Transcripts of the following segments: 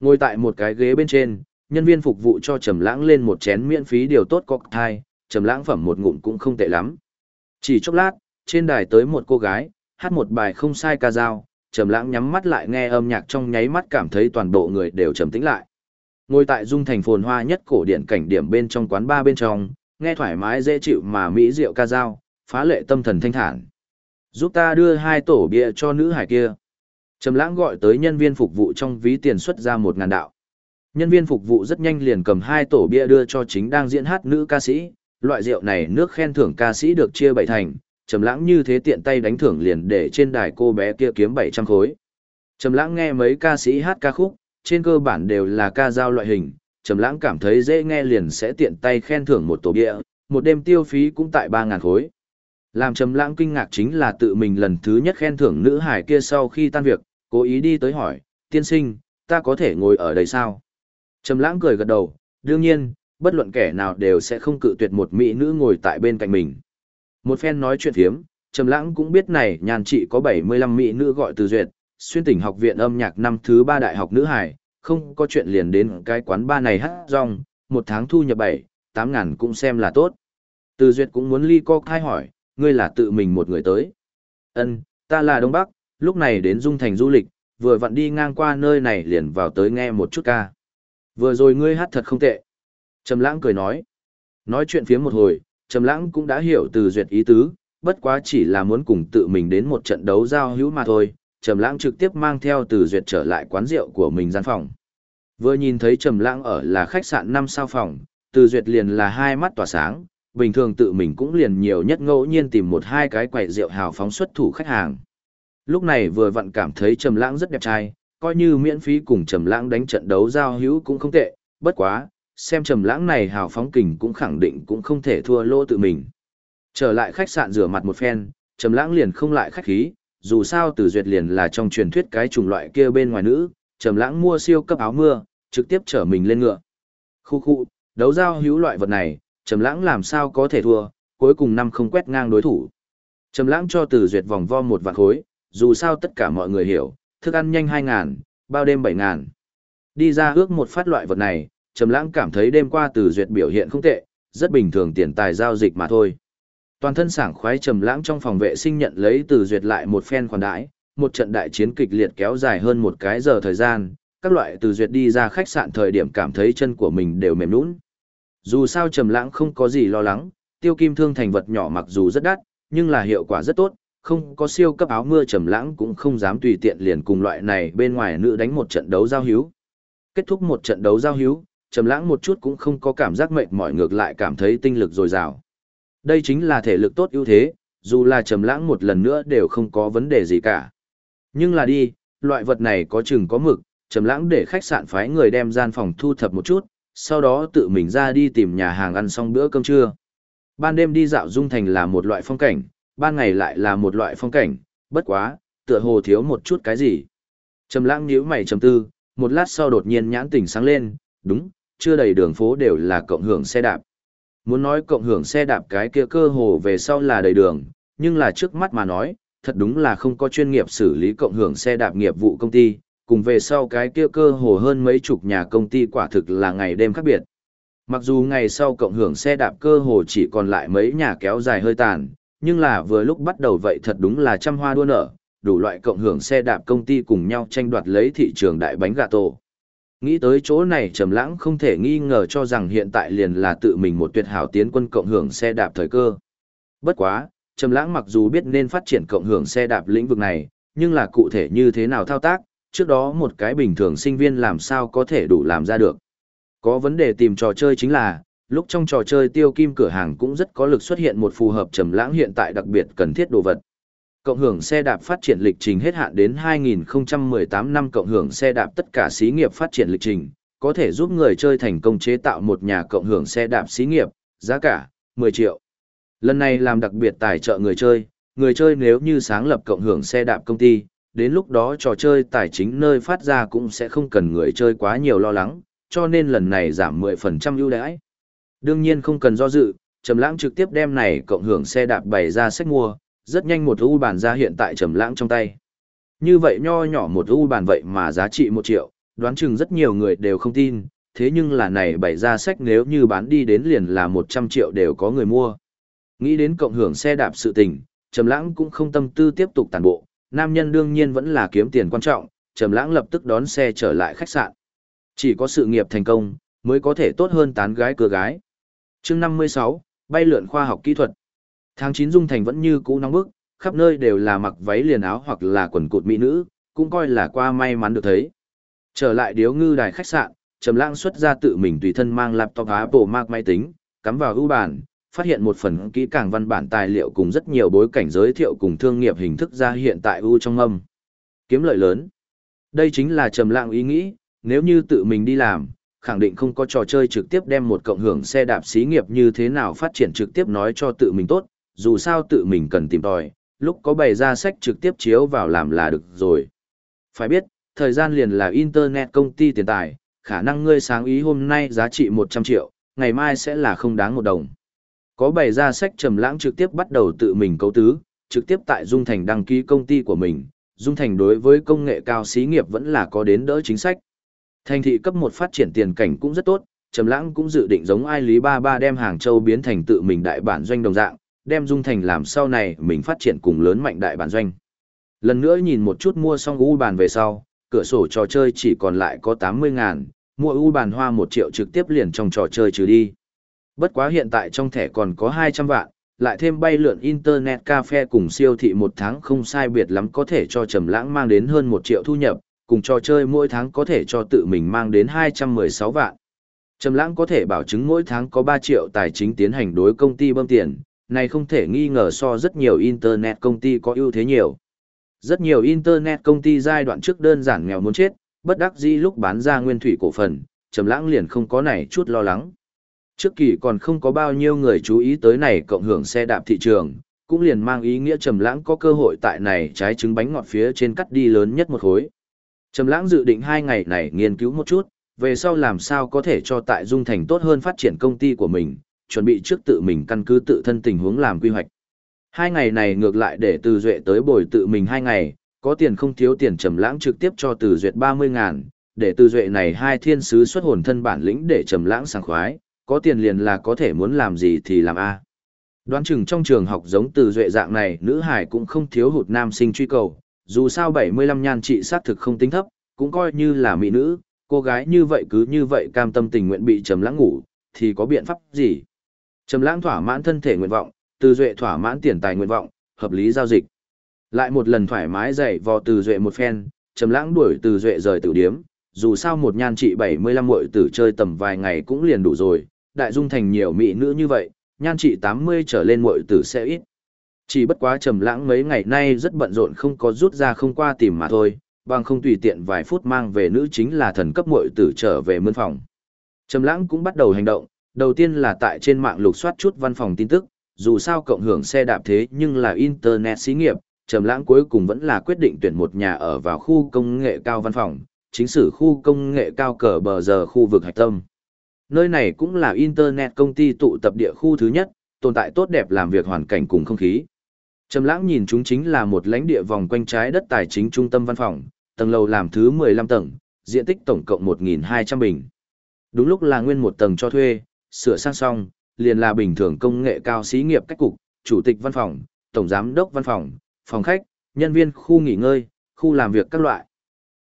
Ngồi tại một cái ghế bên trên, nhân viên phục vụ cho Trầm Lãng lên một chén miễn phí điều tốt cocktail, Trầm Lãng phẩm một ngụm cũng không tệ lắm. Chỉ chốc lát, trên đài tới một cô gái, hát một bài không sai ca dao, Trầm Lãng nhắm mắt lại nghe âm nhạc trong nháy mắt cảm thấy toàn bộ người đều trầm tĩnh lại. Ngồi tại dung thành phồn hoa nhất cổ điển cảnh điểm bên trong quán ba bên trong, nghe thoải mái dễ chịu mà mỹ rượu ca dao, phá lệ tâm thần thanh thản. Giúp ta đưa hai tổ bia cho nữ hải kia. Trầm lãng gọi tới nhân viên phục vụ trong ví tiền xuất ra một ngàn đạo. Nhân viên phục vụ rất nhanh liền cầm hai tổ bia đưa cho chính đang diễn hát nữ ca sĩ, loại rượu này nước khen thưởng ca sĩ được chia bảy thành, Trầm lãng như thế tiện tay đánh thưởng liền để trên đài cô bé kia kiếm 700 khối. Trầm lãng nghe mấy ca sĩ hát ca khúc, trên cơ bản đều là ca dao loại hình, Trầm lãng cảm thấy dễ nghe liền sẽ tiện tay khen thưởng một tổ bia, một đêm tiêu phí cũng tại 3000 khối. Làm Trầm lãng kinh ngạc chính là tự mình lần thứ nhất khen thưởng nữ hải kia sau khi tan việc, cố ý đi tới hỏi, tiên sinh, ta có thể ngồi ở đây sao? Trầm lãng cười gật đầu, đương nhiên, bất luận kẻ nào đều sẽ không cự tuyệt một mỹ nữ ngồi tại bên cạnh mình. Một phen nói chuyện thiếm, Trầm lãng cũng biết này nhàn trị có 75 mỹ nữ gọi từ duyệt, xuyên tỉnh học viện âm nhạc năm thứ 3 đại học nữ hải, không có chuyện liền đến cái quán ba này hát rong, một tháng thu nhập 7, 8 ngàn cũng xem là tốt. Từ duyệt cũng muốn ly co khai hỏi, ngươi là tự mình một người tới. Ân, ta là Đông Bắc, lúc này đến Dung Thành du lịch, vừa vặn đi ngang qua nơi này liền vào tới nghe một chút ca. Vừa rồi ngươi hát thật không tệ. Trầm lãng cười nói. Nói chuyện phía một hồi, Trầm lãng cũng đã hiểu từ duyệt ý tứ, bất quá chỉ là muốn cùng tự mình đến một trận đấu giao hữu mà thôi. Trầm lãng trực tiếp mang theo từ duyệt trở lại quán rượu của mình gian phòng. Vừa nhìn thấy Trầm lãng ở là khách sạn 5 sao phòng, từ duyệt liền là hai mắt tỏa sáng, bình thường tự mình cũng liền nhiều nhất ngẫu nhiên tìm một hai cái quầy rượu hào phóng xuất thủ khách hàng. Lúc này vừa vặn cảm thấy Trầm Lãng rất đẹp trai, coi như miễn phí cùng Trầm Lãng đánh trận đấu giao hữu cũng không tệ, bất quá, xem Trầm Lãng này hào phóng kình cũng khẳng định cũng không thể thua lô tự mình. Trở lại khách sạn rửa mặt một phen, Trầm Lãng liền không lại khách khí, dù sao Từ Duyệt liền là trong truyền thuyết cái chủng loại kia bên ngoài nữ, Trầm Lãng mua siêu cấp áo mưa, trực tiếp chở mình lên ngựa. Khu khu, đấu giao hữu loại vật này, Trầm Lãng làm sao có thể thua, cuối cùng năm không quét ngang đối thủ. Trầm Lãng cho Từ Duyệt vòng vo một vạn khối, dù sao tất cả mọi người hiểu, thức ăn nhanh 2.000, bao đêm 7.000, Đi ra ước một phát loại vật này, Trầm Lãng cảm thấy đêm qua Từ Duyệt biểu hiện không tệ, rất bình thường tiền tài giao dịch mà thôi. Toàn thân sảng khoái Trầm Lãng trong phòng vệ sinh nhận lấy Từ Duyệt lại một phen khoản đãi, một trận đại chiến kịch liệt kéo dài hơn một cái giờ thời gian, các loại Từ Duyệt đi ra khách sạn thời điểm cảm thấy chân của mình đều mềm nhũn. Dù sao Trầm Lãng không có gì lo lắng, tiêu kim thương thành vật nhỏ mặc dù rất đắt, nhưng là hiệu quả rất tốt, không có siêu cấp áo mưa Trầm Lãng cũng không dám tùy tiện liền cùng loại này bên ngoài nữ đánh một trận đấu giao hữu. Kết thúc một trận đấu giao hữu, Trầm Lãng một chút cũng không có cảm giác mệt mỏi ngược lại cảm thấy tinh lực dồi dào. Đây chính là thể lực tốt ưu thế, dù là Trầm Lãng một lần nữa đều không có vấn đề gì cả. Nhưng là đi, loại vật này có chừng có mực, Trầm Lãng để khách sạn phái người đem gian phòng thu thập một chút, sau đó tự mình ra đi tìm nhà hàng ăn xong bữa cơm trưa. Ban đêm đi dạo dung thành là một loại phong cảnh, ban ngày lại là một loại phong cảnh, bất quá, tựa hồ thiếu một chút cái gì. Trầm lãng nhíu mày trầm tư, một lát sau đột nhiên nhãn tỉnh sáng lên, đúng, chưa đầy đường phố đều là cộng hưởng xe đạp. Muốn nói cộng hưởng xe đạp cái kia cơ hồ về sau là đầy đường, nhưng là trước mắt mà nói, thật đúng là không có chuyên nghiệp xử lý cộng hưởng xe đạp nghiệp vụ công ty, cùng về sau cái kia cơ hồ hơn mấy chục nhà công ty quả thực là ngày đêm khác biệt. Mặc dù ngày sau cộng hưởng xe đạp cơ hồ chỉ còn lại mấy nhà kéo dài hơi tàn, nhưng là vừa lúc bắt đầu vậy thật đúng là trăm hoa đua nở, đủ loại cộng hưởng xe đạp công ty cùng nhau tranh đoạt lấy thị trường đại bánh gà tổ. Nghĩ tới chỗ này Trầm Lãng không thể nghi ngờ cho rằng hiện tại liền là tự mình một tuyệt hảo tiến quân cộng hưởng xe đạp thời cơ. Bất quá, Trầm Lãng mặc dù biết nên phát triển cộng hưởng xe đạp lĩnh vực này, nhưng là cụ thể như thế nào thao tác, trước đó một cái bình thường sinh viên làm sao có thể đủ làm ra được. Có vấn đề tìm trò chơi chính là, lúc trong trò chơi tiêu kim cửa hàng cũng rất có lực xuất hiện một phù hợp trầm lãng hiện tại đặc biệt cần thiết đồ vật. Cộng hưởng xe đạp phát triển lịch trình hết hạn đến 2018 năm cộng hưởng xe đạp tất cả xí nghiệp phát triển lịch trình, có thể giúp người chơi thành công chế tạo một nhà cộng hưởng xe đạp xí nghiệp, giá cả 10 triệu. Lần này làm đặc biệt tài trợ người chơi, người chơi nếu như sáng lập cộng hưởng xe đạp công ty, đến lúc đó trò chơi tài chính nơi phát ra cũng sẽ không cần người chơi quá nhiều lo lắng, cho nên lần này giảm 10% ưu đãi. Đương nhiên không cần do dự, Trầm Lãng trực tiếp đem này cộng hưởng xe đạp bày ra sách mua, rất nhanh một u bàn ra hiện tại Trầm Lãng trong tay. Như vậy nho nhỏ một u bàn vậy mà giá trị 1 triệu, Đoán chừng rất nhiều người đều không tin, thế nhưng là này bày ra sách nếu như bán đi đến liền là 100 triệu đều có người mua. Nghĩ đến cộng hưởng xe đạp sự tình, Trầm Lãng cũng không tâm tư tiếp tục tàn bộ, nam nhân đương nhiên vẫn là kiếm tiền quan trọng, Trầm Lãng lập tức đón xe trở lại khách sạn. Chỉ có sự nghiệp thành công mới có thể tốt hơn tán gái cưa gái. Chương 56, bay lượn khoa học kỹ thuật. Tháng 9 Dung Thành vẫn như cũ nóng bức, khắp nơi đều là mặc váy liền áo hoặc là quần cụt mỹ nữ, cũng coi là qua may mắn được thấy. Trở lại điếu ngư đài khách sạn, Trầm Lãng xuất ra tự mình tùy thân mang laptop Apple Mac máy tính, cắm vào ưu bản, phát hiện một phần kỹ càng văn bản tài liệu cùng rất nhiều bối cảnh giới thiệu cùng thương nghiệp hình thức ra hiện tại ưu trong âm. Kiếm lợi lớn. Đây chính là Trầm Lãng ý nghĩ, nếu như tự mình đi làm, khẳng định không có trò chơi trực tiếp đem một cộng hưởng xe đạp xí nghiệp như thế nào phát triển trực tiếp nói cho tự mình tốt, dù sao tự mình cần tìm tòi, lúc có bày ra sách trực tiếp chiếu vào làm là được rồi. Phải biết, thời gian liền là Internet công ty tiền tài, khả năng ngươi sáng ý hôm nay giá trị 100 triệu, ngày mai sẽ là không đáng một đồng. Có bày ra sách trầm lãng trực tiếp bắt đầu tự mình cấu tứ, trực tiếp tại Dung Thành đăng ký công ty của mình. Dung Thành đối với công nghệ cao xí nghiệp vẫn là có đến đỡ chính sách. Thành thị cấp một phát triển tiền cảnh cũng rất tốt, Trầm Lãng cũng dự định giống ai Lý Ba Ba đem Hàng Châu biến thành tự mình đại bản doanh đồng dạng, đem Dung Thành làm sau này mình phát triển cùng lớn mạnh đại bản doanh. Lần nữa nhìn một chút mua xong u bàn về sau, cửa sổ trò chơi chỉ còn lại có 80 ngàn, mua u bàn hoa 1 triệu trực tiếp liền trong trò chơi trừ đi. Bất quá hiện tại trong thẻ còn có 200 vạn, lại thêm bay lượn internet cafe cùng siêu thị một tháng không sai biệt lắm có thể cho Trầm Lãng mang đến hơn 1 triệu thu nhập, cùng trò chơi mỗi tháng có thể cho tự mình mang đến 216 vạn. Trầm Lãng có thể bảo chứng mỗi tháng có 3 triệu tài chính tiến hành đối công ty bơm tiền, này không thể nghi ngờ so rất nhiều internet công ty có ưu thế nhiều. Rất nhiều internet công ty giai đoạn trước đơn giản nghèo muốn chết, bất đắc dĩ lúc bán ra nguyên thủy cổ phần, Trầm Lãng liền không có này chút lo lắng. Trước kỳ còn không có bao nhiêu người chú ý tới này cộng hưởng xe đạp thị trường, cũng liền mang ý nghĩa Trầm Lãng có cơ hội tại này trái trứng bánh ngọt phía trên cắt đi lớn nhất một khối. Trầm Lãng dự định hai ngày này nghiên cứu một chút, về sau làm sao có thể cho tại Dung Thành tốt hơn phát triển công ty của mình, chuẩn bị trước tự mình căn cứ tự thân tình huống làm quy hoạch. Hai ngày này ngược lại để Từ Duệ tới bồi tự mình hai ngày, có tiền không thiếu tiền Trầm Lãng trực tiếp cho Từ Duệ 30 ngàn, để Từ Duệ này hai thiên sứ xuất hồn thân bản lĩnh để Trầm Lãng sảng khoái, có tiền liền là có thể muốn làm gì thì làm a. Đoán chừng trong trường học giống từ duệ dạng này, nữ hải cũng không thiếu hụt nam sinh truy cầu, dù sao 75 nhan trị sát thực không tính thấp, cũng coi như là mỹ nữ, cô gái như vậy cứ như vậy cam tâm tình nguyện bị trầm lãng ngủ, thì có biện pháp gì? Trầm lãng thỏa mãn thân thể nguyện vọng, từ duệ thỏa mãn tiền tài nguyện vọng, hợp lý giao dịch. Lại một lần thoải mái dậy vò từ duệ một phen, trầm lãng đuổi từ duệ rời tử điếm, dù sao một nhan trị 75 muội tử chơi tầm vài ngày cũng liền đủ rồi, đại dung thành nhiều mỹ nữ như vậy, nhan trị 80 trở lên muội tử sẽ ít. Chỉ bất quá trầm lãng mấy ngày nay rất bận rộn không có rút ra không qua tìm mà thôi, bằng không tùy tiện vài phút mang về nữ chính là thần cấp muội tử trở về mươn phòng. Trầm lãng cũng bắt đầu hành động, đầu tiên là tại trên mạng lục soát chút văn phòng tin tức, dù sao cộng hưởng xe đạp thế nhưng là internet xí nghiệp, Trầm lãng cuối cùng vẫn là quyết định tuyển một nhà ở vào khu công nghệ cao văn phòng, chính sử khu công nghệ cao cỡ bờ giờ khu vực hạch tâm. Nơi này cũng là Internet công ty tụ tập địa khu thứ nhất, tồn tại tốt đẹp làm việc hoàn cảnh cùng không khí. Trầm lãng nhìn chúng chính là một lãnh địa vòng quanh trái đất tài chính trung tâm văn phòng, tầng lầu làm thứ 15 tầng, diện tích tổng cộng 1.200 bình. Đúng lúc là nguyên một tầng cho thuê, sửa sang xong, liền là bình thường công nghệ cao xí nghiệp cách cục, chủ tịch văn phòng, tổng giám đốc văn phòng, phòng khách, nhân viên khu nghỉ ngơi, khu làm việc các loại.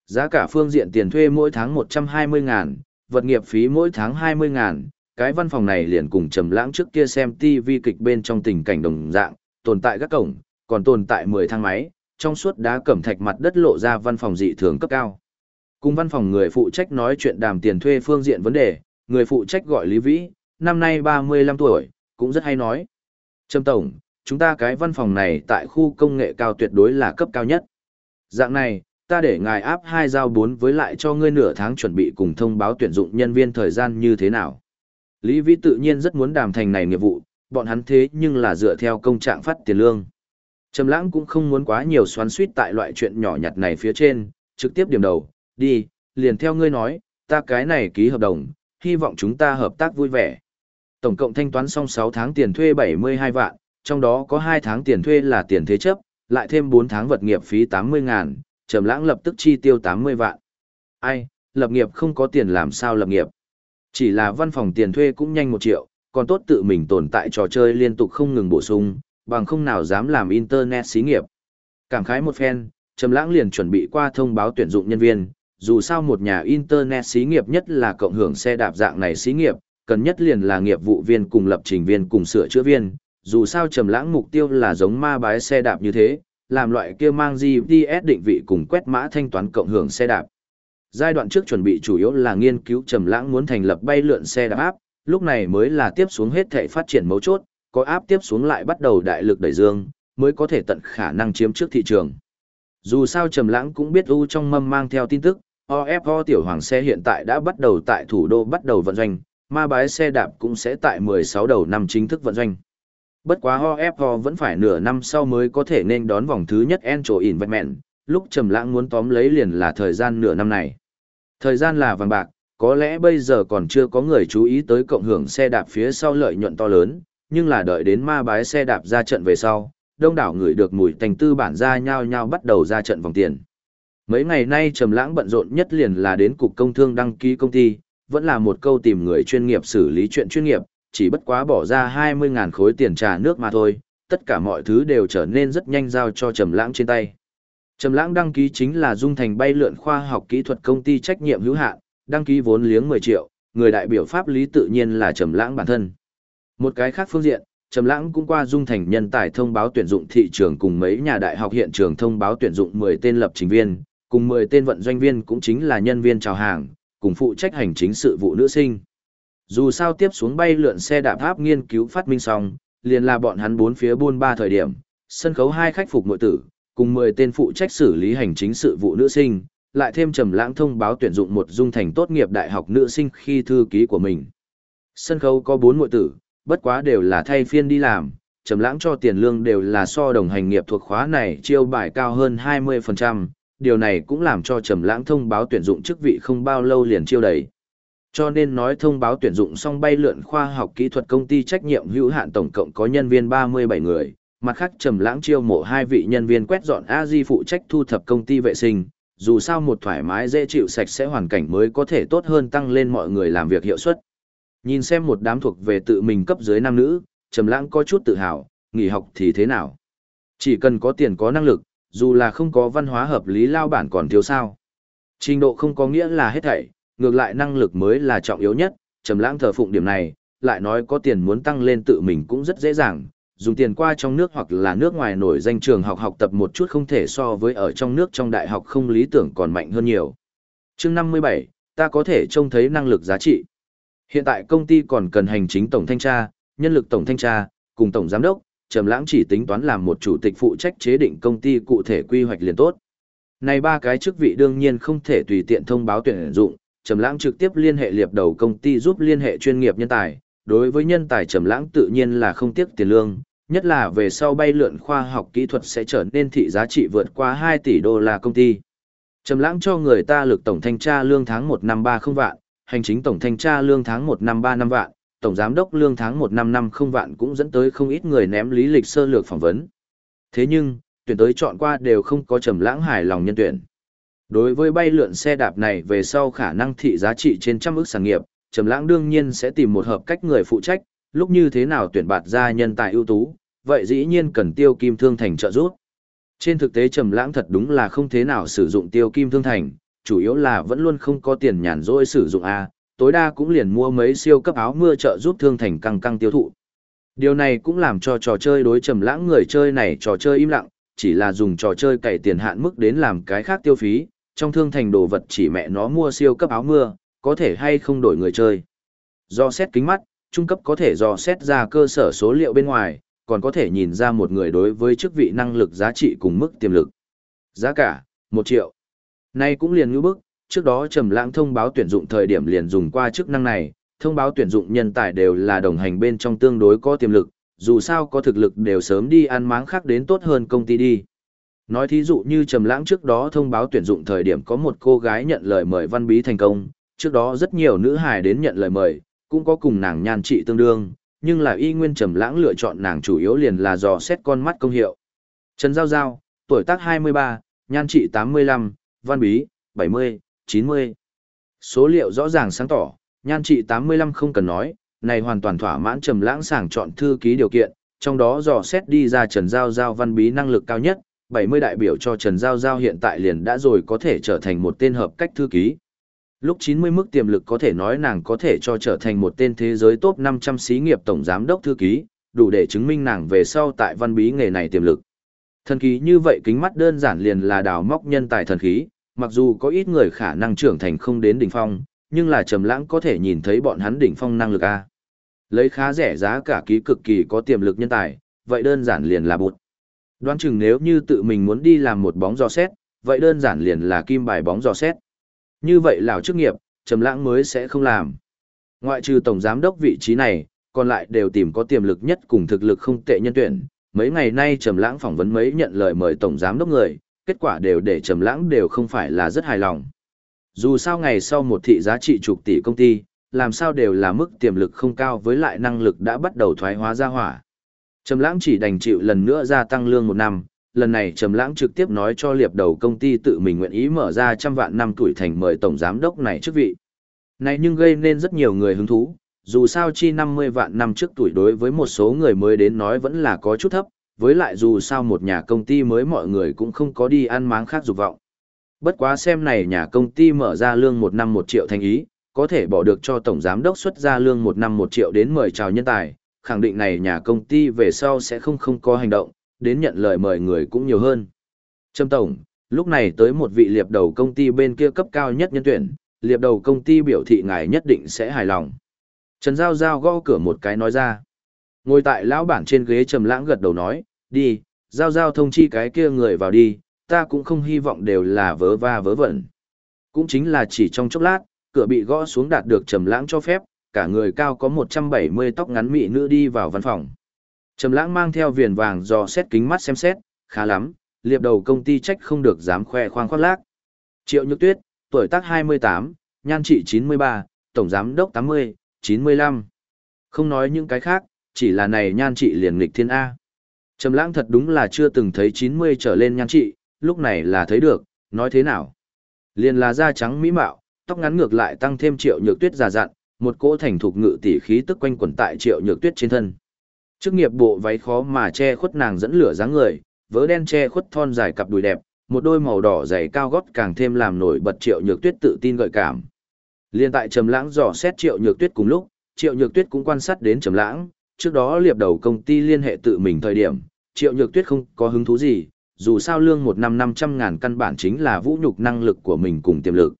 Giá cả phương diện tiền thuê mỗi tháng 120 ngàn, vật nghiệp phí mỗi tháng 20 ngàn, cái văn phòng này liền cùng trầm lãng trước kia xem TV kịch bên trong tình cảnh đồng dạng, tồn tại các cổng, còn tồn tại 10 thang máy, trong suốt đá cẩm thạch mặt đất lộ ra văn phòng dị thường cấp cao. Cùng văn phòng người phụ trách nói chuyện đàm tiền thuê phương diện vấn đề, người phụ trách gọi Lý Vĩ, năm nay 35 tuổi, cũng rất hay nói. Trâm Tổng, chúng ta cái văn phòng này tại khu công nghệ cao tuyệt đối là cấp cao nhất. Dạng này, ta để ngài áp hai giao bốn với lại cho ngươi nửa tháng chuẩn bị cùng thông báo tuyển dụng nhân viên thời gian như thế nào. Lý Vĩ tự nhiên rất muốn đàm thành này nghiệp vụ, bọn hắn thế nhưng là dựa theo công trạng phát tiền lương. Trầm lãng cũng không muốn quá nhiều xoắn suýt tại loại chuyện nhỏ nhặt này phía trên, trực tiếp điểm đầu, đi, liền theo ngươi nói, ta cái này ký hợp đồng, hy vọng chúng ta hợp tác vui vẻ. Tổng cộng thanh toán xong 6 tháng tiền thuê 72 vạn, trong đó có 2 tháng tiền thuê là tiền thế chấp, lại thêm 4 tháng vật nghiệp phí 80 ngàn, trầm lãng lập tức chi tiêu 80 vạn. Ai, lập nghiệp không có tiền làm sao lập nghiệp. Chỉ là văn phòng tiền thuê cũng nhanh một triệu, còn tốt tự mình tồn tại trò chơi liên tục không ngừng bổ sung, bằng không nào dám làm internet xí nghiệp. Cảm khái một phen, Trầm Lãng liền chuẩn bị qua thông báo tuyển dụng nhân viên, dù sao một nhà internet xí nghiệp nhất là cộng hưởng xe đạp dạng này xí nghiệp, cần nhất liền là nghiệp vụ viên cùng lập trình viên cùng sửa chữa viên, dù sao Trầm Lãng mục tiêu là giống ma bái xe đạp như thế, làm loại kia mang GPS định vị cùng quét mã thanh toán cộng hưởng xe đạp. Giai đoạn trước chuẩn bị chủ yếu là nghiên cứu Trầm Lãng muốn thành lập bay lượn xe đạp áp, lúc này mới là tiếp xuống hết thể phát triển mấu chốt, có áp tiếp xuống lại bắt đầu đại lực đẩy dương, mới có thể tận khả năng chiếm trước thị trường. Dù sao Trầm Lãng cũng biết u trong mâm mang theo tin tức, OFO tiểu hoàng xe hiện tại đã bắt đầu tại thủ đô bắt đầu vận doanh, ma bái xe đạp cũng sẽ tại 16 đầu năm chính thức vận doanh. Bất quá OFO vẫn phải nửa năm sau mới có thể nên đón vòng thứ nhất Entro Investment, lúc Trầm Lãng muốn tóm lấy liền là thời gian nửa năm này. Thời gian là vàng bạc, có lẽ bây giờ còn chưa có người chú ý tới cộng hưởng xe đạp phía sau lợi nhuận to lớn, nhưng là đợi đến ma bái xe đạp ra trận về sau, đông đảo người được mùi thành tư bản ra nhau nhau bắt đầu ra trận vòng tiền. Mấy ngày nay trầm lãng bận rộn nhất liền là đến cục công thương đăng ký công ty, vẫn là một câu tìm người chuyên nghiệp xử lý chuyện chuyên nghiệp, chỉ bất quá bỏ ra 20.000 khối tiền trà nước mà thôi, tất cả mọi thứ đều trở nên rất nhanh giao cho trầm lãng trên tay. Trầm lãng đăng ký chính là Dung Thành bay lượn khoa học kỹ thuật công ty trách nhiệm hữu hạn, đăng ký vốn liếng 10 triệu, người đại biểu pháp lý tự nhiên là Trầm lãng bản thân. Một cái khác phương diện, Trầm Lãng cũng qua dung thành nhân tài thông báo tuyển dụng thị trường cùng mấy nhà đại học hiện trường thông báo tuyển dụng 10 tên lập trình viên, cùng 10 tên vận doanh viên cũng chính là nhân viên chào hàng, cùng phụ trách hành chính sự vụ nữ sinh. Dù sao tiếp xuống bay lượn xe đạp pháp nghiên cứu phát minh xong, liền là bọn hắn bốn phía buôn ba thời điểm, sân khấu hai khách phục nội tử, cùng 10 tên phụ trách xử lý hành chính sự vụ nữ sinh, lại thêm trầm lãng thông báo tuyển dụng một dung thành tốt nghiệp đại học nữ sinh khi thư ký của mình. Sân khấu có 4 nội tử, bất quá đều là thay phiên đi làm, trầm lãng cho tiền lương đều là so đồng hành nghiệp thuộc khóa này chiêu bài cao hơn 20%, điều này cũng làm cho trầm lãng thông báo tuyển dụng chức vị không bao lâu liền chiêu đầy. Cho nên nói thông báo tuyển dụng xong bay lượn khoa học kỹ thuật công ty trách nhiệm hữu hạn tổng cộng có nhân viên 37 người, mặt khác trầm lãng chiêu mộ hai vị nhân viên quét dọn a di phụ trách thu thập công ty vệ sinh, dù sao một thoải mái dễ chịu sạch sẽ hoàn cảnh mới có thể tốt hơn tăng lên mọi người làm việc hiệu suất. Nhìn xem một đám thuộc về tự mình cấp dưới nam nữ, Trầm Lãng có chút tự hào, nghỉ học thì thế nào? Chỉ cần có tiền có năng lực, dù là không có văn hóa hợp lý lao bản còn thiếu sao? Trình độ không có nghĩa là hết thảy, ngược lại năng lực mới là trọng yếu nhất, Trầm Lãng thờ phụng điểm này, lại nói có tiền muốn tăng lên tự mình cũng rất dễ dàng, dùng tiền qua trong nước hoặc là nước ngoài nổi danh trường học học tập một chút không thể so với ở trong nước trong đại học không lý tưởng còn mạnh hơn nhiều. Chương 57, ta có thể trông thấy năng lực giá trị. Hiện tại công ty còn cần hành chính tổng thanh tra, nhân lực tổng thanh tra, cùng tổng giám đốc, Trầm Lãng chỉ tính toán làm một chủ tịch phụ trách chế định công ty cụ thể quy hoạch liền tốt. Này ba cái chức vị đương nhiên không thể tùy tiện thông báo tuyển dụng, Trầm Lãng trực tiếp liên hệ liệp đầu công ty giúp liên hệ chuyên nghiệp nhân tài, đối với nhân tài Trầm Lãng tự nhiên là không tiếc tiền lương, nhất là về sau bay lượn khoa học kỹ thuật sẽ trở nên thị giá trị vượt qua 2 tỷ đô la công ty. Trầm Lãng cho người ta lực tổng thanh tra lương tháng 1 năm 30 vạn, hành chính tổng thanh tra lương tháng 1 năm 3 năm vạn, tổng giám đốc lương tháng 1 năm năm không vạn cũng dẫn tới không ít người ném lý lịch sơ lược phỏng vấn. Thế nhưng, tuyển tới chọn qua đều không có trầm lãng hài lòng nhân tuyển. Đối với bay lượn xe đạp này về sau khả năng thị giá trị trên trăm ức sản nghiệp, trầm lãng đương nhiên sẽ tìm một hợp cách người phụ trách, lúc như thế nào tuyển bạt ra nhân tài ưu tú, vậy dĩ nhiên cần tiêu kim thương thành trợ giúp. Trên thực tế trầm lãng thật đúng là không thế nào sử dụng tiêu kim thương thành, chủ yếu là vẫn luôn không có tiền nhàn rỗi sử dụng A, tối đa cũng liền mua mấy siêu cấp áo mưa trợ giúp thương thành căng căng tiêu thụ. Điều này cũng làm cho trò chơi đối trầm lãng người chơi này trò chơi im lặng, chỉ là dùng trò chơi cày tiền hạn mức đến làm cái khác tiêu phí, trong thương thành đồ vật chỉ mẹ nó mua siêu cấp áo mưa, có thể hay không đổi người chơi. Do xét kính mắt, trung cấp có thể do xét ra cơ sở số liệu bên ngoài, còn có thể nhìn ra một người đối với chức vị năng lực giá trị cùng mức tiềm lực. Giá cả, 1 triệu. Nay cũng liền ngữ bức, trước đó Trầm Lãng thông báo tuyển dụng thời điểm liền dùng qua chức năng này, thông báo tuyển dụng nhân tài đều là đồng hành bên trong tương đối có tiềm lực, dù sao có thực lực đều sớm đi ăn máng khác đến tốt hơn công ty đi. Nói thí dụ như Trầm Lãng trước đó thông báo tuyển dụng thời điểm có một cô gái nhận lời mời văn bí thành công, trước đó rất nhiều nữ hài đến nhận lời mời, cũng có cùng nàng nhan trị tương đương, nhưng là y nguyên Trầm Lãng lựa chọn nàng chủ yếu liền là dò xét con mắt công hiệu. Trần Giao Giao, tuổi tác 23, nhan trị 85, văn bí, 70, 90. số liệu rõ ràng sáng tỏ, nhan trị 85 không cần nói, này hoàn toàn thỏa mãn trầm lãng sàng chọn thư ký điều kiện, trong đó dò xét đi ra Trần Giao Giao văn bí năng lực cao nhất, 70 đại biểu cho Trần Giao Giao hiện tại liền đã rồi có thể trở thành một tên hợp cách thư ký. Lúc 90 mức tiềm lực có thể nói nàng có thể cho trở thành một tên thế giới top 500 xí nghiệp tổng giám đốc thư ký, đủ để chứng minh nàng về sau tại văn bí nghề này tiềm lực. Thần khí như vậy kính mắt đơn giản liền là đào móc nhân tài thần khí, mặc dù có ít người khả năng trưởng thành không đến đỉnh phong, nhưng là trầm lãng có thể nhìn thấy bọn hắn đỉnh phong năng lực a. Lấy khá rẻ giá cả ký cực kỳ có tiềm lực nhân tài, vậy đơn giản liền là bụt. Đoán chừng nếu như tự mình muốn đi làm một bóng giò xét, vậy đơn giản liền là kim bài bóng giò xét. Như vậy lão chức nghiệp, trầm lãng mới sẽ không làm. Ngoại trừ tổng giám đốc vị trí này, còn lại đều tìm có tiềm lực nhất cùng thực lực không tệ nhân tuyển. Mấy ngày nay trầm lãng phỏng vấn mấy nhận lời mời tổng giám đốc người, kết quả đều để trầm lãng đều không phải là rất hài lòng. Dù sao ngày sau một thị giá trị chục tỷ công ty, làm sao đều là mức tiềm lực không cao với lại năng lực đã bắt đầu thoái hóa ra hỏa. Trầm lãng chỉ đành chịu lần nữa gia tăng lương một năm, lần này Trầm lãng trực tiếp nói cho liệp đầu công ty tự mình nguyện ý mở ra trăm vạn năm tuổi thành mời tổng giám đốc này chức vị. Này nhưng gây nên rất nhiều người hứng thú, dù sao chi 50 vạn năm trước tuổi đối với một số người mới đến nói vẫn là có chút thấp, với lại dù sao một nhà công ty mới mọi người cũng không có đi ăn máng khác dục vọng. Bất quá xem này nhà công ty mở ra lương một năm một triệu thành ý, có thể bỏ được cho tổng giám đốc xuất ra lương một năm một triệu đến mời chào nhân tài, khẳng định này nhà công ty về sau sẽ không không có hành động, đến nhận lời mời người cũng nhiều hơn. Trâm Tổng, lúc này tới một vị liệp đầu công ty bên kia cấp cao nhất nhân tuyển, liệp đầu công ty biểu thị ngài nhất định sẽ hài lòng. Trần Giao Giao gõ cửa một cái nói ra. Ngồi tại lão bản trên ghế trầm lãng gật đầu nói, đi, Giao Giao thông chi cái kia người vào đi, ta cũng không hy vọng đều là vớ va vớ vẩn. Cũng chính là chỉ trong chốc lát, cửa bị gõ xuống đạt được trầm lãng cho phép, cả người cao có 170 tóc ngắn mị nữ đi vào văn phòng. Trầm lãng mang theo viền vàng dò xét kính mắt xem xét, khá lắm, liệp đầu công ty trách không được dám khoe khoang khoác lác. Triệu Nhược Tuyết, tuổi tác 28, nhan trị 93, tổng giám đốc 80, 95. Không nói những cái khác, chỉ là này nhan trị liền nghịch thiên A. Trầm lãng thật đúng là chưa từng thấy 90 trở lên nhan trị, lúc này là thấy được, nói thế nào. Liền là da trắng mỹ mạo, tóc ngắn ngược lại tăng thêm triệu nhược tuyết già dặn, một cỗ thành thục ngự tỷ khí tức quanh quẩn tại triệu nhược tuyết trên thân. Chức nghiệp bộ váy khó mà che khuất nàng dẫn lửa dáng người, vớ đen che khuất thon dài cặp đùi đẹp, một đôi màu đỏ dày cao gót càng thêm làm nổi bật triệu nhược tuyết tự tin gợi cảm. Liên tại Trầm Lãng dò xét Triệu Nhược Tuyết cùng lúc, Triệu Nhược Tuyết cũng quan sát đến Trầm Lãng, trước đó liệp đầu công ty liên hệ tự mình thời điểm, Triệu Nhược Tuyết không có hứng thú gì, dù sao lương một năm năm trăm ngàn căn bản chính là vũ nhục năng lực của mình cùng tiềm lực.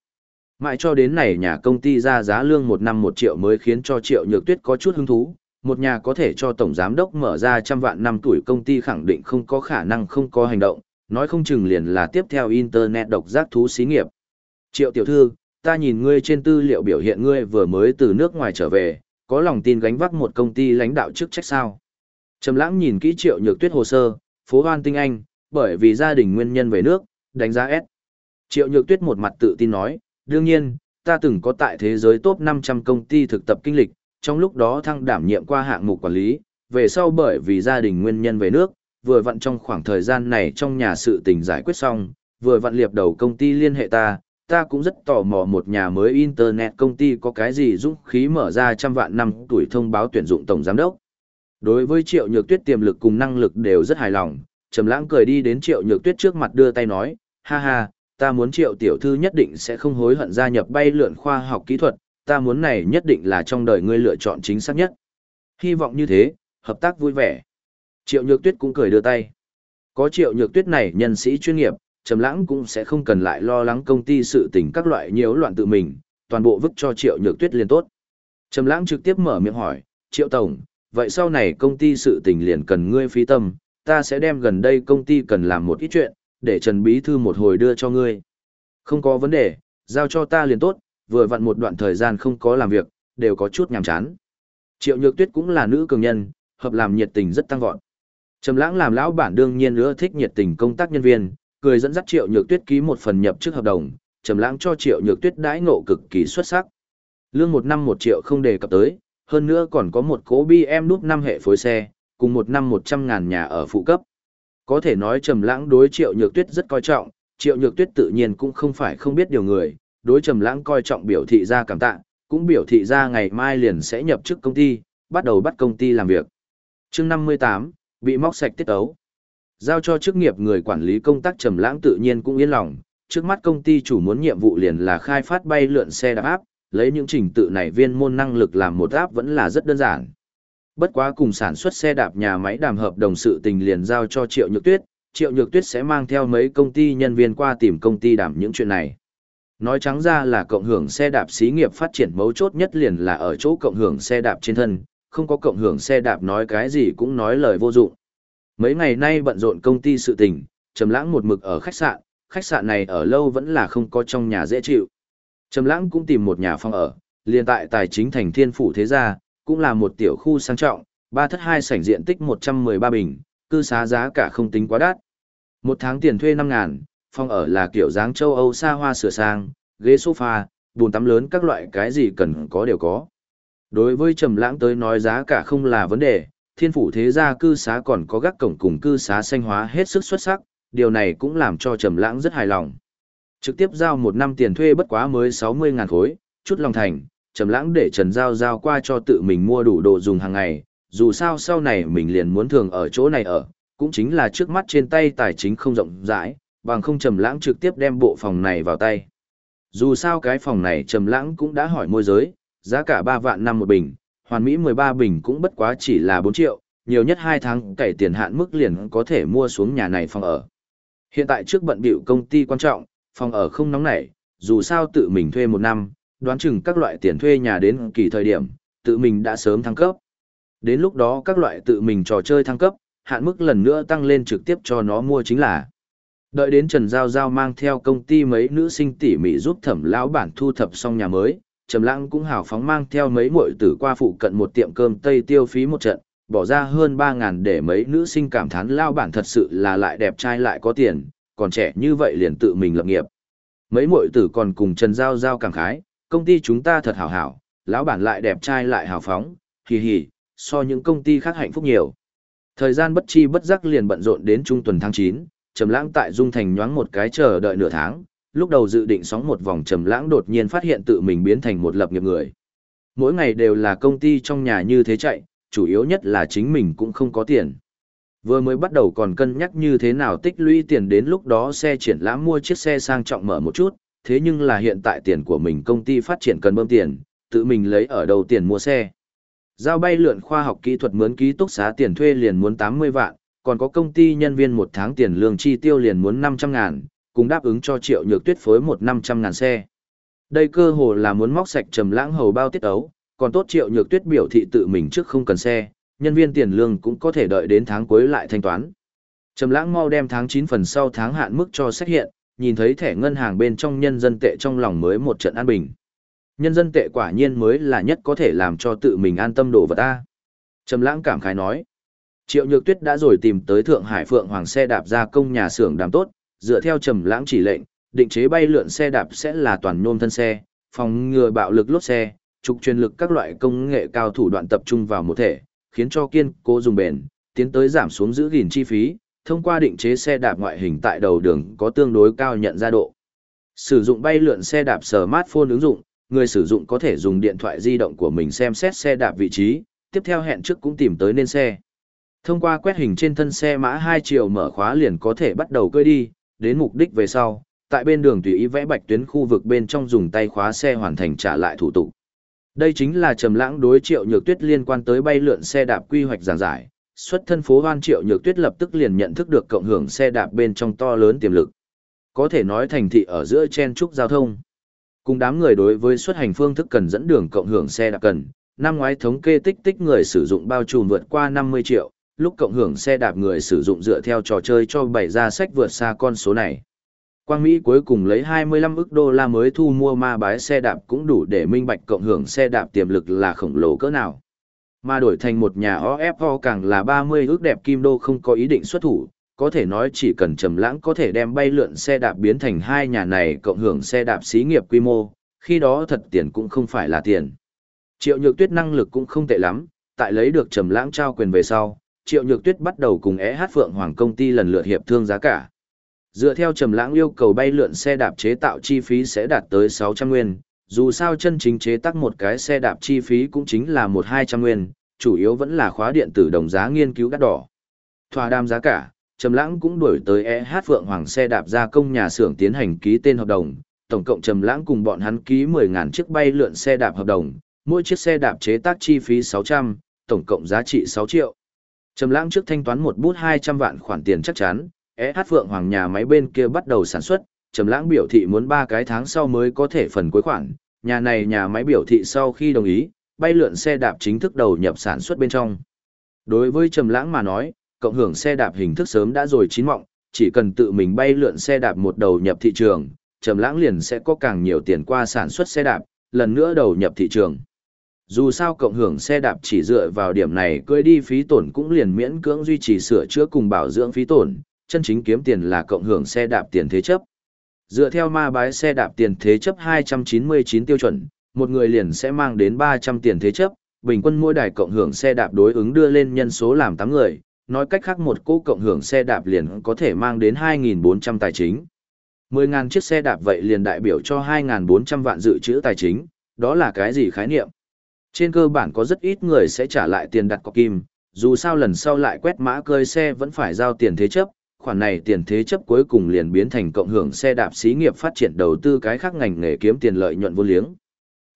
Mãi cho đến này nhà công ty ra giá lương một năm một triệu mới khiến cho Triệu Nhược Tuyết có chút hứng thú, một nhà có thể cho tổng giám đốc mở ra trăm vạn năm tuổi công ty khẳng định không có khả năng không có hành động, nói không chừng liền là tiếp theo internet độc giác thú xí nghiệp. Triệu tiểu thư, ta nhìn ngươi trên tư liệu biểu hiện ngươi vừa mới từ nước ngoài trở về, có lòng tin gánh vác một công ty lãnh đạo chức trách sao. Trầm lãng nhìn kỹ triệu nhược tuyết hồ sơ, phố hoan tinh anh, bởi vì gia đình nguyên nhân về nước, đánh giá S. Triệu nhược tuyết một mặt tự tin nói, đương nhiên, ta từng có tại thế giới top 500 công ty thực tập kinh lịch, trong lúc đó thăng đảm nhiệm qua hạng mục quản lý, về sau bởi vì gia đình nguyên nhân về nước, vừa vặn trong khoảng thời gian này trong nhà sự tình giải quyết xong, vừa vặn liệp đầu công ty liên hệ ta, ta cũng rất tò mò một nhà mới internet công ty có cái gì dũng khí mở ra trăm vạn năm tuổi thông báo tuyển dụng tổng giám đốc. Đối với Triệu Nhược Tuyết tiềm lực cùng năng lực đều rất hài lòng, Trầm Lãng cười đi đến Triệu Nhược Tuyết trước mặt đưa tay nói, "Ha ha, ta muốn Triệu tiểu thư nhất định sẽ không hối hận gia nhập bay lượn khoa học kỹ thuật, ta muốn này nhất định là trong đời ngươi lựa chọn chính xác nhất." Hy vọng như thế, hợp tác vui vẻ. Triệu Nhược Tuyết cũng cười đưa tay. Có Triệu Nhược Tuyết này nhân sĩ chuyên nghiệp, Trầm Lãng cũng sẽ không cần lại lo lắng công ty sự tình các loại nhiễu loạn tự mình, toàn bộ vứt cho Triệu Nhược Tuyết liền tốt. Trầm Lãng trực tiếp mở miệng hỏi, "Triệu tổng, vậy sau này công ty sự tình liền cần ngươi phí tâm, ta sẽ đem gần đây công ty cần làm một ít chuyện, để Trần bí thư một hồi đưa cho ngươi." "Không có vấn đề, giao cho ta liền tốt, vừa vặn một đoạn thời gian không có làm việc, đều có chút nhàm chán." Triệu Nhược Tuyết cũng là nữ cường nhân, hợp làm nhiệt tình rất tăng vọt. Trầm Lãng làm lão bản đương nhiên ưa thích nhiệt tình công tác nhân viên, cười dẫn dắt Triệu Nhược Tuyết ký một phần nhập chức hợp đồng, trầm lãng cho Triệu Nhược Tuyết đãi ngộ cực kỳ xuất sắc. Lương một năm một triệu không đề cập tới, hơn nữa còn có một cố BM núp năm hệ phối xe, cùng một năm một trăm ngàn nhà ở phụ cấp. Có thể nói trầm lãng đối Triệu Nhược Tuyết rất coi trọng, Triệu Nhược Tuyết tự nhiên cũng không phải không biết điều người, đối Trầm Lãng coi trọng biểu thị ra cảm tạ, cũng biểu thị ra ngày mai liền sẽ nhập chức công ty, bắt đầu bắt công ty làm việc. Chương 58, bị móc sạch tiết ấu. Giao cho chức nghiệp người quản lý công tác Trầm Lãng tự nhiên cũng yên lòng, trước mắt công ty chủ muốn nhiệm vụ liền là khai phát bay lượn xe đạp áp, lấy những trình tự này viên môn năng lực làm một áp vẫn là rất đơn giản. Bất quá cùng sản xuất xe đạp nhà máy đàm hợp đồng sự tình liền giao cho Triệu Nhược Tuyết, Triệu Nhược Tuyết sẽ mang theo mấy công ty nhân viên qua tìm công ty đảm những chuyện này. Nói trắng ra là cộng hưởng xe đạp xí nghiệp phát triển mấu chốt nhất liền là ở chỗ cộng hưởng xe đạp trên thân, không có cộng hưởng xe đạp nói cái gì cũng nói lời vô dụng. Mấy ngày nay bận rộn công ty sự tình, Trầm Lãng một mực ở khách sạn, khách sạn này ở lâu vẫn là không có trong nhà dễ chịu. Trầm Lãng cũng tìm một nhà phòng ở, liền tại tài chính thành Thiên phủ thế gia, cũng là một tiểu khu sang trọng, ba thất hai sảnh diện tích 113 bình, cư xá giá cả không tính quá đắt. Một tháng tiền thuê 5 ngàn, phòng ở là kiểu dáng châu Âu xa hoa sửa sang, ghế sofa, bồn tắm lớn các loại cái gì cần có đều có. Đối với Trầm Lãng tới nói giá cả không là vấn đề, thiên phủ thế gia cư xá còn có gác cổng cùng cư xá xanh hóa hết sức xuất sắc, điều này cũng làm cho Trầm Lãng rất hài lòng. Trực tiếp giao một năm tiền thuê bất quá mới 60 ngàn khối, chút lòng thành, Trầm Lãng để Trần Giao giao qua cho tự mình mua đủ đồ dùng hàng ngày, dù sao sau này mình liền muốn thường ở chỗ này ở, cũng chính là trước mắt trên tay tài chính không rộng rãi, bằng không Trầm Lãng trực tiếp đem bộ phòng này vào tay. Dù sao cái phòng này Trầm Lãng cũng đã hỏi môi giới, giá cả 3 vạn năm một bình, hoàn mỹ 13 bình cũng bất quá chỉ là 4 triệu, nhiều nhất 2 tháng cày tiền hạn mức liền có thể mua xuống nhà này phòng ở. Hiện tại trước bận bịu công ty quan trọng, phòng ở không nóng nảy, dù sao tự mình thuê một năm, đoán chừng các loại tiền thuê nhà đến kỳ thời điểm, tự mình đã sớm thăng cấp. Đến lúc đó các loại tự mình trò chơi thăng cấp, hạn mức lần nữa tăng lên trực tiếp cho nó mua chính là. Đợi đến Trần Giao Giao mang theo công ty mấy nữ sinh tỉ mỉ giúp thẩm lão bản thu thập xong nhà mới, Trầm Lãng cũng hào phóng mang theo mấy muội tử qua phụ cận một tiệm cơm Tây tiêu phí một trận, bỏ ra hơn 3000 để mấy nữ sinh cảm thán lão bản thật sự là lại đẹp trai lại có tiền, còn trẻ như vậy liền tự mình lập nghiệp. Mấy muội tử còn cùng Trần Giao Giao cảm khái, công ty chúng ta thật hảo hảo, lão bản lại đẹp trai lại hào phóng, hì hì, so những công ty khác hạnh phúc nhiều. Thời gian bất chi bất giác liền bận rộn đến trung tuần tháng 9, Trầm Lãng tại Dung Thành nhoáng một cái chờ đợi nửa tháng, lúc đầu dự định sóng một vòng Trầm Lãng đột nhiên phát hiện tự mình biến thành một lập nghiệp người. Mỗi ngày đều là công ty trong nhà như thế chạy, chủ yếu nhất là chính mình cũng không có tiền. Vừa mới bắt đầu còn cân nhắc như thế nào tích lũy tiền đến lúc đó xe triển lãm mua chiếc xe sang trọng mở một chút, thế nhưng là hiện tại tiền của mình công ty phát triển cần bơm tiền, tự mình lấy ở đầu tiền mua xe. Giao bay lượn khoa học kỹ thuật mướn ký túc xá tiền thuê liền muốn 80 vạn, còn có công ty nhân viên một tháng tiền lương chi tiêu liền muốn 500 ngàn, cùng đáp ứng cho triệu nhược tuyết phối một 500 ngàn xe. Đây cơ hồ là muốn móc sạch trầm lãng hầu bao tiết ấu, còn tốt triệu nhược tuyết biểu thị tự mình trước không cần xe, nhân viên tiền lương cũng có thể đợi đến tháng cuối lại thanh toán. Trầm lãng mau đem tháng 9 phần sau tháng hạn mức cho xét hiện, nhìn thấy thẻ ngân hàng bên trong nhân dân tệ trong lòng mới một trận an bình. Nhân dân tệ quả nhiên mới là nhất có thể làm cho tự mình an tâm đồ vật ta. Trầm lãng cảm khái nói. Triệu Nhược Tuyết đã rồi tìm tới Thượng Hải Phượng Hoàng xe đạp gia công nhà xưởng đàm tốt, dựa theo Trầm lãng chỉ lệnh, định chế bay lượn xe đạp sẽ là toàn nhôm thân xe, phòng ngừa bạo lực lốp xe, trục truyền lực các loại công nghệ cao thủ đoạn tập trung vào một thể, khiến cho kiên cố dùng bền, tiến tới giảm xuống giữ gìn chi phí, thông qua định chế xe đạp ngoại hình tại đầu đường có tương đối cao nhận ra độ. Sử dụng bay lượn xe đạp smartphone ứng dụng, người sử dụng có thể dùng điện thoại di động của mình xem xét xe đạp vị trí, tiếp theo hẹn trước cũng tìm tới nên xe. Thông qua quét hình trên thân xe mã hai triệu mở khóa liền có thể bắt đầu cơi đi, đến mục đích về sau, tại bên đường tùy ý vẽ bạch tuyến khu vực bên trong dùng tay khóa xe hoàn thành trả lại thủ tục. Đây chính là trầm lãng đối triệu nhược tuyết liên quan tới bay lượn xe đạp quy hoạch giảng giải, xuất thân phố hoan triệu nhược tuyết lập tức liền nhận thức được cộng hưởng xe đạp bên trong to lớn tiềm lực. Có thể nói thành thị ở giữa chen trúc giao thông. Cùng đám người đối với xuất hành phương thức cần dẫn đường cộng hưởng xe đạp cần, năm ngoái thống kê tích tích người sử dụng bao trùm vượt qua 50 triệu, lúc cộng hưởng xe đạp người sử dụng dựa theo trò chơi cho bày ra sách vượt xa con số này. Quang Mỹ cuối cùng lấy 25 ức đô la mới thu mua ma bái xe đạp cũng đủ để minh bạch cộng hưởng xe đạp tiềm lực là khổng lồ cỡ nào. Mà đổi thành một nhà OFO càng là 30 ức đẹp kim đô không có ý định xuất thủ, có thể nói chỉ cần trầm lãng có thể đem bay lượn xe đạp biến thành hai nhà này cộng hưởng xe đạp xí nghiệp quy mô, khi đó thật tiền cũng không phải là tiền. Triệu Nhược Tuyết năng lực cũng không tệ lắm, tại lấy được trầm lãng trao quyền về sau, Triệu Nhược Tuyết bắt đầu cùng EH Phượng Hoàng công ty lần lượt hiệp thương giá cả. Dựa theo Trầm Lãng yêu cầu bay lượn xe đạp chế tạo chi phí sẽ đạt tới 600 nguyên, dù sao chân chính chế tác một cái xe đạp chi phí cũng chính là một hai trăm nguyên, chủ yếu vẫn là khóa điện tử đồng giá nghiên cứu đắt đỏ. Thỏa đam giá cả, Trầm Lãng cũng đuổi tới EH Phượng Hoàng xe đạp gia công nhà xưởng tiến hành ký tên hợp đồng, tổng cộng Trầm Lãng cùng bọn hắn ký 10000 chiếc bay lượn xe đạp hợp đồng, mỗi chiếc xe đạp chế tác chi phí 600, tổng cộng giá trị 6 triệu. Trầm Lãng trước thanh toán một bút 200 vạn khoản tiền chắc chắn, SH Phượng Hoàng nhà máy bên kia bắt đầu sản xuất, Trầm Lãng biểu thị muốn 3 cái tháng sau mới có thể phần cuối khoản, nhà này nhà máy biểu thị sau khi đồng ý, bay lượn xe đạp chính thức đầu nhập sản xuất bên trong. Đối với Trầm Lãng mà nói, cộng hưởng xe đạp hình thức sớm đã rồi chín mọng, chỉ cần tự mình bay lượn xe đạp một đầu nhập thị trường, Trầm Lãng liền sẽ có càng nhiều tiền qua sản xuất xe đạp, lần nữa đầu nhập thị trường. Dù sao cộng hưởng xe đạp chỉ dựa vào điểm này cưỡi đi phí tổn cũng liền miễn cưỡng duy trì sửa chữa cùng bảo dưỡng phí tổn, chân chính kiếm tiền là cộng hưởng xe đạp tiền thế chấp. Dựa theo ma bái xe đạp tiền thế chấp 299 tiêu chuẩn, một người liền sẽ mang đến 300 tiền thế chấp, bình quân mỗi đài cộng hưởng xe đạp đối ứng đưa lên nhân số làm 8 người, nói cách khác một cỗ cộng hưởng xe đạp liền có thể mang đến 2.400 tài chính. 10.000 chiếc xe đạp vậy liền đại biểu cho 2.400 vạn dự trữ tài chính, đó là cái gì khái niệm? Trên cơ bản có rất ít người sẽ trả lại tiền đặt cọc kim, dù sao lần sau lại quét mã cơi xe vẫn phải giao tiền thế chấp, khoản này tiền thế chấp cuối cùng liền biến thành cộng hưởng xe đạp xí nghiệp phát triển đầu tư cái khác ngành nghề kiếm tiền lợi nhuận vô liếng.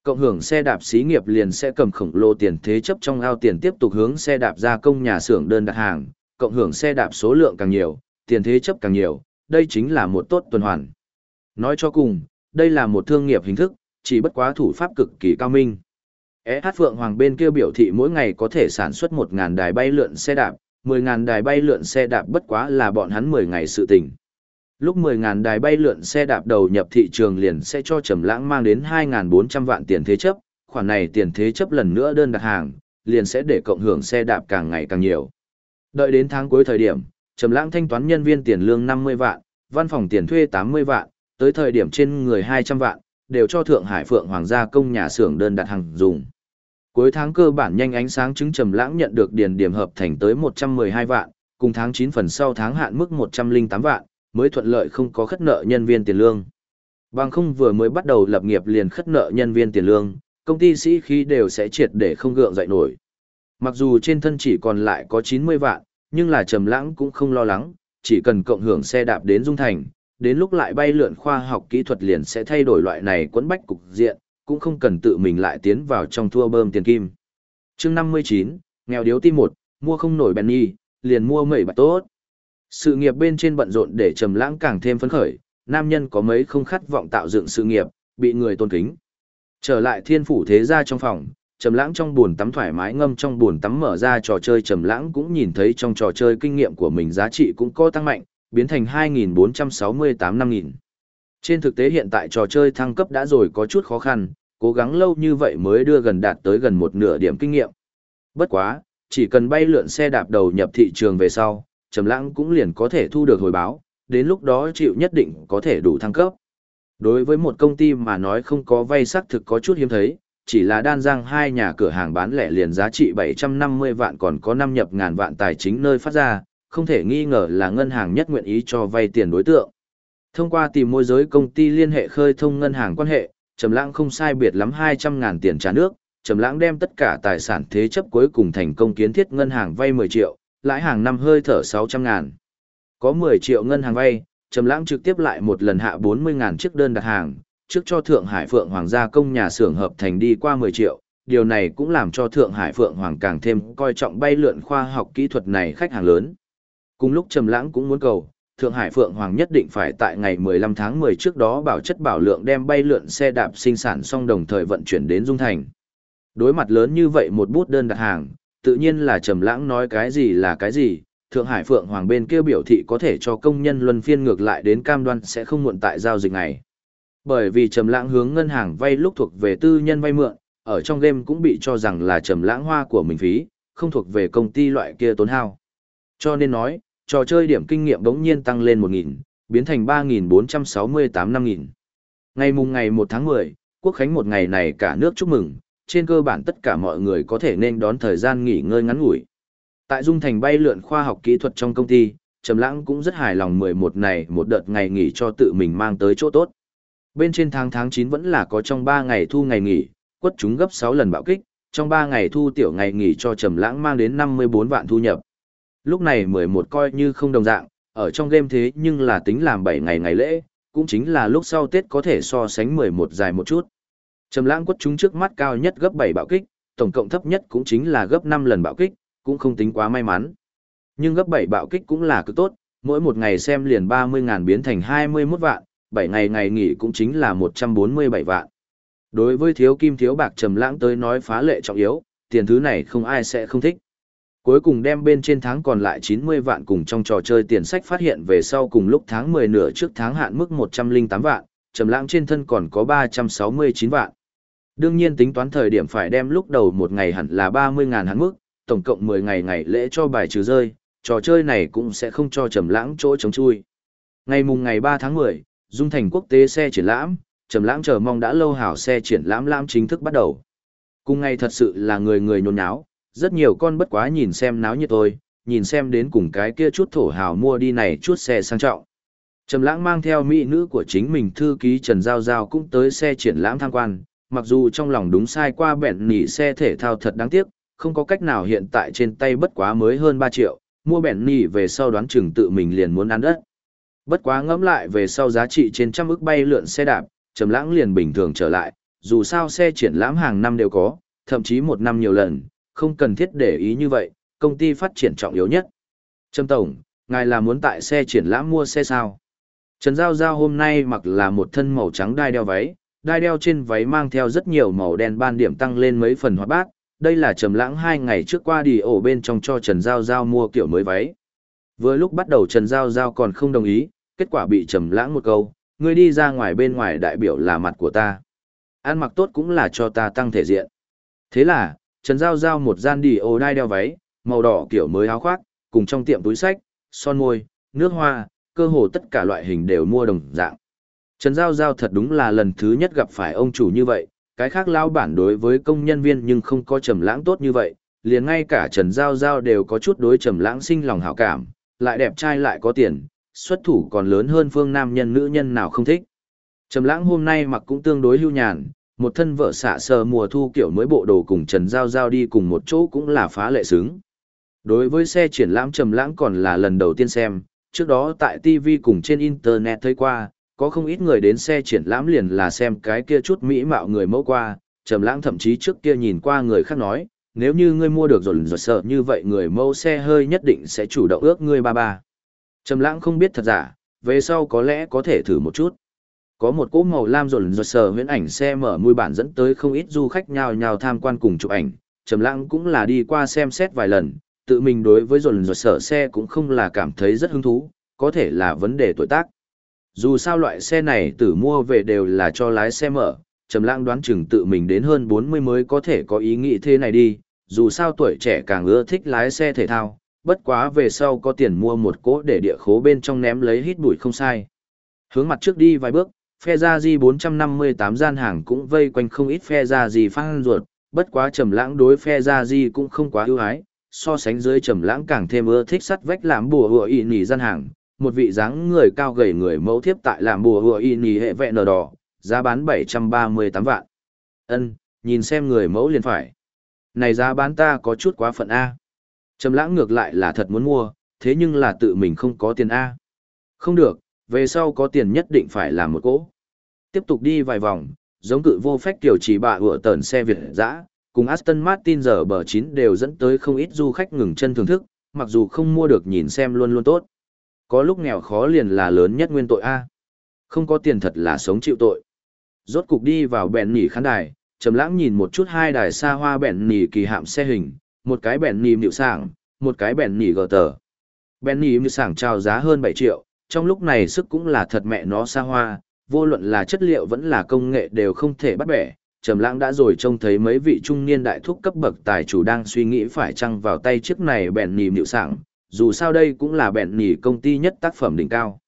Cộng hưởng xe đạp xí nghiệp liền sẽ cầm khổng lồ tiền thế chấp trong ao tiền tiếp tục hướng xe đạp gia công nhà xưởng đơn đặt hàng, cộng hưởng xe đạp số lượng càng nhiều, tiền thế chấp càng nhiều, đây chính là một tốt tuần hoàn. Nói cho cùng, đây là một thương nghiệp hình thức, chỉ bất quá thủ pháp cực kỳ cao minh. SH Phượng Hoàng bên kia biểu thị mỗi ngày có thể sản xuất 1.000 đài bay lượn xe đạp, 10.000 đài bay lượn xe đạp bất quá là bọn hắn 10 ngày sự tình. Lúc 10.000 đài bay lượn xe đạp đầu nhập thị trường liền sẽ cho Trầm Lãng mang đến 2.400 vạn tiền thế chấp, khoản này tiền thế chấp lần nữa đơn đặt hàng, liền sẽ để cộng hưởng xe đạp càng ngày càng nhiều. Đợi đến tháng cuối thời điểm, Trầm Lãng thanh toán nhân viên tiền lương 50 vạn, văn phòng tiền thuê 80 vạn, tới thời điểm trên người 200 vạn, đều cho Thượng Hải Phượng Hoàng gia công nhà xưởng đơn đặt hàng dùng. Cuối tháng cơ bản nhanh ánh sáng chứng trầm lãng nhận được điền điểm hợp thành tới 112 vạn, cùng tháng 9 phần sau tháng hạn mức 108 vạn, mới thuận lợi không có khất nợ nhân viên tiền lương. Bằng không vừa mới bắt đầu lập nghiệp liền khất nợ nhân viên tiền lương, công ty sĩ khí đều sẽ triệt để không gượng dậy nổi. Mặc dù trên thân chỉ còn lại có 90 vạn, nhưng là trầm lãng cũng không lo lắng, chỉ cần cộng hưởng xe đạp đến Dung Thành, đến lúc lại bay lượn khoa học kỹ thuật liền sẽ thay đổi loại này quấn bách cục diện, cũng không cần tự mình lại tiến vào trong thua bơm tiền kim. chương 59, nghèo điếu tim một, mua không nổi Benny, liền mua mẩy bạc tốt. Sự nghiệp bên trên bận rộn để trầm lãng càng thêm phấn khởi, nam nhân có mấy không khát vọng tạo dựng sự nghiệp, bị người tôn kính. Trở lại thiên phủ thế gia trong phòng, trầm lãng trong buồn tắm thoải mái ngâm trong buồn tắm mở ra trò chơi trầm lãng cũng nhìn thấy trong trò chơi kinh nghiệm của mình giá trị cũng có tăng mạnh, biến thành 2468 năm nghìn. Trên thực tế hiện tại trò chơi thăng cấp đã rồi có chút khó khăn, cố gắng lâu như vậy mới đưa gần đạt tới gần một nửa điểm kinh nghiệm. Bất quá, chỉ cần bay lượn xe đạp đầu nhập thị trường về sau, Trầm Lãng cũng liền có thể thu được hồi báo, đến lúc đó chịu nhất định có thể đủ thăng cấp. Đối với một công ty mà nói không có vay xác thực có chút hiếm thấy, chỉ là đan giang hai nhà cửa hàng bán lẻ liền giá trị 750 vạn còn có năm nhập ngàn vạn tài chính nơi phát ra, không thể nghi ngờ là ngân hàng nhất nguyện ý cho vay tiền đối tượng. Thông qua tìm môi giới công ty liên hệ khơi thông ngân hàng quan hệ, Trầm Lãng không sai biệt lắm 200 ngàn tiền trả nước, Trầm Lãng đem tất cả tài sản thế chấp cuối cùng thành công kiến thiết ngân hàng vay 10 triệu, lãi hàng năm hơi thở 600 ngàn. Có 10 triệu ngân hàng vay, Trầm Lãng trực tiếp lại một lần hạ 40 ngàn chiếc đơn đặt hàng, trước cho Thượng Hải Phượng Hoàng gia công nhà xưởng hợp thành đi qua 10 triệu, điều này cũng làm cho Thượng Hải Phượng Hoàng càng thêm coi trọng bay lượn khoa học kỹ thuật này khách hàng lớn. Cùng lúc Trầm Lãng cũng muốn cầu, Thượng Hải Phượng Hoàng nhất định phải tại ngày 15 tháng 10 trước đó bảo chất bảo lượng đem bay lượn xe đạp sinh sản xong đồng thời vận chuyển đến Dung Thành. Đối mặt lớn như vậy một bút đơn đặt hàng, tự nhiên là Trầm Lãng nói cái gì là cái gì, Thượng Hải Phượng Hoàng bên kia biểu thị có thể cho công nhân luân phiên ngược lại đến cam đoan sẽ không muộn tại giao dịch này. Bởi vì Trầm Lãng hướng ngân hàng vay lúc thuộc về tư nhân vay mượn, ở trong game cũng bị cho rằng là Trầm Lãng hoa của mình phí, không thuộc về công ty loại kia tốn hao. Cho nên nói, trò chơi điểm kinh nghiệm bỗng nhiên tăng lên 1.000, biến thành 3.468 năm nghìn. Ngày mùng ngày 1 tháng 10, quốc khánh một ngày này cả nước chúc mừng, trên cơ bản tất cả mọi người có thể nên đón thời gian nghỉ ngơi ngắn ngủi. Tại Dung Thành bay lượn khoa học kỹ thuật trong công ty, Trầm Lãng cũng rất hài lòng 11 này một đợt ngày nghỉ cho tự mình mang tới chỗ tốt. Bên trên tháng tháng 9 vẫn là có trong 3 ngày thu ngày nghỉ, quất chúng gấp 6 lần bạo kích, trong 3 ngày thu tiểu ngày nghỉ cho Trầm Lãng mang đến 54 vạn thu nhập. Lúc này 11 coi như không đồng dạng, ở trong game thế nhưng là tính làm 7 ngày ngày lễ, cũng chính là lúc sau Tết có thể so sánh 11 dài một chút. Trầm lãng quất chúng trước mắt cao nhất gấp 7 bạo kích, tổng cộng thấp nhất cũng chính là gấp 5 lần bạo kích, cũng không tính quá may mắn. Nhưng gấp 7 bạo kích cũng là cực tốt, mỗi một ngày xem liền 30.000 biến thành 21 vạn, 7 ngày ngày nghỉ cũng chính là 147 vạn. Đối với thiếu kim thiếu bạc trầm lãng tới nói phá lệ trọng yếu, tiền thứ này không ai sẽ không thích. Cuối cùng đem bên trên tháng còn lại 90 vạn cùng trong trò chơi tiền sách phát hiện về sau cùng lúc tháng 10 nửa trước tháng hạn mức 108 vạn, trầm lãng trên thân còn có 369 vạn. Đương nhiên tính toán thời điểm phải đem lúc đầu một ngày hẳn là 30.000 hạn mức, tổng cộng 10 ngày ngày lễ cho bài trừ rơi, trò chơi này cũng sẽ không cho trầm lãng chỗ chống chui. Ngày mùng ngày 3 tháng 10, Dung Thành quốc tế xe triển lãm, trầm lãng chờ mong đã lâu hảo xe triển lãm lãm chính thức bắt đầu. Cùng ngày thật sự là người người nhốn nháo, rất nhiều con bất quá nhìn xem náo như tôi, nhìn xem đến cùng cái kia chút thổ hào mua đi này chút xe sang trọng. Trầm lãng mang theo mỹ nữ của chính mình thư ký Trần Giao Giao cũng tới xe triển lãm tham quan, mặc dù trong lòng đúng sai qua bẹn nỉ xe thể thao thật đáng tiếc, không có cách nào hiện tại trên tay bất quá mới hơn 3 triệu, mua bẹn nỉ về sau đoán chừng tự mình liền muốn ăn đất. Bất quá ngẫm lại về sau giá trị trên trăm ức bay lượn xe đạp, Trầm lãng liền bình thường trở lại, dù sao xe triển lãm hàng năm đều có, thậm chí một năm nhiều lần, không cần thiết để ý như vậy, công ty phát triển trọng yếu nhất. Trâm Tổng, ngài là muốn tại xe triển lãm mua xe sao? Trần Giao Giao hôm nay mặc là một thân màu trắng đai đeo váy, đai đeo trên váy mang theo rất nhiều màu đen ban điểm tăng lên mấy phần hoạt bát. Đây là trầm lãng hai ngày trước qua đi ổ bên trong cho Trần Giao Giao mua kiểu mới váy. Vừa lúc bắt đầu Trần Giao Giao còn không đồng ý, kết quả bị trầm lãng một câu, ngươi đi ra ngoài bên ngoài đại biểu là mặt của ta. Ăn mặc tốt cũng là cho ta tăng thể diện. Thế là, Trần Giao Giao một gian đi ô đai đeo váy, màu đỏ kiểu mới áo khoác, cùng trong tiệm túi sách, son môi, nước hoa, cơ hồ tất cả loại hình đều mua đồng dạng. Trần Giao Giao thật đúng là lần thứ nhất gặp phải ông chủ như vậy, cái khác lao bản đối với công nhân viên nhưng không có trầm lãng tốt như vậy, liền ngay cả Trần Giao Giao đều có chút đối trầm lãng sinh lòng hảo cảm, lại đẹp trai lại có tiền, xuất thủ còn lớn hơn phương nam nhân nữ nhân nào không thích. Trầm lãng hôm nay mặc cũng tương đối lưu nhàn, một thân vợ xạ sờ mùa thu kiểu mới bộ đồ cùng Trần Giao Giao đi cùng một chỗ cũng là phá lệ sướng. Đối với xe triển lãm trầm lãng còn là lần đầu tiên xem, trước đó tại TV cùng trên Internet thấy qua, có không ít người đến xe triển lãm liền là xem cái kia chút mỹ mạo người mẫu qua, trầm lãng thậm chí trước kia nhìn qua người khác nói, nếu như ngươi mua được rồi rồi sợ như vậy người mẫu xe hơi nhất định sẽ chủ động ước ngươi ba ba. Trầm lãng không biết thật giả, về sau có lẽ có thể thử một chút. Có một cỗ màu lam rồn rột sờ huyễn ảnh xe mở mùi bản dẫn tới không ít du khách nhào nhào tham quan cùng chụp ảnh, Trầm Lãng cũng là đi qua xem xét vài lần, tự mình đối với rồn rột sờ xe cũng không là cảm thấy rất hứng thú, có thể là vấn đề tuổi tác. Dù sao loại xe này tử mua về đều là cho lái xe mở, Trầm Lãng đoán chừng tự mình đến hơn 40 mới có thể có ý nghĩ thế này đi, dù sao tuổi trẻ càng ưa thích lái xe thể thao, bất quá về sau có tiền mua một cỗ để địa khố bên trong ném lấy hít bụi không sai. Hướng mặt trước đi vài bước, phe gia di 458 gian hàng cũng vây quanh không ít phe gia di phan ruột, bất quá trầm lãng đối phe gia di cũng không quá ưu ái, so sánh dưới trầm lãng càng thêm ưa thích sắt vách làm bùa hựa y nhì gian hàng, một vị dáng người cao gầy người mẫu thiếp tại làm bùa hựa y nhì hệ vẹn nở đỏ, giá bán 738 vạn. Ân, nhìn xem người mẫu liền phải. Này giá bán ta có chút quá phận A. Trầm lãng ngược lại là thật muốn mua, thế nhưng là tự mình không có tiền A. Không được, về sau có tiền nhất định phải làm một cỗ. Tiếp tục đi vài vòng, giống cự vô phách tiểu chỉ bạ ựa tờn xe Việt dã, cùng Aston Martin giờ bờ 9 đều dẫn tới không ít du khách ngừng chân thưởng thức, mặc dù không mua được nhìn xem luôn luôn tốt. Có lúc nghèo khó liền là lớn nhất nguyên tội A. Không có tiền thật là sống chịu tội. Rốt cục đi vào bèn nỉ khán đài, trầm lãng nhìn một chút hai đài xa hoa bèn nỉ kỳ hạm xe hình, một cái bèn nỉ nhịu sảng, một cái bèn nỉ gờ tờ. Bèn nỉ nhịu sảng trao giá hơn 7 triệu, trong lúc này sức cũng là thật mẹ nó xa hoa, vô luận là chất liệu vẫn là công nghệ đều không thể bắt bẻ. Trầm lãng đã rồi trông thấy mấy vị trung niên đại thúc cấp bậc tài chủ đang suy nghĩ phải chăng vào tay chiếc này bèn nì nịu sảng, dù sao đây cũng là bèn nì công ty nhất tác phẩm đỉnh cao.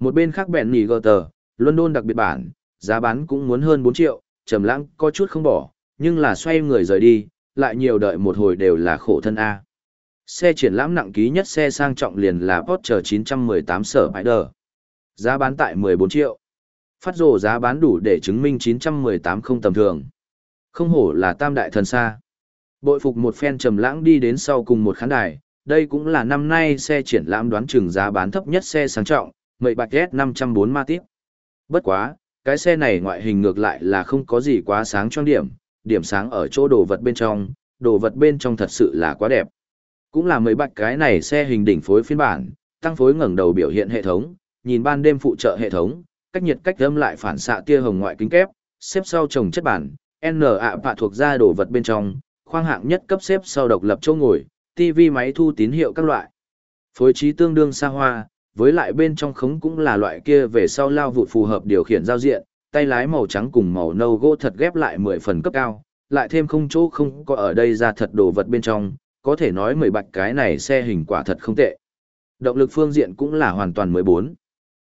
Một bên khác bèn nì gờ tờ, London đặc biệt bản, giá bán cũng muốn hơn 4 triệu, trầm lãng có chút không bỏ, nhưng là xoay người rời đi, lại nhiều đợi một hồi đều là khổ thân A. Xe triển lãm nặng ký nhất xe sang trọng liền là Porsche 918 sở Spider. Giá bán tại 14 triệu. Phát rồ giá bán đủ để chứng minh 918 không tầm thường. Không hổ là tam đại thần xa. Bội phục một phen trầm lãng đi đến sau cùng một khán đài, đây cũng là năm nay xe triển lãm đoán chừng giá bán thấp nhất xe sang trọng, mậy bạch S504 Matic. Bất quá, cái xe này ngoại hình ngược lại là không có gì quá sáng trong điểm, điểm sáng ở chỗ đồ vật bên trong, đồ vật bên trong thật sự là quá đẹp. Cũng là mấy bạch cái này xe hình đỉnh phối phiên bản, tăng phối ngẩng đầu biểu hiện hệ thống, nhìn ban đêm phụ trợ hệ thống, cách nhiệt cách âm lại phản xạ tia hồng ngoại kính kép, xếp sau trồng chất bản, N ạ bạ thuộc ra đồ vật bên trong, khoang hạng nhất cấp xếp sau độc lập chỗ ngồi, TV máy thu tín hiệu các loại. Phối trí tương đương xa hoa, với lại bên trong khống cũng là loại kia về sau lao vụt phù hợp điều khiển giao diện, tay lái màu trắng cùng màu nâu gỗ thật ghép lại 10 phần cấp cao, lại thêm không chỗ không có ở đây ra thật đồ vật bên trong, có thể nói mười bạch cái này xe hình quả thật không tệ. Động lực phương diện cũng là hoàn toàn 14.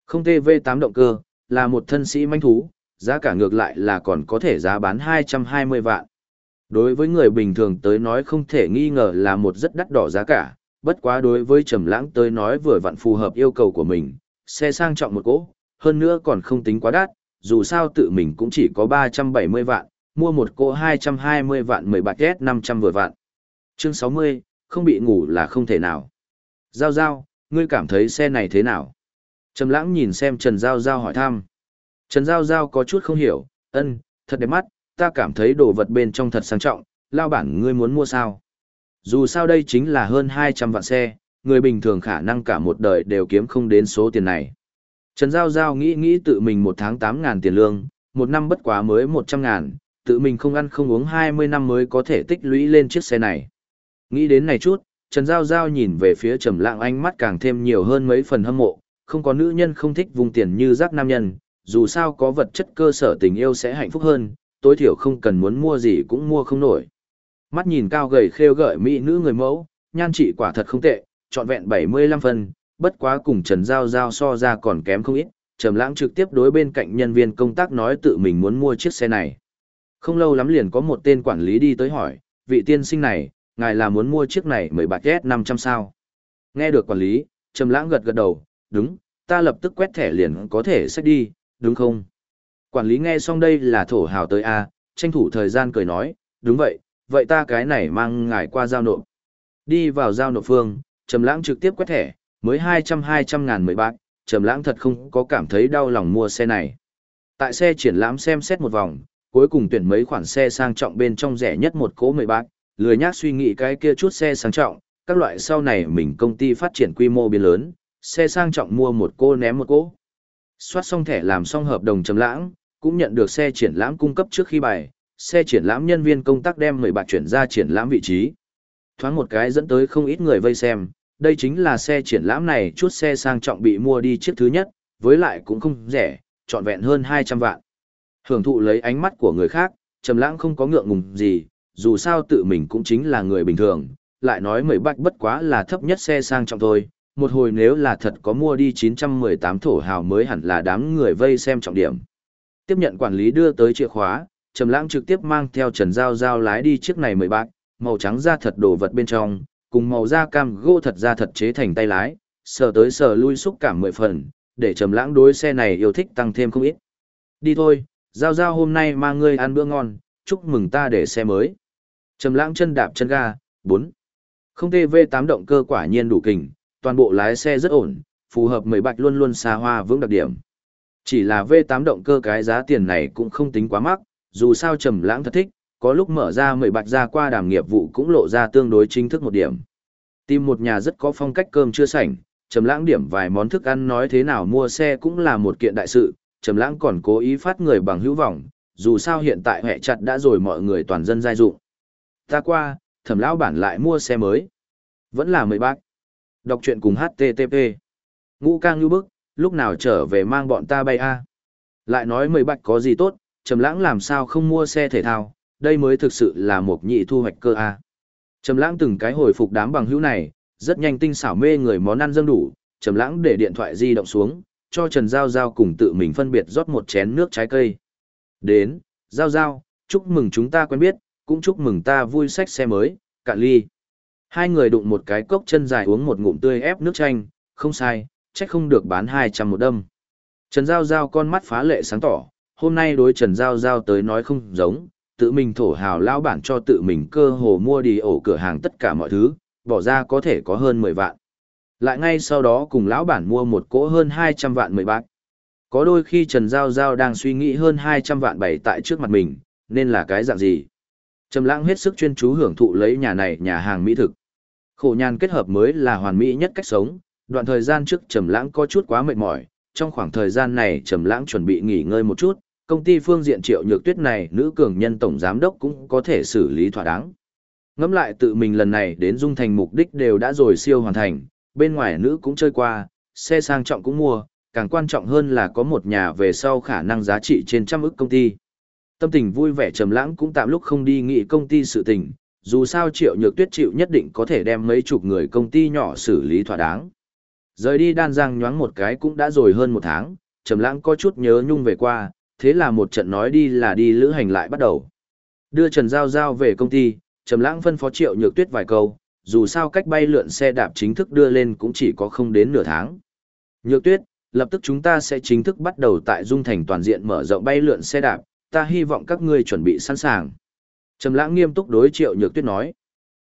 Không TV8 động cơ, là một thân sĩ manh thú, giá cả ngược lại là còn có thể giá bán 220 vạn. Đối với người bình thường tới nói không thể nghi ngờ là một rất đắt đỏ giá cả, bất quá đối với Trầm Lãng tới nói vừa vặn phù hợp yêu cầu của mình, xe sang trọng một cỗ, hơn nữa còn không tính quá đắt, dù sao tự mình cũng chỉ có 370 vạn, mua một cỗ 220 vạn 10 bạc S 500 vừa vạn. Chương 60, không bị ngủ là không thể nào. Giao Giao, ngươi cảm thấy xe này thế nào? Trầm Lãng nhìn xem Trần Giao Giao hỏi thăm. Trần Giao Giao có chút không hiểu, ân, thật đẹp mắt, ta cảm thấy đồ vật bên trong thật sang trọng, lao bản ngươi muốn mua sao? Dù sao đây chính là hơn 200 vạn xe, người bình thường khả năng cả một đời đều kiếm không đến số tiền này. Trần Giao Giao nghĩ nghĩ tự mình một tháng 8 ngàn tiền lương, một năm bất quá mới 100 ngàn, tự mình không ăn không uống 20 năm mới có thể tích lũy lên chiếc xe này. Nghĩ đến này chút, Trần Giao Giao nhìn về phía Trầm Lãng ánh mắt càng thêm nhiều hơn mấy phần hâm mộ, không có nữ nhân không thích vùng tiền như rác nam nhân, dù sao có vật chất cơ sở tình yêu sẽ hạnh phúc hơn, tối thiểu không cần muốn mua gì cũng mua không nổi. Mắt nhìn cao gầy khêu gợi mỹ nữ người mẫu, nhan trị quả thật không tệ, trọn vẹn 75 phần, bất quá cùng Trần Giao Giao so ra còn kém không ít, Trầm Lãng trực tiếp đối bên cạnh nhân viên công tác nói tự mình muốn mua chiếc xe này. Không lâu lắm liền có một tên quản lý đi tới hỏi, vị tiên sinh này, ngài là muốn mua chiếc này mười bạc S 500 sao? Nghe được quản lý, Trầm Lãng gật gật đầu, đúng, ta lập tức quét thẻ liền có thể xách đi, đúng không? Quản lý nghe xong đây là thổ hào tới A, tranh thủ thời gian cười nói, đúng vậy, vậy ta cái này mang ngài qua giao nộp. Đi vào giao nộp phương, Trầm Lãng trực tiếp quét thẻ, mới 200-200 ngàn mười bạc, Trầm Lãng thật không có cảm thấy đau lòng mua xe này. Tại xe triển lãm xem xét một vòng, cuối cùng tuyển mấy khoản xe sang trọng bên trong rẻ nhất một cỗ mười bạc, lười nhác suy nghĩ cái kia chút xe sang trọng, các loại sau này mình công ty phát triển quy mô biến lớn, xe sang trọng mua một cô ném một cỗ. xoát xong thẻ làm xong hợp đồng Trầm Lãng, cũng nhận được xe triển lãm cung cấp trước khi bài, xe triển lãm nhân viên công tác đem mười bạc chuyển ra triển lãm vị trí. Thoáng một cái dẫn tới không ít người vây xem, đây chính là xe triển lãm này chút xe sang trọng bị mua đi chiếc thứ nhất, với lại cũng không rẻ, trọn vẹn hơn 200 vạn. Hưởng thụ lấy ánh mắt của người khác, Trầm Lãng không có ngượng ngùng gì, dù sao tự mình cũng chính là người bình thường, lại nói mười bạch bất quá là thấp nhất xe sang trọng thôi, một hồi nếu là thật có mua đi 918 thổ hào mới hẳn là đám người vây xem trọng điểm. Tiếp nhận quản lý đưa tới chìa khóa, Trầm Lãng trực tiếp mang theo Trần Giao Giao lái đi chiếc này mười bạc, màu trắng da thật đồ vật bên trong, cùng màu da cam gỗ thật da thật chế thành tay lái, sờ tới sờ lui xúc cảm mười phần, để Trầm Lãng đối xe này yêu thích tăng thêm không ít. Đi thôi, Giao Giao hôm nay mang ngươi ăn bữa ngon, chúc mừng ta để xe mới. Trầm Lãng chân đạp chân ga, 4. Không TV8 động cơ quả nhiên đủ kình, toàn bộ lái xe rất ổn, phù hợp mười bạch luôn luôn xa hoa vững đặc điểm. Chỉ là V8 động cơ cái giá tiền này cũng không tính quá mắc, dù sao trầm lãng thật thích, có lúc mở ra mười bạch ra qua đàm nghiệp vụ cũng lộ ra tương đối chính thức một điểm. Tìm một nhà rất có phong cách cơm chưa sảnh, trầm lãng điểm vài món thức ăn nói thế nào mua xe cũng là một kiện đại sự, trầm lãng còn cố ý phát người bằng hữu vọng, dù sao hiện tại hệ chặt đã rồi mọi người toàn dân giai dụng. Ta qua, thẩm lão bản lại mua xe mới. Vẫn là mười bác. Đọc truyện cùng HTTP. Ngũ ca ngưu bức, lúc nào trở về mang bọn ta bay a Lại nói mười bạch có gì tốt, Trầm Lãng làm sao không mua xe thể thao, đây mới thực sự là một nhị thu hoạch cơ a. Trầm Lãng từng cái hồi phục đám bằng hữu này, rất nhanh tinh xảo mê người món ăn dâng đủ, Trầm Lãng để điện thoại di động xuống, cho Trần Giao Giao cùng tự mình phân biệt rót một chén nước trái cây. Đến, Giao Giao, chúc mừng chúng ta quen biết, cũng chúc mừng ta vui sách xe mới, cạn ly. Hai người đụng một cái cốc chân dài uống một ngụm tươi ép nước chanh, không sai, trách không được bán 200 một đâm. Trần Giao Giao con mắt phá lệ sáng tỏ, hôm nay đối Trần Giao Giao tới nói không giống, tự mình thổ hào lao bản cho tự mình cơ hồ mua đi ổ cửa hàng tất cả mọi thứ, bỏ ra có thể có hơn 10 vạn. Lại ngay sau đó cùng lão bản mua một cỗ hơn 200 vạn 10 bạc. Có đôi khi Trần Giao Giao đang suy nghĩ hơn 200 vạn bày tại trước mặt mình, nên là cái dạng gì. Trầm lãng hết sức chuyên chú hưởng thụ lấy nhà này nhà hàng mỹ thực. Khổ nhàn kết hợp mới là hoàn mỹ nhất cách sống, đoạn thời gian trước Trầm lãng có chút quá mệt mỏi, trong khoảng thời gian này Trầm lãng chuẩn bị nghỉ ngơi một chút, công ty phương diện triệu nhược tuyết này nữ cường nhân tổng giám đốc cũng có thể xử lý thỏa đáng. Ngẫm lại tự mình lần này đến Dung Thành mục đích đều đã rồi siêu hoàn thành, bên ngoài nữ cũng chơi qua, xe sang trọng cũng mua, càng quan trọng hơn là có một nhà về sau khả năng giá trị trên trăm ức công ty. Tâm tình vui vẻ trầm lãng cũng tạm lúc không đi nghị công ty sự tình, dù sao Triệu Nhược Tuyết chịu nhất định có thể đem mấy chục người công ty nhỏ xử lý thỏa đáng. Rời đi đan giang nhoáng một cái cũng đã rồi hơn một tháng, trầm lãng có chút nhớ nhung về qua, thế là một trận nói đi là đi lữ hành lại bắt đầu. Đưa Trần Giao Giao về công ty, trầm lãng phân phó Triệu Nhược Tuyết vài câu, dù sao cách bay lượn xe đạp chính thức đưa lên cũng chỉ có không đến nửa tháng. Nhược Tuyết, lập tức chúng ta sẽ chính thức bắt đầu tại Dung Thành toàn diện mở rộng bay lượn xe đạp, ta hy vọng các ngươi chuẩn bị sẵn sàng. Trầm lãng nghiêm túc đối Triệu Nhược Tuyết nói.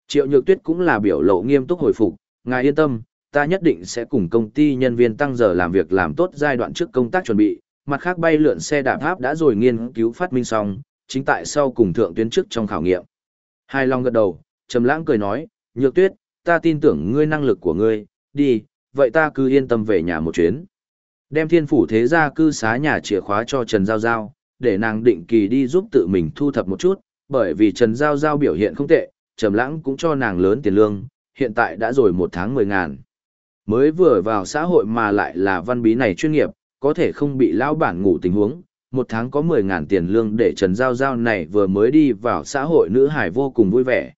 Triệu Nhược Tuyết cũng là biểu lộ nghiêm túc hồi phục, ngài yên tâm, ta nhất định sẽ cùng công ty nhân viên tăng giờ làm việc làm tốt giai đoạn trước công tác chuẩn bị, mặt khác bay lượn xe đạp tháp đã rồi nghiên cứu phát minh xong, chính tại sau cùng thượng tuyến trước trong khảo nghiệm. Hai Long gật đầu, Trầm Lãng cười nói, "Nhược Tuyết, ta tin tưởng ngươi năng lực của ngươi, đi, vậy ta cứ yên tâm về nhà một chuyến." Đem Thiên phủ thế gia cư xá nhà chìa khóa cho Trần Giao Giao, để nàng định kỳ đi giúp tự mình thu thập một chút, bởi vì Trần Giao Giao biểu hiện không tệ, Trầm Lãng cũng cho nàng lớn tiền lương, hiện tại đã rồi một tháng mười ngàn. Mới vừa vào xã hội mà lại là văn bí này chuyên nghiệp, có thể không bị lão bản ngủ tình huống, một tháng có mười ngàn tiền lương để Trần Giao Giao này vừa mới đi vào xã hội nữ hải vô cùng vui vẻ.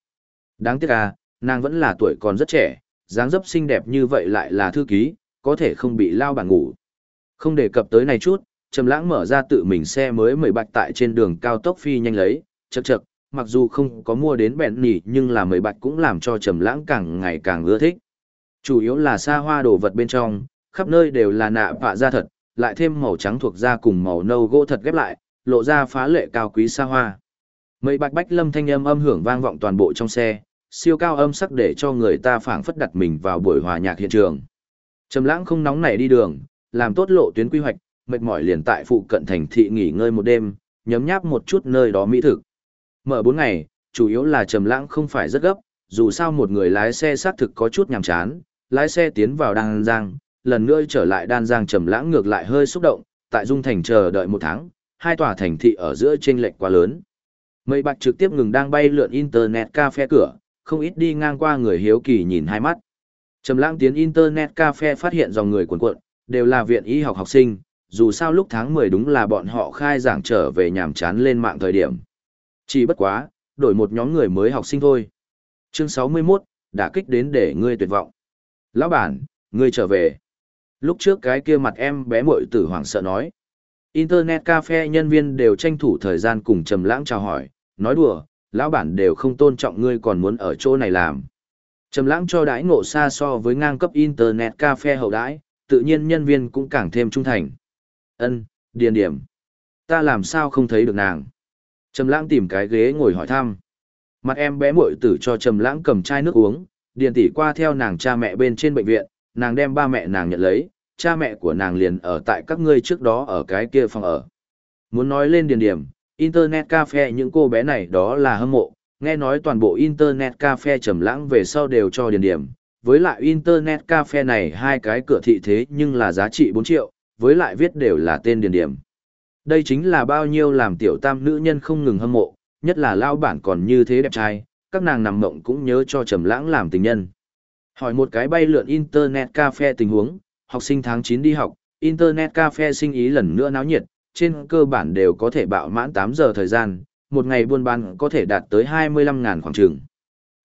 Đáng tiếc à, nàng vẫn là tuổi còn rất trẻ, dáng dấp xinh đẹp như vậy lại là thư ký, có thể không bị lao bản ngủ. Không đề cập tới này chút, Trầm Lãng mở ra tự mình xe mới mười bạch tại trên đường cao tốc phi nhanh lấy, chậc chậc, mặc dù không có mua đến bẹn nỉ nhưng là mười bạch cũng làm cho Trầm Lãng càng ngày càng ưa thích. Chủ yếu là xa hoa đồ vật bên trong, khắp nơi đều là nạ vạ da thật, lại thêm màu trắng thuộc da cùng màu nâu gỗ thật ghép lại, lộ ra phá lệ cao quý xa hoa. Mười bạch bách lâm thanh âm âm hưởng vang vọng toàn bộ trong xe, siêu cao âm sắc để cho người ta phảng phất đặt mình vào buổi hòa nhạc hiện trường. Trầm Lãng không nóng nảy đi đường, làm tốt lộ tuyến quy hoạch, mệt mỏi liền tại phụ cận thành thị nghỉ ngơi một đêm, nhấm nháp một chút nơi đó mỹ thực. Mở 4 ngày, chủ yếu là trầm lãng không phải rất gấp, dù sao một người lái xe xác thực có chút nhàm chán, lái xe tiến vào Đan Giang, lần nữa trở lại Đan Giang trầm lãng ngược lại hơi xúc động, tại Dung Thành chờ đợi một tháng, hai tòa thành thị ở giữa chênh lệch quá lớn. Mây bạc trực tiếp ngừng đang bay lượn internet cafe cửa, không ít đi ngang qua người hiếu kỳ nhìn hai mắt. Trầm lãng tiến internet cafe phát hiện dòng người cuồn cuộn, đều là viện y học học sinh, dù sao lúc tháng 10 đúng là bọn họ khai giảng trở về nhàm chán lên mạng thời điểm. Chỉ bất quá, đổi một nhóm người mới học sinh thôi. Chương 61, đã kích đến để ngươi tuyệt vọng. Lão bản, ngươi trở về. Lúc trước cái kia mặt em bé muội tử hoảng sợ nói. Internet cafe nhân viên đều tranh thủ thời gian cùng trầm lãng chào hỏi, nói đùa, lão bản đều không tôn trọng ngươi còn muốn ở chỗ này làm. Trầm lãng cho đãi ngộ xa so với ngang cấp Internet cafe hậu đãi, tự nhiên nhân viên cũng càng thêm trung thành. Ân, điền điểm. Ta làm sao không thấy được nàng? Trầm lãng tìm cái ghế ngồi hỏi thăm. Mặt em bé muội tử cho Trầm lãng cầm chai nước uống, điền tỷ qua theo nàng cha mẹ bên trên bệnh viện, nàng đem ba mẹ nàng nhận lấy, cha mẹ của nàng liền ở tại các ngươi trước đó ở cái kia phòng ở. Muốn nói lên điền điểm, Internet Cafe những cô bé này đó là hâm mộ, nghe nói toàn bộ Internet Cafe trầm lãng về sau đều cho điền điểm, với lại Internet Cafe này hai cái cửa thị thế nhưng là giá trị bốn triệu, với lại viết đều là tên điền điểm. Đây chính là bao nhiêu làm tiểu tam nữ nhân không ngừng hâm mộ, nhất là lao bản còn như thế đẹp trai, các nàng nằm mộng cũng nhớ cho trầm lãng làm tình nhân. Hỏi một cái bay lượn Internet Cafe tình huống, học sinh tháng 9 đi học, Internet Cafe sinh ý lần nữa náo nhiệt, trên cơ bản đều có thể bạo mãn 8 giờ thời gian, một ngày buôn bán có thể đạt tới 25.000 khoảng trường.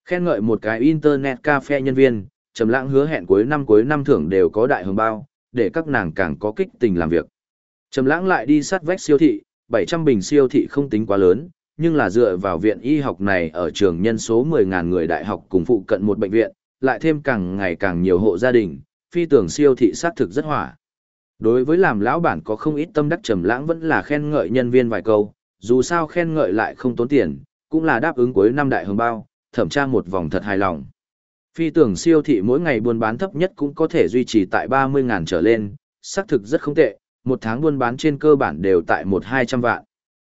Khen ngợi một cái Internet Cafe nhân viên, trầm lãng hứa hẹn cuối năm cuối năm thưởng đều có đại hưởng bao, để các nàng càng có kích tình làm việc. Trầm lãng lại đi sát vách siêu thị, 700 bình siêu thị không tính quá lớn, nhưng là dựa vào viện y học này ở trường nhân số 10.000 người đại học cùng phụ cận một bệnh viện, lại thêm càng ngày càng nhiều hộ gia đình, phi tưởng siêu thị sát thực rất hỏa. Đối với làm lão bản có không ít tâm đắc trầm lãng vẫn là khen ngợi nhân viên vài câu, dù sao khen ngợi lại không tốn tiền, cũng là đáp ứng cuối năm đại hương bao, thẩm tra một vòng thật hài lòng. Phi tưởng siêu thị mỗi ngày buôn bán thấp nhất cũng có thể duy trì tại 30.000 trở lên, xác thực rất không tệ, một tháng buôn bán trên cơ bản đều tại 1-200 vạn.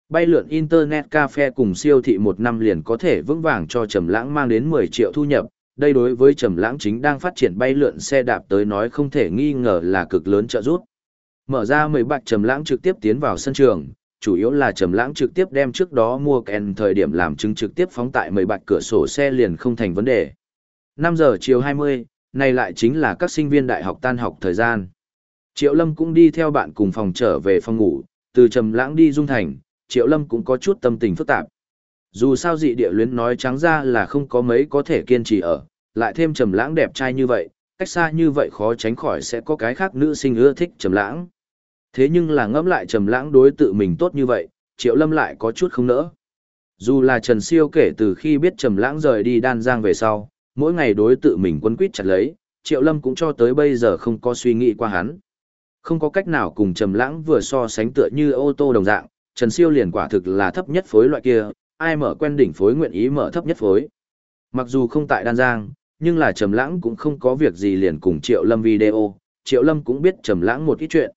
Bay lượn Internet Cafe cùng siêu thị một năm liền có thể vững vàng cho Trầm Lãng mang đến 10 triệu thu nhập, đây đối với Trầm Lãng chính đang phát triển bay lượn xe đạp tới nói không thể nghi ngờ là cực lớn trợ giúp. Mở ra 10 bạch Trầm Lãng trực tiếp tiến vào sân trường, chủ yếu là Trầm Lãng trực tiếp đem trước đó mua kèn thời điểm làm chứng trực tiếp phóng tại 10 bạch cửa sổ xe liền không thành vấn đề. 5 giờ chiều 20, này lại chính là các sinh viên đại học tan học thời gian. Triệu Lâm cũng đi theo bạn cùng phòng trở về phòng ngủ, từ Trầm Lãng đi Dung Thành, Triệu Lâm cũng có chút tâm tình phức tạp. Dù sao dị địa luyến nói trắng ra là không có mấy có thể kiên trì ở, lại thêm Trầm Lãng đẹp trai như vậy, cách xa như vậy khó tránh khỏi sẽ có cái khác nữ sinh ưa thích Trầm Lãng. Thế nhưng là ngẫm lại Trầm Lãng đối tự mình tốt như vậy, Triệu Lâm lại có chút không nỡ. Dù là Trần Siêu kể từ khi biết Trầm Lãng rời đi Đan Giang về sau, mỗi ngày đối tự mình quấn quýt chặt lấy, Triệu Lâm cũng cho tới bây giờ không có suy nghĩ qua hắn. Không có cách nào cùng Trầm Lãng vừa so sánh tựa như ô tô đồng dạng, Trần Siêu liền quả thực là thấp nhất phối loại kia, ai mở quen đỉnh phối nguyện ý mở thấp nhất phối. Mặc dù không tại Đan Giang, nhưng là Trầm Lãng cũng không có việc gì liền cùng Triệu Lâm video, Triệu Lâm cũng biết Trầm Lãng một ít chuyện.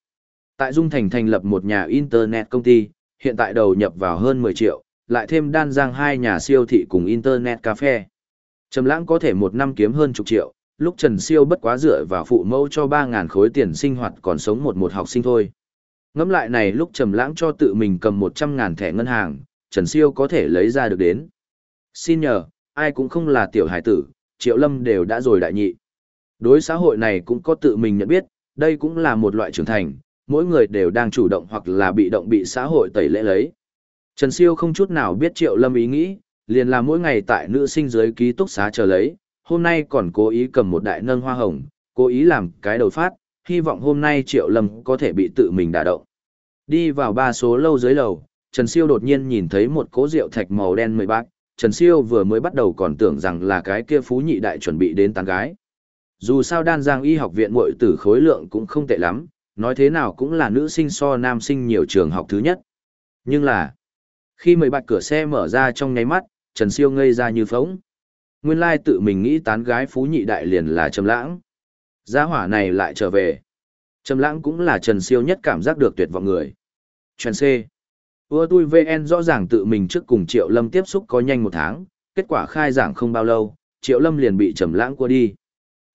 Tại Dung Thành thành lập một nhà internet công ty, hiện tại đầu nhập vào hơn 10 triệu, lại thêm Đan Giang hai nhà siêu thị cùng internet cafe. Trầm Lãng có thể một năm kiếm hơn chục triệu, lúc Trần Siêu bất quá dựa vào phụ mẫu cho 3.000 khối tiền sinh hoạt còn sống một một học sinh thôi. Ngẫm lại này lúc Trầm Lãng cho tự mình cầm 100.000 thẻ ngân hàng, Trần Siêu có thể lấy ra được đến. Xin nhờ, ai cũng không là tiểu hải tử, Triệu Lâm đều đã rồi đại nhị. Đối xã hội này cũng có tự mình nhận biết, đây cũng là một loại trưởng thành, mỗi người đều đang chủ động hoặc là bị động bị xã hội tẩy lễ lấy. Trần Siêu không chút nào biết Triệu Lâm ý nghĩ, liền là mỗi ngày tại nữ sinh dưới ký túc xá chờ lấy, hôm nay còn cố ý cầm một đại nâng hoa hồng, cố ý làm cái đầu phát, hy vọng hôm nay Triệu Lâm có thể bị tự mình đả động. Đi vào ba số lâu dưới lầu, Trần Siêu đột nhiên nhìn thấy một cố rượu thạch màu đen mười bạc, Trần Siêu vừa mới bắt đầu còn tưởng rằng là cái kia phú nhị đại chuẩn bị đến tán gái. Dù sao đan giang y học viện muội tử khối lượng cũng không tệ lắm, nói thế nào cũng là nữ sinh so nam sinh nhiều trường học thứ nhất. Nhưng là, khi mười bạc cửa xe mở ra trong nháy mắt, Trần Siêu ngây ra như phóng. Nguyên lai tự mình nghĩ tán gái phú nhị đại liền là Trầm Lãng. Gia hỏa này lại trở về. Trầm Lãng cũng là Trần Siêu nhất cảm giác được tuyệt vọng người. Chuyện C. Ưa tui VN rõ ràng tự mình trước cùng Triệu Lâm tiếp xúc có nhanh một tháng, kết quả khai giảng không bao lâu, Triệu Lâm liền bị Trầm Lãng qua đi.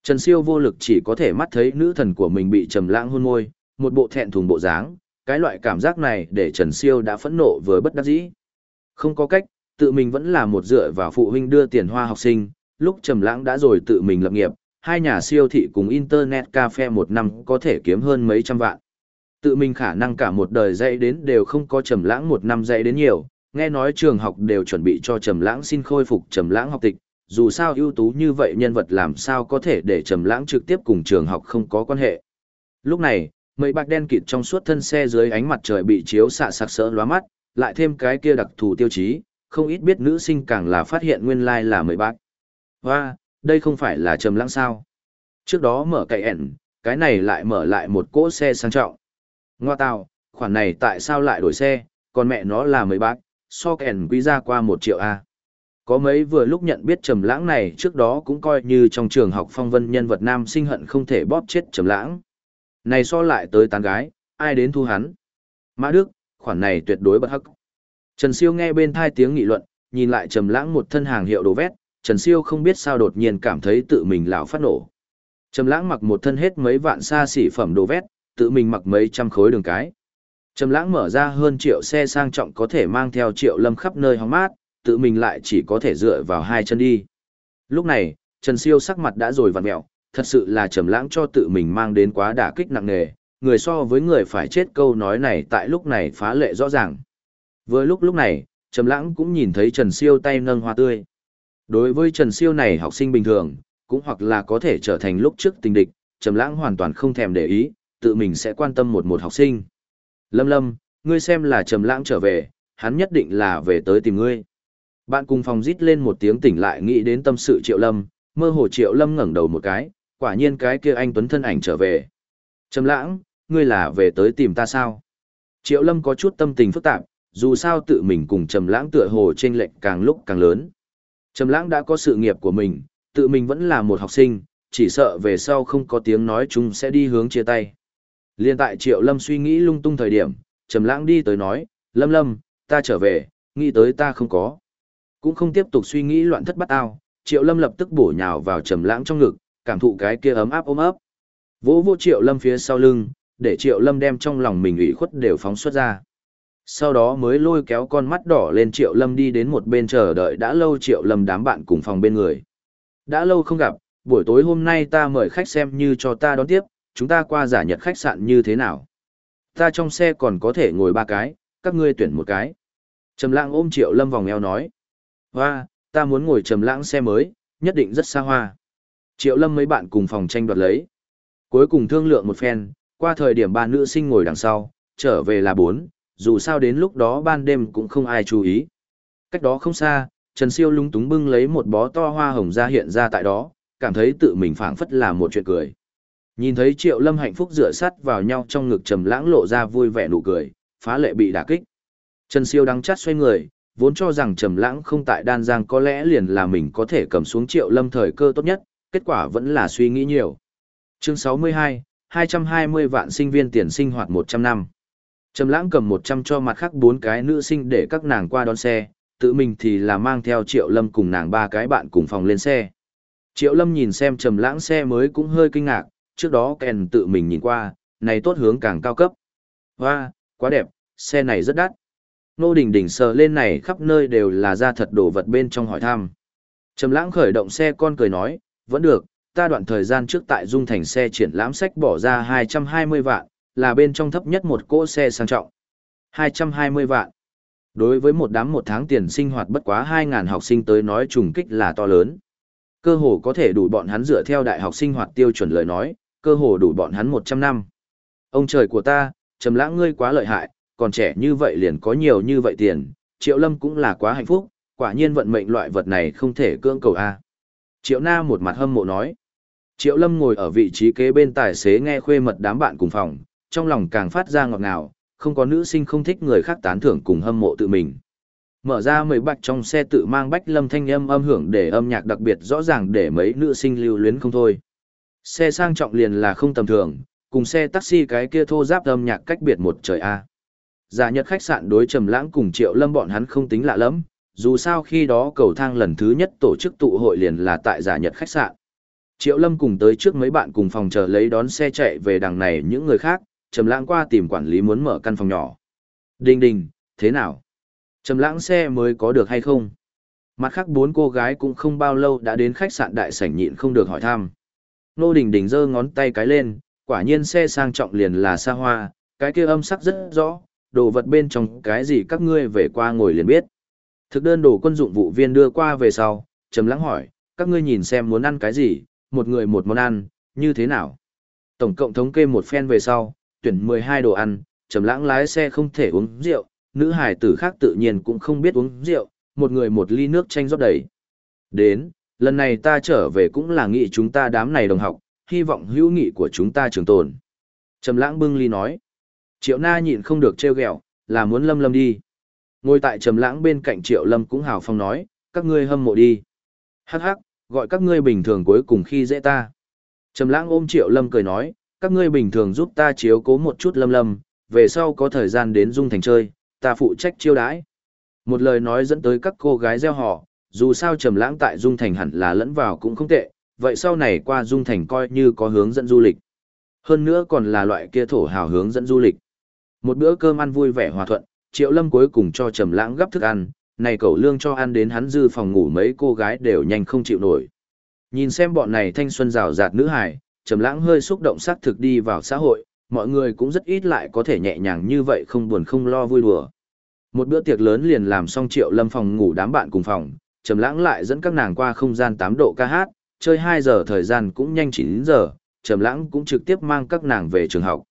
Trần Siêu vô lực chỉ có thể mắt thấy nữ thần của mình bị Trầm Lãng hôn môi, một bộ thẹn thùng bộ dáng, cái loại cảm giác này để Trần Siêu đã phẫn nộ vừa bất đắc dĩ. Không có cách, tự mình vẫn là một dựa vào phụ huynh đưa tiền hoa học sinh, lúc Trầm Lãng đã rồi tự mình lập nghiệp, hai nhà siêu thị cùng internet cafe một năm có thể kiếm hơn mấy trăm vạn. Tự mình khả năng cả một đời dạy đến đều không có Trầm Lãng một năm dạy đến nhiều, nghe nói trường học đều chuẩn bị cho Trầm Lãng xin khôi phục Trầm Lãng học tịch, dù sao ưu tú như vậy nhân vật làm sao có thể để Trầm Lãng trực tiếp cùng trường học không có quan hệ. Lúc này, mấy bạc đen kịt trong suốt thân xe dưới ánh mặt trời bị chiếu xạ sặc sỡ lóa mắt, lại thêm cái kia đặc thù tiêu chí, không ít biết nữ sinh càng là phát hiện nguyên lai là mười bác. Và, đây không phải là trầm lãng sao. Trước đó mở cậy ẻn, cái này lại mở lại một cỗ xe sang trọng. Ngoa tào, khoản này tại sao lại đổi xe, còn mẹ nó là mười bác, so kèn quý ra qua một triệu A. Có mấy vừa lúc nhận biết trầm lãng này trước đó cũng coi như trong trường học phong vân nhân vật nam sinh hận không thể bóp chết trầm lãng. Này so lại tới tán gái, ai đến thu hắn? Mã Đức, khoản này tuyệt đối bất hắc. Trần Siêu nghe bên thai tiếng nghị luận, nhìn lại trầm lãng một thân hàng hiệu đồ vét, Trần Siêu không biết sao đột nhiên cảm thấy tự mình lão phát nổ. Trầm lãng mặc một thân hết mấy vạn xa xỉ phẩm đồ vét, tự mình mặc mấy trăm khối đường cái. Trầm lãng mở ra hơn triệu xe sang trọng có thể mang theo triệu lâm khắp nơi hóng mát, tự mình lại chỉ có thể dựa vào hai chân đi. Lúc này, Trần Siêu sắc mặt đã rồi vặn mẹo, thật sự là trầm lãng cho tự mình mang đến quá đả kích nặng nề, người so với người phải chết câu nói này tại lúc này phá lệ rõ ràng. Vừa lúc lúc này, trầm lãng cũng nhìn thấy Trần Siêu tay nâng hoa tươi. Đối với Trần Siêu này học sinh bình thường, cũng hoặc là có thể trở thành lúc trước tình địch, Trầm Lãng hoàn toàn không thèm để ý, tự mình sẽ quan tâm một một học sinh. Lâm Lâm, ngươi xem là Trầm Lãng trở về, hắn nhất định là về tới tìm ngươi. Bạn cùng phòng rít lên một tiếng tỉnh lại nghĩ đến tâm sự Triệu Lâm, mơ hồ Triệu Lâm ngẩng đầu một cái, quả nhiên cái kia anh Tuấn thân ảnh trở về. Trầm lãng, ngươi là về tới tìm ta sao? Triệu Lâm có chút tâm tình phức tạp, dù sao tự mình cùng Trầm lãng tựa hồ trên lệnh càng lúc càng lớn. Trầm lãng đã có sự nghiệp của mình, tự mình vẫn là một học sinh, chỉ sợ về sau không có tiếng nói chung sẽ đi hướng chia tay. Liên tại Triệu Lâm suy nghĩ lung tung thời điểm, Trầm lãng đi tới nói, Lâm Lâm, ta trở về, nghĩ tới ta không có. Cũng không tiếp tục suy nghĩ loạn thất bát ao, Triệu Lâm lập tức bổ nhào vào Trầm lãng trong ngực, cảm thụ cái kia ấm áp ôm ấp. Vỗ vỗ Triệu Lâm phía sau lưng, để Triệu Lâm đem trong lòng mình ủy khuất đều phóng xuất ra. Sau đó mới lôi kéo con mắt đỏ lên Triệu Lâm đi đến một bên chờ đợi đã lâu Triệu Lâm đám bạn cùng phòng bên người. Đã lâu không gặp, buổi tối hôm nay ta mời khách xem như cho ta đón tiếp, chúng ta qua giả nhật khách sạn như thế nào. Ta trong xe còn có thể ngồi ba cái, các ngươi tuyển một cái. Trầm lãng ôm Triệu Lâm vòng eo nói. Hoa, ta muốn ngồi trầm lãng xe mới, nhất định rất xa hoa. Triệu Lâm mấy bạn cùng phòng tranh đoạt lấy. Cuối cùng thương lượng một phen, qua thời điểm ba nữ sinh ngồi đằng sau, trở về là bốn, dù sao đến lúc đó ban đêm cũng không ai chú ý. Cách đó không xa, Trần Siêu lúng túng bưng lấy một bó to hoa hồng ra hiện ra tại đó, cảm thấy tự mình phảng phất là một chuyện cười. Nhìn thấy Triệu Lâm hạnh phúc dựa sắt vào nhau trong ngực trầm lãng lộ ra vui vẻ nụ cười, phá lệ bị đả kích. Trần Siêu đắng chát xoay người, vốn cho rằng trầm lãng không tại đan giang có lẽ liền là mình có thể cầm xuống Triệu Lâm thời cơ tốt nhất, kết quả vẫn là suy nghĩ nhiều. Chương 62, 220 vạn sinh viên tiền sinh hoạt 100 năm. Trầm lãng cầm 100 cho mặt khác bốn cái nữ sinh để các nàng qua đón xe, tự mình thì là mang theo Triệu Lâm cùng nàng ba cái bạn cùng phòng lên xe. Triệu Lâm nhìn xem trầm lãng xe mới cũng hơi kinh ngạc, trước đó kèn tự mình nhìn qua, này tốt hướng càng cao cấp. Hoa, quá đẹp, xe này rất đắt. Nô Đình Đình sờ lên này khắp nơi đều là ra thật đồ vật bên trong hỏi thăm. Trầm lãng khởi động xe con cười nói, vẫn được, ta đoạn thời gian trước tại Dung Thành xe triển lãm sách bỏ ra 220 vạn, là bên trong thấp nhất một cỗ xe sang trọng. 220 vạn. Đối với một đám một tháng tiền sinh hoạt bất quá 2.000 học sinh tới nói trùng kích là to lớn. Cơ hồ có thể đủ bọn hắn dựa theo đại học sinh hoạt tiêu chuẩn lời nói, cơ hồ đủ bọn hắn 100 năm. Ông trời của ta, trầm lãng ngươi quá lợi hại, còn trẻ như vậy liền có nhiều như vậy tiền, Triệu Lâm cũng là quá hạnh phúc, quả nhiên vận mệnh loại vật này không thể cưỡng cầu a. Triệu Na một mặt hâm mộ nói. Triệu Lâm ngồi ở vị trí kế bên tài xế nghe khuê mật đám bạn cùng phòng, trong lòng càng phát ra ngọt ngào, không có nữ sinh không thích người khác tán thưởng cùng hâm mộ tự mình. Mở ra mười bạch trong xe tự mang bách lâm thanh âm âm hưởng để âm nhạc đặc biệt rõ ràng để mấy nữ sinh lưu luyến không thôi. Xe sang trọng liền là không tầm thường, cùng xe taxi cái kia thô giáp âm nhạc cách biệt một trời A. Giả nhật khách sạn đối trầm lãng cùng triệu lâm bọn hắn không tính lạ lắm, dù sao khi đó cầu thang lần thứ nhất tổ chức tụ hội liền là tại giả nhật khách sạn. Triệu lâm cùng tới trước mấy bạn cùng phòng chờ lấy đón xe chạy về đằng này những người khác, trầm lãng qua tìm quản lý muốn mở căn phòng nhỏ. Đinh đình, thế nào? Trầm lãng xe mới có được hay không? Mặt khác bốn cô gái cũng không bao lâu đã đến khách sạn đại sảnh nhịn không được hỏi thăm. Nô Đình Đình giơ ngón tay cái lên, quả nhiên xe sang trọng liền là xa hoa, cái kia âm sắc rất rõ, đồ vật bên trong cái gì các ngươi về qua ngồi liền biết. Thực đơn đồ quân dụng vụ viên đưa qua về sau, trầm lắng hỏi, các ngươi nhìn xem muốn ăn cái gì, một người một món ăn, như thế nào. Tổng cộng thống kê một phen về sau, tuyển 12 đồ ăn, trầm lãng lái xe không thể uống rượu, nữ hải tử khác tự nhiên cũng không biết uống rượu, một người một ly nước chanh rót đầy. Đến, lần này ta trở về cũng là nghị chúng ta đám này đồng học, hy vọng hữu nghị của chúng ta trường tồn. Trầm lãng bưng ly nói. Triệu na nhịn không được trêu ghẹo, là muốn lâm lâm đi. Ngồi tại trầm lãng bên cạnh triệu lâm cũng hào phong nói, các ngươi hâm mộ đi. Hắc hắc, gọi các ngươi bình thường cuối cùng khi dễ ta. Trầm lãng ôm triệu lâm cười nói, các ngươi bình thường giúp ta chiếu cố một chút lâm lâm, về sau có thời gian đến dung thành chơi, ta phụ trách chiêu đãi. Một lời nói dẫn tới các cô gái gieo họ, dù sao trầm lãng tại dung thành hẳn là lẫn vào cũng không tệ, vậy sau này qua dung thành coi như có hướng dẫn du lịch. Hơn nữa còn là loại kia thổ hào hướng dẫn du lịch. Một bữa cơm ăn vui vẻ hòa thuận, Triệu Lâm cuối cùng cho Trầm Lãng gấp thức ăn, này cậu lương cho ăn đến hắn dư phòng ngủ mấy cô gái đều nhanh không chịu nổi. Nhìn xem bọn này thanh xuân rào rạt nữ hài, Trầm Lãng hơi xúc động xác thực đi vào xã hội, mọi người cũng rất ít lại có thể nhẹ nhàng như vậy không buồn không lo vui đùa. Một bữa tiệc lớn liền làm xong Triệu Lâm phòng ngủ đám bạn cùng phòng, Trầm Lãng lại dẫn các nàng qua không gian 8 độ ca hát, chơi 2 giờ thời gian cũng nhanh 9 giờ, Trầm Lãng cũng trực tiếp mang các nàng về trường học.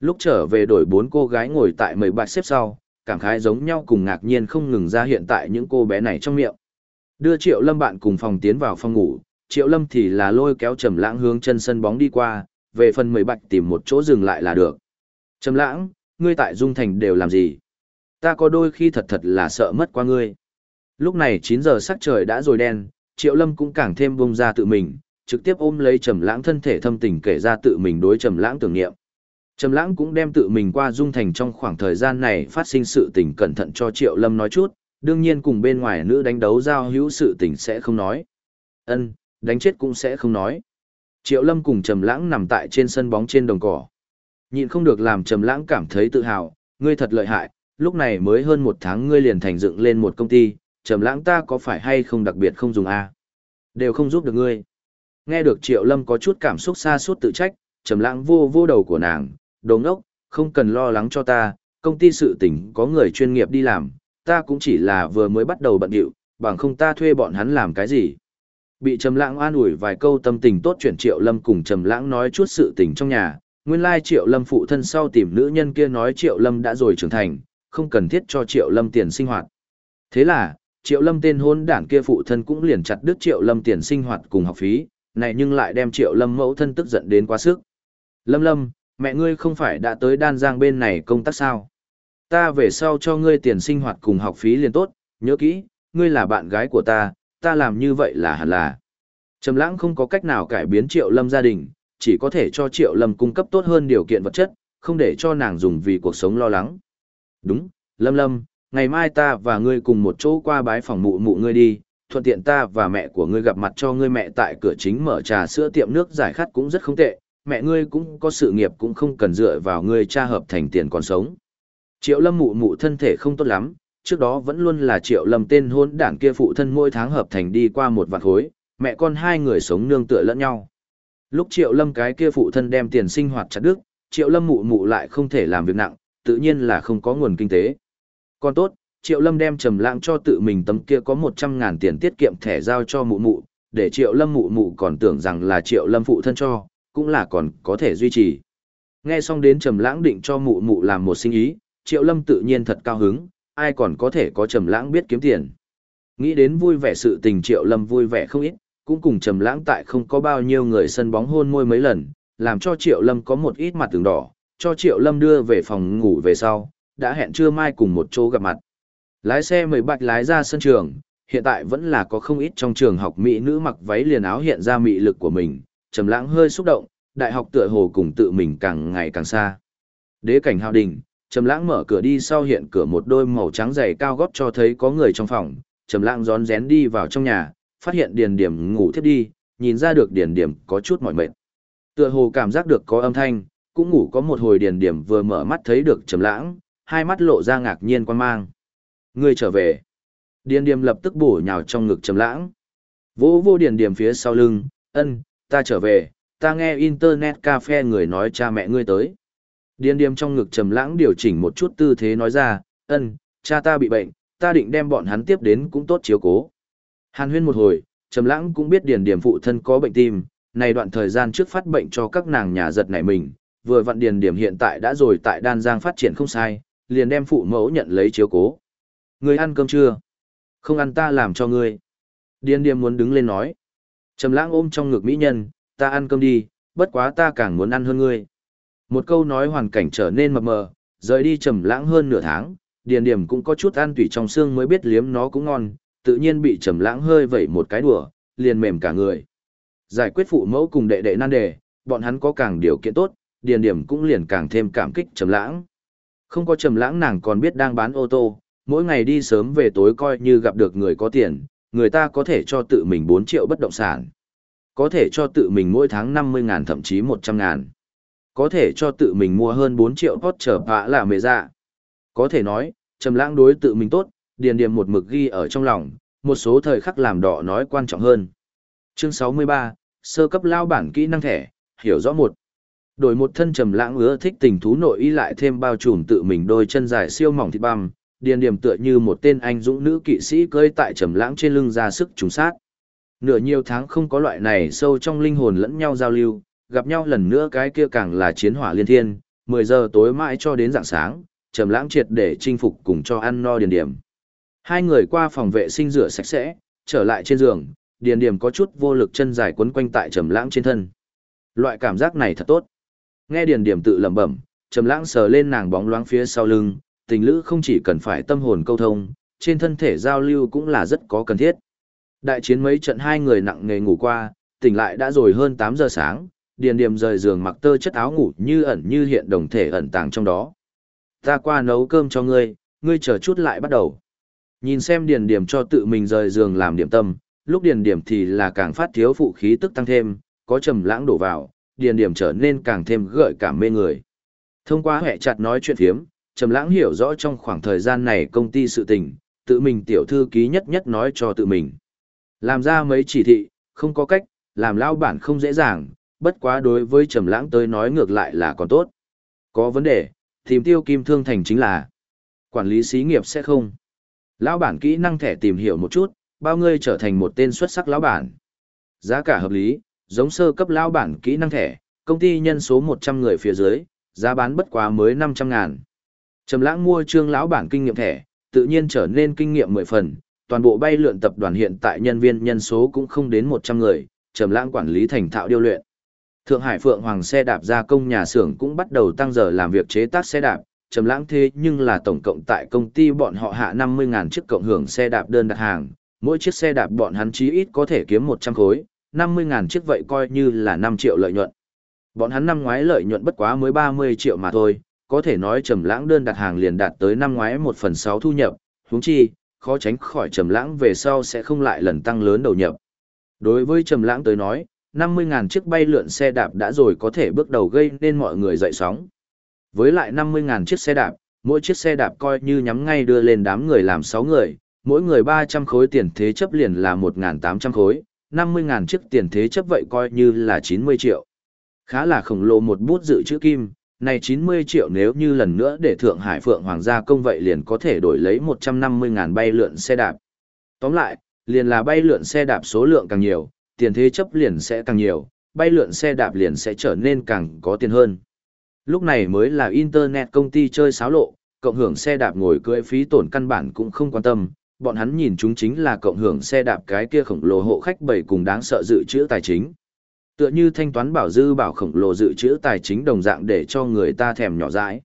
Lúc trở về đổi bốn cô gái ngồi tại mười bạch xếp sau, cảm khái giống nhau cùng ngạc nhiên không ngừng ra hiện tại những cô bé này trong miệng. Đưa Triệu Lâm bạn cùng phòng tiến vào phòng ngủ, Triệu Lâm thì là lôi kéo Trầm Lãng hướng chân sân bóng đi qua, về phần mười bạch tìm một chỗ dừng lại là được. Trầm Lãng, ngươi tại Dung Thành đều làm gì? Ta có đôi khi thật thật là sợ mất qua ngươi. Lúc này 9 giờ sắc trời đã rồi đen, Triệu Lâm cũng càng thêm bung ra tự mình, trực tiếp ôm lấy Trầm Lãng thân thể thâm tình kể ra tự mình đối Trầm Lãng tưởng niệm. Trầm Lãng cũng đem tự mình qua Dung Thành trong khoảng thời gian này phát sinh sự tình cẩn thận cho Triệu Lâm nói chút, đương nhiên cùng bên ngoài nữ đánh đấu giao hữu sự tình sẽ không nói. Ân, đánh chết cũng sẽ không nói. Triệu Lâm cùng Trầm Lãng nằm tại trên sân bóng trên đồng cỏ. Nhịn không được làm Trầm Lãng cảm thấy tự hào, ngươi thật lợi hại, lúc này mới hơn một tháng ngươi liền thành dựng lên một công ty, Trầm Lãng ta có phải hay không đặc biệt không dùng a? Đều không giúp được ngươi. Nghe được Triệu Lâm có chút cảm xúc xa suốt tự trách, Trầm Lãng vô vô đầu của nàng, đồ ngốc, không cần lo lắng cho ta, công ty sự tình có người chuyên nghiệp đi làm, ta cũng chỉ là vừa mới bắt đầu bận rộn, bằng không ta thuê bọn hắn làm cái gì. Bị Trầm Lãng an ủi vài câu tâm tình tốt chuyển Triệu Lâm cùng Trầm Lãng nói chút sự tình trong nhà, nguyên lai Triệu Lâm phụ thân sau tìm nữ nhân kia nói Triệu Lâm đã rồi trưởng thành, không cần thiết cho Triệu Lâm tiền sinh hoạt. Thế là, Triệu Lâm tên hôn đảng kia phụ thân cũng liền chặt đứt Triệu Lâm tiền sinh hoạt cùng học phí, này nhưng lại đem Triệu Lâm mẫu thân tức giận đến quá sức. Lâm Lâm, mẹ ngươi không phải đã tới đan giang bên này công tác sao? Ta về sau cho ngươi tiền sinh hoạt cùng học phí liền tốt, nhớ kỹ, ngươi là bạn gái của ta, ta làm như vậy là hẳn là. Trầm lãng không có cách nào cải biến triệu lâm gia đình, chỉ có thể cho triệu lâm cung cấp tốt hơn điều kiện vật chất, không để cho nàng dùng vì cuộc sống lo lắng. Đúng, lâm lâm, ngày mai ta và ngươi cùng một chỗ qua bái phòng mụ mụ ngươi đi, thuận tiện ta và mẹ của ngươi gặp mặt cho ngươi mẹ tại cửa chính mở trà sữa tiệm nước giải khát cũng rất không tệ, mẹ ngươi cũng có sự nghiệp cũng không cần dựa vào ngươi cha hợp thành tiền còn sống. Triệu lâm mụ mụ thân thể không tốt lắm, trước đó vẫn luôn là triệu lâm tên hôn đảng kia phụ thân mỗi tháng hợp thành đi qua một vạn khối, mẹ con hai người sống nương tựa lẫn nhau. Lúc triệu lâm cái kia phụ thân đem tiền sinh hoạt chặt đức, triệu lâm mụ mụ lại không thể làm việc nặng, tự nhiên là không có nguồn kinh tế. Còn tốt, triệu lâm đem trầm lãng cho tự mình tấm kia có 100 ngàn tiền tiết kiệm thẻ giao cho mụ mụ, để triệu lâm mụ mụ còn tưởng rằng là triệu lâm phụ thân cho, cũng là còn có thể duy trì. Nghe xong đến trầm lãng định cho mụ mụ làm một sinh ý, triệu lâm tự nhiên thật cao hứng, ai còn có thể có trầm lãng biết kiếm tiền. Nghĩ đến vui vẻ sự tình triệu lâm vui vẻ không ít, cũng cùng trầm lãng tại không có bao nhiêu người sân bóng hôn môi mấy lần, làm cho triệu lâm có một ít mặt tường đỏ, cho triệu lâm đưa về phòng ngủ về sau, đã hẹn trưa mai cùng một chỗ gặp mặt. Lái xe mười bạch lái ra sân trường, hiện tại vẫn là có không ít trong trường học mỹ nữ mặc váy liền áo hiện ra mị lực của mình, trầm lãng hơi xúc động, đại học tựa hồ cùng tự mình càng ngày càng xa. Đế cảnh hào đình, trầm lãng mở cửa đi sau hiện cửa một đôi màu trắng giày cao gót cho thấy có người trong phòng, trầm lãng rón rén đi vào trong nhà, phát hiện điền điểm ngủ thiếp đi, nhìn ra được điền điểm có chút mỏi mệt. Tựa hồ cảm giác được có âm thanh, cũng ngủ có một hồi điền điểm vừa mở mắt thấy được trầm lãng, hai mắt lộ ra ngạc nhiên quan mang. Ngươi trở về. Điền điểm lập tức bổ nhào trong ngực trầm lãng. Vỗ vô điền điểm phía sau lưng, ân, ta trở về, ta nghe internet cafe người nói cha mẹ ngươi tới. Điền điềm trong ngực trầm lãng điều chỉnh một chút tư thế nói ra, ân, cha ta bị bệnh, ta định đem bọn hắn tiếp đến cũng tốt chiếu cố. Hàn huyên một hồi, trầm lãng cũng biết điền điềm phụ thân có bệnh tim, này đoạn thời gian trước phát bệnh cho các nàng nhà giật nảy mình, vừa vặn điền điểm hiện tại đã rồi tại đan giang phát triển không sai, liền đem phụ mẫu nhận lấy chiếu cố. Ngươi ăn cơm chưa? Không ăn ta làm cho ngươi. Điền điểm muốn đứng lên nói. Trầm lãng ôm trong ngực mỹ nhân, ta ăn cơm đi, bất quá ta càng muốn ăn hơn ngươi. Một câu nói hoàn cảnh trở nên mập mờ, rời đi trầm lãng hơn nửa tháng, điền điểm cũng có chút ăn tủy trong xương mới biết liếm nó cũng ngon, tự nhiên bị trầm lãng hơi vẩy một cái đùa, liền mềm cả người. Giải quyết phụ mẫu cùng đệ đệ nan đề, bọn hắn có càng điều kiện tốt, điền điểm cũng liền càng thêm cảm kích trầm lãng. Không có trầm lãng nàng còn biết đang bán ô tô, mỗi ngày đi sớm về tối coi như gặp được người có tiền, người ta có thể cho tự mình 4 triệu bất động sản. Có thể cho tự mình mỗi tháng 50 ngàn thậm chí 100 ngàn. Có thể cho tự mình mua hơn 4 triệu hot trở bạ là mề dạ. Có thể nói, trầm lãng đối tự mình tốt, điền điểm một mực ghi ở trong lòng, một số thời khắc làm đỏ nói quan trọng hơn. Chương 63, sơ cấp lao bản kỹ năng thẻ, hiểu rõ một. Đổi một thân trầm lãng ưa thích tình thú nội y lại thêm bao trùm tự mình đôi chân dài siêu mỏng thịt băm, điền điểm tựa như một tên anh dũng nữ kỵ sĩ cưỡi tại trầm lãng trên lưng ra sức trùng sát. Nửa nhiều tháng không có loại này sâu trong linh hồn lẫn nhau giao lưu, gặp nhau lần nữa cái kia càng là chiến hỏa liên thiên, 10 giờ tối mãi cho đến rạng sáng, trầm lãng triệt để chinh phục cùng cho ăn no điền điểm. Hai người qua phòng vệ sinh rửa sạch sẽ, trở lại trên giường, điền điểm có chút vô lực chân dài quấn quanh tại trầm lãng trên thân. Loại cảm giác này thật tốt. Nghe điền điểm tự lẩm bẩm, trầm lãng sờ lên nàng bóng loáng phía sau lưng, tình lữ không chỉ cần phải tâm hồn câu thông, trên thân thể giao lưu cũng là rất có cần thiết. Đại chiến mấy trận hai người nặng nề ngủ qua, tỉnh lại đã rồi hơn 8 giờ sáng, điền Điềm rời giường mặc tơ chất áo ngủ như ẩn như hiện đồng thể ẩn tàng trong đó. Ta qua nấu cơm cho ngươi, ngươi chờ chút lại bắt đầu. Nhìn xem điền điểm cho tự mình rời giường làm điểm tâm, lúc điền điểm thì là càng phát thiếu phụ khí tức tăng thêm, có trầm lãng đổ vào, điền điểm trở nên càng thêm gợi cảm mê người. Thông qua hệ chặt nói chuyện phiếm, trầm lãng hiểu rõ trong khoảng thời gian này công ty sự tình, tự mình tiểu thư ký nhất nhất nói cho tự mình. Làm ra mấy chỉ thị, không có cách, làm lao bản không dễ dàng, bất quá đối với trầm lãng tới nói ngược lại là còn tốt. Có vấn đề, tìm tiêu kim thương thành chính là quản lý xí nghiệp sẽ không. Lão bản kỹ năng thẻ tìm hiểu một chút, bao ngươi trở thành một tên xuất sắc lão bản. Giá cả hợp lý, giống sơ cấp lão bản kỹ năng thẻ, công ty nhân số 100 người phía dưới, giá bán bất quá mới 500 ngàn. Trầm lãng mua trương lão bản kinh nghiệm thẻ, tự nhiên trở nên kinh nghiệm 10 phần, toàn bộ bay lượn tập đoàn hiện tại nhân viên nhân số cũng không đến 100 người, trầm lãng quản lý thành thạo điêu luyện. Thượng Hải Phượng Hoàng xe đạp gia công nhà xưởng cũng bắt đầu tăng giờ làm việc chế tác xe đạp, trầm lãng thế nhưng là tổng cộng tại công ty bọn họ hạ 50.000 chiếc cộng hưởng xe đạp đơn đặt hàng, mỗi chiếc xe đạp bọn hắn chí ít có thể kiếm 100 khối, 50.000 chiếc vậy coi như là 5 triệu lợi nhuận. Bọn hắn năm ngoái lợi nhuận bất quá mới 30 triệu mà thôi, có thể nói trầm lãng đơn đặt hàng liền đạt tới năm ngoái 1 phần 6 thu nhập, huống chi, khó tránh khỏi trầm lãng về sau sẽ không lại lần tăng lớn đầu nhập. Đối với trầm lãng tới nói, 50.000 chiếc bay lượn xe đạp đã rồi có thể bước đầu gây nên mọi người dậy sóng. Với lại 50.000 chiếc xe đạp, mỗi chiếc xe đạp coi như nhắm ngay đưa lên đám người làm 6 người, mỗi người 300 khối tiền thế chấp liền là 1.800 khối, 50.000 chiếc tiền thế chấp vậy coi như là 90 triệu. Khá là khổng lồ một bút dự trữ kim, này 90 triệu nếu như lần nữa để Thượng Hải Phượng Hoàng gia công vậy liền có thể đổi lấy 150.000 bay lượn xe đạp. Tóm lại, liền là bay lượn xe đạp số lượng càng nhiều, tiền thế chấp liền sẽ càng nhiều, bay lượn xe đạp liền sẽ trở nên càng có tiền hơn. Lúc này mới là Internet công ty chơi xáo lộ, cộng hưởng xe đạp ngồi cưỡi phí tổn căn bản cũng không quan tâm, bọn hắn nhìn chúng chính là cộng hưởng xe đạp cái kia khổng lồ hộ khách bảy cùng đáng sợ dự trữ tài chính. Tựa như thanh toán bảo dư bảo khổng lồ dự trữ tài chính đồng dạng để cho người ta thèm nhỏ dãi.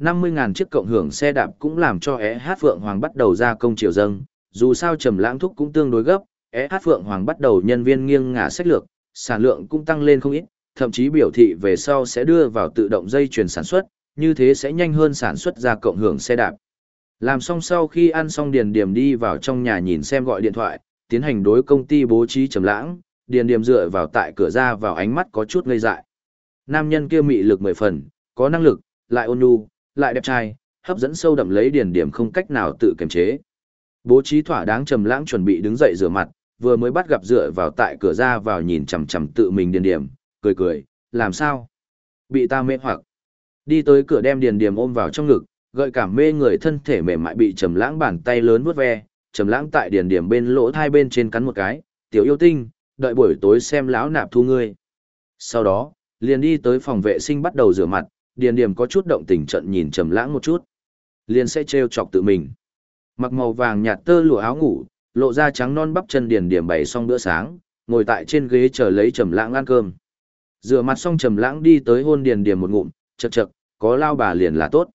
50.000 chiếc cộng hưởng xe đạp cũng làm cho EH Phượng Hoàng bắt đầu ra công chiều dâng, dù sao trầm lãng thúc cũng tương đối gấp, SH Phượng Hoàng bắt đầu nhân viên nghiêng ngả sách lược, sản lượng cũng tăng lên không ít, thậm chí biểu thị về sau sẽ đưa vào tự động dây chuyển sản xuất, như thế sẽ nhanh hơn sản xuất ra cộng hưởng xe đạp. Làm xong sau khi ăn xong Điền Điềm đi vào trong nhà nhìn xem gọi điện thoại, tiến hành đối công ty bố trí trầm lãng, Điền Điềm dựa vào tại cửa ra vào ánh mắt có chút ngây dại. Nam nhân kia mị lực mười phần, có năng lực, lại ôn nhu, lại đẹp trai, hấp dẫn sâu đậm lấy Điền Điềm không cách nào tự kiềm chế. Bố trí thỏa đáng trầm lãng chuẩn bị đứng dậy rửa mặt, vừa mới bắt gặp dựa vào tại cửa ra vào nhìn chằm chằm tự mình Điền Điểm, cười cười, làm sao? Bị ta mê hoặc. Đi tới cửa đem Điền Điểm ôm vào trong ngực, gợi cảm mê người thân thể mềm mại bị trầm lãng bàn tay lớn vuốt ve, trầm lãng tại Điền Điểm bên lỗ hai bên trên cắn một cái, "Tiểu yêu tinh, đợi buổi tối xem lão nạp thu ngươi." Sau đó, liền đi tới phòng vệ sinh bắt đầu rửa mặt, Điền Điểm có chút động tình trận nhìn trầm lãng một chút, liền sẽ trêu chọc tự mình. Mặc màu vàng nhạt tơ lụa áo ngủ, lộ ra trắng non bắp chân Điền Điểm bày xong bữa sáng, ngồi tại trên ghế chờ lấy trầm lãng ăn cơm. Rửa mặt xong Trầm Lãng đi tới hôn Điền điểm một ngụm, chậc chậc, có lao bà liền là tốt.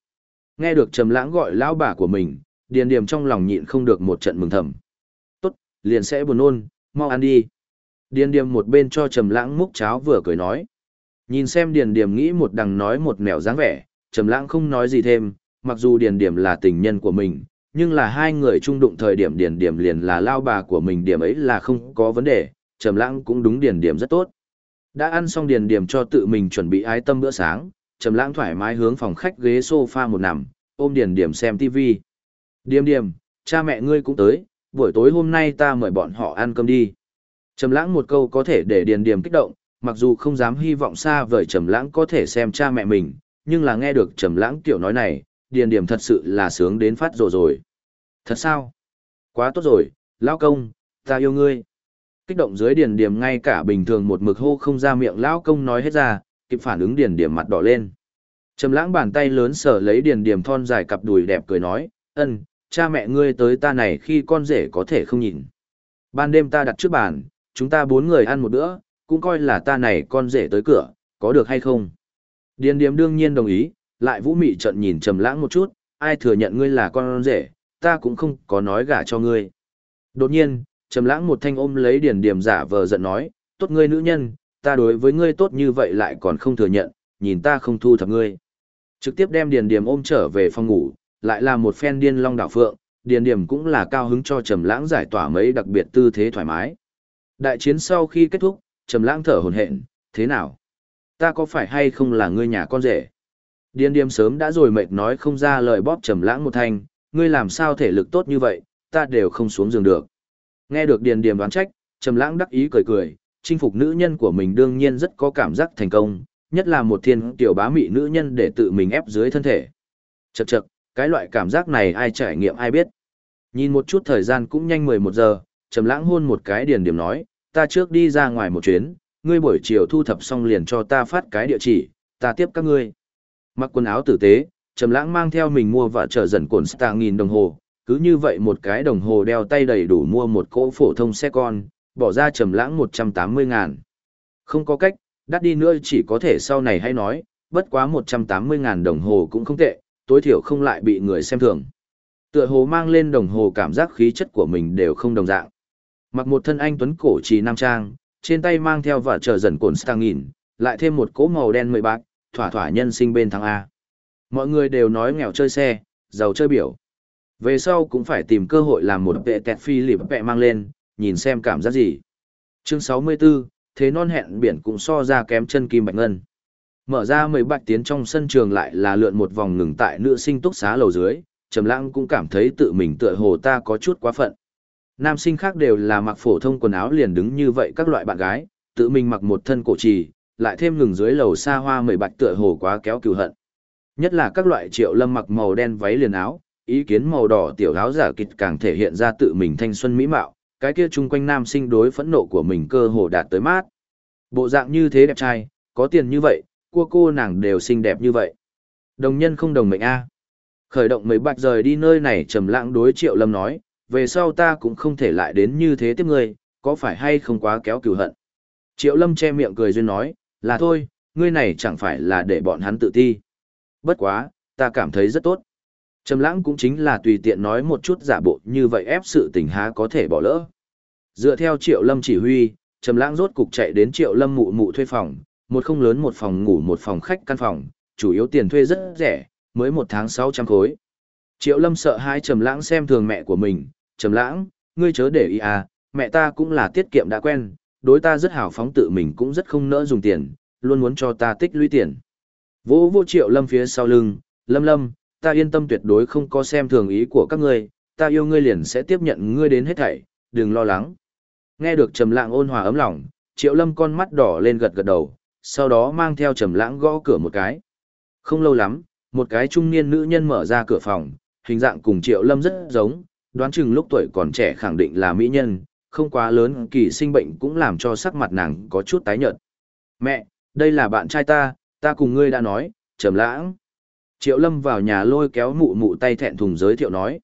Nghe được Trầm Lãng gọi lão bà của mình, Điền điểm trong lòng nhịn không được một trận mừng thầm. Tốt, liền sẽ buồn nôn, mau ăn đi. Điền điểm một bên cho Trầm Lãng múc cháo vừa cười nói. Nhìn xem Điền điểm nghĩ một đằng nói một nẻo dáng vẻ, Trầm Lãng không nói gì thêm, mặc dù Điền điểm là tình nhân của mình, nhưng là hai người chung đụng thời điểm Điền Điềm liền là lao bà của mình điểm ấy là không có vấn đề, Trầm Lãng cũng đúng Điền Điềm rất tốt. Đã ăn xong điền điểm cho tự mình chuẩn bị ái tâm bữa sáng, Trầm Lãng thoải mái hướng phòng khách ghế sofa một nằm, ôm điền điểm xem TV. Điềm điềm, cha mẹ ngươi cũng tới, buổi tối hôm nay ta mời bọn họ ăn cơm đi. Trầm Lãng một câu có thể để điền điềm kích động, mặc dù không dám hy vọng xa vời Trầm Lãng có thể xem cha mẹ mình, nhưng là nghe được Trầm Lãng tiểu nói này, điền điểm thật sự là sướng đến phát rồ rồi. Thật sao? Quá tốt rồi, lão công, ta yêu ngươi. Kích động dưới điền điểm ngay cả bình thường một mực hô không ra miệng lão công nói hết ra, kịp phản ứng điền điểm mặt đỏ lên. Trầm lãng bàn tay lớn sở lấy điền điểm thon dài cặp đùi đẹp cười nói, ân, cha mẹ ngươi tới ta này khi con rể có thể không nhìn. Ban đêm ta đặt trước bàn, chúng ta bốn người ăn một bữa, cũng coi là ta này con rể tới cửa, có được hay không? Điền điểm đương nhiên đồng ý, lại vũ mị trận nhìn trầm lãng một chút, ai thừa nhận ngươi là con rể, ta cũng không có nói gả cho ngươi. Đột nhiên, trầm lãng một thanh ôm lấy điền điểm giả vờ giận nói, tốt ngươi nữ nhân, ta đối với ngươi tốt như vậy lại còn không thừa nhận, nhìn ta không thu thập ngươi. Trực tiếp đem điền điểm ôm trở về phòng ngủ, lại là một phen điên long đảo phượng, điền điểm cũng là cao hứng cho trầm lãng giải tỏa mấy đặc biệt tư thế thoải mái. Đại chiến sau khi kết thúc, trầm lãng thở hổn hển, thế nào? Ta có phải hay không là ngươi nhà con rể? Điền Điềm sớm đã rồi mệt nói không ra lời bóp trầm lãng một thanh, ngươi làm sao thể lực tốt như vậy, ta đều không xuống giường được. Nghe được điền Điềm đoán trách, trầm lãng đắc ý cười cười, chinh phục nữ nhân của mình đương nhiên rất có cảm giác thành công, nhất là một thiên tiểu bá mị nữ nhân để tự mình ép dưới thân thể. Chậc chậc, cái loại cảm giác này ai trải nghiệm ai biết. Nhìn một chút thời gian cũng nhanh 11 giờ, Trầm Lãng hôn một cái điền điểm nói, ta trước đi ra ngoài một chuyến, ngươi buổi chiều thu thập xong liền cho ta phát cái địa chỉ, ta tiếp các ngươi. Mặc quần áo tử tế, Trầm Lãng mang theo mình mua và trở dần cồn stạ nghìn đồng hồ, cứ như vậy một cái đồng hồ đeo tay đầy đủ mua một cỗ phổ thông xe con, bỏ ra Trầm Lãng 180 ngàn. Không có cách, đắt đi nữa chỉ có thể sau này hay nói, bất quá 180 ngàn đồng hồ cũng không tệ, tối thiểu không lại bị người xem thường. Tựa hồ mang lên đồng hồ cảm giác khí chất của mình đều không đồng dạng. Mặc một thân anh tuấn cổ trì nam trang, trên tay mang theo và chờ dần cồn stạ nghìn, lại thêm một cỗ màu đen mười bạc, thỏa thỏa nhân sinh bên thắng A. Mọi người đều nói nghèo chơi xe, giàu chơi biểu. Về sau cũng phải tìm cơ hội làm một vệ tẹt phi lịp vẹ mang lên, nhìn xem cảm giác gì. Chương 64, thế non hẹn biển cũng so ra kém chân kim bạch ngân. Mở ra mấy bạch tiến trong sân trường lại là lượn một vòng ngừng tại nữ sinh túc xá lầu dưới, Trầm Lãng cũng cảm thấy tự mình tựa hồ ta có chút quá phận. Nam sinh khác đều là mặc phổ thông quần áo liền đứng như vậy các loại bạn gái, tự mình mặc một thân cổ trì, lại thêm ngừng dưới lầu xa hoa mười bạch tựa hồ quá kéo cừu hận. Nhất là các loại Triệu Lâm mặc màu đen váy liền áo, ý kiến màu đỏ tiểu áo giả kịch càng thể hiện ra tự mình thanh xuân mỹ mạo, cái kia chung quanh nam sinh đối phẫn nộ của mình cơ hồ đạt tới mát. Bộ dạng như thế đẹp trai, có tiền như vậy, cua cô nàng đều xinh đẹp như vậy. Đồng nhân không đồng mệnh A. Khởi động mấy bạch rời đi nơi này trầm lãng đối triệu lâm nói, về sau ta cũng không thể lại đến như thế tiếp ngươi, có phải hay không quá kéo cừu hận. Triệu lâm che miệng cười duyên nói, là thôi, ngươi này chẳng phải là để bọn hắn tự ti. Bất quá, ta cảm thấy rất tốt. Trầm lãng cũng chính là tùy tiện nói một chút giả bộ như vậy ép sự tình há có thể bỏ lỡ. Dựa theo Triệu Lâm chỉ huy, Trầm lãng rốt cục chạy đến Triệu Lâm mụ mụ thuê phòng, một không lớn một phòng ngủ một phòng khách căn phòng, chủ yếu tiền thuê rất rẻ, mới một tháng 600 khối. Triệu Lâm sợ hai Trầm lãng xem thường mẹ của mình, Trầm lãng, ngươi chớ để ý à, mẹ ta cũng là tiết kiệm đã quen, đối ta rất hào phóng tự mình cũng rất không nỡ dùng tiền, luôn muốn cho ta tích lũy tiền. Vô vô Triệu Lâm phía sau lưng, Lâm Lâm, ta yên tâm tuyệt đối không có xem thường ý của các ngươi, ta yêu ngươi liền sẽ tiếp nhận ngươi đến hết thảy, đừng lo lắng. Nghe được Trầm Lãng ôn hòa ấm lòng, Triệu Lâm con mắt đỏ lên gật gật đầu, sau đó mang theo Trầm Lãng gõ cửa một cái. Không lâu lắm, một cái trung niên nữ nhân mở ra cửa phòng, hình dạng cùng Triệu Lâm rất giống, đoán chừng lúc tuổi còn trẻ khẳng định là mỹ nhân, không quá lớn kỳ sinh bệnh cũng làm cho sắc mặt nàng có chút tái nhợt. "Mẹ, đây là bạn trai ta, ta cùng ngươi đã nói." Trầm Lãng Triệu Lâm vào nhà lôi kéo mụ mụ tay thẹn thùng giới thiệu nói.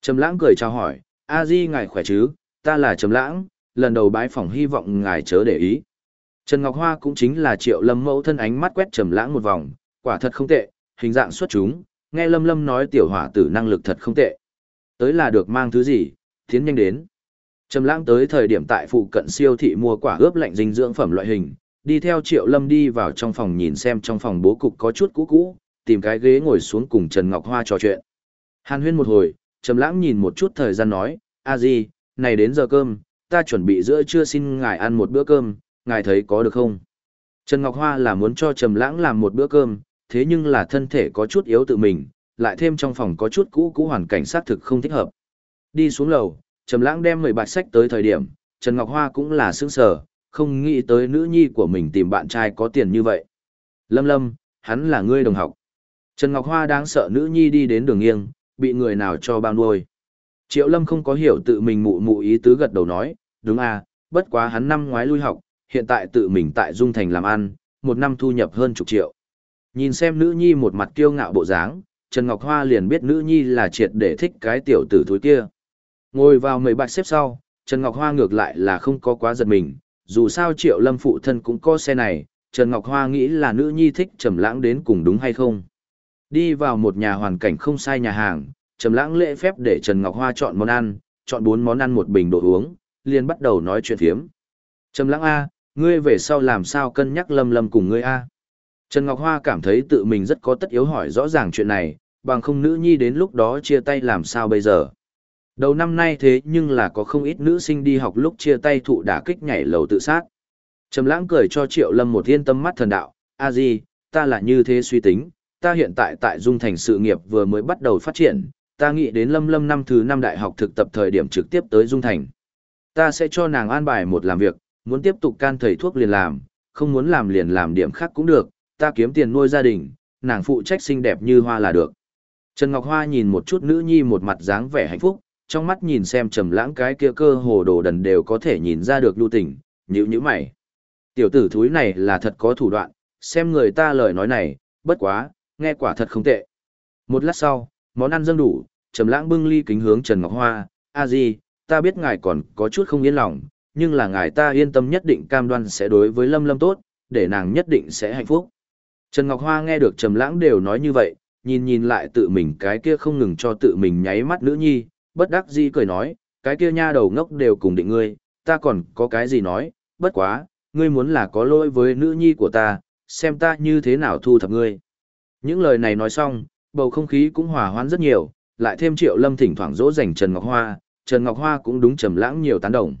Trầm Lãng cười chào hỏi, "A Di ngài khỏe chứ? Ta là Trầm Lãng, lần đầu bái phỏng hy vọng ngài chớ để ý." Trần Ngọc Hoa cũng chính là Triệu Lâm mẫu thân ánh mắt quét Trầm Lãng một vòng, quả thật không tệ, hình dạng xuất chúng, nghe Lâm Lâm nói tiểu hỏa tử năng lực thật không tệ. Tới là được mang thứ gì, tiến nhanh đến. Trầm Lãng tới thời điểm tại phụ cận siêu thị mua quả ướp lạnh dinh dưỡng phẩm loại hình, đi theo Triệu Lâm đi vào trong phòng nhìn xem trong phòng bố cục có chút cũ cũ, tìm cái ghế ngồi xuống cùng Trần Ngọc Hoa trò chuyện. Hàn huyên một hồi, Trầm Lãng nhìn một chút thời gian nói, "A Di, này đến giờ cơm, ta chuẩn bị giữa trưa xin ngài ăn một bữa cơm, ngài thấy có được không?" Trần Ngọc Hoa là muốn cho Trầm Lãng làm một bữa cơm, thế nhưng là thân thể có chút yếu tự mình, lại thêm trong phòng có chút cũ cũ hoàn cảnh xác thực không thích hợp. Đi xuống lầu, Trầm Lãng đem mười bạch sách tới thời điểm, Trần Ngọc Hoa cũng là sửng sở, không nghĩ tới nữ nhi của mình tìm bạn trai có tiền như vậy. Lâm Lâm, hắn là ngươi đồng học. Trần Ngọc Hoa đáng sợ nữ nhi đi đến đường nghiêng, bị người nào cho bao nuôi. Triệu Lâm không có hiểu tự mình mụ mụ ý tứ gật đầu nói, đúng à, bất quá hắn năm ngoái lui học, hiện tại tự mình tại Dung Thành làm ăn, một năm thu nhập hơn chục triệu. Nhìn xem nữ nhi một mặt kiêu ngạo bộ dáng, Trần Ngọc Hoa liền biết nữ nhi là triệt để thích cái tiểu tử thúi kia. Ngồi vào mấy bạch xếp sau, Trần Ngọc Hoa ngược lại là không có quá giật mình, dù sao Triệu Lâm phụ thân cũng có xe này, Trần Ngọc Hoa nghĩ là nữ nhi thích Trầm Lãng đến cùng đúng hay không. Đi vào một nhà hoàn cảnh không sai nhà hàng, Trầm Lãng lễ phép để Trần Ngọc Hoa chọn món ăn, chọn bốn món ăn một bình đồ uống, liền bắt đầu nói chuyện phiếm. Trầm Lãng a, ngươi về sau làm sao cân nhắc Lâm Lâm cùng ngươi a? Trần Ngọc Hoa cảm thấy tự mình rất có tất yếu hỏi rõ ràng chuyện này, bằng không nữ nhi đến lúc đó chia tay làm sao bây giờ. Đầu năm nay thế nhưng là có không ít nữ sinh đi học lúc chia tay thụ đả kích nhảy lầu tự sát. Trầm lãng cười cho Triệu Lâm một thiên tâm mắt thần đạo, a di, ta là như thế suy tính, ta hiện tại tại Dung Thành sự nghiệp vừa mới bắt đầu phát triển, ta nghĩ đến Lâm Lâm năm thứ năm đại học thực tập thời điểm trực tiếp tới Dung Thành. Ta sẽ cho nàng an bài một làm việc, muốn tiếp tục can thầy thuốc liền làm, không muốn làm liền làm điểm khác cũng được, ta kiếm tiền nuôi gia đình, nàng phụ trách xinh đẹp như hoa là được. Trần Ngọc Hoa nhìn một chút nữ nhi một mặt dáng vẻ hạnh phúc, trong mắt nhìn xem trầm lãng cái kia cơ hồ đồ đần đều có thể nhìn ra được lưu tình, nhíu nhíu mày. Tiểu tử thúi này là thật có thủ đoạn, xem người ta lời nói này, bất quá, nghe quả thật không tệ. Một lát sau, món ăn dâng đủ, trầm lãng bưng ly kính hướng Trần Ngọc Hoa, "A Di, ta biết ngài còn có chút không yên lòng, nhưng là ngài ta yên tâm nhất định cam đoan sẽ đối với Lâm Lâm tốt, để nàng nhất định sẽ hạnh phúc." Trần Ngọc Hoa nghe được Trầm Lãng đều nói như vậy, nhìn nhìn lại tự mình cái kia không ngừng cho tự mình nháy mắt nữ nhi, bất đắc dĩ cười nói, cái kia nha đầu ngốc đều cùng định ngươi, ta còn có cái gì nói, bất quá, ngươi muốn là có lỗi với nữ nhi của ta, xem ta như thế nào thu thập ngươi. Những lời này nói xong, bầu không khí cũng hòa hoãn rất nhiều, lại thêm Triệu Lâm thỉnh thoảng dỗ dành Trần Ngọc Hoa, Trần Ngọc Hoa cũng đúng trầm lãng nhiều tán đồng.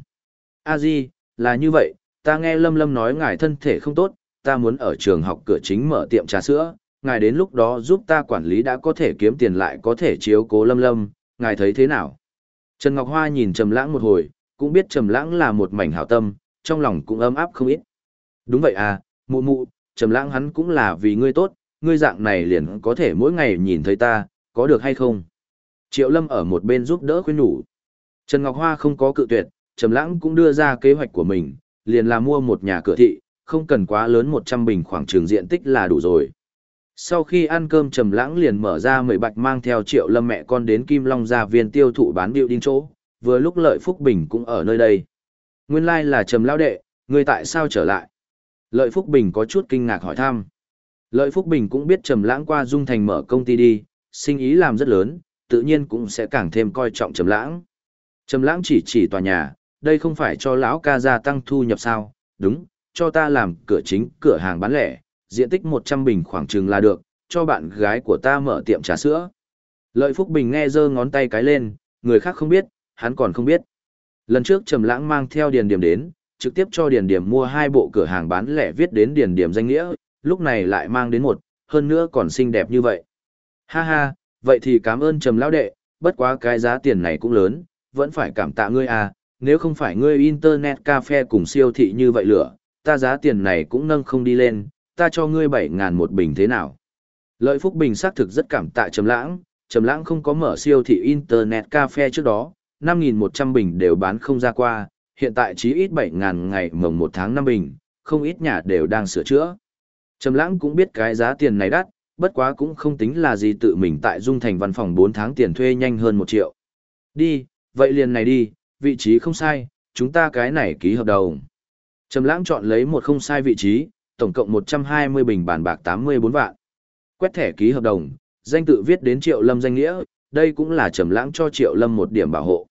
A Di, là như vậy, ta nghe Lâm Lâm nói ngài thân thể không tốt, ta muốn ở trường học cửa chính mở tiệm trà sữa, ngài đến lúc đó giúp ta quản lý đã có thể kiếm tiền lại có thể chiếu cố Lâm Lâm, ngài thấy thế nào? Trần Ngọc Hoa nhìn Trầm Lãng một hồi, cũng biết Trầm Lãng là một mảnh hảo tâm, trong lòng cũng ấm áp không ít. Đúng vậy à, mụ mụ, Trầm Lãng hắn cũng là vì ngươi tốt, ngươi dạng này liền có thể mỗi ngày nhìn thấy ta, có được hay không? Triệu Lâm ở một bên giúp đỡ khuyên nhủ. Trần Ngọc Hoa không có cự tuyệt, Trầm Lãng cũng đưa ra kế hoạch của mình, liền là mua một nhà cửa thị, không cần quá lớn 100 bình khoảng trường diện tích là đủ rồi. Sau khi ăn cơm Trầm Lãng liền mở ra mười bạch mang theo Triệu Lâm mẹ con đến Kim Long gia viên tiêu thụ bán điệu đinh chỗ, vừa lúc Lợi Phúc Bình cũng ở nơi đây. Nguyên lai like là Trầm lão đệ, ngươi tại sao trở lại? Lợi Phúc Bình có chút kinh ngạc hỏi thăm. Lợi Phúc Bình cũng biết Trầm Lãng qua Dung Thành mở công ty đi, sinh ý làm rất lớn, tự nhiên cũng sẽ càng thêm coi trọng Trầm Lãng. Trầm Lãng chỉ chỉ tòa nhà, đây không phải cho lão ca gia tăng thu nhập sao? Đúng, cho ta làm cửa chính, cửa hàng bán lẻ, diện tích 100 bình khoảng chừng là được, cho bạn gái của ta mở tiệm trà sữa. Lợi Phúc Bình nghe giơ ngón tay cái lên, người khác không biết, hắn còn không biết. Lần trước Trầm Lãng mang theo Điền Điểm đến, trực tiếp cho Điền Điểm mua hai bộ cửa hàng bán lẻ viết đến Điền Điểm danh nghĩa, lúc này lại mang đến một, hơn nữa còn xinh đẹp như vậy. Ha ha, vậy thì cảm ơn Trầm lão đệ, bất quá cái giá tiền này cũng lớn, vẫn phải cảm tạ ngươi à, nếu không phải ngươi internet cafe cùng siêu thị như vậy lửa, ta giá tiền này cũng nâng không đi lên, ta cho ngươi bảy ngàn một bình thế nào. Lợi Phúc Bình xác thực rất cảm tạ Trầm Lãng, Trầm Lãng không có mở siêu thị internet cafe trước đó, 5100 bình đều bán không ra qua, hiện tại chí ít 7000 ngày mồng 1 tháng 5 bình, không ít nhà đều đang sửa chữa. Trầm Lãng cũng biết cái giá tiền này đắt, bất quá cũng không tính là gì tự mình tại Dung Thành văn phòng 4 tháng tiền thuê nhanh hơn 1 triệu. Đi, vậy liền này đi, vị trí không sai, chúng ta cái này ký hợp đồng. Trầm Lãng chọn lấy một không sai vị trí, tổng cộng 120 bình bàn bạc 84 vạn. Quét thẻ ký hợp đồng, danh tự viết đến Triệu Lâm danh nghĩa, đây cũng là Trầm Lãng cho Triệu Lâm một điểm bảo hộ.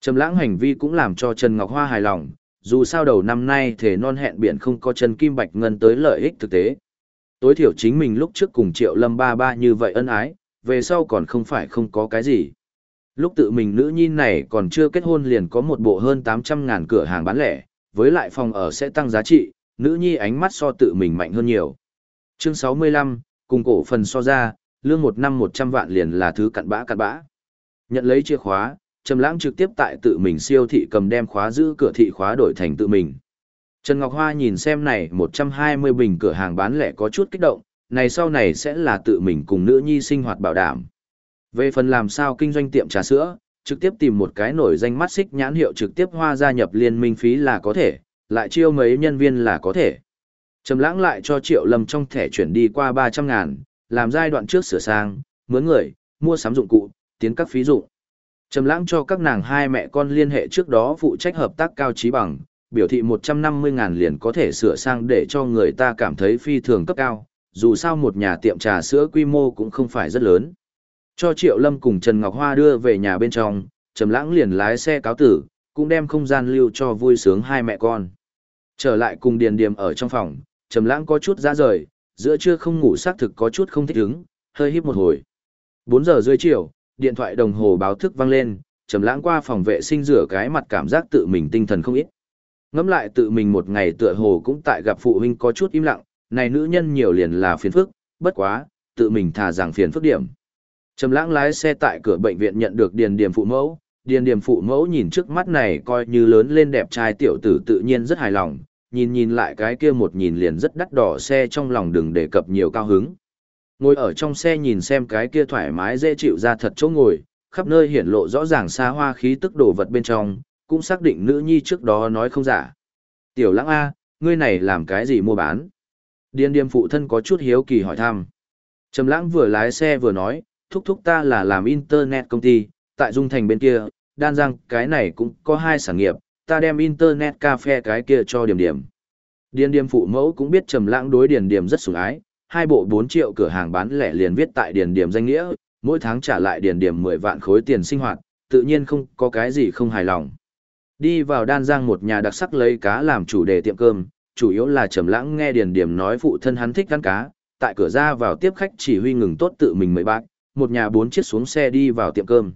Trầm Lãng hành vi cũng làm cho Trần Ngọc Hoa hài lòng, dù sao đầu năm nay thể non hẹn biển không có chân kim bạch ngân tới lợi ích thực tế. Tối thiểu chính mình lúc trước cùng Triệu Lâm ba ba như vậy ân ái, về sau còn không phải không có cái gì. Lúc tự mình nữ nhi này còn chưa kết hôn liền có một bộ hơn 800 ngàn cửa hàng bán lẻ, với lại phòng ở sẽ tăng giá trị, nữ nhi ánh mắt so tự mình mạnh hơn nhiều. Chương 65, cùng cổ phần so ra, lương một năm 100 vạn liền là thứ cặn bã cặn bã. Nhận lấy chìa khóa, Trầm Lãng trực tiếp tại tự mình siêu thị cầm đem khóa giữ cửa thị khóa đổi thành tự mình. Trần Ngọc Hoa nhìn xem này 120 bình cửa hàng bán lẻ có chút kích động, này sau này sẽ là tự mình cùng nữ nhi sinh hoạt bảo đảm. Về phần làm sao kinh doanh tiệm trà sữa, trực tiếp tìm một cái nổi danh mắt xích nhãn hiệu trực tiếp hoa gia nhập liên minh phí là có thể, lại chiêu mấy nhân viên là có thể. Trầm lãng lại cho Triệu Lâm trong thẻ chuyển đi qua 300 ngàn, làm giai đoạn trước sửa sang, mướn người, mua sắm dụng cụ, tiến các phí dụng. Trầm lãng cho các nàng hai mẹ con liên hệ trước đó phụ trách hợp tác cao trí bằng, biểu thị 150 ngàn liền có thể sửa sang để cho người ta cảm thấy phi thường cấp cao, dù sao một nhà tiệm trà sữa quy mô cũng không phải rất lớn. Cho Triệu Lâm cùng Trần Ngọc Hoa đưa về nhà bên trong, Trầm Lãng liền lái xe cáo tử, cũng đem không gian lưu cho vui sướng hai mẹ con. Trở lại cùng Điền Điềm ở trong phòng, Trầm Lãng có chút ra rời, giữa trưa không ngủ xác thực có chút không thích ứng, hơi híp một hồi. 4 giờ rưỡi chiều, điện thoại đồng hồ báo thức vang lên, Trầm Lãng qua phòng vệ sinh rửa cái mặt cảm giác tự mình tinh thần không ít. Ngẫm lại tự mình một ngày tựa hồ cũng tại gặp phụ huynh có chút im lặng, này nữ nhân nhiều liền là phiền phức, bất quá, tự mình thà rằng phiền phức điểm. Trầm lãng lái xe tại cửa bệnh viện nhận được điền điểm phụ mẫu, điền điểm phụ mẫu nhìn trước mắt này coi như lớn lên đẹp trai tiểu tử tự nhiên rất hài lòng, nhìn nhìn lại cái kia một nhìn liền rất đắt đỏ xe trong lòng đừng đề cập nhiều cao hứng. Ngồi ở trong xe nhìn xem cái kia thoải mái dễ chịu ra thật chỗ ngồi, khắp nơi hiển lộ rõ ràng xa hoa khí tức đồ vật bên trong, cũng xác định nữ nhi trước đó nói không giả. Tiểu lãng A, ngươi này làm cái gì mua bán? điên điềm phụ thân có chút hiếu kỳ hỏi thăm. Trầm lãng vừa lái xe vừa nói, thúc thúc ta là làm internet công ty, tại Dung Thành bên kia, đan giang cái này cũng có hai sản nghiệp, ta đem internet cafe cái kia cho điểm điểm. Điền điểm phụ mẫu cũng biết trầm lãng đối điền điểm rất sủng ái, hai bộ 4 triệu cửa hàng bán lẻ liền viết tại điền điểm danh nghĩa, mỗi tháng trả lại điền điểm 10 vạn khối tiền sinh hoạt, tự nhiên không có cái gì không hài lòng. Đi vào đan giang một nhà đặc sắc lấy cá làm chủ đề tiệm cơm, chủ yếu là trầm lãng nghe điền điểm nói phụ thân hắn thích ăn cá, tại cửa ra vào tiếp khách chỉ huy ngừng tốt tự mình mấy bác, một nhà bốn chiếc xuống xe đi vào tiệm cơm.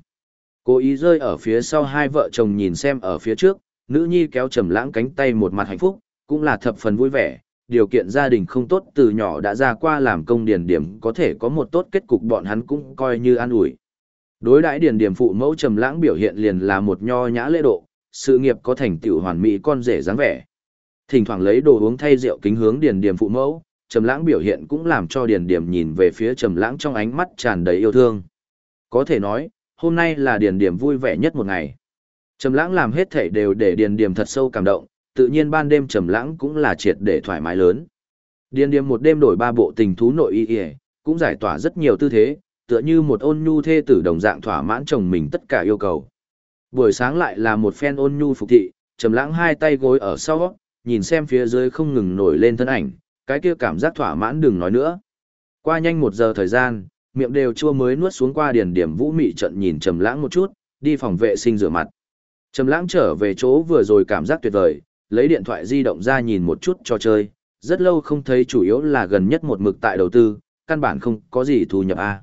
Cố ý rơi ở phía sau hai vợ chồng nhìn xem ở phía trước, nữ nhi kéo trầm lãng cánh tay một mặt hạnh phúc, cũng là thập phần vui vẻ, điều kiện gia đình không tốt từ nhỏ đã ra qua làm công điền điểm có thể có một tốt kết cục bọn hắn cũng coi như an ủi. Đối đãi điền điểm phụ mẫu trầm lãng biểu hiện liền là một nho nhã lễ độ, sự nghiệp có thành tựu hoàn mỹ con rể dáng vẻ. Thỉnh thoảng lấy đồ uống thay rượu kính hướng điền điểm phụ mẫu, trầm lãng biểu hiện cũng làm cho điền điểm nhìn về phía trầm lãng trong ánh mắt tràn đầy yêu thương. Có thể nói, hôm nay là điền điểm vui vẻ nhất một ngày. Trầm lãng làm hết thảy đều để điền điểm thật sâu cảm động, tự nhiên ban đêm trầm lãng cũng là triệt để thoải mái lớn. Điền điểm một đêm đổi ba bộ tình thú nội y y, cũng giải tỏa rất nhiều tư thế, tựa như một ôn nhu thê tử đồng dạng thỏa mãn chồng mình tất cả yêu cầu. Buổi sáng lại là một phen ôn nhu phục thị, trầm lãng hai tay gối ở sau, nhìn xem phía dưới không ngừng nổi lên thân ảnh, cái kia cảm giác thỏa mãn đừng nói nữa. Qua nhanh một giờ thời gian, miệng đều chua mới nuốt xuống qua điền điểm vũ mị trận nhìn trầm lãng một chút, đi phòng vệ sinh rửa mặt. Trầm lãng trở về chỗ vừa rồi cảm giác tuyệt vời, lấy điện thoại di động ra nhìn một chút cho chơi, rất lâu không thấy chủ yếu là gần nhất một mực tại đầu tư, căn bản không có gì thu nhập a.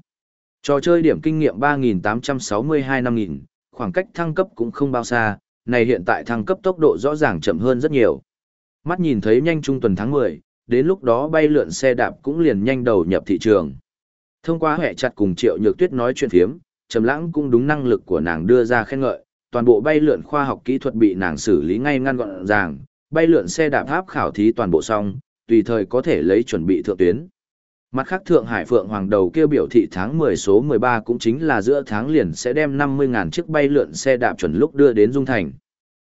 Trò chơi điểm kinh nghiệm 3862 năm nghìn, khoảng cách thăng cấp cũng không bao xa, này hiện tại thăng cấp tốc độ rõ ràng chậm hơn rất nhiều. Mắt nhìn thấy nhanh trung tuần tháng 10, đến lúc đó bay lượn xe đạp cũng liền nhanh đầu nhập thị trường. Thông qua hệ chặt cùng Triệu Nhược Tuyết nói chuyện phiếm, Trầm Lãng cũng đúng năng lực của nàng đưa ra khen ngợi, toàn bộ bay lượn khoa học kỹ thuật bị nàng xử lý ngay ngăn gọn ràng, bay lượn xe đạp tháp khảo thí toàn bộ xong, tùy thời có thể lấy chuẩn bị thượng tuyến. Mặt khác Thượng Hải Phượng Hoàng đầu kêu biểu thị tháng 10 số 13 cũng chính là giữa tháng liền sẽ đem 50.000 chiếc bay lượn xe đạp chuẩn lúc đưa đến Dung Thành.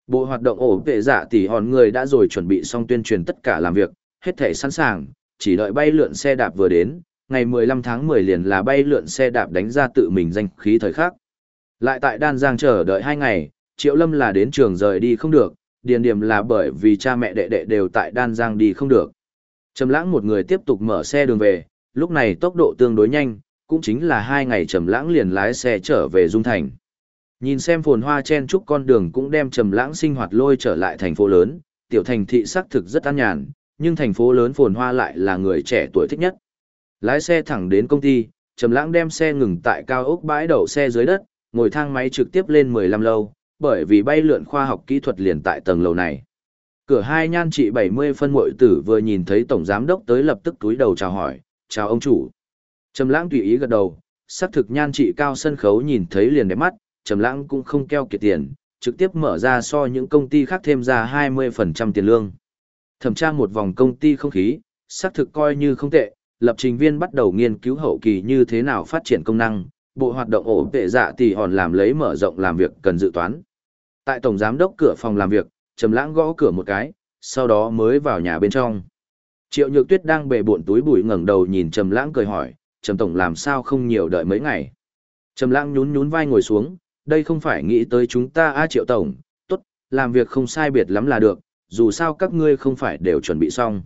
Bộ hoạt động ổ vệ dạ tỷ hòn người đã rồi chuẩn bị xong tuyên truyền tất cả làm việc, hết thể sẵn sàng, chỉ đợi bay lượn xe đạp vừa đến, ngày 15 tháng 10 liền là bay lượn xe đạp đánh ra tự mình danh khí thời khắc. Lại tại Đan Giang chờ đợi hai ngày, Triệu Lâm là đến trường rời đi không được, điền điểm là bởi vì cha mẹ đệ đệ đều tại Đan Giang đi không được. Trầm lãng một người tiếp tục mở xe đường về, lúc này tốc độ tương đối nhanh, cũng chính là hai ngày Trầm lãng liền lái xe trở về Dung Thành. Nhìn xem phồn hoa chen chúc con đường cũng đem Trầm lãng sinh hoạt lôi trở lại thành phố lớn, tiểu thành thị sắc thực rất an nhàn, nhưng thành phố lớn phồn hoa lại là người trẻ tuổi thích nhất. Lái xe thẳng đến công ty, Trầm Lãng đem xe ngừng tại cao ốc bãi đậu xe dưới đất, ngồi thang máy trực tiếp lên 15 lâu, bởi vì bay lượn khoa học kỹ thuật liền tại tầng lầu này. Cửa hai nhan trị 70 phân muội tử vừa nhìn thấy tổng giám đốc tới lập tức túi đầu chào hỏi, "Chào ông chủ." Trầm Lãng tùy ý gật đầu, sắc thực nhan trị cao sân khấu nhìn thấy liền đẹp mắt, Trầm Lãng cũng không keo kiệt tiền, trực tiếp mở ra so những công ty khác thêm ra 20% tiền lương. Thẩm tra một vòng công ty không khí, xác thực coi như không tệ, lập trình viên bắt đầu nghiên cứu hậu kỳ như thế nào phát triển công năng, bộ hoạt động ổ vệ dạ tỷ hòn làm lấy mở rộng làm việc cần dự toán. Tại tổng giám đốc cửa phòng làm việc, Trầm Lãng gõ cửa một cái, sau đó mới vào nhà bên trong. Triệu Nhược Tuyết đang bề bộn túi bụi ngẩng đầu nhìn Trầm Lãng cười hỏi, "Trầm tổng làm sao không nhiều đợi mấy ngày?" Trầm Lãng nhún nhún vai ngồi xuống, "Đây không phải nghĩ tới chúng ta a Triệu tổng, tốt, làm việc không sai biệt lắm là được, dù sao các ngươi không phải đều chuẩn bị xong.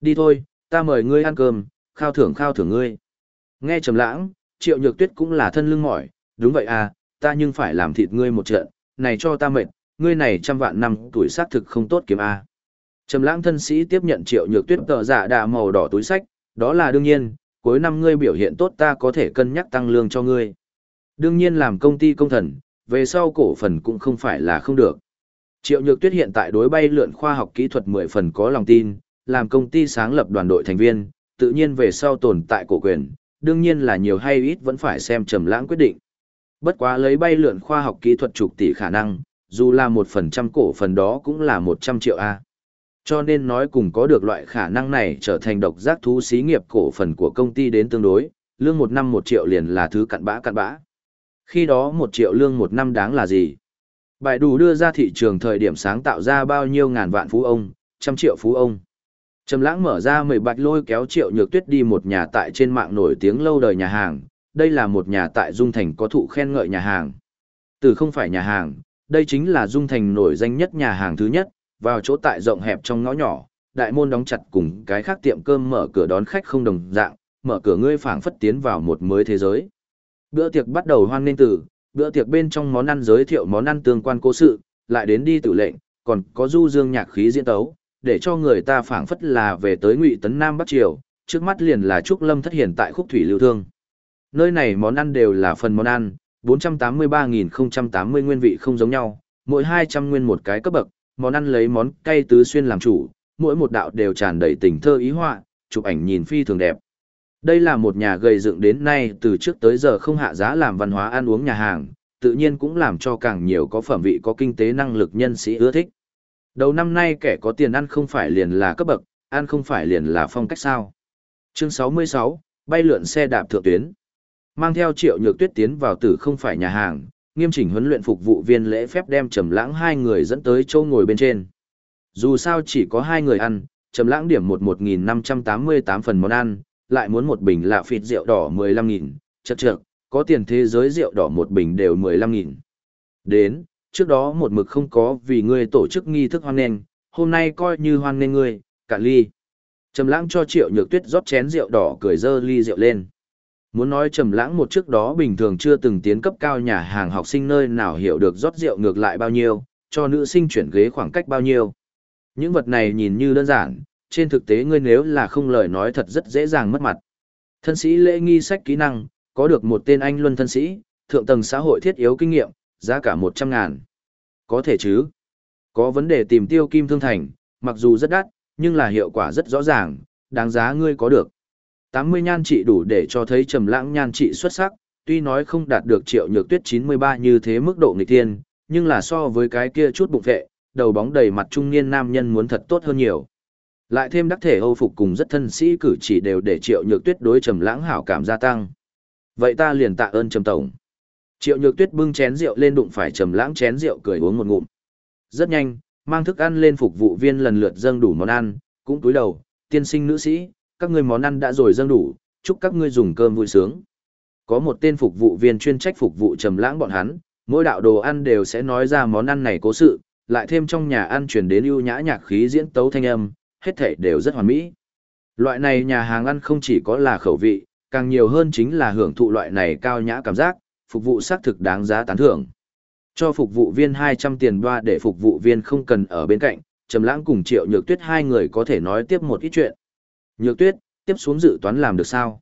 Đi thôi, ta mời ngươi ăn cơm, khao thưởng khao thưởng ngươi." Nghe Trầm Lãng, Triệu Nhược Tuyết cũng là thân lưng mỏi, "Đúng vậy à, ta nhưng phải làm thịt ngươi một trận, này cho ta mệt, ngươi này trăm vạn năm tuổi xác thực không tốt kiếm a." Trầm lãng thân sĩ tiếp nhận triệu nhược tuyết tờ giả đạ màu đỏ túi sách, đó là đương nhiên, cuối năm ngươi biểu hiện tốt ta có thể cân nhắc tăng lương cho ngươi. Đương nhiên làm công ty công thần, về sau cổ phần cũng không phải là không được. Triệu nhược tuyết hiện tại đối bay lượn khoa học kỹ thuật 10 phần có lòng tin, làm công ty sáng lập đoàn đội thành viên, tự nhiên về sau tồn tại cổ quyền, đương nhiên là nhiều hay ít vẫn phải xem trầm lãng quyết định. Bất quá lấy bay lượn khoa học kỹ thuật chục tỷ khả năng, dù là một phần trăm cổ phần đó cũng là 100 triệu A cho nên nói cùng có được loại khả năng này trở thành độc giác thú xí nghiệp cổ phần của công ty đến tương đối, lương một năm một triệu liền là thứ cặn bã cặn bã. Khi đó một triệu lương một năm đáng là gì? Bài đủ đưa ra thị trường thời điểm sáng tạo ra bao nhiêu ngàn vạn phú ông, trăm triệu phú ông. Trầm lãng mở ra mười bạch lôi kéo triệu nhược tuyết đi một nhà tại trên mạng nổi tiếng lâu đời nhà hàng, đây là một nhà tại Dung Thành có thụ khen ngợi nhà hàng. Từ không phải nhà hàng, đây chính là Dung Thành nổi danh nhất nhà hàng thứ nhất, vào chỗ tại rộng hẹp trong ngõ nhỏ, đại môn đóng chặt cùng cái khác tiệm cơm mở cửa đón khách không đồng dạng, mở cửa ngươi phảng phất tiến vào một mới thế giới. Bữa tiệc bắt đầu hoan nghênh từ, bữa tiệc bên trong món ăn giới thiệu món ăn tương quan cố sự, lại đến đi tự lệnh, còn có du dương nhạc khí diễn tấu, để cho người ta phảng phất là về tới Ngụy Tấn Nam Bắc Triều, trước mắt liền là Trúc Lâm thất hiện tại khúc thủy lưu thương. Nơi này món ăn đều là phần món ăn, 483.080 nguyên vị không giống nhau, mỗi 200 nguyên một cái cấp bậc, món ăn lấy món cay tứ xuyên làm chủ, mỗi một đạo đều tràn đầy tình thơ ý họa, chụp ảnh nhìn phi thường đẹp. Đây là một nhà gây dựng đến nay từ trước tới giờ không hạ giá làm văn hóa ăn uống nhà hàng, tự nhiên cũng làm cho càng nhiều có phẩm vị có kinh tế năng lực nhân sĩ ưa thích. Đầu năm nay kẻ có tiền ăn không phải liền là cấp bậc, ăn không phải liền là phong cách sao. Chương 66, bay lượn xe đạp thượng tuyến. Mang theo triệu nhược tuyết tiến vào tử không phải nhà hàng, nghiêm chỉnh huấn luyện phục vụ viên lễ phép đem trầm lãng hai người dẫn tới chỗ ngồi bên trên. Dù sao chỉ có hai người ăn, trầm lãng điểm một một nghìn năm trăm tám mươi tám phần món ăn, lại muốn một bình lạ phịt rượu đỏ mười lăm nghìn, chậc chậc, có tiền thế giới rượu đỏ một bình đều mười lăm nghìn. Đến, trước đó một mực không có vì ngươi tổ chức nghi thức hoan nghênh, hôm nay coi như hoan nghênh ngươi, cả ly. Trầm lãng cho Triệu Nhược Tuyết rót chén rượu đỏ cười dơ ly rượu lên. Muốn nói trầm lãng một trước đó bình thường chưa từng tiến cấp cao nhà hàng học sinh nơi nào hiểu được rót rượu ngược lại bao nhiêu, cho nữ sinh chuyển ghế khoảng cách bao nhiêu. Những vật này nhìn như đơn giản, trên thực tế ngươi nếu là không lời nói thật rất dễ dàng mất mặt. Thân sĩ lễ nghi sách kỹ năng, có được một tên anh luân thân sĩ, thượng tầng xã hội thiết yếu kinh nghiệm, giá cả 100 ngàn. Có thể chứ. Có vấn đề tìm tiêu kim thương thành, mặc dù rất đắt, nhưng là hiệu quả rất rõ ràng, đáng giá ngươi có được. 80 nhan trị đủ để cho thấy trầm lãng nhan trị xuất sắc, tuy nói không đạt được triệu nhược tuyết 93 như thế mức độ nghịch tiên, nhưng là so với cái kia chút bụng vệ, đầu bóng đầy mặt trung niên nam nhân muốn thật tốt hơn nhiều. Lại thêm đắc thể Âu phục cùng rất thân sĩ cử chỉ đều để triệu nhược tuyết đối trầm lãng hảo cảm gia tăng. Vậy ta liền tạ ơn trầm tổng. Triệu nhược tuyết bưng chén rượu lên đụng phải trầm lãng chén rượu cười uống một ngụm. Rất nhanh, mang thức ăn lên phục vụ viên lần lượt dâng đủ món ăn, cũng túi đầu, tiên sinh nữ sĩ, các ngươi món ăn đã rồi dâng đủ, chúc các ngươi dùng cơm vui sướng. Có một tên phục vụ viên chuyên trách phục vụ trầm lãng bọn hắn, mỗi đạo đồ ăn đều sẽ nói ra món ăn này cố sự, lại thêm trong nhà ăn truyền đến ưu nhã nhạc khí diễn tấu thanh âm, hết thảy đều rất hoàn mỹ. Loại này nhà hàng ăn không chỉ có là khẩu vị, càng nhiều hơn chính là hưởng thụ loại này cao nhã cảm giác, phục vụ xác thực đáng giá tán thưởng. Cho phục vụ viên 200 tiền đoa để phục vụ viên không cần ở bên cạnh, Trầm Lãng cùng Triệu Nhược Tuyết hai người có thể nói tiếp một ít chuyện. Nhược tuyết, tiếp xuống dự toán làm được sao?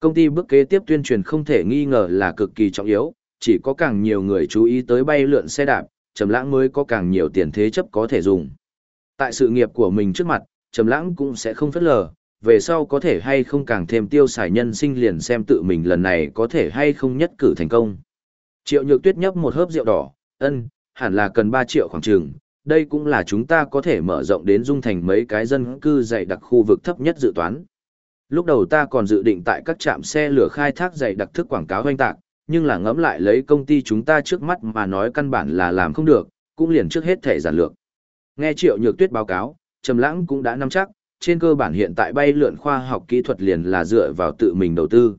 Công ty bước kế tiếp tuyên truyền không thể nghi ngờ là cực kỳ trọng yếu, chỉ có càng nhiều người chú ý tới bay lượn xe đạp, Trầm Lãng mới có càng nhiều tiền thế chấp có thể dùng. Tại sự nghiệp của mình trước mặt, Trầm Lãng cũng sẽ không phất lờ, về sau có thể hay không càng thêm tiêu xài nhân sinh liền xem tự mình lần này có thể hay không nhất cử thành công. Triệu Nhược Tuyết nhấp một hớp rượu đỏ, "Ân, hẳn là cần 3 triệu khoảng trường, đây cũng là chúng ta có thể mở rộng đến dung thành mấy cái dân cư dày đặc khu vực thấp nhất dự toán. Lúc đầu ta còn dự định tại các trạm xe lửa khai thác dày đặc thức quảng cáo hoanh tạc, nhưng là ngẫm lại lấy công ty chúng ta trước mắt mà nói căn bản là làm không được, cũng liền trước hết thể giản lược. Nghe Triệu Nhược Tuyết báo cáo, Trầm Lãng cũng đã nắm chắc, trên cơ bản hiện tại bay lượn khoa học kỹ thuật liền là dựa vào tự mình đầu tư.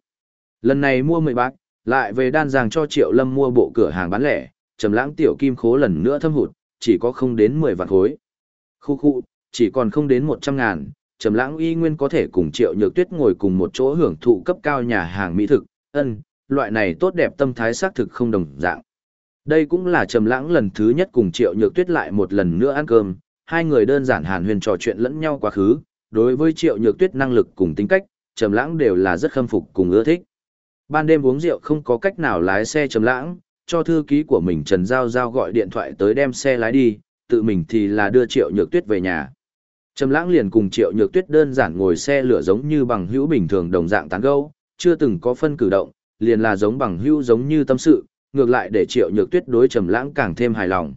Lần này mua 10 bạc, lại về đan giang cho Triệu Lâm mua bộ cửa hàng bán lẻ, trầm lãng tiểu kim khố lần nữa thâm hụt, chỉ có không đến 10 vạn khối. Khu khu, chỉ còn không đến 100 ngàn, trầm lãng y nguyên có thể cùng Triệu Nhược Tuyết ngồi cùng một chỗ hưởng thụ cấp cao nhà hàng mỹ thực, ân, loại này tốt đẹp tâm thái xác thực không đồng dạng. Đây cũng là trầm lãng lần thứ nhất cùng Triệu Nhược Tuyết lại một lần nữa ăn cơm, hai người đơn giản hàn huyên trò chuyện lẫn nhau quá khứ, đối với Triệu Nhược Tuyết năng lực cùng tính cách, trầm lãng đều là rất khâm phục cùng ưa thích. Ban đêm uống rượu không có cách nào lái xe trầm lãng, cho thư ký của mình Trần Giao Giao gọi điện thoại tới đem xe lái đi, tự mình thì là đưa Triệu Nhược Tuyết về nhà. Trầm lãng liền cùng Triệu Nhược Tuyết đơn giản ngồi xe lửa giống như bằng hữu bình thường đồng dạng tán gẫu, chưa từng có phân cử động, liền là giống bằng hữu giống như tâm sự, ngược lại để Triệu Nhược Tuyết đối Trầm lãng càng thêm hài lòng.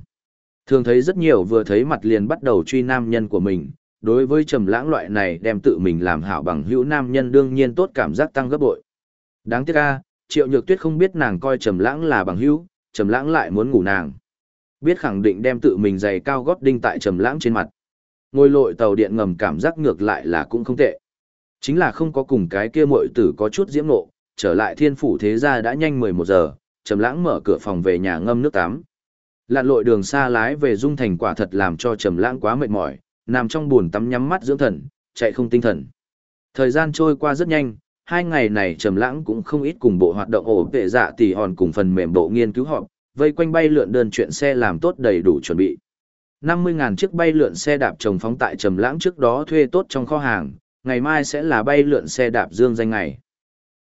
Thường thấy rất nhiều vừa thấy mặt liền bắt đầu truy nam nhân của mình, đối với Trầm lãng loại này đem tự mình làm hảo bằng hữu nam nhân đương nhiên tốt cảm giác tăng gấp bội. Đáng tiếc a, Triệu Nhược Tuyết không biết nàng coi Trầm lãng là bằng hữu, Trầm lãng lại muốn ngủ nàng. Biết khẳng định đem tự mình giày cao gót đinh tại Trầm lãng trên mặt. Ngôi lội tàu điện ngầm cảm giác ngược lại là cũng không tệ. Chính là không có cùng cái kia muội tử có chút diễm nộ, trở lại thiên phủ thế gia đã nhanh 11 giờ, Trầm Lãng mở cửa phòng về nhà ngâm nước tắm. Lặn lội đường xa lái về Dung Thành quả thật làm cho Trầm Lãng quá mệt mỏi, nằm trong buồn tắm nhắm mắt dưỡng thần, chạy không tinh thần. Thời gian trôi qua rất nhanh, hai ngày này Trầm Lãng cũng không ít cùng bộ hoạt động ổ vệ dạ tỷ hòn cùng phần mềm bộ nghiên cứu họp, vây quanh bay lượn đơn chuyện xe làm tốt đầy đủ chuẩn bị. 50.000 chiếc bay lượn xe đạp trồng phóng tại Trầm Lãng trước đó thuê tốt trong kho hàng, ngày mai sẽ là bay lượn xe đạp dương danh ngày.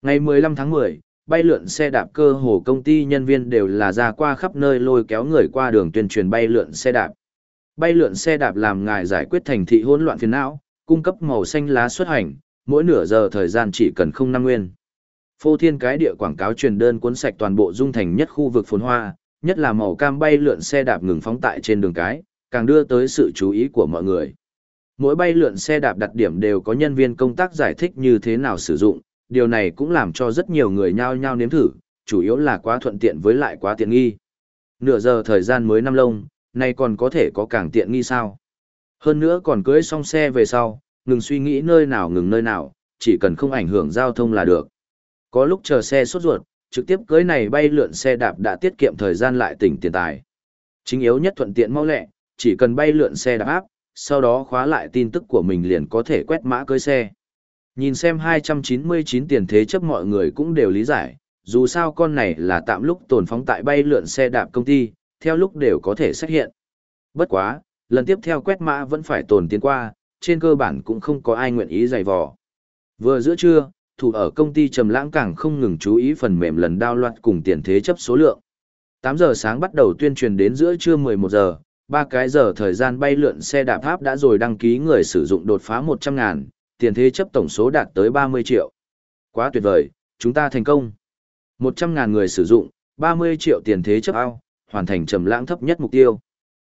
Ngày 15 tháng 10, bay lượn xe đạp cơ hồ công ty nhân viên đều là ra qua khắp nơi lôi kéo người qua đường tuyên truyền bay lượn xe đạp. Bay lượn xe đạp làm ngài giải quyết thành thị hỗn loạn phiền não, cung cấp màu xanh lá xuất hành, mỗi nửa giờ thời gian chỉ cần không năm nguyên. Phô thiên cái địa quảng cáo truyền đơn cuốn sạch toàn bộ dung thành nhất khu vực phồn hoa, nhất là màu cam bay lượn xe đạp ngừng phóng tại trên đường cái, càng đưa tới sự chú ý của mọi người. Mỗi bay lượn xe đạp đặt điểm đều có nhân viên công tác giải thích như thế nào sử dụng, điều này cũng làm cho rất nhiều người nhao nhao nếm thử, chủ yếu là quá thuận tiện với lại quá tiện nghi. Nửa giờ thời gian mới năm lông, nay còn có thể có càng tiện nghi sao. Hơn nữa còn cưới xong xe về sau, ngừng suy nghĩ nơi nào ngừng nơi nào, chỉ cần không ảnh hưởng giao thông là được. Có lúc chờ xe sốt ruột, trực tiếp cưới này bay lượn xe đạp đã tiết kiệm thời gian lại tỉnh tiền tài. Chính yếu nhất thuận tiện mau lẹ, chỉ cần bay lượn xe đạp áp, sau đó khóa lại tin tức của mình liền có thể quét mã cưới xe. Nhìn xem 299 tiền thế chấp mọi người cũng đều lý giải, dù sao con này là tạm lúc tồn phóng tại bay lượn xe đạp công ty, theo lúc đều có thể xuất hiện. Bất quá, lần tiếp theo quét mã vẫn phải tồn tiến qua, trên cơ bản cũng không có ai nguyện ý dày vò. Vừa giữa trưa, thủ ở công ty Trầm Lãng càng không ngừng chú ý phần mềm lần đao loạt cùng tiền thế chấp số lượng. 8 giờ sáng bắt đầu tuyên truyền đến giữa trưa 11 giờ, ba cái giờ thời gian bay lượn xe đạp tháp đã rồi đăng ký người sử dụng đột phá 100 ngàn, tiền thế chấp tổng số đạt tới 30 triệu. Quá tuyệt vời, chúng ta thành công. 100 ngàn người sử dụng, 30 triệu tiền thế chấp ao, hoàn thành trầm lãng thấp nhất mục tiêu.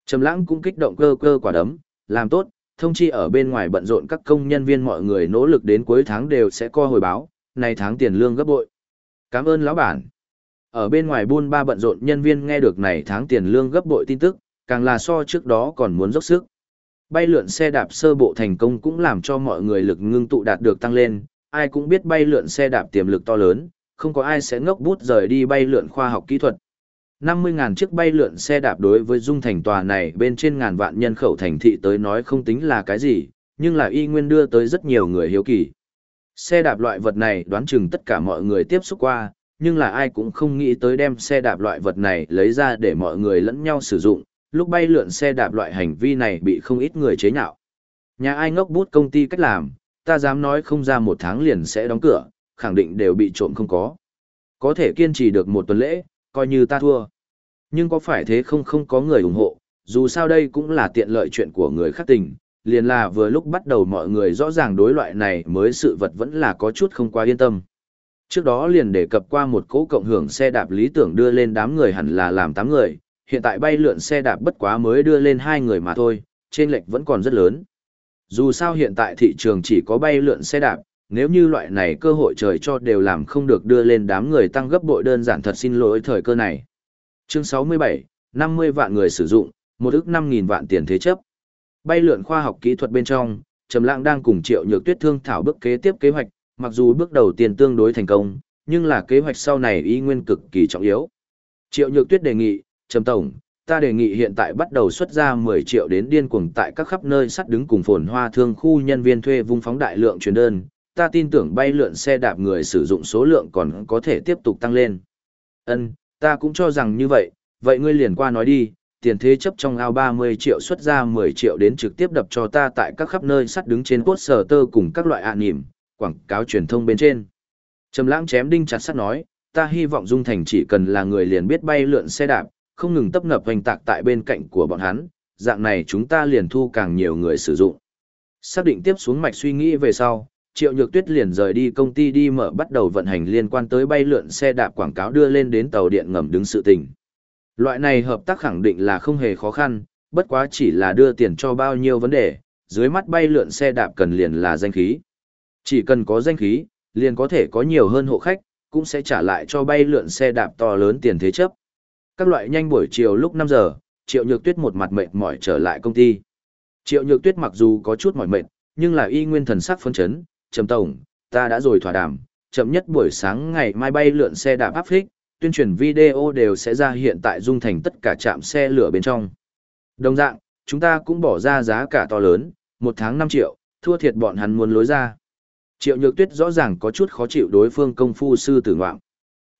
Trầm lãng cũng kích động cơ cơ quả đấm, làm tốt, thông chi ở bên ngoài bận rộn các công nhân viên mọi người nỗ lực đến cuối tháng đều sẽ co hồi báo, này tháng tiền lương gấp bội. Cảm ơn lão bản. Ở bên ngoài buôn ba bận rộn nhân viên nghe được này tháng tiền lương gấp bội tin tức, càng là so trước đó còn muốn dốc sức. Bay lượn xe đạp sơ bộ thành công cũng làm cho mọi người lực ngưng tụ đạt được tăng lên, ai cũng biết bay lượn xe đạp tiềm lực to lớn, không có ai sẽ ngốc bút rời đi bay lượn khoa học kỹ thuật. 50.000 chiếc bay lượn xe đạp đối với dung thành tòa này bên trên ngàn vạn nhân khẩu thành thị tới nói không tính là cái gì, nhưng là y nguyên đưa tới rất nhiều người hiếu kỳ. Xe đạp loại vật này đoán chừng tất cả mọi người tiếp xúc qua, nhưng là ai cũng không nghĩ tới đem xe đạp loại vật này lấy ra để mọi người lẫn nhau sử dụng, lúc bay lượn xe đạp loại hành vi này bị không ít người chế nhạo. Nhà ai ngốc bút công ty cách làm, ta dám nói không ra một tháng liền sẽ đóng cửa, khẳng định đều bị trộm không có. Có thể kiên trì được một tuần lễ, coi như ta thua. Nhưng có phải thế không không có người ủng hộ, dù sao đây cũng là tiện lợi chuyện của người khác tình, liền là vừa lúc bắt đầu mọi người rõ ràng đối loại này mới sự vật vẫn là có chút không quá yên tâm. Trước đó liền đề cập qua một cỗ cộng hưởng xe đạp lý tưởng đưa lên đám người hẳn là làm 8 người, hiện tại bay lượn xe đạp bất quá mới đưa lên hai người mà thôi, trên lệch vẫn còn rất lớn. Dù sao hiện tại thị trường chỉ có bay lượn xe đạp, nếu như loại này cơ hội trời cho đều làm không được đưa lên đám người tăng gấp bội đơn giản thật xin lỗi thời cơ này. Chương 67, 50 vạn người sử dụng, một ức 5.000 vạn tiền thế chấp. Bay lượn khoa học kỹ thuật bên trong, Trầm Lãng đang cùng Triệu Nhược Tuyết thương thảo bước kế tiếp kế hoạch, mặc dù bước đầu tiên tương đối thành công, nhưng là kế hoạch sau này y nguyên cực kỳ trọng yếu. Triệu Nhược Tuyết đề nghị, Trầm Tổng, ta đề nghị hiện tại bắt đầu xuất ra 10 triệu đến điên cuồng tại các khắp nơi sắt đứng cùng phồn hoa thương khu nhân viên thuê vung phóng đại lượng truyền đơn, ta tin tưởng bay lượn xe đạp người sử dụng số lượng còn có thể tiếp tục tăng lên. Ân, ta cũng cho rằng như vậy, vậy ngươi liền qua nói đi, tiền thế chấp trong ao 30 triệu xuất ra 10 triệu đến trực tiếp đập cho ta tại các khắp nơi sắt đứng trên cốt sở tơ cùng các loại ạ à nỉm, quảng cáo truyền thông bên trên. Trầm lãng chém đinh chặt sắt nói, ta hy vọng Dung Thành chỉ cần là người liền biết bay lượn xe đạp, không ngừng tấp nập hoành tạc tại bên cạnh của bọn hắn, dạng này chúng ta liền thu càng nhiều người sử dụng. Xác định tiếp xuống mạch suy nghĩ về sau, Triệu Nhược Tuyết liền rời đi công ty đi mở bắt đầu vận hành liên quan tới bay lượn xe đạp quảng cáo đưa lên đến tàu điện ngầm đứng sự tình. Loại này hợp tác khẳng định là không hề khó khăn, bất quá chỉ là đưa tiền cho bao nhiêu vấn đề, dưới mắt bay lượn xe đạp cần liền là danh khí. Chỉ cần có danh khí, liền có thể có nhiều hơn hộ khách, cũng sẽ trả lại cho bay lượn xe đạp to lớn tiền thế chấp. Các loại nhanh buổi chiều lúc 5 giờ, Triệu Nhược Tuyết một mặt mệt mỏi trở lại công ty. Triệu Nhược Tuyết mặc dù có chút mỏi mệt, nhưng là y nguyên thần sắc phấn chấn, "Trầm tổng, ta đã rồi thỏa đàm, chậm nhất buổi sáng ngày mai bay lượn xe đạp áp phích, tuyên truyền video đều sẽ ra hiện tại dung thành tất cả trạm xe lửa bên trong. Đồng dạng, chúng ta cũng bỏ ra giá cả to lớn, một tháng 5 triệu, thua thiệt bọn hắn muốn lối ra." Triệu Nhược Tuyết rõ ràng có chút khó chịu đối phương công phu sư tử ngoạm.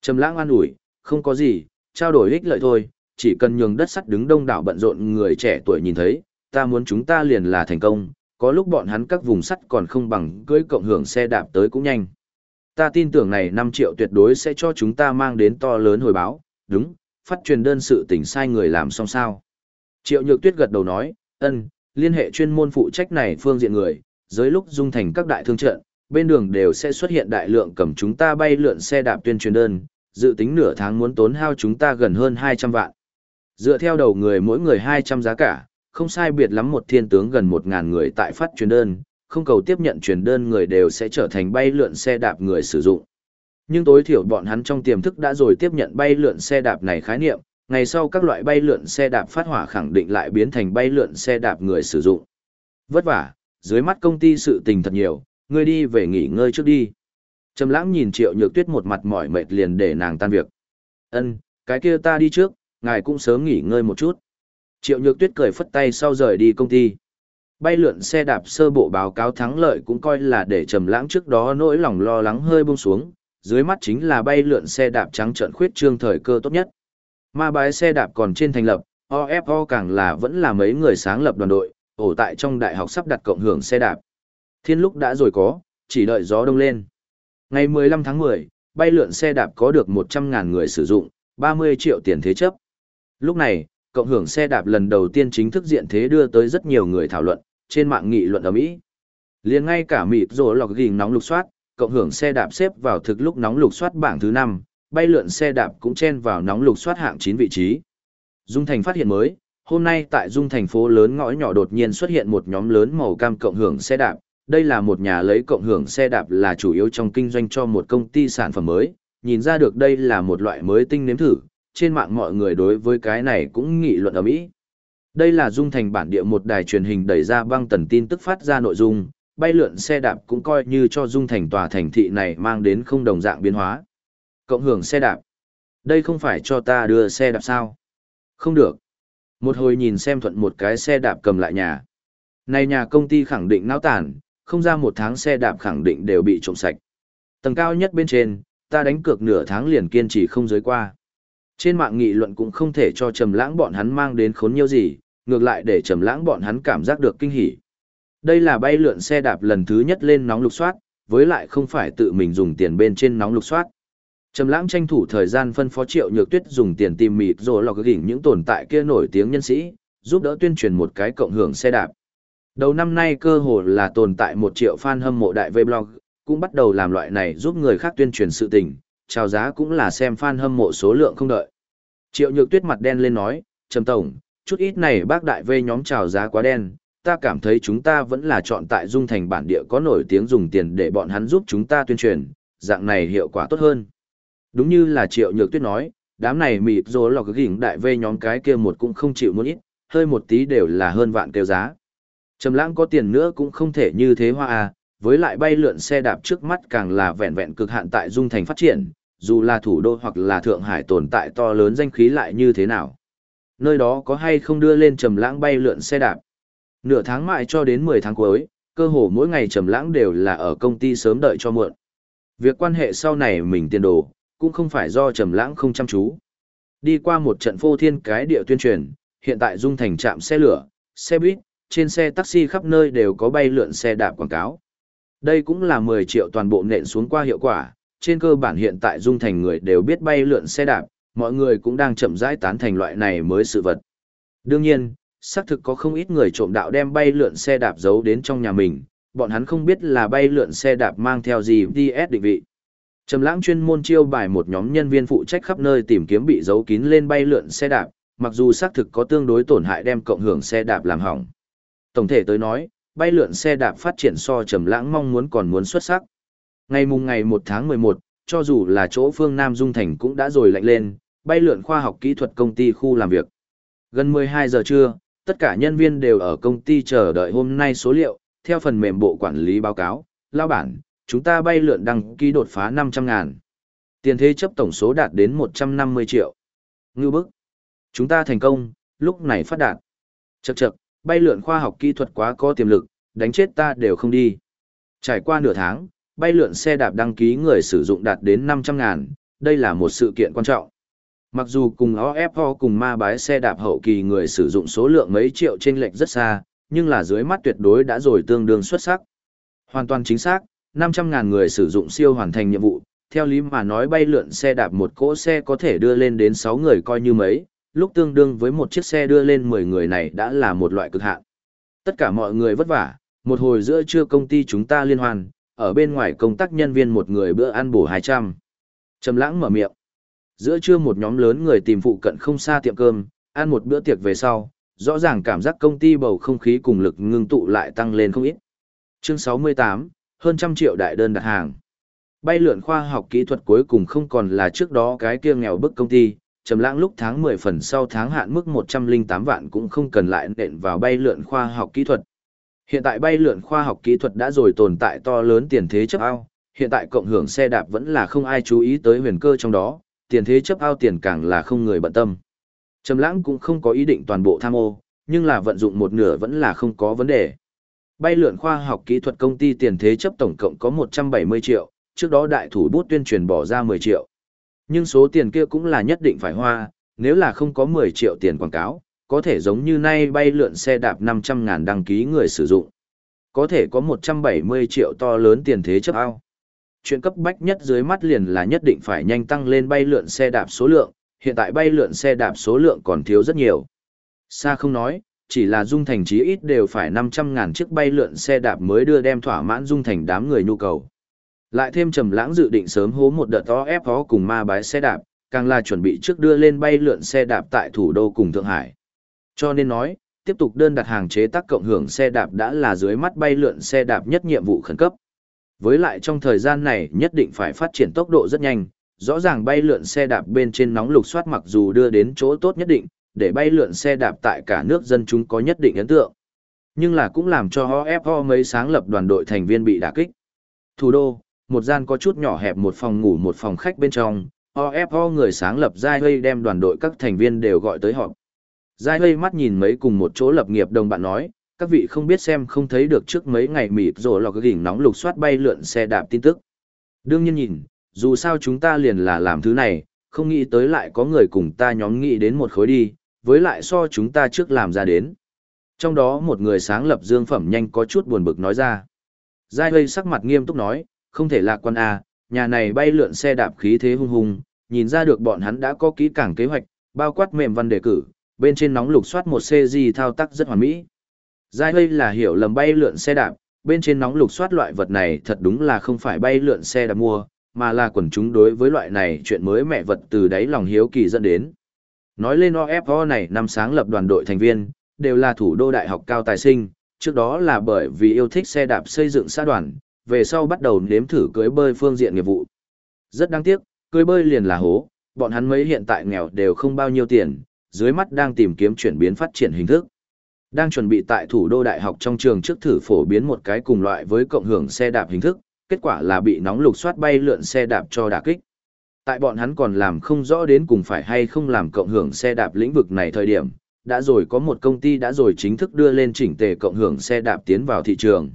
Trầm Lãng an ủi, "Không có gì, trao đổi ích lợi thôi, chỉ cần nhường đất sắt đứng đông đảo bận rộn người trẻ tuổi nhìn thấy, ta muốn chúng ta liền là thành công, có lúc bọn hắn các vùng sắt còn không bằng cưỡi cộng hưởng xe đạp tới cũng nhanh. Ta tin tưởng này 5 triệu tuyệt đối sẽ cho chúng ta mang đến to lớn hồi báo, đúng, phát truyền đơn sự tình sai người làm xong sao. Triệu Nhược Tuyết gật đầu nói, ân, liên hệ chuyên môn phụ trách này phương diện người, dưới lúc dung thành các đại thương trận, bên đường đều sẽ xuất hiện đại lượng cầm chúng ta bay lượn xe đạp tuyên truyền đơn, dự tính nửa tháng muốn tốn hao chúng ta gần hơn 200 vạn. Dựa theo đầu người mỗi người 200 giá cả, không sai biệt lắm một thiên tướng gần một ngàn người tại phát truyền đơn, không cầu tiếp nhận truyền đơn người đều sẽ trở thành bay lượn xe đạp người sử dụng. Nhưng tối thiểu bọn hắn trong tiềm thức đã rồi tiếp nhận bay lượn xe đạp này khái niệm, ngày sau các loại bay lượn xe đạp phát hỏa khẳng định lại biến thành bay lượn xe đạp người sử dụng. Vất vả, dưới mắt công ty sự tình thật nhiều, ngươi đi về nghỉ ngơi trước đi. Trầm lãng nhìn triệu nhược tuyết một mặt mỏi mệt liền để nàng tan việc. Ân, cái kia ta đi trước, ngài cũng sớm nghỉ ngơi một chút. Triệu nhược tuyết cười phất tay sau rời đi công ty. Bay lượn xe đạp sơ bộ báo cáo thắng lợi cũng coi là để trầm lãng trước đó nỗi lòng lo lắng hơi buông xuống, dưới mắt chính là bay lượn xe đạp trắng trợn khuyết trương thời cơ tốt nhất. Ma bái xe đạp còn trên thành lập, OFO càng là vẫn là mấy người sáng lập đoàn đội, ổ tại trong đại học sắp đặt cộng hưởng xe đạp. Thiên lúc đã rồi có, chỉ đợi gió đông lên. Ngày 15 tháng 10, bay lượn xe đạp có được 100.000 người sử dụng, 30 triệu tiền thế chấp. Lúc này, cộng hưởng xe đạp lần đầu tiên chính thức diện thế đưa tới rất nhiều người thảo luận, trên mạng nghị luận ở Mỹ. liền ngay cả mịt rồi lọc ghiền nóng lục soát, cộng hưởng xe đạp xếp vào thực lúc nóng lục soát bảng thứ 5, bay lượn xe đạp cũng chen vào nóng lục soát hạng 9 vị trí. Dung Thành phát hiện mới, hôm nay tại Dung thành phố lớn ngõ nhỏ đột nhiên xuất hiện một nhóm lớn màu cam cộng hưởng xe đạp, đây là một nhà lấy cộng hưởng xe đạp là chủ yếu trong kinh doanh cho một công ty sản phẩm mới, nhìn ra được đây là một loại mới tinh nếm thử, trên mạng mọi người đối với cái này cũng nghị luận ở Mỹ. Đây là dung thành bản địa một đài truyền hình đẩy ra băng tần tin tức phát ra nội dung, bay lượn xe đạp cũng coi như cho dung thành tòa thành thị này mang đến không đồng dạng biến hóa. Cộng hưởng xe đạp. Đây không phải cho ta đưa xe đạp sao? Không được. Một hồi nhìn xem thuận một cái xe đạp cầm lại nhà. Này nhà công ty khẳng định náo tản không ra một tháng xe đạp khẳng định đều bị trộm sạch. Tầng cao nhất bên trên, ta đánh cược nửa tháng liền kiên trì không giới qua. Trên mạng nghị luận cũng không thể cho trầm lãng bọn hắn mang đến khốn nhiều gì, ngược lại để trầm lãng bọn hắn cảm giác được kinh hỉ. Đây là bay lượn xe đạp lần thứ nhất lên nóng lục soát, với lại không phải tự mình dùng tiền bên trên nóng lục soát. Trầm lãng tranh thủ thời gian phân phó triệu nhược tuyết dùng tiền tìm mịt rồi lọc gỉnh những tồn tại kia nổi tiếng nhân sĩ, giúp đỡ tuyên truyền một cái cộng hưởng xe đạp. Đầu năm nay cơ hồ là tồn tại một triệu fan hâm mộ đại vlog, cũng bắt đầu làm loại này giúp người khác tuyên truyền sự tình, chào giá cũng là xem fan hâm mộ số lượng không đợi. Triệu Nhược Tuyết mặt đen lên nói, "Trầm tổng, chút ít này bác đại vê nhóm chào giá quá đen, ta cảm thấy chúng ta vẫn là chọn tại Dung Thành bản địa có nổi tiếng dùng tiền để bọn hắn giúp chúng ta tuyên truyền, dạng này hiệu quả tốt hơn." Đúng như là Triệu Nhược Tuyết nói, đám này mịt rồi lọc gỉnh đại vê nhóm cái kia một cũng không chịu muốn ít, hơi một tí đều là hơn vạn kêu giá. Trầm lãng có tiền nữa cũng không thể như thế hoa à, với lại bay lượn xe đạp trước mắt càng là vẹn vẹn cực hạn tại dung thành phát triển, dù là thủ đô hoặc là Thượng Hải tồn tại to lớn danh khí lại như thế nào. Nơi đó có hay không đưa lên trầm lãng bay lượn xe đạp. Nửa tháng mãi cho đến 10 tháng cuối, cơ hồ mỗi ngày trầm lãng đều là ở công ty sớm đợi cho muộn. Việc quan hệ sau này mình tiền đồ, cũng không phải do trầm lãng không chăm chú. Đi qua một trận phô thiên cái địa tuyên truyền, hiện tại dung thành trạm xe lửa, xe buýt, trên xe taxi khắp nơi đều có bay lượn xe đạp quảng cáo. Đây cũng là 10 triệu toàn bộ nện xuống qua hiệu quả, trên cơ bản hiện tại dung thành người đều biết bay lượn xe đạp, mọi người cũng đang chậm rãi tán thành loại này mới sự vật. Đương nhiên, xác thực có không ít người trộm đạo đem bay lượn xe đạp giấu đến trong nhà mình, bọn hắn không biết là bay lượn xe đạp mang theo gì DS định vị. Trầm lãng chuyên môn chiêu bài một nhóm nhân viên phụ trách khắp nơi tìm kiếm bị giấu kín lên bay lượn xe đạp, mặc dù xác thực có tương đối tổn hại đem cộng hưởng xe đạp làm hỏng. Tổng thể tới nói, bay lượn xe đạp phát triển so trầm lãng mong muốn còn muốn xuất sắc. Ngày mùng ngày 1 tháng 11, cho dù là chỗ phương Nam Dung Thành cũng đã rồi lạnh lên, bay lượn khoa học kỹ thuật công ty khu làm việc. Gần 12 giờ trưa, tất cả nhân viên đều ở công ty chờ đợi hôm nay số liệu, theo phần mềm bộ quản lý báo cáo, lao bản, chúng ta bay lượn đăng ký đột phá 500 ngàn. Tiền thế chấp tổng số đạt đến 150 triệu. Ngư bức. Chúng ta thành công, lúc này phát đạt. Chậc chậc, bay lượn khoa học kỹ thuật quá có tiềm lực, đánh chết ta đều không đi. Trải qua nửa tháng, bay lượn xe đạp đăng ký người sử dụng đạt đến 500 ngàn, đây là một sự kiện quan trọng. Mặc dù cùng OFO cùng ma bái xe đạp hậu kỳ người sử dụng số lượng mấy triệu trên lệch rất xa, nhưng là dưới mắt tuyệt đối đã rồi tương đương xuất sắc. Hoàn toàn chính xác, 500 ngàn người sử dụng siêu hoàn thành nhiệm vụ, theo lý mà nói bay lượn xe đạp một cỗ xe có thể đưa lên đến 6 người coi như mấy, lúc tương đương với một chiếc xe đưa lên 10 người này đã là một loại cực hạn. Tất cả mọi người vất vả, một hồi giữa trưa công ty chúng ta liên hoan, ở bên ngoài công tác nhân viên một người bữa ăn bổ 200. Trầm lãng mở miệng. Giữa trưa một nhóm lớn người tìm phụ cận không xa tiệm cơm, ăn một bữa tiệc về sau, rõ ràng cảm giác công ty bầu không khí cùng lực ngưng tụ lại tăng lên không ít. Chương 68, hơn trăm triệu đại đơn đặt hàng. Bay lượn khoa học kỹ thuật cuối cùng không còn là trước đó cái kia nghèo bức công ty, trầm lãng lúc tháng 10 phần sau tháng hạn mức 108 vạn cũng không cần lại nện vào bay lượn khoa học kỹ thuật. Hiện tại bay lượn khoa học kỹ thuật đã rồi tồn tại to lớn tiền thế chấp ao, hiện tại cộng hưởng xe đạp vẫn là không ai chú ý tới huyền cơ trong đó, tiền thế chấp ao tiền càng là không người bận tâm. Trầm lãng cũng không có ý định toàn bộ tham ô, nhưng là vận dụng một nửa vẫn là không có vấn đề. Bay lượn khoa học kỹ thuật công ty tiền thế chấp tổng cộng có 170 triệu, trước đó đại thủ bút tuyên truyền bỏ ra 10 triệu. Nhưng số tiền kia cũng là nhất định phải hoa, nếu là không có 10 triệu tiền quảng cáo, có thể giống như nay bay lượn xe đạp 500 ngàn đăng ký người sử dụng. Có thể có 170 triệu to lớn tiền thế chấp ao. Chuyện cấp bách nhất dưới mắt liền là nhất định phải nhanh tăng lên bay lượn xe đạp số lượng, hiện tại bay lượn xe đạp số lượng còn thiếu rất nhiều. Xa không nói, chỉ là dung thành chí ít đều phải 500 ngàn chiếc bay lượn xe đạp mới đưa đem thỏa mãn dung thành đám người nhu cầu. Lại thêm trầm lãng dự định sớm hố một đợt to ép đó cùng ma bái xe đạp, càng là chuẩn bị trước đưa lên bay lượn xe đạp tại thủ đô cùng Thượng Hải. Cho nên nói, tiếp tục đơn đặt hàng chế tác cộng hưởng xe đạp đã là dưới mắt bay lượn xe đạp nhất nhiệm vụ khẩn cấp. Với lại trong thời gian này nhất định phải phát triển tốc độ rất nhanh, rõ ràng bay lượn xe đạp bên trên nóng lục soát mặc dù đưa đến chỗ tốt nhất định, để bay lượn xe đạp tại cả nước dân chúng có nhất định ấn tượng. Nhưng là cũng làm cho OFO mấy sáng lập đoàn đội thành viên bị đả kích. Thủ đô, một gian có chút nhỏ hẹp một phòng ngủ một phòng khách bên trong, OFO người sáng lập Giai Hây đem đoàn đội các thành viên đều gọi tới họp. Giai Hây mắt nhìn mấy cùng một chỗ lập nghiệp đồng bạn nói, các vị không biết xem không thấy được trước mấy ngày mịt rồi lò cái nóng lục soát bay lượn xe đạp tin tức. Đương nhiên nhìn, dù sao chúng ta liền là làm thứ này, không nghĩ tới lại có người cùng ta nhóm nghĩ đến một khối đi, với lại so chúng ta trước làm ra đến. Trong đó một người sáng lập dương phẩm nhanh có chút buồn bực nói ra. Giai Hây sắc mặt nghiêm túc nói, không thể lạc quan à, nhà này bay lượn xe đạp khí thế hung hùng, nhìn ra được bọn hắn đã có kỹ càng kế hoạch, bao quát mềm văn đề cử, bên trên nóng lục soát một CG thao tác rất hoàn mỹ. Giai đây là hiểu lầm bay lượn xe đạp, bên trên nóng lục soát loại vật này thật đúng là không phải bay lượn xe đạp mua, mà là quần chúng đối với loại này chuyện mới mẹ vật từ đáy lòng hiếu kỳ dẫn đến. Nói lên OFO này năm sáng lập đoàn đội thành viên, đều là thủ đô đại học cao tài sinh, trước đó là bởi vì yêu thích xe đạp xây dựng xã đoàn, về sau bắt đầu nếm thử cưới bơi phương diện nghiệp vụ. Rất đáng tiếc, cưới bơi liền là hố, bọn hắn mấy hiện tại nghèo đều không bao nhiêu tiền, dưới mắt đang tìm kiếm chuyển biến phát triển hình thức. Đang chuẩn bị tại thủ đô đại học trong trường trước thử phổ biến một cái cùng loại với cộng hưởng xe đạp hình thức, kết quả là bị nóng lục soát bay lượn xe đạp cho đả kích. Tại bọn hắn còn làm không rõ đến cùng phải hay không làm cộng hưởng xe đạp lĩnh vực này thời điểm, đã rồi có một công ty đã rồi chính thức đưa lên chỉnh tề cộng hưởng xe đạp tiến vào thị trường.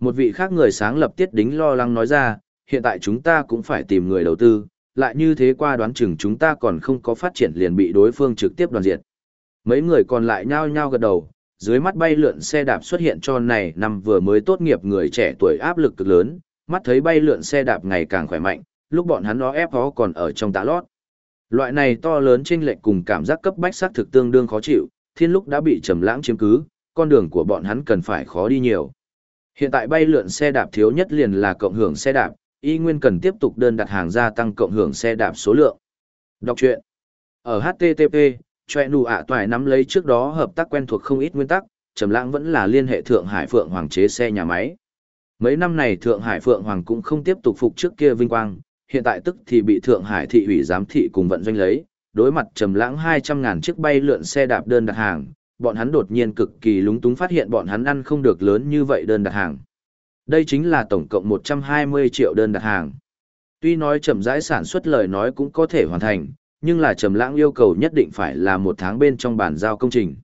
Một vị khác người sáng lập tiết đính lo lắng nói ra, hiện tại chúng ta cũng phải tìm người đầu tư, lại như thế qua đoán chừng chúng ta còn không có phát triển liền bị đối phương trực tiếp đoàn diệt. Mấy người còn lại nhao nhao gật đầu, dưới mắt bay lượn xe đạp xuất hiện cho này năm vừa mới tốt nghiệp người trẻ tuổi áp lực cực lớn, mắt thấy bay lượn xe đạp ngày càng khỏe mạnh, lúc bọn hắn nó ép nó còn ở trong tá lót. Loại này to lớn chênh lệch cùng cảm giác cấp bách xác thực tương đương khó chịu, thiên lúc đã bị trầm lãng chiếm cứ, con đường của bọn hắn cần phải khó đi nhiều. Hiện tại bay lượn xe đạp thiếu nhất liền là cộng hưởng xe đạp, y nguyên cần tiếp tục đơn đặt hàng gia tăng cộng hưởng xe đạp số lượng. Đọc truyện. Ở HTTP, Choe nụ ạ toài nắm lấy trước đó hợp tác quen thuộc không ít nguyên tắc, Trầm Lãng vẫn là liên hệ Thượng Hải Phượng Hoàng chế xe nhà máy. Mấy năm này Thượng Hải Phượng Hoàng cũng không tiếp tục phục trước kia vinh quang, hiện tại tức thì bị Thượng Hải thị ủy giám thị cùng vận doanh lấy, đối mặt Trầm Lãng 200.000 chiếc bay lượn xe đạp đơn đặt hàng, bọn hắn đột nhiên cực kỳ lúng túng phát hiện bọn hắn ăn không được lớn như vậy đơn đặt hàng. Đây chính là tổng cộng 120 triệu đơn đặt hàng. Tuy nói chậm rãi sản xuất lời nói cũng có thể hoàn thành, nhưng là trầm lãng yêu cầu nhất định phải là một tháng bên trong bản giao công trình.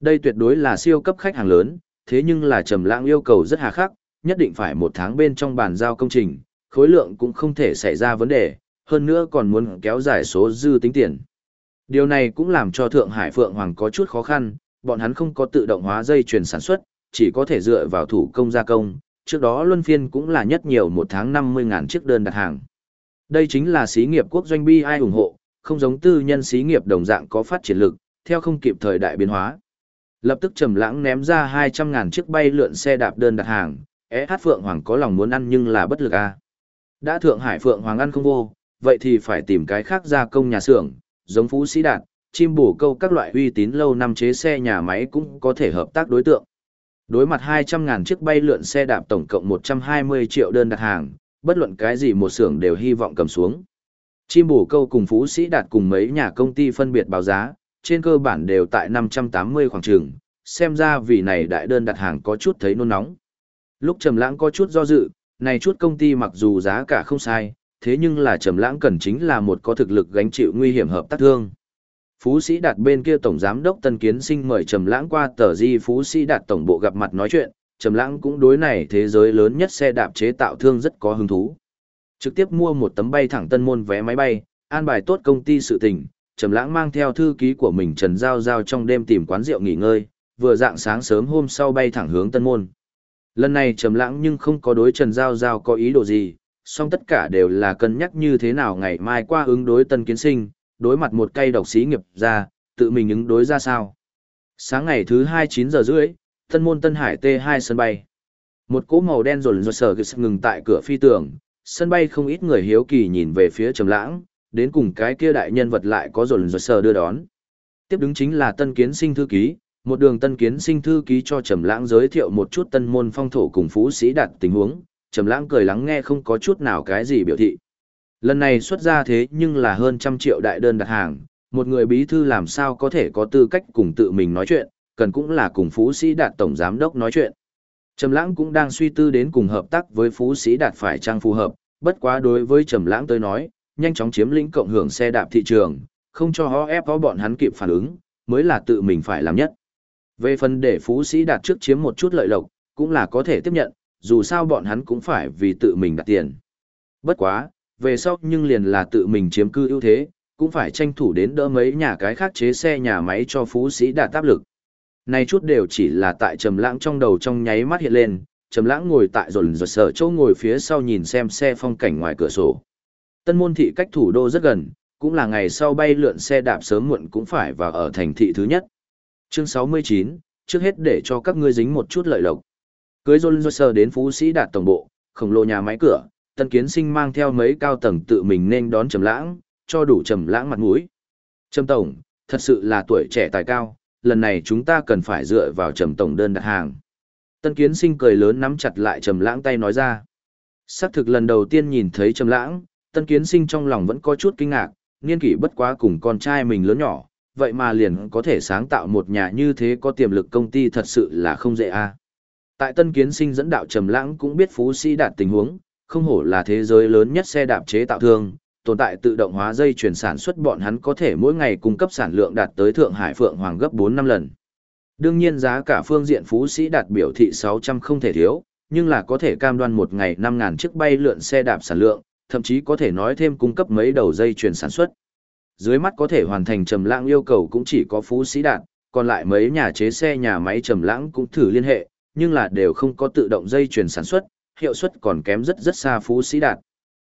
Đây tuyệt đối là siêu cấp khách hàng lớn, thế nhưng là trầm lãng yêu cầu rất hà khắc, nhất định phải một tháng bên trong bản giao công trình, khối lượng cũng không thể xảy ra vấn đề, hơn nữa còn muốn kéo dài số dư tính tiền. Điều này cũng làm cho Thượng Hải Phượng Hoàng có chút khó khăn, bọn hắn không có tự động hóa dây chuyền sản xuất, chỉ có thể dựa vào thủ công gia công, trước đó luân phiên cũng là nhất nhiều một tháng 50.000 chiếc đơn đặt hàng. Đây chính là xí nghiệp quốc doanh bi ai ủng hộ, không giống tư nhân xí nghiệp đồng dạng có phát triển lực, theo không kịp thời đại biến hóa. Lập tức trầm lãng ném ra 200.000 chiếc bay lượn xe đạp đơn đặt hàng, SH Phượng Hoàng có lòng muốn ăn nhưng là bất lực a. Đã Thượng Hải Phượng Hoàng ăn không vô, vậy thì phải tìm cái khác gia công nhà xưởng, giống Phú Sĩ Đạt, chim bổ câu các loại uy tín lâu năm chế xe nhà máy cũng có thể hợp tác đối tượng. Đối mặt 200.000 chiếc bay lượn xe đạp tổng cộng 120 triệu đơn đặt hàng, bất luận cái gì một xưởng đều hy vọng cầm xuống. Chim bổ câu cùng Phú Sĩ đạt cùng mấy nhà công ty phân biệt báo giá, trên cơ bản đều tại 580 khoảng trường, xem ra vì này đại đơn đặt hàng có chút thấy nôn nóng. Lúc Trầm Lãng có chút do dự, này chút công ty mặc dù giá cả không sai, thế nhưng là Trầm Lãng cần chính là một có thực lực gánh chịu nguy hiểm hợp tác thương. Phú Sĩ Đạt bên kia tổng giám đốc Tân Kiến Sinh mời Trầm Lãng qua tờ di Phú Sĩ Đạt tổng bộ gặp mặt nói chuyện, Trầm Lãng cũng đối này thế giới lớn nhất xe đạp chế tạo thương rất có hứng thú. Trực tiếp mua một tấm bay thẳng Tân Môn vé máy bay, an bài tốt công ty sự tình, Trầm Lãng mang theo thư ký của mình Trần Giao Giao trong đêm tìm quán rượu nghỉ ngơi, vừa dạng sáng sớm hôm sau bay thẳng hướng Tân Môn. Lần này Trầm Lãng nhưng không có đối Trần Giao Giao có ý đồ gì, song tất cả đều là cân nhắc như thế nào ngày mai qua ứng đối Tân Kiến Sinh, đối mặt một cây độc sĩ nghiệp ra, tự mình ứng đối ra sao. Sáng ngày thứ hai chín giờ rưỡi, Tân Môn Tân Hải T2 sân bay. Một cỗ màu đen rồn rột sở ngừng tại cửa phi tường, sân bay không ít người hiếu kỳ nhìn về phía Trầm Lãng, đến cùng cái kia đại nhân vật lại có rồn rột sở đưa đón. Tiếp đứng chính là Tân Kiến Sinh thư ký, một đường Tân Kiến Sinh thư ký cho Trầm Lãng giới thiệu một chút Tân Môn phong thổ cùng phú sĩ đạt tình huống, Trầm Lãng cười lắng nghe không có chút nào cái gì biểu thị. Lần này xuất ra thế nhưng là hơn trăm triệu đại đơn đặt hàng, một người bí thư làm sao có thể có tư cách cùng tự mình nói chuyện, cần cũng là cùng Phú Sĩ Đạt Tổng Giám Đốc nói chuyện. Trầm Lãng cũng đang suy tư đến cùng hợp tác với Phú Sĩ Đạt phải trang phù hợp, bất quá đối với Trầm Lãng tới nói, nhanh chóng chiếm lĩnh cộng hưởng xe đạp thị trường, không cho họ ép có bọn hắn kịp phản ứng, mới là tự mình phải làm nhất. Về phần để Phú Sĩ Đạt trước chiếm một chút lợi lộc, cũng là có thể tiếp nhận, dù sao bọn hắn cũng phải vì tự mình đặt tiền. Bất quá, về sau nhưng liền là tự mình chiếm cư ưu thế, cũng phải tranh thủ đến đỡ mấy nhà cái khác chế xe nhà máy cho phú sĩ đạt áp lực. Này chút đều chỉ là tại trầm lãng trong đầu trong nháy mắt hiện lên, trầm lãng ngồi tại rồn rột sở chỗ ngồi phía sau nhìn xem xe phong cảnh ngoài cửa sổ. Tân môn thị cách thủ đô rất gần, cũng là ngày sau bay lượn xe đạp sớm muộn cũng phải vào ở thành thị thứ nhất. Chương 69, trước hết để cho các ngươi dính một chút lợi lộc. Cưới rồn rột sở đến phú sĩ đạt tổng bộ, khổng lồ nhà máy cửa, tân kiến sinh mang theo mấy cao tầng tự mình nên đón trầm lãng, cho đủ trầm lãng mặt mũi. Trầm tổng, thật sự là tuổi trẻ tài cao, lần này chúng ta cần phải dựa vào trầm tổng đơn đặt hàng. Tân kiến sinh cười lớn nắm chặt lại trầm lãng tay nói ra. Sắc thực lần đầu tiên nhìn thấy trầm lãng, tân kiến sinh trong lòng vẫn có chút kinh ngạc, niên kỷ bất quá cùng con trai mình lớn nhỏ, vậy mà liền có thể sáng tạo một nhà như thế có tiềm lực công ty thật sự là không dễ a. Tại Tân Kiến Sinh dẫn đạo Trầm Lãng cũng biết Phú Sĩ đạt tình huống, không hổ là thế giới lớn nhất xe đạp chế tạo thương, tồn tại tự động hóa dây chuyển sản xuất bọn hắn có thể mỗi ngày cung cấp sản lượng đạt tới Thượng Hải Phượng Hoàng gấp 4 năm lần. Đương nhiên giá cả phương diện Phú Sĩ đạt biểu thị 600 không thể thiếu, nhưng là có thể cam đoan một ngày 5.000 chiếc bay lượn xe đạp sản lượng, thậm chí có thể nói thêm cung cấp mấy đầu dây chuyển sản xuất. Dưới mắt có thể hoàn thành trầm lãng yêu cầu cũng chỉ có Phú Sĩ Đạt, còn lại mấy nhà chế xe nhà máy trầm lãng cũng thử liên hệ, nhưng là đều không có tự động dây chuyển sản xuất, hiệu suất còn kém rất rất xa Phú Sĩ Đạt.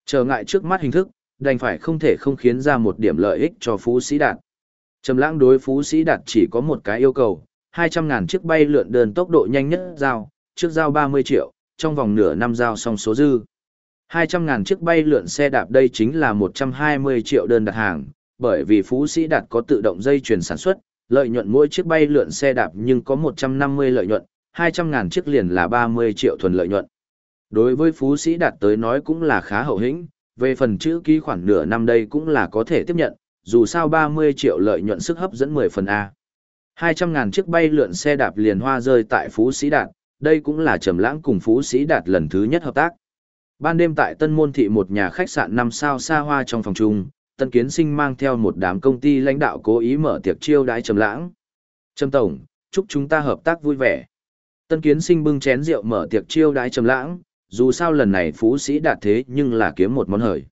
Trở ngại trước mắt hình thức, đành phải không thể không khiến ra một điểm lợi ích cho Phú Sĩ Đạt. Trầm lãng đối Phú Sĩ Đạt chỉ có một cái yêu cầu, 200.000 chiếc bay lượn đơn tốc độ nhanh nhất giao, trước giao 30 triệu, trong vòng nửa năm giao xong số dư. 200.000 chiếc bay lượn xe đạp đây chính là 120 triệu đơn đặt hàng, bởi vì Phú Sĩ Đạt có tự động dây chuyển sản xuất, lợi nhuận mỗi chiếc bay lượn xe đạp nhưng có 150 lợi nhuận, 200.000 chiếc liền là 30 triệu thuần lợi nhuận. Đối với Phú Sĩ Đạt tới nói cũng là khá hậu hĩnh, về phần chữ ký khoản nửa năm đây cũng là có thể tiếp nhận, dù sao 30 triệu lợi nhuận sức hấp dẫn 10 phần A. 200.000 chiếc bay lượn xe đạp liền hoa rơi tại Phú Sĩ Đạt, đây cũng là Trầm Lãng cùng Phú Sĩ Đạt lần thứ nhất hợp tác. Ban đêm tại Tân Môn Thị một nhà khách sạn 5 sao xa hoa trong phòng chung, Tân Kiến Sinh mang theo một đám công ty lãnh đạo cố ý mở tiệc chiêu đãi Trầm Lãng. "Trầm tổng, chúc chúng ta hợp tác vui vẻ." Tân Kiến Sinh bưng chén rượu mở tiệc chiêu đãi Trầm Lãng, dù sao lần này Phú Sĩ Đạt thế nhưng là kiếm một món hời.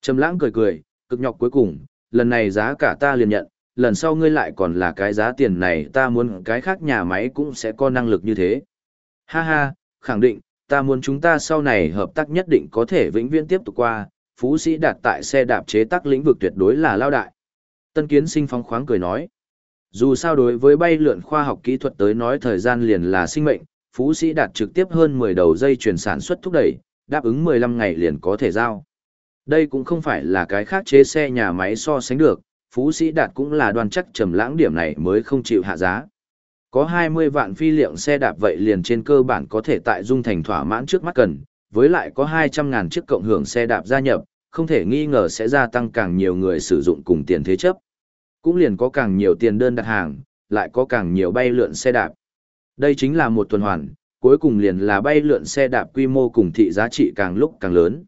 Trầm Lãng cười cười, cực nhọc cuối cùng, lần này giá cả ta liền nhận, lần sau ngươi lại còn là cái giá tiền này ta muốn cái khác nhà máy cũng sẽ có năng lực như thế. Ha ha, khẳng định, ta muốn chúng ta sau này hợp tác nhất định có thể vĩnh viễn tiếp tục qua, phú sĩ đạt tại xe đạp chế tác lĩnh vực tuyệt đối là lao đại. Tân kiến sinh phong khoáng cười nói. Dù sao đối với bay lượn khoa học kỹ thuật tới nói thời gian liền là sinh mệnh, phú sĩ đạt trực tiếp hơn 10 đầu dây chuyển sản xuất thúc đẩy, đáp ứng 15 ngày liền có thể giao. Đây cũng không phải là cái khác chế xe nhà máy so sánh được, phú sĩ đạt cũng là đoan chắc trầm lãng điểm này mới không chịu hạ giá. Có 20 vạn phi liệu xe đạp vậy liền trên cơ bản có thể tại dung thành thỏa mãn trước mắt cần, với lại có 200 ngàn chiếc cộng hưởng xe đạp gia nhập, không thể nghi ngờ sẽ gia tăng càng nhiều người sử dụng cùng tiền thế chấp. Cũng liền có càng nhiều tiền đơn đặt hàng, lại có càng nhiều bay lượn xe đạp. Đây chính là một tuần hoàn, cuối cùng liền là bay lượn xe đạp quy mô cùng thị giá trị càng lúc càng lớn.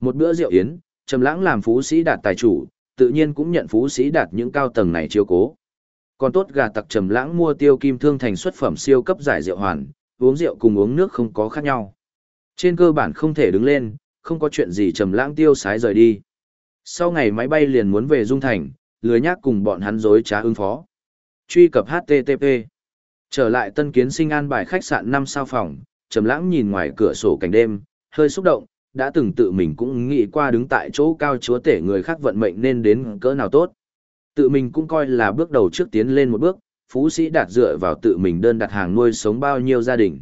Một bữa rượu yến, Trầm Lãng làm phú sĩ đạt tài chủ, tự nhiên cũng nhận phú sĩ đạt những cao tầng này chiếu cố. Còn tốt gà tặc trầm lãng mua tiêu kim thương thành xuất phẩm siêu cấp giải rượu hoàn, uống rượu cùng uống nước không có khác nhau. Trên cơ bản không thể đứng lên, không có chuyện gì trầm lãng tiêu sái rời đi. Sau ngày máy bay liền muốn về Dung Thành, lười nhác cùng bọn hắn dối trá ứng phó. Truy cập HTTP. Trở lại tân kiến sinh an bài khách sạn năm sao phòng, trầm lãng nhìn ngoài cửa sổ cảnh đêm, hơi xúc động, đã từng tự mình cũng nghĩ qua đứng tại chỗ cao chúa tể người khác vận mệnh nên đến cỡ nào tốt. Tự mình cũng coi là bước đầu trước tiến lên một bước, phú sĩ đạt dựa vào tự mình đơn đặt hàng nuôi sống bao nhiêu gia đình.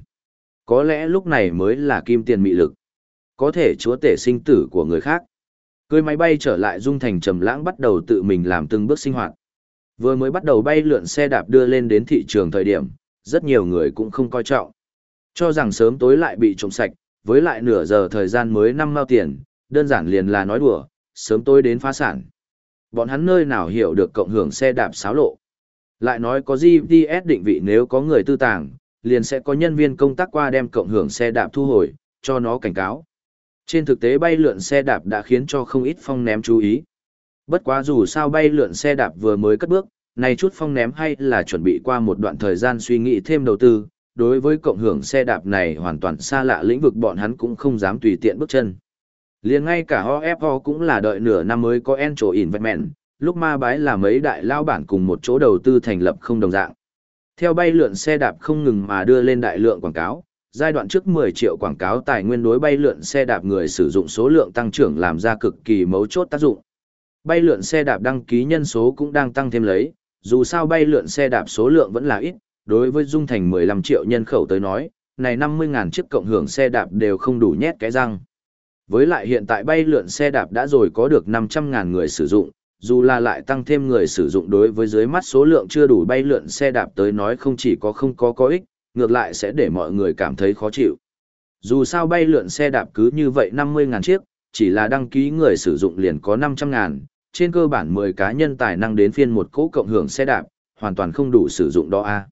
Có lẽ lúc này mới là kim tiền mị lực. Có thể chúa tể sinh tử của người khác. Cưới máy bay trở lại dung thành trầm lãng bắt đầu tự mình làm từng bước sinh hoạt. Vừa mới bắt đầu bay lượn xe đạp đưa lên đến thị trường thời điểm, rất nhiều người cũng không coi trọng. Cho rằng sớm tối lại bị trộm sạch, với lại nửa giờ thời gian mới năm mao tiền, đơn giản liền là nói đùa, sớm tối đến phá sản. Bọn hắn nơi nào hiểu được cộng hưởng xe đạp xáo lộ. Lại nói có GPS định vị nếu có người tư tàng, liền sẽ có nhân viên công tác qua đem cộng hưởng xe đạp thu hồi, cho nó cảnh cáo. Trên thực tế bay lượn xe đạp đã khiến cho không ít phong ném chú ý. Bất quá dù sao bay lượn xe đạp vừa mới cất bước, này chút phong ném hay là chuẩn bị qua một đoạn thời gian suy nghĩ thêm đầu tư, đối với cộng hưởng xe đạp này hoàn toàn xa lạ lĩnh vực bọn hắn cũng không dám tùy tiện bước chân. Liền ngay cả OFO cũng là đợi nửa năm mới có Encho Investment, lúc ma bái là mấy đại lao bản cùng một chỗ đầu tư thành lập không đồng dạng. Theo bay lượn xe đạp không ngừng mà đưa lên đại lượng quảng cáo, giai đoạn trước 10 triệu quảng cáo tài nguyên đối bay lượn xe đạp người sử dụng số lượng tăng trưởng làm ra cực kỳ mấu chốt tác dụng. Bay lượn xe đạp đăng ký nhân số cũng đang tăng thêm lấy, dù sao bay lượn xe đạp số lượng vẫn là ít, đối với dung thành 15 triệu nhân khẩu tới nói, này 50.000 chiếc cộng hưởng xe đạp đều không đủ nhét cái răng. Với lại hiện tại bay lượn xe đạp đã rồi có được 500.000 người sử dụng, dù là lại tăng thêm người sử dụng đối với dưới mắt số lượng chưa đủ bay lượn xe đạp tới nói không chỉ có không có có ích, ngược lại sẽ để mọi người cảm thấy khó chịu. Dù sao bay lượn xe đạp cứ như vậy 50.000 chiếc, chỉ là đăng ký người sử dụng liền có 500.000, trên cơ bản 10 cá nhân tài năng đến phiên một cỗ cộng hưởng xe đạp, hoàn toàn không đủ sử dụng đó a.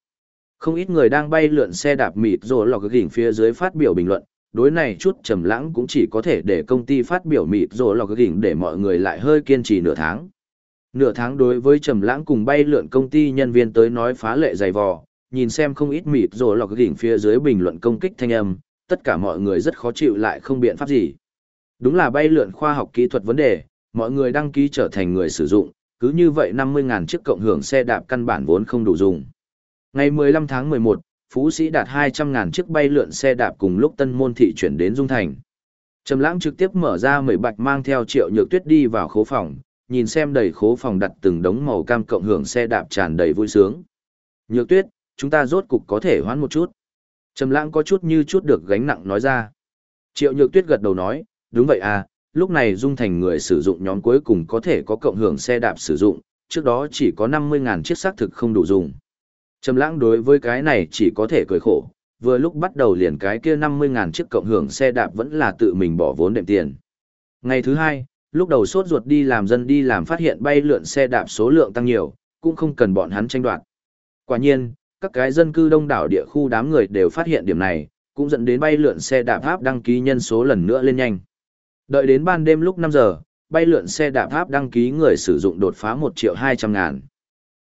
Không ít người đang bay lượn xe đạp mịt rồi lọc gỉnh phía dưới phát biểu bình luận, đối này chút trầm lãng cũng chỉ có thể để công ty phát biểu mịt rồi lọc gỉnh để mọi người lại hơi kiên trì nửa tháng. Nửa tháng đối với trầm lãng cùng bay lượn công ty nhân viên tới nói phá lệ dày vò, nhìn xem không ít mịt rồi lọc gỉnh phía dưới bình luận công kích thanh âm, tất cả mọi người rất khó chịu lại không biện pháp gì. Đúng là bay lượn khoa học kỹ thuật vấn đề, mọi người đăng ký trở thành người sử dụng, cứ như vậy 50.000 chiếc cộng hưởng xe đạp căn bản vốn không đủ dùng. Ngày 15 tháng 11, Phú Sĩ đạt 200.000 chiếc bay lượn xe đạp cùng lúc tân môn thị chuyển đến Dung Thành. Trầm lãng trực tiếp mở ra mười bạch mang theo triệu nhược tuyết đi vào khố phòng, nhìn xem đầy khố phòng đặt từng đống màu cam cộng hưởng xe đạp tràn đầy vui sướng. Nhược tuyết, chúng ta rốt cục có thể hoãn một chút. Trầm lãng có chút như chút được gánh nặng nói ra. Triệu nhược tuyết gật đầu nói, đúng vậy à, lúc này dung thành người sử dụng nhóm cuối cùng có thể có cộng hưởng xe đạp sử dụng, trước đó chỉ có 50.000 chiếc xác thực không đủ dùng. Trầm lãng đối với cái này chỉ có thể cười khổ, vừa lúc bắt đầu liền cái kia 50.000 chiếc cộng hưởng xe đạp vẫn là tự mình bỏ vốn đệm tiền. Ngày thứ hai, lúc đầu sốt ruột đi làm dân đi làm phát hiện bay lượn xe đạp số lượng tăng nhiều, cũng không cần bọn hắn tranh đoạt. Quả nhiên, các cái dân cư đông đảo địa khu đám người đều phát hiện điểm này, cũng dẫn đến bay lượn xe đạp pháp đăng ký nhân số lần nữa lên nhanh. Đợi đến ban đêm lúc 5 giờ, bay lượn xe đạp pháp đăng ký người sử dụng đột phá 1 triệu 200 ngàn.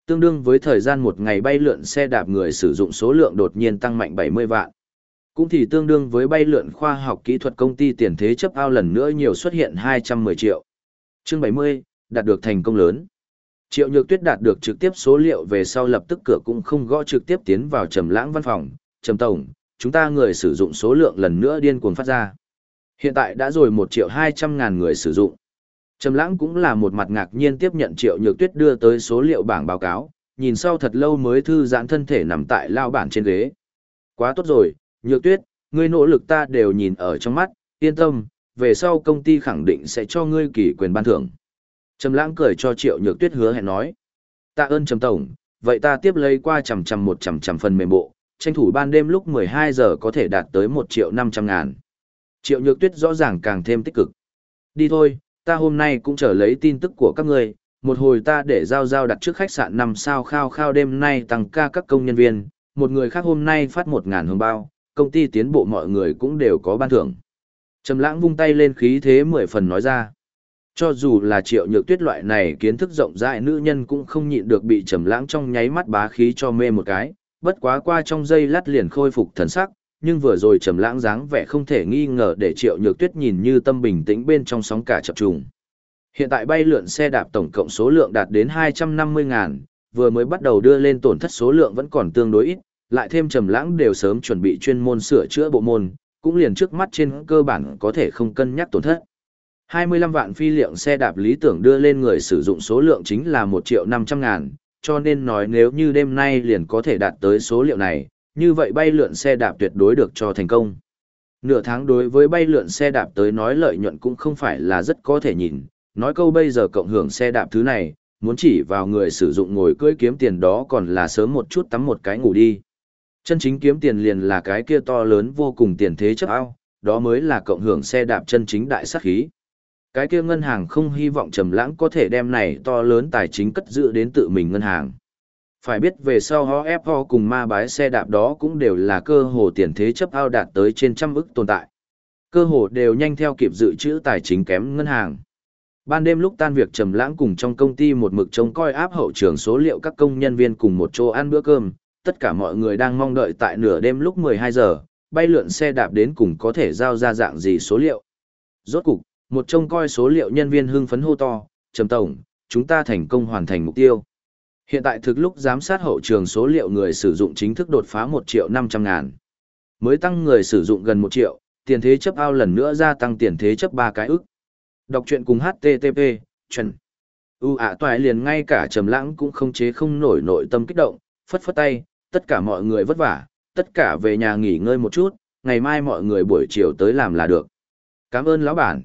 Tương đương với thời gian một ngày bay lượn xe đạp người sử dụng số lượng đột nhiên tăng mạnh 70 vạn. Cũng thì tương đương với bay lượn khoa học kỹ thuật công ty tiền thế chấp ao lần nữa nhiều xuất hiện 210 triệu. Chương 70, đạt được thành công lớn. Triệu Nhược Tuyết đạt được trực tiếp số liệu về sau lập tức cửa cũng không gõ trực tiếp tiến vào Trầm Lãng văn phòng, "Trầm tổng, chúng ta người sử dụng số lượng lần nữa điên cuồng phát ra." Hiện tại đã rồi 1 triệu 200 ngàn người sử dụng. Trầm lãng cũng là một mặt ngạc nhiên tiếp nhận triệu nhược tuyết đưa tới số liệu bảng báo cáo, nhìn sau thật lâu mới thư giãn thân thể nằm tại lao bản trên ghế. Quá tốt rồi, nhược tuyết, ngươi nỗ lực ta đều nhìn ở trong mắt, yên tâm, về sau công ty khẳng định sẽ cho ngươi kỳ quyền ban thưởng. Trầm lãng cười cho triệu nhược tuyết hứa hẹn nói. Tạ ơn trầm tổng, vậy ta tiếp lấy qua chằm chằm một chằm chằm phần mềm bộ, tranh thủ ban đêm lúc 12 giờ có thể đạt tới 1 triệu 500 ngàn. Triệu Nhược Tuyết rõ ràng càng thêm tích cực. Đi thôi, ta hôm nay cũng trở lấy tin tức của các người, một hồi ta để giao giao đặt trước khách sạn năm sao khao khao đêm nay tăng ca các công nhân viên, một người khác hôm nay phát một ngàn hương bao, công ty tiến bộ mọi người cũng đều có ban thưởng. Trầm lãng vung tay lên khí thế mười phần nói ra. Cho dù là triệu nhược tuyết loại này kiến thức rộng rãi nữ nhân cũng không nhịn được bị trầm lãng trong nháy mắt bá khí cho mê một cái, bất quá qua trong giây lát liền khôi phục thần sắc, nhưng vừa rồi trầm lãng dáng vẻ không thể nghi ngờ để Triệu Nhược Tuyết nhìn như tâm bình tĩnh bên trong sóng cả chập trùng. Hiện tại bay lượn xe đạp tổng cộng số lượng đạt đến 250 ngàn, vừa mới bắt đầu đưa lên tổn thất số lượng vẫn còn tương đối ít, lại thêm trầm lãng đều sớm chuẩn bị chuyên môn sửa chữa bộ môn, cũng liền trước mắt trên cơ bản có thể không cân nhắc tổn thất. 25 vạn phi liệu xe đạp lý tưởng đưa lên người sử dụng số lượng chính là 1 triệu 500 ngàn, cho nên nói nếu như đêm nay liền có thể đạt tới số liệu này, như vậy bay lượn xe đạp tuyệt đối được cho thành công. Nửa tháng đối với bay lượn xe đạp tới nói lợi nhuận cũng không phải là rất có thể nhìn, nói câu bây giờ cộng hưởng xe đạp thứ này, muốn chỉ vào người sử dụng ngồi cưỡi kiếm tiền đó còn là sớm một chút tắm một cái ngủ đi. Chân chính kiếm tiền liền là cái kia to lớn vô cùng tiền thế chấp ao, đó mới là cộng hưởng xe đạp chân chính đại sát khí. Cái kia ngân hàng không hy vọng trầm lãng có thể đem này to lớn tài chính cất giữ đến tự mình ngân hàng. Phải biết về sau ho ép ho cùng ma bái xe đạp đó cũng đều là cơ hồ tiền thế chấp ao đạt tới trên trăm ức tồn tại. Cơ hồ đều nhanh theo kịp dự trữ tài chính kém ngân hàng. Ban đêm lúc tan việc trầm lãng cùng trong công ty một mực trông coi áp hậu trường số liệu các công nhân viên cùng một chỗ ăn bữa cơm, tất cả mọi người đang mong đợi tại nửa đêm lúc 12 giờ, bay lượn xe đạp đến cùng có thể giao ra dạng gì số liệu. Rốt cục, một trông coi số liệu nhân viên hưng phấn hô to, "Trầm tổng, chúng ta thành công hoàn thành mục tiêu." Hiện tại thực lúc giám sát hậu trường số liệu người sử dụng chính thức đột phá 1 triệu 500 ngàn. Mới tăng người sử dụng gần 1 triệu, tiền thế chấp ao lần nữa gia tăng tiền thế chấp 3 cái ức. Đọc truyện cùng HTTP, chuẩn. U ạ toại liền ngay cả trầm lãng cũng không chế không nổi nội tâm kích động, phất phất tay, tất cả mọi người vất vả, tất cả về nhà nghỉ ngơi một chút, ngày mai mọi người buổi chiều tới làm là được. Cảm ơn lão bản.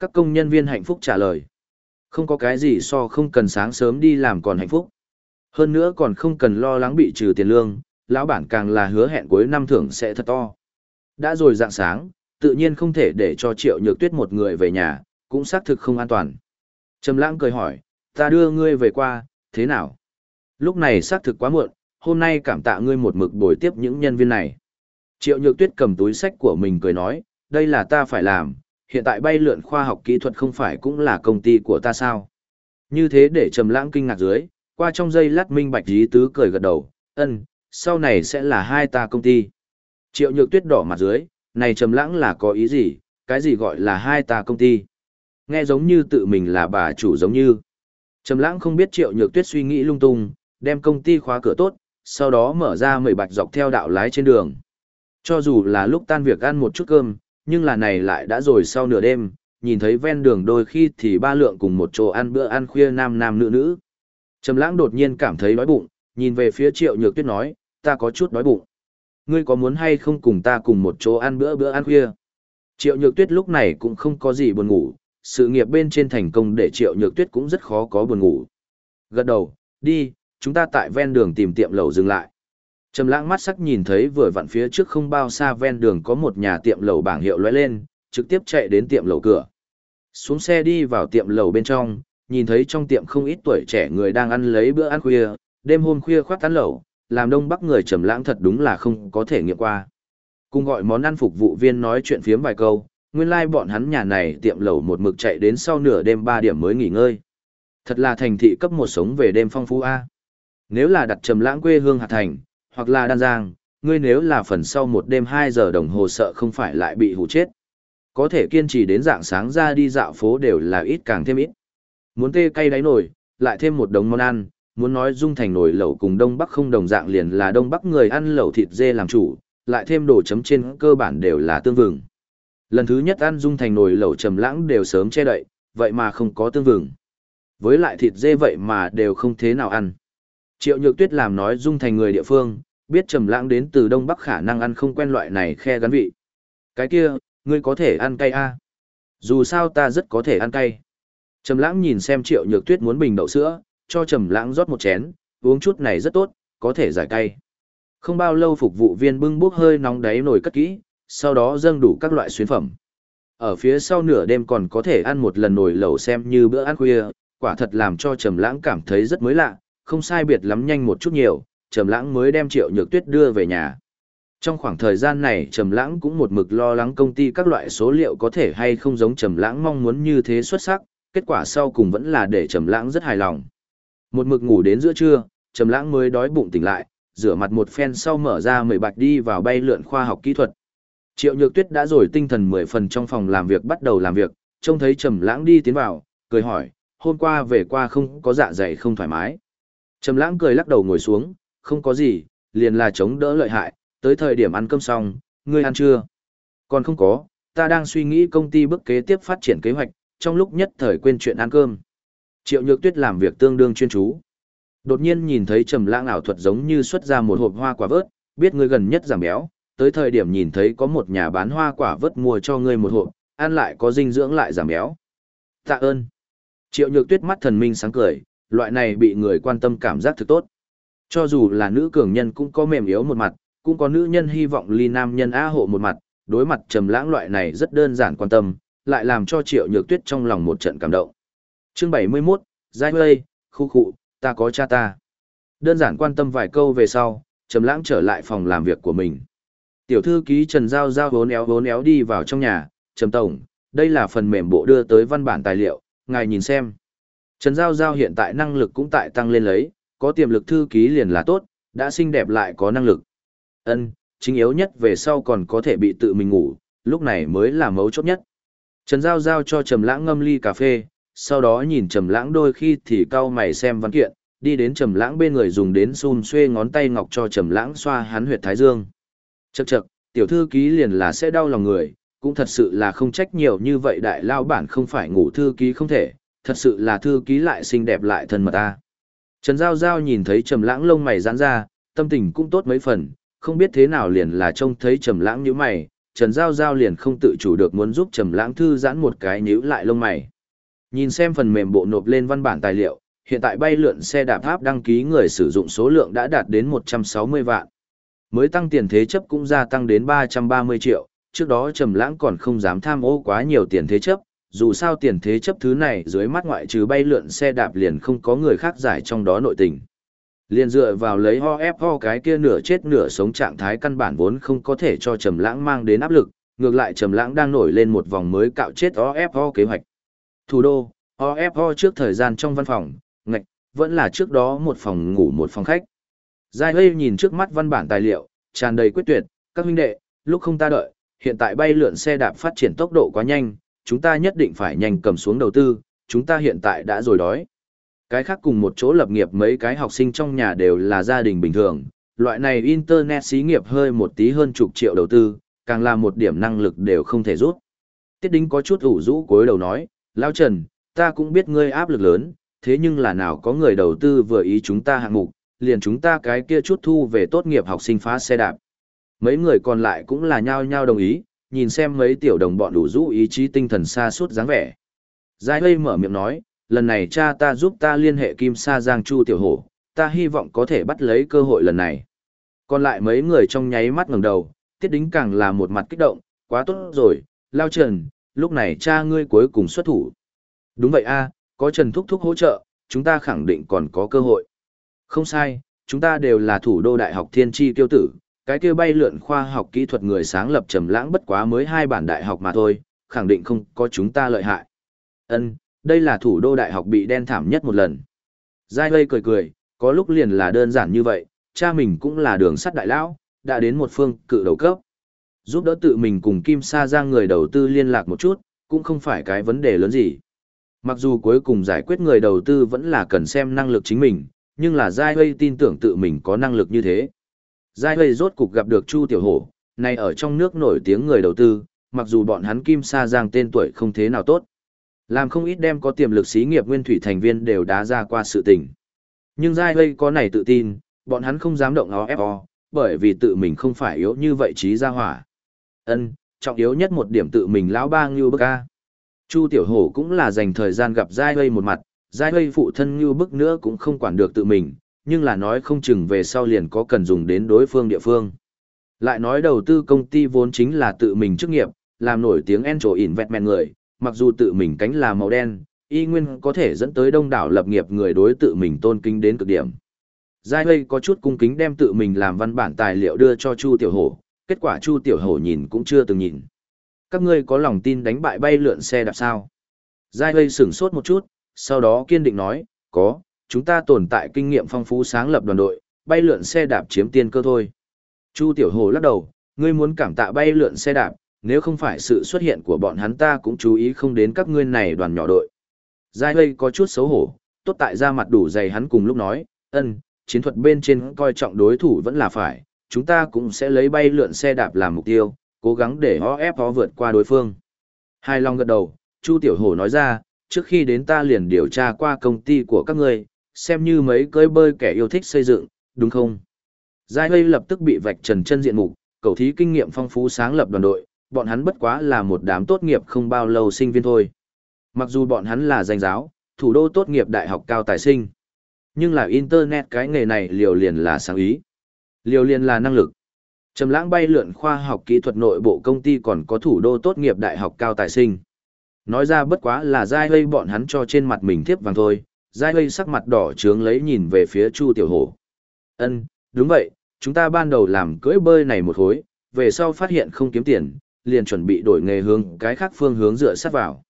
Các công nhân viên hạnh phúc trả lời. Không có cái gì so không cần sáng sớm đi làm còn hạnh phúc. Hơn nữa còn không cần lo lắng bị trừ tiền lương, lão bản càng là hứa hẹn cuối năm thưởng sẽ thật to. Đã rồi dạng sáng, tự nhiên không thể để cho triệu nhược tuyết một người về nhà, cũng xác thực không an toàn. Trầm lãng cười hỏi, ta đưa ngươi về qua, thế nào? Lúc này xác thực quá muộn, hôm nay cảm tạ ngươi một mực bồi tiếp những nhân viên này. Triệu Nhược Tuyết cầm túi sách của mình cười nói, đây là ta phải làm, hiện tại bay lượn khoa học kỹ thuật không phải cũng là công ty của ta sao? Như thế để Trầm Lãng kinh ngạc dưới, qua trong giây lát minh bạch lý tứ cười gật đầu, ân sau này sẽ là hai ta công ty." Triệu Nhược Tuyết đỏ mặt dưới, này Trầm Lãng là có ý gì, cái gì gọi là hai ta công ty? Nghe giống như tự mình là bà chủ giống như. Trầm Lãng không biết Triệu Nhược Tuyết suy nghĩ lung tung, đem công ty khóa cửa tốt, sau đó mở ra mười bạch dọc theo đạo lái trên đường. Cho dù là lúc tan việc ăn một chút cơm, nhưng là này lại đã rồi sau nửa đêm, nhìn thấy ven đường đôi khi thì ba lượng cùng một chỗ ăn bữa ăn khuya nam nam nữ nữ. Trầm lãng đột nhiên cảm thấy đói bụng, nhìn về phía triệu nhược tuyết nói, ta có chút đói bụng. Ngươi có muốn hay không cùng ta cùng một chỗ ăn bữa bữa ăn khuya? Triệu nhược tuyết lúc này cũng không có gì buồn ngủ, sự nghiệp bên trên thành công để triệu nhược tuyết cũng rất khó có buồn ngủ. Gật đầu, đi, chúng ta tại ven đường tìm tiệm lẩu dừng lại. Trầm lãng mắt sắc nhìn thấy vừa vặn phía trước không bao xa ven đường có một nhà tiệm lẩu bảng hiệu lóe lên, trực tiếp chạy đến tiệm lẩu cửa. Xuống xe đi vào tiệm lẩu bên trong, nhìn thấy trong tiệm không ít tuổi trẻ người đang ăn lấy bữa ăn khuya, đêm hôm khuya khoác tán lẩu, làm đông bắc người trầm lãng thật đúng là không có thể nghiệm qua. Cùng gọi món ăn phục vụ viên nói chuyện phiếm vài câu, nguyên lai like bọn hắn nhà này tiệm lẩu một mực chạy đến sau nửa đêm 3 điểm mới nghỉ ngơi. Thật là thành thị cấp một sống về đêm phong phú a. Nếu là đặt trầm lãng quê hương hạt thành, hoặc là đan giang, ngươi nếu là phần sau một đêm 2 giờ đồng hồ sợ không phải lại bị hù chết. Có thể kiên trì đến dạng sáng ra đi dạo phố đều là ít càng thêm ít. Muốn tê cay đáy nổi, lại thêm một đống món ăn, muốn nói dung thành nồi lẩu cùng đông bắc không đồng dạng liền là đông bắc người ăn lẩu thịt dê làm chủ, lại thêm đồ chấm trên cơ bản đều là tương vừng. Lần thứ nhất ăn dung thành nồi lẩu trầm lãng đều sớm che đậy, vậy mà không có tương vừng. Với lại thịt dê vậy mà đều không thế nào ăn. Triệu Nhược Tuyết làm nói dung thành người địa phương, biết trầm lãng đến từ đông bắc khả năng ăn không quen loại này khe gắn vị. Cái kia, ngươi có thể ăn cay a? Dù sao ta rất có thể ăn cay. Trầm lãng nhìn xem triệu nhược tuyết muốn bình đậu sữa, cho trầm lãng rót một chén, uống chút này rất tốt, có thể giải cay. Không bao lâu phục vụ viên bưng bốc hơi nóng đáy nồi cất kỹ, sau đó dâng đủ các loại xuyến phẩm. Ở phía sau nửa đêm còn có thể ăn một lần nồi lẩu xem như bữa ăn khuya, quả thật làm cho Trầm Lãng cảm thấy rất mới lạ, không sai biệt lắm nhanh một chút nhiều, Trầm Lãng mới đem Triệu Nhược Tuyết đưa về nhà. Trong khoảng thời gian này Trầm Lãng cũng một mực lo lắng công ty các loại số liệu có thể hay không giống Trầm Lãng mong muốn như thế xuất sắc, kết quả sau cùng vẫn là để Trầm Lãng rất hài lòng. Một mực ngủ đến giữa trưa, Trầm Lãng mới đói bụng tỉnh lại, rửa mặt một phen sau mở ra mười bạch đi vào bay lượn khoa học kỹ thuật. Triệu Nhược Tuyết đã rồi tinh thần mười phần trong phòng làm việc bắt đầu làm việc, trông thấy Trầm Lãng đi tiến vào, cười hỏi, "Hôm qua về qua không có dạ dày không thoải mái?" Trầm Lãng cười lắc đầu ngồi xuống, "Không có gì, liền là chống đỡ lợi hại, tới thời điểm ăn cơm xong, ngươi ăn chưa?" "Còn không có, ta đang suy nghĩ công ty bước kế tiếp phát triển kế hoạch, trong lúc nhất thời quên chuyện ăn cơm. Triệu Nhược Tuyết làm việc tương đương chuyên chú. Đột nhiên nhìn thấy Trầm Lãng ảo thuật giống như xuất ra một hộp hoa quả vớt, biết ngươi gần nhất giảm béo, tới thời điểm nhìn thấy có một nhà bán hoa quả vớt mua cho ngươi một hộp, ăn lại có dinh dưỡng lại giảm béo. Tạ ơn. Triệu Nhược Tuyết mắt thần minh sáng cười, loại này bị người quan tâm cảm giác thực tốt. Cho dù là nữ cường nhân cũng có mềm yếu một mặt, cũng có nữ nhân hy vọng ly nam nhân á hộ một mặt, đối mặt Trầm Lãng loại này rất đơn giản quan tâm, lại làm cho triệu nhược tuyết trong lòng một trận cảm động. Chương 71, Giai Lây, khu khu, ta có cha ta. Đơn giản quan tâm vài câu về sau, Trầm Lãng trở lại phòng làm việc của mình. Tiểu thư ký Trần Giao Giao vốn éo vốn éo đi vào trong nhà, Trầm Tổng, đây là phần mềm bộ đưa tới văn bản tài liệu, ngài nhìn xem. Trần Giao Giao hiện tại năng lực cũng tại tăng lên lấy, có tiềm lực thư ký liền là tốt, đã xinh đẹp lại có năng lực. Ân, chính yếu nhất về sau còn có thể bị tự mình ngủ, lúc này mới là mấu chốt nhất. Trần Giao giao cho Trầm Lãng ngâm ly cà phê, sau đó nhìn Trầm Lãng đôi khi thì cau mày xem văn kiện, đi đến Trầm Lãng bên người dùng đến xun xuê ngón tay ngọc cho Trầm Lãng xoa hắn huyệt thái dương. Chậc chậc, tiểu thư ký liền là sẽ đau lòng người, cũng thật sự là không trách nhiều như vậy đại lao bản không phải ngủ thư ký không thể, thật sự là thư ký lại xinh đẹp lại thân mật ta. Trần Giao Giao nhìn thấy Trầm Lãng lông mày giãn ra, tâm tình cũng tốt mấy phần, không biết thế nào liền là trông thấy Trầm Lãng nhíu mày, Trần Giao Giao liền không tự chủ được muốn giúp Trầm Lãng thư giãn một cái nhíu lại lông mày. Nhìn xem phần mềm bộ nộp lên văn bản tài liệu, hiện tại bay lượn xe đạp tháp đăng ký người sử dụng số lượng đã đạt đến 160 vạn. Mới tăng tiền thế chấp cũng gia tăng đến 330 triệu, trước đó Trầm Lãng còn không dám tham ô quá nhiều tiền thế chấp, dù sao tiền thế chấp thứ này dưới mắt ngoại trừ bay lượn xe đạp liền không có người khác giải trong đó nội tình. Liền dựa vào lấy ho ép ho cái kia nửa chết nửa sống trạng thái căn bản vốn không có thể cho Trầm Lãng mang đến áp lực, ngược lại Trầm Lãng đang nổi lên một vòng mới cạo chết ho ép ho kế hoạch. Thủ đô, ho ép ho trước thời gian trong văn phòng, ngạch, vẫn là trước đó một phòng ngủ một phòng khách. Giai Hây nhìn trước mắt văn bản tài liệu, tràn đầy quyết tuyệt, các huynh đệ, lúc không ta đợi, hiện tại bay lượn xe đạp phát triển tốc độ quá nhanh, chúng ta nhất định phải nhanh cầm xuống đầu tư, chúng ta hiện tại đã rồi đói. Cái khác cùng một chỗ lập nghiệp mấy cái học sinh trong nhà đều là gia đình bình thường, loại này internet xí nghiệp hơi một tí hơn chục triệu đầu tư, càng là một điểm năng lực đều không thể rút. Tiết Đính có chút ủ rũ cối đầu nói, Lao Trần, ta cũng biết ngươi áp lực lớn, thế nhưng là nào có người đầu tư vừa ý chúng ta hạng mục, liền chúng ta cái kia chút thu về tốt nghiệp học sinh phá xe đạp. Mấy người còn lại cũng là nhao nhao đồng ý, nhìn xem mấy tiểu đồng bọn đủ rũ ý chí tinh thần xa suốt dáng vẻ. Giai Lây mở miệng nói, lần này cha ta giúp ta liên hệ Kim Sa Giang Chu Tiểu Hổ, ta hy vọng có thể bắt lấy cơ hội lần này. Còn lại mấy người trong nháy mắt ngẩng đầu, tiết đính càng là một mặt kích động, quá tốt rồi, lao trần, lúc này cha ngươi cuối cùng xuất thủ. Đúng vậy a, có Trần Thúc Thúc hỗ trợ, chúng ta khẳng định còn có cơ hội. Không sai, chúng ta đều là thủ đô đại học thiên tri tiêu tử, cái kia bay lượn khoa học kỹ thuật người sáng lập trầm lãng bất quá mới hai bản đại học mà thôi, khẳng định không có chúng ta lợi hại. Ân, đây là thủ đô đại học bị đen thảm nhất một lần. Giai Lây cười cười, có lúc liền là đơn giản như vậy, cha mình cũng là đường sắt đại lão, đã đến một phương cự đầu cấp. Giúp đỡ tự mình cùng Kim Sa Giang người đầu tư liên lạc một chút, cũng không phải cái vấn đề lớn gì. Mặc dù cuối cùng giải quyết người đầu tư vẫn là cần xem năng lực chính mình, nhưng là Giai Lây tin tưởng tự mình có năng lực như thế. Giai Lây rốt cục gặp được Chu Tiểu Hổ, này ở trong nước nổi tiếng người đầu tư, mặc dù bọn hắn Kim Sa Giang tên tuổi không thế nào tốt. Làm không ít đem có tiềm lực xí nghiệp nguyên thủy thành viên đều đá ra qua sự tình. Nhưng Giai Lây có này tự tin, bọn hắn không dám động nó FO, bởi vì tự mình không phải yếu như vậy trí ra hỏa. Ân, trọng yếu nhất một điểm tự mình lão ba Ngưu bức a. Chu Tiểu Hổ cũng là dành thời gian gặp Giai Lây một mặt, Giai Lây phụ thân Ngưu bức nữa cũng không quản được tự mình, nhưng là nói không chừng về sau liền có cần dùng đến đối phương địa phương. Lại nói đầu tư công ty vốn chính là tự mình chức nghiệp, làm nổi tiếng Encho Investment người, mặc dù tự mình cánh là màu đen, y nguyên có thể dẫn tới đông đảo lập nghiệp người đối tự mình tôn kính đến cực điểm. Giai Huy có chút cung kính đem tự mình làm văn bản tài liệu đưa cho Chu Tiểu Hổ, kết quả Chu Tiểu Hổ nhìn cũng chưa từng nhìn. Các ngươi có lòng tin đánh bại bay lượn xe đạp sao? Giai Huy sửng sốt một chút, sau đó kiên định nói, có, chúng ta tồn tại kinh nghiệm phong phú sáng lập đoàn đội, bay lượn xe đạp chiếm tiên cơ thôi. Chu Tiểu Hổ lắc đầu, ngươi muốn cảm tạ bay lượn xe đạp, nếu không phải sự xuất hiện của bọn hắn ta cũng chú ý không đến các ngươi này đoàn nhỏ đội. Giai Lây có chút xấu hổ, tốt tại ra mặt đủ dày hắn cùng lúc nói, ân, chiến thuật bên trên coi trọng đối thủ vẫn là phải, chúng ta cũng sẽ lấy bay lượn xe đạp làm mục tiêu, cố gắng để ho ép ho vượt qua đối phương. Hai Long gật đầu, Chu Tiểu Hổ nói ra, trước khi đến ta liền điều tra qua công ty của các ngươi, xem như mấy cơi bơi kẻ yêu thích xây dựng, đúng không? Giai Lây lập tức bị vạch trần chân diện mục, cầu thí kinh nghiệm phong phú sáng lập đoàn đội, bọn hắn bất quá là một đám tốt nghiệp không bao lâu sinh viên thôi. Mặc dù bọn hắn là danh giáo, thủ đô tốt nghiệp đại học cao tài sinh. Nhưng là Internet cái nghề này liều liền là sáng ý. Liều liền là năng lực. Trầm lãng bay lượn khoa học kỹ thuật nội bộ công ty còn có thủ đô tốt nghiệp đại học cao tài sinh. Nói ra bất quá là dai hơi bọn hắn cho trên mặt mình thiếp vàng thôi, dai hơi sắc mặt đỏ trướng lấy nhìn về phía Chu Tiểu Hổ. Ân, đúng vậy, chúng ta ban đầu làm cưỡi bơi này một hối, về sau phát hiện không kiếm tiền, liền chuẩn bị đổi nghề hướng cái khác phương hướng dựa sát vào.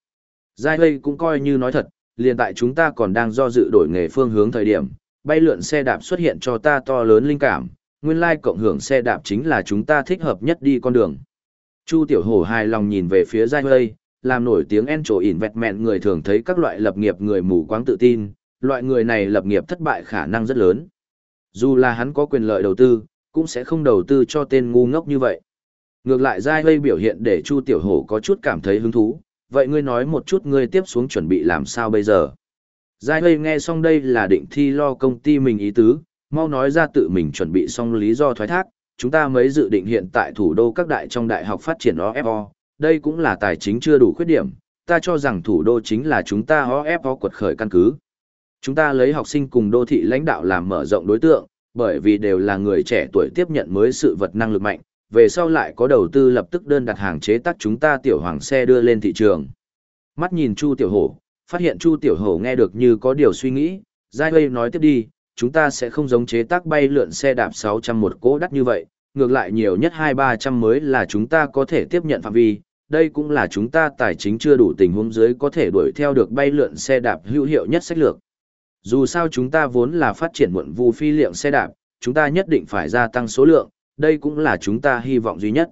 Giai Lây cũng coi như nói thật, liền tại chúng ta còn đang do dự đổi nghề phương hướng thời điểm, bay lượn xe đạp xuất hiện cho ta to lớn linh cảm, nguyên lai cộng hưởng xe đạp chính là chúng ta thích hợp nhất đi con đường. Chu Tiểu Hổ hài lòng nhìn về phía Giai Lây, làm nổi tiếng en trổ ỉn vẹt mẹn người thường thấy các loại lập nghiệp người mù quáng tự tin, loại người này lập nghiệp thất bại khả năng rất lớn. Dù là hắn có quyền lợi đầu tư, cũng sẽ không đầu tư cho tên ngu ngốc như vậy. Ngược lại Giai Lây biểu hiện để Chu Tiểu Hổ có chút cảm thấy hứng thú, vậy ngươi nói một chút ngươi tiếp xuống chuẩn bị làm sao bây giờ. Giai Lây nghe xong đây là định thi lo công ty mình ý tứ, mau nói ra tự mình chuẩn bị xong lý do thoái thác, chúng ta mới dự định hiện tại thủ đô các đại trong đại học phát triển OFO, đây cũng là tài chính chưa đủ khuyết điểm, ta cho rằng thủ đô chính là chúng ta OFO quật khởi căn cứ. Chúng ta lấy học sinh cùng đô thị lãnh đạo làm mở rộng đối tượng, bởi vì đều là người trẻ tuổi tiếp nhận mới sự vật năng lực mạnh, về sau lại có đầu tư lập tức đơn đặt hàng chế tác chúng ta tiểu hoàng xe đưa lên thị trường. Mắt nhìn Chu Tiểu Hổ, phát hiện Chu Tiểu Hổ nghe được như có điều suy nghĩ, Giai Huy nói tiếp đi, chúng ta sẽ không giống chế tác bay lượn xe đạp 600 một cỗ đắt như vậy, ngược lại nhiều nhất 2-300 mới là chúng ta có thể tiếp nhận phạm vi, đây cũng là chúng ta tài chính chưa đủ tình huống dưới có thể đuổi theo được bay lượn xe đạp hữu hiệu nhất sách lược. Dù sao chúng ta vốn là phát triển muộn vu phi liệng xe đạp, chúng ta nhất định phải gia tăng số lượng, đây cũng là chúng ta hy vọng duy nhất.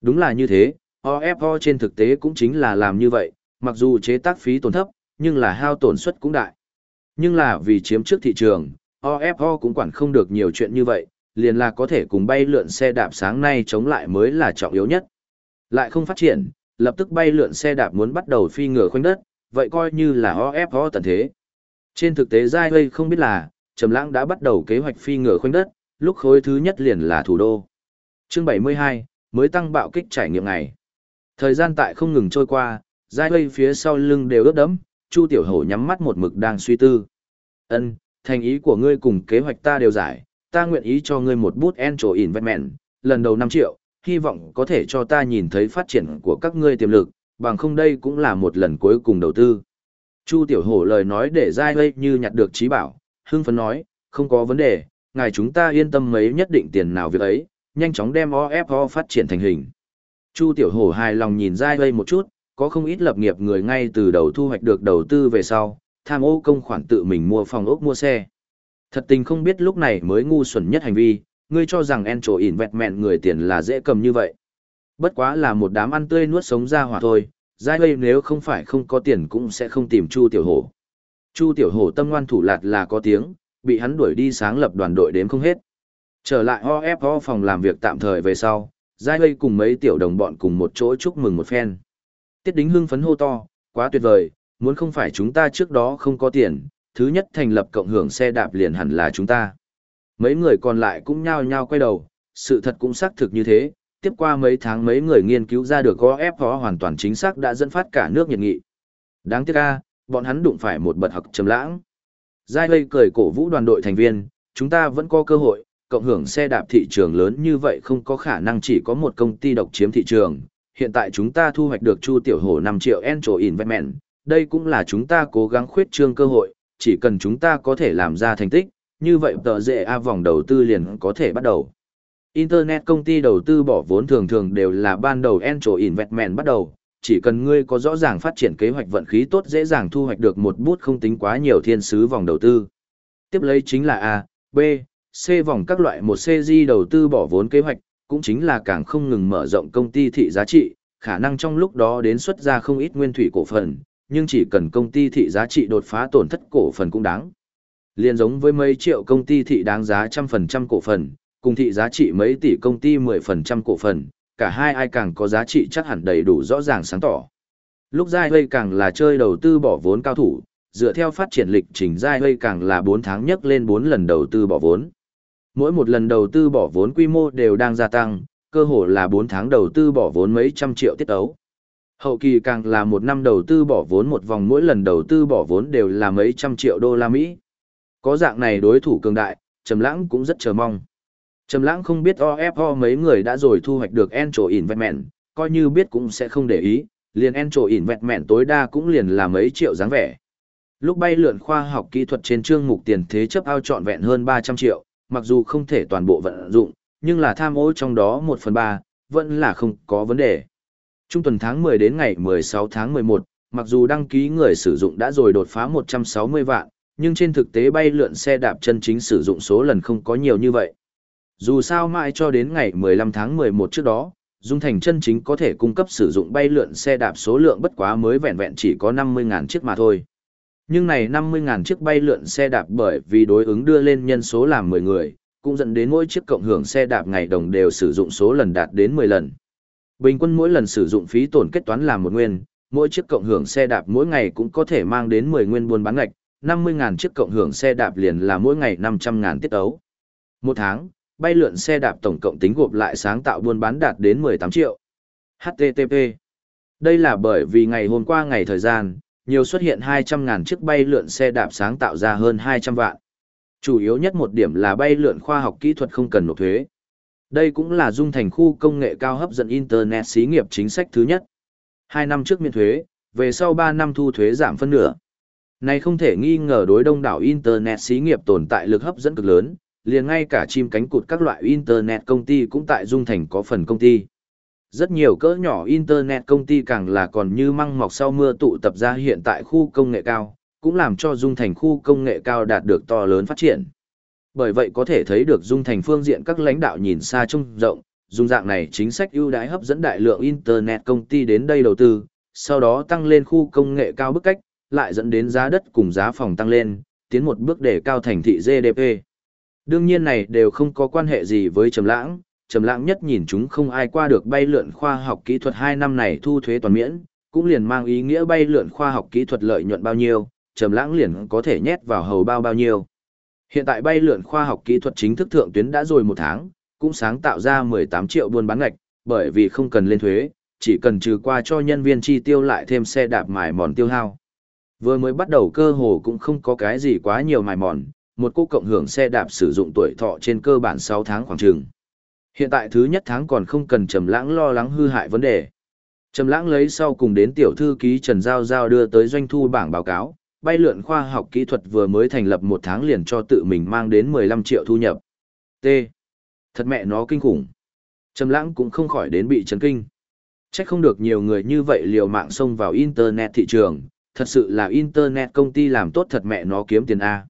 Đúng là như thế, OFO trên thực tế cũng chính là làm như vậy, mặc dù chế tác phí tổn thấp, nhưng là hao tổn suất cũng đại. Nhưng là vì chiếm trước thị trường, OFO cũng quản không được nhiều chuyện như vậy, liền là có thể cùng bay lượn xe đạp sáng nay chống lại mới là trọng yếu nhất. Lại không phát triển, lập tức bay lượn xe đạp muốn bắt đầu phi ngựa khoanh đất, vậy coi như là OFO tận thế. Trên thực tế Giai Huy không biết là, Trầm Lãng đã bắt đầu kế hoạch phi ngựa khoanh đất, lúc khối thứ nhất liền là thủ đô. Chương 72, mới tăng bạo kích trải nghiệm ngày. Thời gian tại không ngừng trôi qua, Giai Lây phía sau lưng đều ướt đẫm, Chu Tiểu Hổ nhắm mắt một mực đang suy tư. "Ân, thành ý của ngươi cùng kế hoạch ta đều giải, ta nguyện ý cho ngươi một bút Angel Investment, lần đầu 5 triệu, hy vọng có thể cho ta nhìn thấy phát triển của các ngươi tiềm lực, bằng không đây cũng là một lần cuối cùng đầu tư." Chu Tiểu Hổ lời nói để Giai Lây như nhặt được trí bảo, hưng phấn nói, không có vấn đề, ngài chúng ta yên tâm mấy nhất định tiền nào việc ấy, nhanh chóng đem OFO phát triển thành hình. Chu Tiểu Hổ hài lòng nhìn Giai Vây một chút, có không ít lập nghiệp người ngay từ đầu thu hoạch được đầu tư về sau, tham ô công khoản tự mình mua phòng ốc mua xe. Thật tình không biết lúc này mới ngu xuẩn nhất hành vi, ngươi cho rằng en trổ ỉn vẹt mẹn người tiền là dễ cầm như vậy. Bất quá là một đám ăn tươi nuốt sống ra hỏa thôi, Giai Vây nếu không phải không có tiền cũng sẽ không tìm Chu Tiểu Hổ. Chu Tiểu Hổ tâm ngoan thủ lạt là có tiếng, bị hắn đuổi đi sáng lập đoàn đội đếm không hết. Trở lại OFO phòng làm việc tạm thời về sau, Giai Lây cùng mấy tiểu đồng bọn cùng một chỗ chúc mừng một phen. Tiết Đính hưng phấn hô to, quá tuyệt vời, muốn không phải chúng ta trước đó không có tiền, thứ nhất thành lập cộng hưởng xe đạp liền hẳn là chúng ta. Mấy người còn lại cũng nhao nhao quay đầu, sự thật cũng xác thực như thế, tiếp qua mấy tháng mấy người nghiên cứu ra được OFO hoàn toàn chính xác đã dẫn phát cả nước nhiệt nghị. Đáng tiếc a, bọn hắn đụng phải một bật học trầm lãng. Giai Lây cười cổ vũ đoàn đội thành viên, chúng ta vẫn có cơ hội, cộng hưởng xe đạp thị trường lớn như vậy không có khả năng chỉ có một công ty độc chiếm thị trường. Hiện tại chúng ta thu hoạch được Chu Tiểu Hổ 5 triệu Encho Investment, đây cũng là chúng ta cố gắng khuyết trương cơ hội, chỉ cần chúng ta có thể làm ra thành tích, như vậy tờ dễ A vòng đầu tư liền có thể bắt đầu. Internet công ty đầu tư bỏ vốn thường thường đều là ban đầu Encho Investment bắt đầu, chỉ cần ngươi có rõ ràng phát triển kế hoạch vận khí tốt dễ dàng thu hoạch được một bút không tính quá nhiều thiên sứ vòng đầu tư. Tiếp lấy chính là A, B, C vòng các loại một CG đầu tư bỏ vốn kế hoạch, cũng chính là càng không ngừng mở rộng công ty thị giá trị, khả năng trong lúc đó đến xuất ra không ít nguyên thủy cổ phần, nhưng chỉ cần công ty thị giá trị đột phá tổn thất cổ phần cũng đáng. Liên giống với mấy triệu công ty thị đáng giá trăm phần trăm cổ phần, cùng thị giá trị mấy tỷ công ty mười phần trăm cổ phần, cả hai ai càng có giá trị chắc hẳn đầy đủ rõ ràng sáng tỏ. Lúc Giai Huy càng là chơi đầu tư bỏ vốn cao thủ, dựa theo phát triển lịch trình Giai Huy càng là 4 tháng nhất lên 4 lần đầu tư bỏ vốn. Mỗi một lần đầu tư bỏ vốn quy mô đều đang gia tăng, cơ hồ là 4 tháng đầu tư bỏ vốn mấy trăm triệu tiết ấu. Hậu kỳ càng là một năm đầu tư bỏ vốn một vòng mỗi lần đầu tư bỏ vốn đều là mấy trăm triệu đô la Mỹ. Có dạng này đối thủ cường đại, Trầm Lãng cũng rất chờ mong. Trầm Lãng không biết OFO mấy người đã rồi thu hoạch được Encho Investment, coi như biết cũng sẽ không để ý, liền Encho Investment tối đa cũng liền là mấy triệu dáng vẻ. Lúc bay lượn khoa học kỹ thuật trên chương mục tiền thế chấp ao trọn vẹn hơn 300 triệu, mặc dù không thể toàn bộ vận dụng, nhưng là tham ô trong đó 1 phần 3, vẫn là không có vấn đề. Trung tuần tháng 10 đến ngày 16 tháng 11, mặc dù đăng ký người sử dụng đã rồi đột phá 160 vạn, nhưng trên thực tế bay lượn xe đạp chân chính sử dụng số lần không có nhiều như vậy. Dù sao mãi cho đến ngày 15 tháng 11 trước đó, Dung Thành chân chính có thể cung cấp sử dụng bay lượn xe đạp số lượng bất quá mới vẹn vẹn chỉ có 50.000 chiếc mà thôi. Nhưng này 50.000 chiếc bay lượn xe đạp bởi vì đối ứng đưa lên nhân số làm 10 người, cũng dẫn đến mỗi chiếc cộng hưởng xe đạp ngày đồng đều sử dụng số lần đạt đến 10 lần. Bình quân mỗi lần sử dụng phí tổn kết toán là một nguyên, mỗi chiếc cộng hưởng xe đạp mỗi ngày cũng có thể mang đến 10 nguyên buôn bán ngạch, 50.000 chiếc cộng hưởng xe đạp liền là mỗi ngày 500.000 tiết ấu. Một tháng, bay lượn xe đạp tổng cộng tính gộp lại sáng tạo buôn bán đạt đến 18 triệu. HTTP Đây là bởi vì ngày hôm qua ngày thời gian, nhiều xuất hiện 200.000 chiếc bay lượn xe đạp sáng tạo ra hơn 200 vạn. Chủ yếu nhất một điểm là bay lượn khoa học kỹ thuật không cần nộp thuế. Đây cũng là dung thành khu công nghệ cao hấp dẫn Internet xí nghiệp chính sách thứ nhất. Hai năm trước miễn thuế, về sau 3 năm thu thuế giảm phân nửa. Này không thể nghi ngờ đối đông đảo Internet xí nghiệp tồn tại lực hấp dẫn cực lớn, liền ngay cả chim cánh cụt các loại Internet công ty cũng tại Dung Thành có phần công ty. Rất nhiều cỡ nhỏ Internet công ty càng là còn như măng mọc sau mưa tụ tập ra hiện tại khu công nghệ cao, cũng làm cho Dung Thành khu công nghệ cao đạt được to lớn phát triển. Bởi vậy có thể thấy được Dung Thành phương diện các lãnh đạo nhìn xa trông rộng, dùng dạng này chính sách ưu đãi hấp dẫn đại lượng Internet công ty đến đây đầu tư, sau đó tăng lên khu công nghệ cao bức cách, lại dẫn đến giá đất cùng giá phòng tăng lên, tiến một bước để cao thành thị GDP. Đương nhiên này đều không có quan hệ gì với Trầm Lãng, Trầm Lãng nhất nhìn chúng không ai qua được bay lượn khoa học kỹ thuật 2 năm này thu thuế toàn miễn, cũng liền mang ý nghĩa bay lượn khoa học kỹ thuật lợi nhuận bao nhiêu, Trầm Lãng liền có thể nhét vào hầu bao bao nhiêu. Hiện tại bay lượn khoa học kỹ thuật chính thức thượng tuyến đã rồi một tháng, cũng sáng tạo ra 18 triệu buôn bán ngạch, bởi vì không cần lên thuế, chỉ cần trừ qua cho nhân viên chi tiêu lại thêm xe đạp mài mòn tiêu hao. Vừa mới bắt đầu cơ hồ cũng không có cái gì quá nhiều mài mòn, một cô cộng hưởng xe đạp sử dụng tuổi thọ trên cơ bản 6 tháng khoảng trường. Hiện tại thứ nhất tháng còn không cần Trầm Lãng lo lắng hư hại vấn đề. Trầm Lãng lấy sau cùng đến tiểu thư ký Trần Giao Giao đưa tới doanh thu bảng báo cáo, bay lượn khoa học kỹ thuật vừa mới thành lập một tháng liền cho tự mình mang đến 15 triệu thu nhập. T. Thật mẹ nó kinh khủng. Trầm Lãng cũng không khỏi đến bị chấn kinh. Chắc không được nhiều người như vậy liều mạng xông vào internet thị trường, thật sự là internet công ty làm tốt thật mẹ nó kiếm tiền A.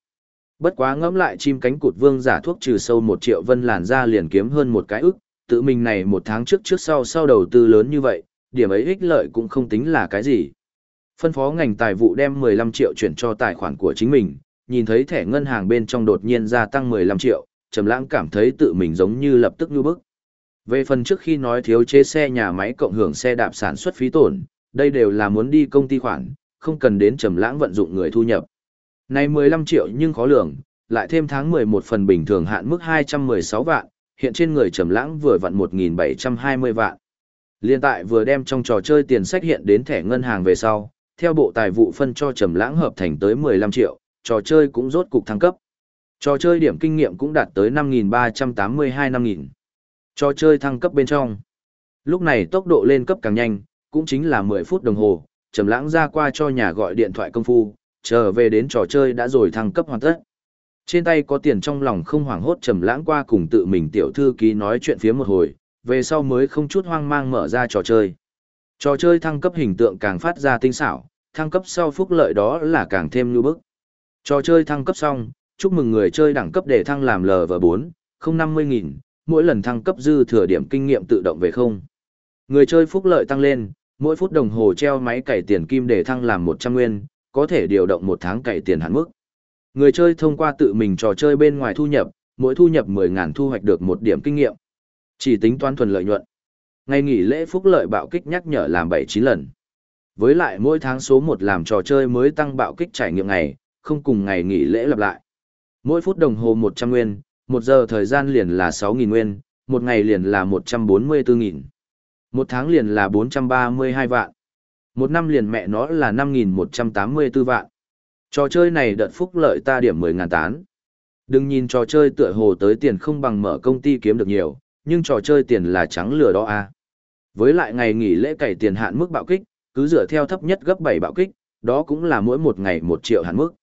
Bất quá ngẫm lại chim cánh cụt vương giả thuốc trừ sâu một triệu vân làn ra liền kiếm hơn một cái ức, tự mình này một tháng trước trước sau sau đầu tư lớn như vậy, điểm ấy ích lợi cũng không tính là cái gì. Phân phó ngành tài vụ đem 15 triệu chuyển cho tài khoản của chính mình, nhìn thấy thẻ ngân hàng bên trong đột nhiên gia tăng 15 triệu, Trầm Lãng cảm thấy tự mình giống như lập tức như bức. Về phần trước khi nói thiếu chế xe nhà máy cộng hưởng xe đạp sản xuất phí tổn, đây đều là muốn đi công ty khoản, không cần đến Trầm Lãng vận dụng người thu nhập. Này 15 triệu nhưng khó lường, lại thêm tháng 11 phần bình thường hạn mức 216 vạn, hiện trên người Trầm Lãng vừa vặn 1720 vạn. Liên tại vừa đem trong trò chơi tiền sách hiện đến thẻ ngân hàng về sau, theo bộ tài vụ phân cho Trầm Lãng hợp thành tới 15 triệu, trò chơi cũng rốt cục thăng cấp. Trò chơi điểm kinh nghiệm cũng đạt tới 5382 5000. Trò chơi thăng cấp bên trong. Lúc này tốc độ lên cấp càng nhanh, cũng chính là 10 phút đồng hồ, Trầm Lãng ra qua cho nhà gọi điện thoại công phu, trở về đến trò chơi đã rồi thăng cấp hoàn tất. Trên tay có tiền trong lòng không hoảng hốt Trầm Lãng qua cùng tự mình tiểu thư ký nói chuyện phía một hồi, về sau mới không chút hoang mang mở ra trò chơi. Trò chơi thăng cấp hình tượng càng phát ra tinh xảo, thăng cấp sau phúc lợi đó là càng thêm nhu bức. Trò chơi thăng cấp xong, chúc mừng người chơi đẳng cấp để thăng làm LV4, không 50.000, mỗi lần thăng cấp dư thừa điểm kinh nghiệm tự động về không. Người chơi phúc lợi tăng lên, mỗi phút đồng hồ treo máy cày tiền kim để thăng làm 100 nguyên, có thể điều động một tháng cày tiền hạn mức. Người chơi thông qua tự mình trò chơi bên ngoài thu nhập, mỗi thu nhập 10.000 thu hoạch được một điểm kinh nghiệm. Chỉ tính toán thuần lợi nhuận. Ngày nghỉ lễ phúc lợi bạo kích nhắc nhở làm 7-9 lần. Với lại mỗi tháng số 1 làm trò chơi mới tăng bạo kích trải nghiệm ngày, không cùng ngày nghỉ lễ lặp lại. Mỗi phút đồng hồ 100 nguyên, 1 giờ thời gian liền là 6.000 nguyên, 1 ngày liền là 144.000. 1 tháng liền là 432 vạn. Một năm liền mẹ nó là 5.184 vạn. Trò chơi này đợt phúc lợi ta điểm 10.000 tán. Đừng nhìn trò chơi tựa hồ tới tiền không bằng mở công ty kiếm được nhiều, nhưng trò chơi tiền là trắng lừa đó a. Với lại ngày nghỉ lễ cày tiền hạn mức bạo kích, cứ dựa theo thấp nhất gấp 7 bạo kích, đó cũng là mỗi một ngày 1 triệu hạn mức.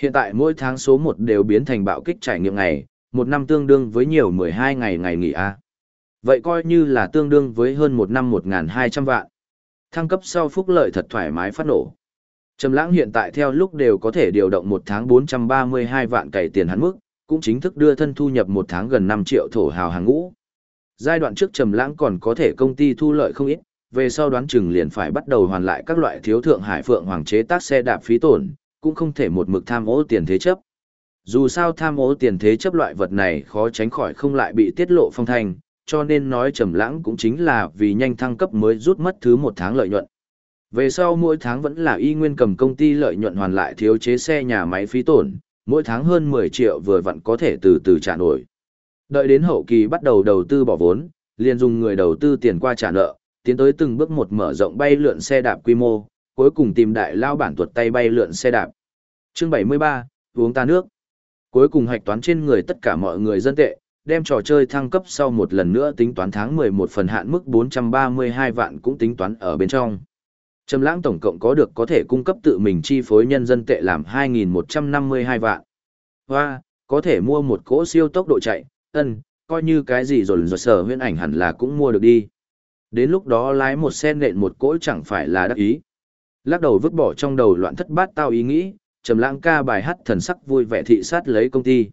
Hiện tại mỗi tháng số 1 đều biến thành bạo kích trải nghiệm ngày, một năm tương đương với nhiều 12 ngày ngày nghỉ A. Vậy coi như là tương đương với hơn một năm 1.200 vạn. Thăng cấp sau phúc lợi thật thoải mái phát nổ. Trầm lãng hiện tại theo lúc đều có thể điều động một tháng 432 vạn cày tiền hắn mức, cũng chính thức đưa thân thu nhập một tháng gần 5 triệu thổ hào hàng ngũ. Giai đoạn trước Trầm lãng còn có thể công ty thu lợi không ít, về sau đoán chừng liền phải bắt đầu hoàn lại các loại thiếu thượng hải phượng hoàng chế tác xe đạp phí tổn, cũng không thể một mực tham ô tiền thế chấp. Dù sao tham ô tiền thế chấp loại vật này khó tránh khỏi không lại bị tiết lộ phong thanh, cho nên nói trầm lãng cũng chính là vì nhanh thăng cấp mới rút mất thứ một tháng lợi nhuận. Về sau mỗi tháng vẫn là y nguyên cầm công ty lợi nhuận hoàn lại thiếu chế xe nhà máy phí tổn, mỗi tháng hơn 10 triệu vừa vặn có thể từ từ trả nổi. Đợi đến hậu kỳ bắt đầu đầu tư bỏ vốn, liền dùng người đầu tư tiền qua trả nợ, tiến tới từng bước một mở rộng bay lượn xe đạp quy mô, cuối cùng tìm đại lao bản tuột tay bay lượn xe đạp. Chương 73, uống ta nước. Cuối cùng hạch toán trên người tất cả mọi người dân tệ, đem trò chơi thăng cấp sau một lần nữa tính toán tháng 11 phần hạn mức 432 vạn cũng tính toán ở bên trong. Trầm lãng tổng cộng có được có thể cung cấp tự mình chi phối nhân dân tệ làm 2.152 vạn. Hoa, có thể mua một cỗ siêu tốc độ chạy, ân, coi như cái gì rồi rồi sở huyễn ảnh hẳn là cũng mua được đi. Đến lúc đó lái một xe nện một cỗ chẳng phải là đắc ý. Lắc đầu vứt bỏ trong đầu loạn thất bát tao ý nghĩ, trầm lãng ca bài hát thần sắc vui vẻ thị sát lấy công ty.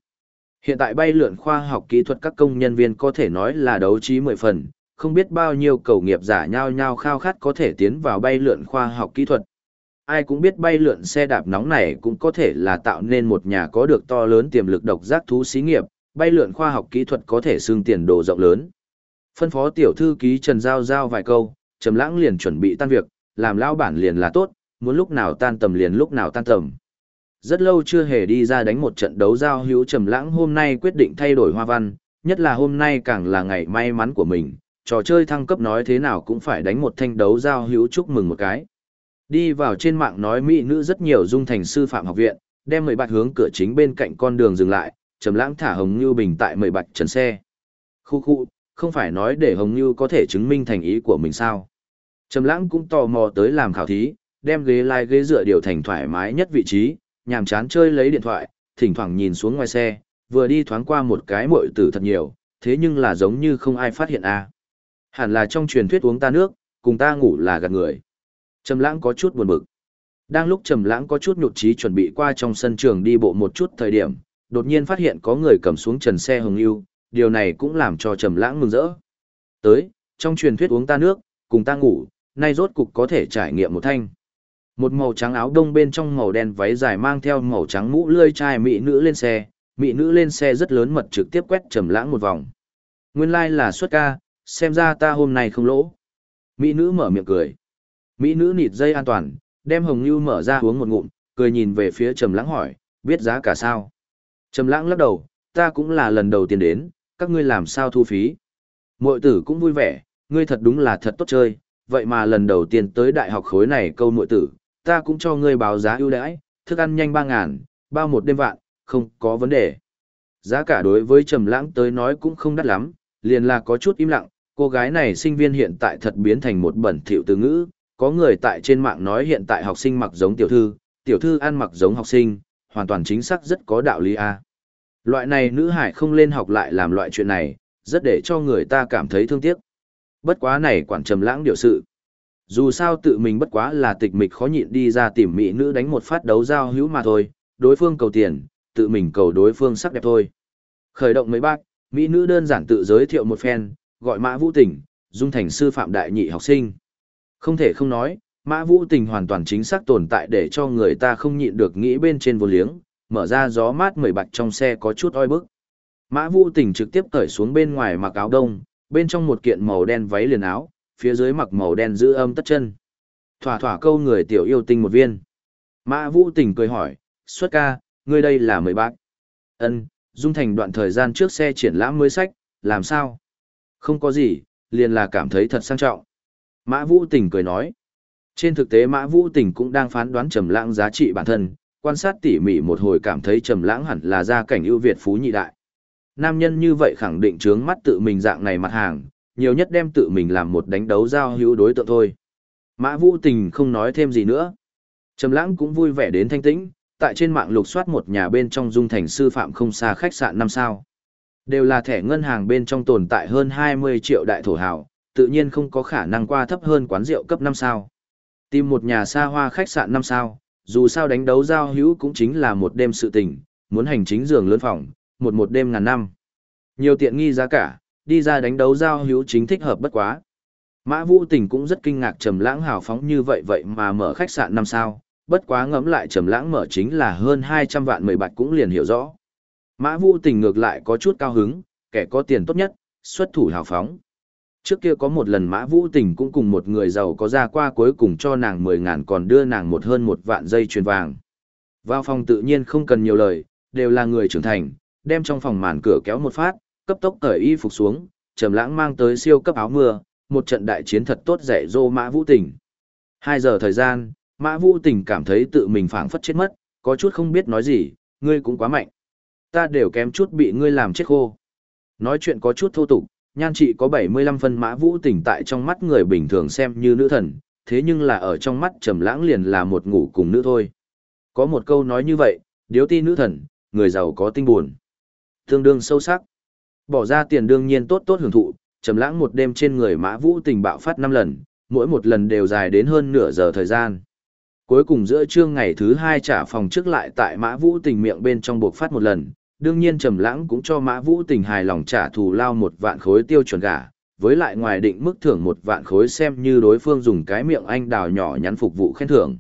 Hiện tại bay lượn khoa học kỹ thuật các công nhân viên có thể nói là đấu trí mười phần, không biết bao nhiêu cầu nghiệp giả nhau nhau khao khát có thể tiến vào bay lượn khoa học kỹ thuật. Ai cũng biết bay lượn xe đạp nóng này cũng có thể là tạo nên một nhà có được to lớn tiềm lực độc giác thú xí nghiệp, bay lượn khoa học kỹ thuật có thể xương tiền đồ rộng lớn. Phân phó tiểu thư ký Trần Giao Giao vài câu, Trầm Lãng liền chuẩn bị tan việc, làm lão bản liền là tốt, muốn lúc nào tan tầm liền lúc nào tan tầm. Rất lâu chưa hề đi ra đánh một trận đấu giao hữu Trầm Lãng hôm nay quyết định thay đổi hoa văn, nhất là hôm nay càng là ngày may mắn của mình, trò chơi thăng cấp nói thế nào cũng phải đánh một thanh đấu giao hữu chúc mừng một cái. Đi vào trên mạng nói mỹ nữ rất nhiều dung thành sư phạm học viện, đem mười bạch hướng cửa chính bên cạnh con đường dừng lại, Trầm Lãng thả Hồng Nưu bình tại mười bạch trần xe. Khu khu, không phải nói để Hồng Nưu có thể chứng minh thành ý của mình sao? Trầm Lãng cũng tò mò tới làm khảo thí, đem ghế lai ghế dựa điều thành thoải mái nhất vị trí, nhàm chán chơi lấy điện thoại, thỉnh thoảng nhìn xuống ngoài xe, vừa đi thoáng qua một cái muội tử thật nhiều, thế nhưng là giống như không ai phát hiện a. À. Hẳn là trong truyền thuyết uống ta nước, cùng ta ngủ là gạt người. Trầm Lãng có chút buồn bực. Đang lúc Trầm Lãng có chút nhụt chí chuẩn bị qua trong sân trường đi bộ một chút thời điểm, đột nhiên phát hiện có người cầm xuống trần xe hồng ưu, điều này cũng làm cho Trầm Lãng mừng rỡ. Tới, trong truyền thuyết uống ta nước, cùng ta ngủ, nay rốt cục có thể trải nghiệm một thanh. Một màu trắng áo đông bên trong màu đen váy dài mang theo màu trắng mũ lươi chai mỹ nữ lên xe, mỹ nữ lên xe rất lớn mật trực tiếp quét Trầm Lãng một vòng. Nguyên lai like là xuất ca, xem ra ta hôm nay không lỗ. Mỹ nữ mở miệng cười. Mỹ nữ nịt dây an toàn, đem hồng lưu mở ra uống một ngụm, cười nhìn về phía Trầm Lãng hỏi, biết giá cả sao? Trầm Lãng lắc đầu, ta cũng là lần đầu tiên đến, các ngươi làm sao thu phí? Muội tử cũng vui vẻ, ngươi thật đúng là thật tốt chơi, vậy mà lần đầu tiên tới đại học khối này câu muội tử, ta cũng cho ngươi báo giá ưu đãi, thức ăn nhanh ba ngàn, bao một đêm vạn, không có vấn đề. Giá cả đối với Trầm Lãng tới nói cũng không đắt lắm, liền là có chút im lặng, cô gái này sinh viên hiện tại thật biến thành một bẩn thỉu từ ngữ, có người tại trên mạng nói hiện tại học sinh mặc giống tiểu thư, tiểu thư ăn mặc giống học sinh, hoàn toàn chính xác rất có đạo lý a. Loại này nữ hải không lên học lại làm loại chuyện này, rất để cho người ta cảm thấy thương tiếc. Bất quá này quản trầm lãng điều sự. Dù sao tự mình bất quá là tịch mịch khó nhịn đi ra tìm mỹ nữ đánh một phát đấu giao hữu mà thôi, đối phương cầu tiền, tự mình cầu đối phương sắc đẹp thôi. Khởi động mấy bác, mỹ nữ đơn giản tự giới thiệu một phen, gọi Mã Vũ Tình, dung thành sư phạm đại nhị học sinh. Không thể không nói, Mã Vũ Tình hoàn toàn chính xác tồn tại để cho người ta không nhịn được nghĩ bên trên vô liếng, mở ra gió mát mười bạch trong xe có chút oi bức. Mã Vũ Tình trực tiếp cởi xuống bên ngoài mặc áo đông, bên trong một kiện màu đen váy liền áo, phía dưới mặc màu đen giữ âm tất chân. Thỏa thỏa câu người tiểu yêu tinh một viên. Mã Vũ Tình cười hỏi, xuất ca, ngươi đây là mười bác. Ân, Dung Thành đoạn thời gian trước xe triển lãm mới sách, làm sao? Không có gì, liền là cảm thấy thật sang trọng. Mã Vũ Tình cười nói. Trên thực tế Mã Vũ Tình cũng đang phán đoán Trầm Lãng giá trị bản thân, quan sát tỉ mỉ một hồi cảm thấy Trầm Lãng hẳn là gia cảnh ưu việt phú nhị đại. Nam nhân như vậy khẳng định trướng mắt tự mình dạng này mặt hàng, nhiều nhất đem tự mình làm một đánh đấu giao hữu đối tượng thôi. Mã Vũ Tình không nói thêm gì nữa. Trầm Lãng cũng vui vẻ đến thanh tĩnh, tại trên mạng lục soát một nhà bên trong dung thành sư phạm không xa khách sạn năm sao. Đều là thẻ ngân hàng bên trong tồn tại hơn 20 triệu đại thổ hào, tự nhiên không có khả năng qua thấp hơn quán rượu cấp 5 sao. Tìm một nhà xa hoa khách sạn 5 sao, dù sao đánh đấu giao hữu cũng chính là một đêm sự tình, muốn hành chính giường lớn phòng, một một đêm ngàn năm. Nhiều tiện nghi giá cả, đi ra đánh đấu giao hữu chính thích hợp bất quá. Mã Vũ Tình cũng rất kinh ngạc Trầm Lãng hào phóng như vậy vậy mà mở khách sạn 5 sao, bất quá ngẫm lại Trầm Lãng mở chính là hơn 200 vạn mười bạc cũng liền hiểu rõ. Mã Vũ Tình ngược lại có chút cao hứng, kẻ có tiền tốt nhất, xuất thủ hào phóng. Trước kia có một lần Mã Vũ Tình cũng cùng một người giàu có ra qua cuối cùng cho nàng 10 ngàn còn đưa nàng một hơn một vạn dây chuyền vàng. Vào phòng tự nhiên không cần nhiều lời, đều là người trưởng thành, đem trong phòng màn cửa kéo một phát, cấp tốc cởi y phục xuống, trầm lãng mang tới siêu cấp áo mưa, một trận đại chiến thật tốt dạy dỗ Mã Vũ Tình. Hai giờ thời gian, Mã Vũ Tình cảm thấy tự mình phảng phất chết mất, có chút không biết nói gì, ngươi cũng quá mạnh ta đều kém chút bị ngươi làm chết khô. Nói chuyện có chút thô tục, nhan trị có 75 phân mã vũ tỉnh tại trong mắt người bình thường xem như nữ thần, thế nhưng là ở trong mắt Trầm Lãng liền là một ngủ cùng nữ thôi. Có một câu nói như vậy, điếu ti nữ thần, người giàu có tinh buồn. Tương đương sâu sắc. Bỏ ra tiền đương nhiên tốt tốt hưởng thụ, Trầm Lãng một đêm trên người Mã Vũ tình bạo phát 5 lần, mỗi một lần đều dài đến hơn nửa giờ thời gian. Cuối cùng giữa trưa ngày thứ hai trả phòng trước lại tại Mã Vũ Tình miệng bên trong buộc phát một lần, đương nhiên Trầm Lãng cũng cho Mã Vũ Tình hài lòng trả thù lao một vạn khối tiêu chuẩn gả, với lại ngoài định mức thưởng một vạn khối xem như đối phương dùng cái miệng anh đào nhỏ nhắn phục vụ khen thưởng.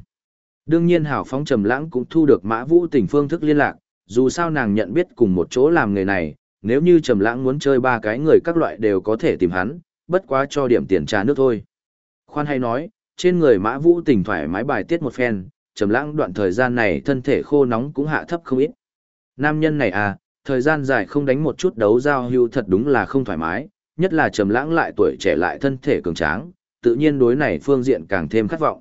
Đương nhiên hào phóng Trầm Lãng cũng thu được Mã Vũ Tình phương thức liên lạc, dù sao nàng nhận biết cùng một chỗ làm nghề này, nếu như Trầm Lãng muốn chơi ba cái người các loại đều có thể tìm hắn, bất quá cho điểm tiền trà nước thôi. Khoan hay nói, trên người Mã Vũ tỉnh thoải mái bài tiết một phen, Trầm Lãng đoạn thời gian này thân thể khô nóng cũng hạ thấp không ít. Nam nhân này à, thời gian dài không đánh một chút đấu giao hưu thật đúng là không thoải mái, nhất là Trầm Lãng lại tuổi trẻ lại thân thể cường tráng, tự nhiên đối này phương diện càng thêm khát vọng.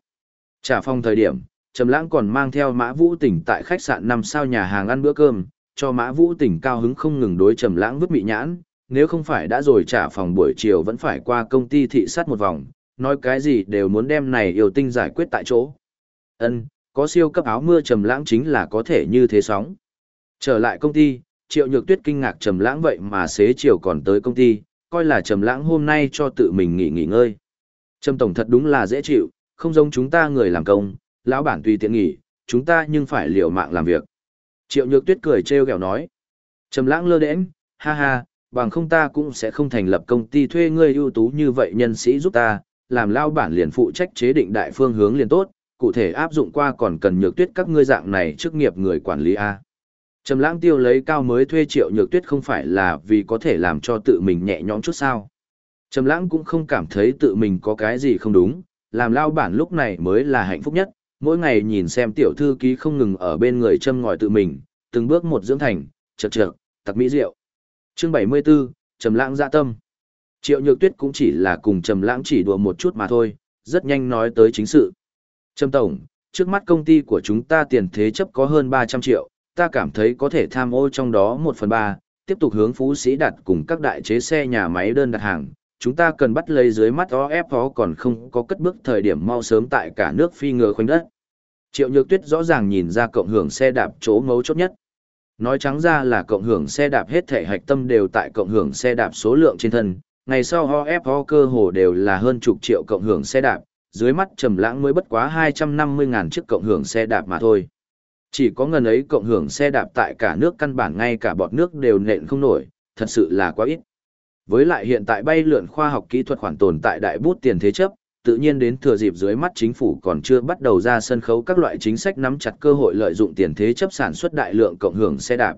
Trả phong thời điểm, Trầm Lãng còn mang theo Mã Vũ Tỉnh tại khách sạn năm sao nhà hàng ăn bữa cơm, cho Mã Vũ Tỉnh cao hứng không ngừng đối Trầm Lãng vứt mị nhãn, nếu không phải đã rồi trả phòng buổi chiều vẫn phải qua công ty thị sát một vòng, nói cái gì đều muốn đem này yêu tinh giải quyết tại chỗ. Ân, có siêu cấp áo mưa Trầm Lãng chính là có thể như thế sóng. Trở lại công ty, Triệu Nhược Tuyết kinh ngạc Trầm Lãng vậy mà xế chiều còn tới công ty, coi là Trầm Lãng hôm nay cho tự mình nghỉ nghỉ ngơi. Trầm tổng thật đúng là dễ chịu, không giống chúng ta người làm công, lão bản tùy tiện nghỉ, chúng ta nhưng phải liều mạng làm việc. Triệu Nhược Tuyết cười trêu ghẹo nói. Trầm Lãng lơ đễnh, ha ha, bằng không ta cũng sẽ không thành lập công ty thuê ngươi ưu tú như vậy nhân sĩ giúp ta, làm lao bản liền phụ trách chế định đại phương hướng liền tốt, cụ thể áp dụng qua còn cần nhược tuyết các ngươi dạng này chức nghiệp người quản lý a. Trầm Lãng tiêu lấy cao mới thuê Triệu Nhược Tuyết không phải là vì có thể làm cho tự mình nhẹ nhõm chút sao? Trầm Lãng cũng không cảm thấy tự mình có cái gì không đúng, làm lao bản lúc này mới là hạnh phúc nhất, mỗi ngày nhìn xem tiểu thư ký không ngừng ở bên người châm ngòi tự mình, từng bước một dưỡng thành, chật chật, tặc mỹ diệu. Chương 74, Trầm Lãng dạ tâm. Triệu Nhược Tuyết cũng chỉ là cùng Trầm Lãng chỉ đùa một chút mà thôi, rất nhanh nói tới chính sự. Trầm tổng, trước mắt công ty của chúng ta tiền thế chấp có hơn 300 triệu, ta cảm thấy có thể tham ô trong đó 1 phần 3, tiếp tục hướng Phú Sĩ đặt cùng các đại chế xe nhà máy đơn đặt hàng. Chúng ta cần bắt lấy dưới mắt OF đó còn không có cất bước thời điểm mau sớm tại cả nước phi ngừa khoanh đất. Triệu Nhược Tuyết rõ ràng nhìn ra cộng hưởng xe đạp chỗ ngấu chốt nhất. Nói trắng ra là cộng hưởng xe đạp hết thể hạch tâm đều tại cộng hưởng xe đạp số lượng trên thân, ngày sau ho ép ho cơ hồ đều là hơn chục triệu cộng hưởng xe đạp, dưới mắt trầm lãng mới bất quá 250 ngàn chiếc cộng hưởng xe đạp mà thôi. Chỉ có ngần ấy cộng hưởng xe đạp tại cả nước căn bản ngay cả bọt nước đều nện không nổi, thật sự là quá ít. Với lại hiện tại bay lượn khoa học kỹ thuật khoản tồn tại đại bút tiền thế chấp, tự nhiên đến thừa dịp dưới mắt chính phủ còn chưa bắt đầu ra sân khấu các loại chính sách nắm chặt cơ hội lợi dụng tiền thế chấp sản xuất đại lượng cộng hưởng xe đạp.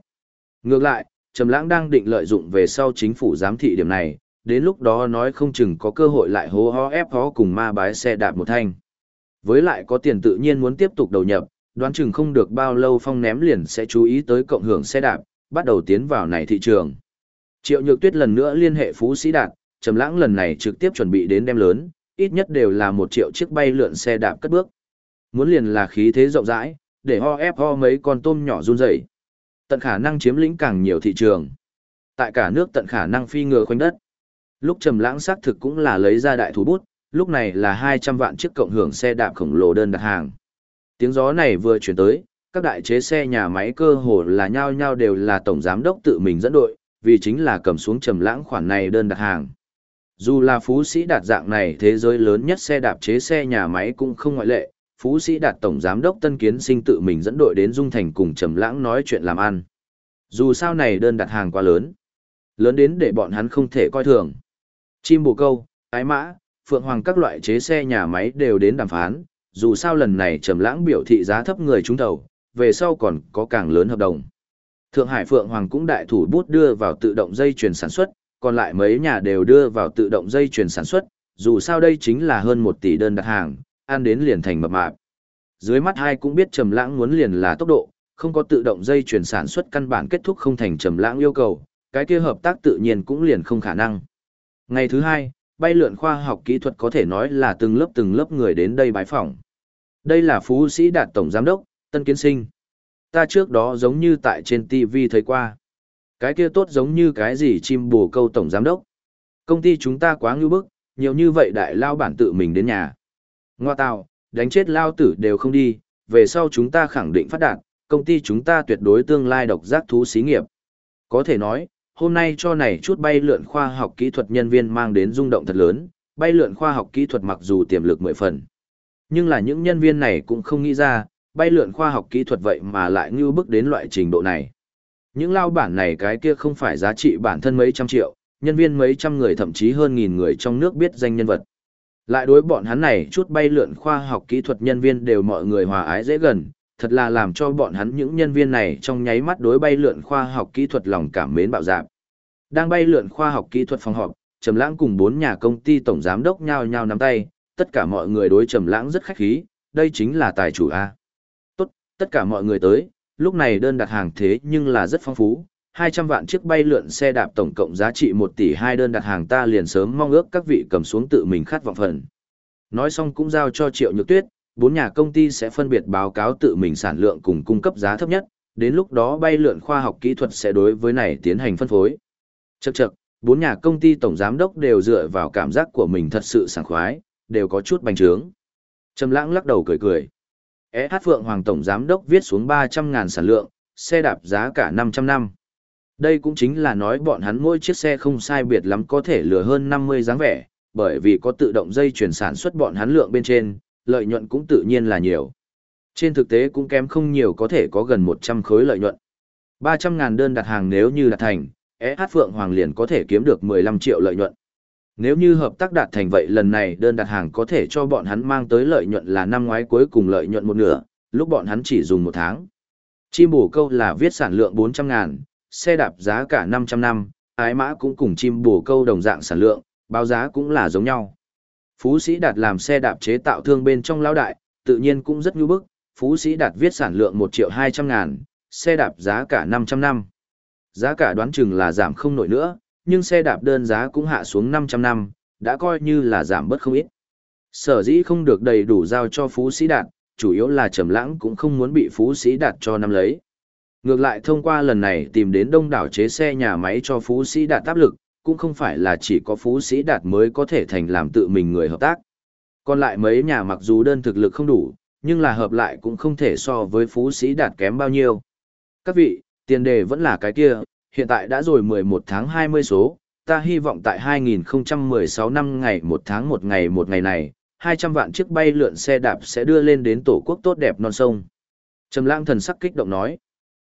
Ngược lại, Trầm Lãng đang định lợi dụng về sau chính phủ giám thị điểm này, đến lúc đó nói không chừng có cơ hội lại hố hó ép hó cùng ma bái xe đạp một thanh. Với lại có tiền tự nhiên muốn tiếp tục đầu nhập, đoán chừng không được bao lâu phong ném liền sẽ chú ý tới cộng hưởng xe đạp, bắt đầu tiến vào này thị trường. Triệu Nhược Tuyết lần nữa liên hệ Phú Sĩ Đạt, Trầm Lãng lần này trực tiếp chuẩn bị đến đem lớn, ít nhất đều là một triệu chiếc bay lượn xe đạp cất bước. Muốn liền là khí thế rộng rãi, để ho ép ho mấy con tôm nhỏ run rẩy. Tận khả năng chiếm lĩnh càng nhiều thị trường. Tại cả nước tận khả năng phi ngựa khoanh đất. Lúc trầm lãng xác thực cũng là lấy ra đại thủ bút, lúc này là 200 vạn chiếc cộng hưởng xe đạp khổng lồ đơn đặt hàng. Tiếng gió này vừa chuyển tới, các đại chế xe nhà máy cơ hồ là nhao nhau đều là tổng giám đốc tự mình dẫn đội, vì chính là cầm xuống trầm lãng khoản này đơn đặt hàng. Dù là Phú Sĩ Đạt dạng này thế giới lớn nhất xe đạp chế xe nhà máy cũng không ngoại lệ, Phú Sĩ Đạt Tổng Giám đốc Tân Kiến sinh tự mình dẫn đội đến Dung Thành cùng Trầm Lãng nói chuyện làm ăn. Dù sao này đơn đặt hàng quá lớn. Lớn đến để bọn hắn không thể coi thường. Chim bồ câu, ái mã, phượng hoàng các loại chế xe nhà máy đều đến đàm phán, dù sao lần này Trầm Lãng biểu thị giá thấp người trúng đầu, về sau còn có càng lớn hợp đồng. Thượng Hải Phượng Hoàng cũng đại thủ bút đưa vào tự động dây chuyền sản xuất, còn lại mấy nhà đều đưa vào tự động dây chuyền sản xuất, dù sao đây chính là hơn 1 tỷ đơn đặt hàng, ăn đến liền thành mập mạp. Dưới mắt hai cũng biết trầm lãng muốn liền là tốc độ, không có tự động dây chuyền sản xuất căn bản kết thúc không thành trầm lãng yêu cầu, cái kia hợp tác tự nhiên cũng liền không khả năng. Ngày thứ hai, bay lượn khoa học kỹ thuật có thể nói là từng lớp từng lớp người đến đây bái phỏng. Đây là Phú Sĩ Đạt Tổng Giám đốc, Tân Kiến Sinh. Ta trước đó giống như tại trên TV thấy qua. Cái kia tốt giống như cái gì chim bồ câu tổng giám đốc. Công ty chúng ta quá ngưu bức, nhiều như vậy đại lao bản tự mình đến nhà. Ngoa tạo, đánh chết lao tử đều không đi, về sau chúng ta khẳng định phát đạt, công ty chúng ta tuyệt đối tương lai độc giác thú xí nghiệp. Có thể nói, hôm nay cho này chút bay lượn khoa học kỹ thuật nhân viên mang đến rung động thật lớn, bay lượn khoa học kỹ thuật mặc dù tiềm lực mười phần. Nhưng là những nhân viên này cũng không nghĩ ra, bay lượn khoa học kỹ thuật vậy mà lại như bước đến loại trình độ này. Những lao bản này cái kia không phải giá trị bản thân mấy trăm triệu, nhân viên mấy trăm người thậm chí hơn nghìn người trong nước biết danh nhân vật. Lại đối bọn hắn này chút bay lượn khoa học kỹ thuật nhân viên đều mọi người hòa ái dễ gần, thật là làm cho bọn hắn những nhân viên này trong nháy mắt đối bay lượn khoa học kỹ thuật lòng cảm mến bạo dạn. Đang bay lượn khoa học kỹ thuật phòng họp, Trầm Lãng cùng bốn nhà công ty tổng giám đốc nhao nhao nắm tay, tất cả mọi người đối Trầm Lãng rất khách khí, đây chính là tài chủ a. Tốt, tất cả mọi người tới, lúc này đơn đặt hàng thế nhưng là rất phong phú, 200 vạn chiếc bay lượn xe đạp tổng cộng giá trị 1 tỷ 2 đơn đặt hàng ta liền sớm mong ước các vị cầm xuống tự mình khát vọng phần. Nói xong cũng giao cho Triệu Nhược Tuyết, bốn nhà công ty sẽ phân biệt báo cáo tự mình sản lượng cùng cung cấp giá thấp nhất, đến lúc đó bay lượn khoa học kỹ thuật sẽ đối với này tiến hành phân phối. Chậc chậc, bốn nhà công ty tổng giám đốc đều dựa vào cảm giác của mình thật sự sảng khoái, đều có chút bành trướng. Trầm lãng lắc đầu cười cười. SH Phượng Hoàng tổng giám đốc viết xuống 300 ngàn sản lượng, xe đạp giá cả 500 năm. Đây cũng chính là nói bọn hắn mỗi chiếc xe không sai biệt lắm có thể lừa hơn 50 dáng vẻ, bởi vì có tự động dây chuyển sản xuất bọn hắn lượng bên trên, lợi nhuận cũng tự nhiên là nhiều. Trên thực tế cũng kém không nhiều có thể có gần 100 khối lợi nhuận. 300 ngàn đơn đặt hàng nếu như đạt thành, SH Phượng Hoàng liền có thể kiếm được 15 triệu lợi nhuận. Nếu như hợp tác đạt thành vậy lần này đơn đặt hàng có thể cho bọn hắn mang tới lợi nhuận là năm ngoái cuối cùng lợi nhuận một nửa, lúc bọn hắn chỉ dùng một tháng. Chim bổ câu là viết sản lượng 400 ngàn, xe đạp giá cả 500 năm, ái mã cũng cùng chim bổ câu đồng dạng sản lượng, báo giá cũng là giống nhau. Phú Sĩ Đạt làm xe đạp chế tạo thương bên trong lão đại, tự nhiên cũng rất nhu bức, Phú Sĩ Đạt viết sản lượng 1 triệu 200 ngàn, xe đạp giá cả 500 năm. Giá cả đoán chừng là giảm không nổi nữa, nhưng xe đạp đơn giá cũng hạ xuống 500 năm, đã coi như là giảm bớt không ít. Sở dĩ không được đầy đủ giao cho Phú Sĩ Đạt, chủ yếu là Trầm Lãng cũng không muốn bị Phú Sĩ Đạt cho năm lấy. Ngược lại thông qua lần này tìm đến đông đảo chế xe nhà máy cho Phú Sĩ Đạt áp lực, cũng không phải là chỉ có Phú Sĩ Đạt mới có thể thành làm tự mình người hợp tác. Còn lại mấy nhà mặc dù đơn thực lực không đủ, nhưng là hợp lại cũng không thể so với Phú Sĩ Đạt kém bao nhiêu. Các vị, tiền đề vẫn là cái kia, hiện tại đã rồi 11 tháng 20 số, ta hy vọng tại 2016 năm ngày 1 tháng 1 ngày 1 ngày này, 200 vạn chiếc bay lượn xe đạp sẽ đưa lên đến tổ quốc tốt đẹp non sông. Trầm lãng thần sắc kích động nói.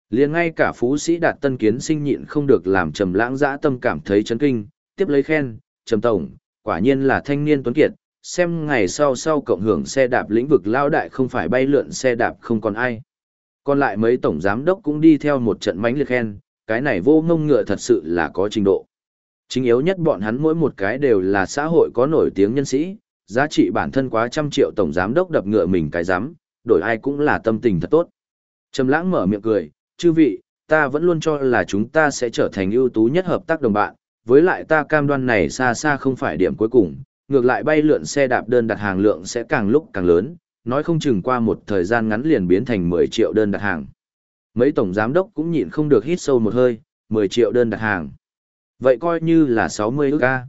liền ngay cả phú sĩ đạt tân kiến sinh nhịn không được làm trầm lãng dã tâm cảm thấy chấn kinh, tiếp lấy khen, trầm tổng, quả nhiên là thanh niên tuấn kiệt, xem ngày sau sau cộng hưởng xe đạp lĩnh vực lao đại không phải bay lượn xe đạp không còn ai. Còn lại mấy tổng giám đốc cũng đi theo một trận mánh liệt khen, cái này vô ngông ngựa thật sự là có trình độ. Chính yếu nhất bọn hắn mỗi một cái đều là xã hội có nổi tiếng nhân sĩ, giá trị bản thân quá trăm triệu tổng giám đốc đập ngựa mình cái giám, đổi ai cũng là tâm tình thật tốt. Trầm lãng mở miệng cười, chư vị, ta vẫn luôn cho là chúng ta sẽ trở thành ưu tú nhất hợp tác đồng bạn, với lại ta cam đoan này xa xa không phải điểm cuối cùng, ngược lại bay lượn xe đạp đơn đặt hàng lượng sẽ càng lúc càng lớn, nói không chừng qua một thời gian ngắn liền biến thành 10 triệu đơn đặt hàng. Mấy tổng giám đốc cũng nhịn không được hít sâu một hơi, 10 triệu đơn đặt hàng. Vậy coi như là 60 ức ca.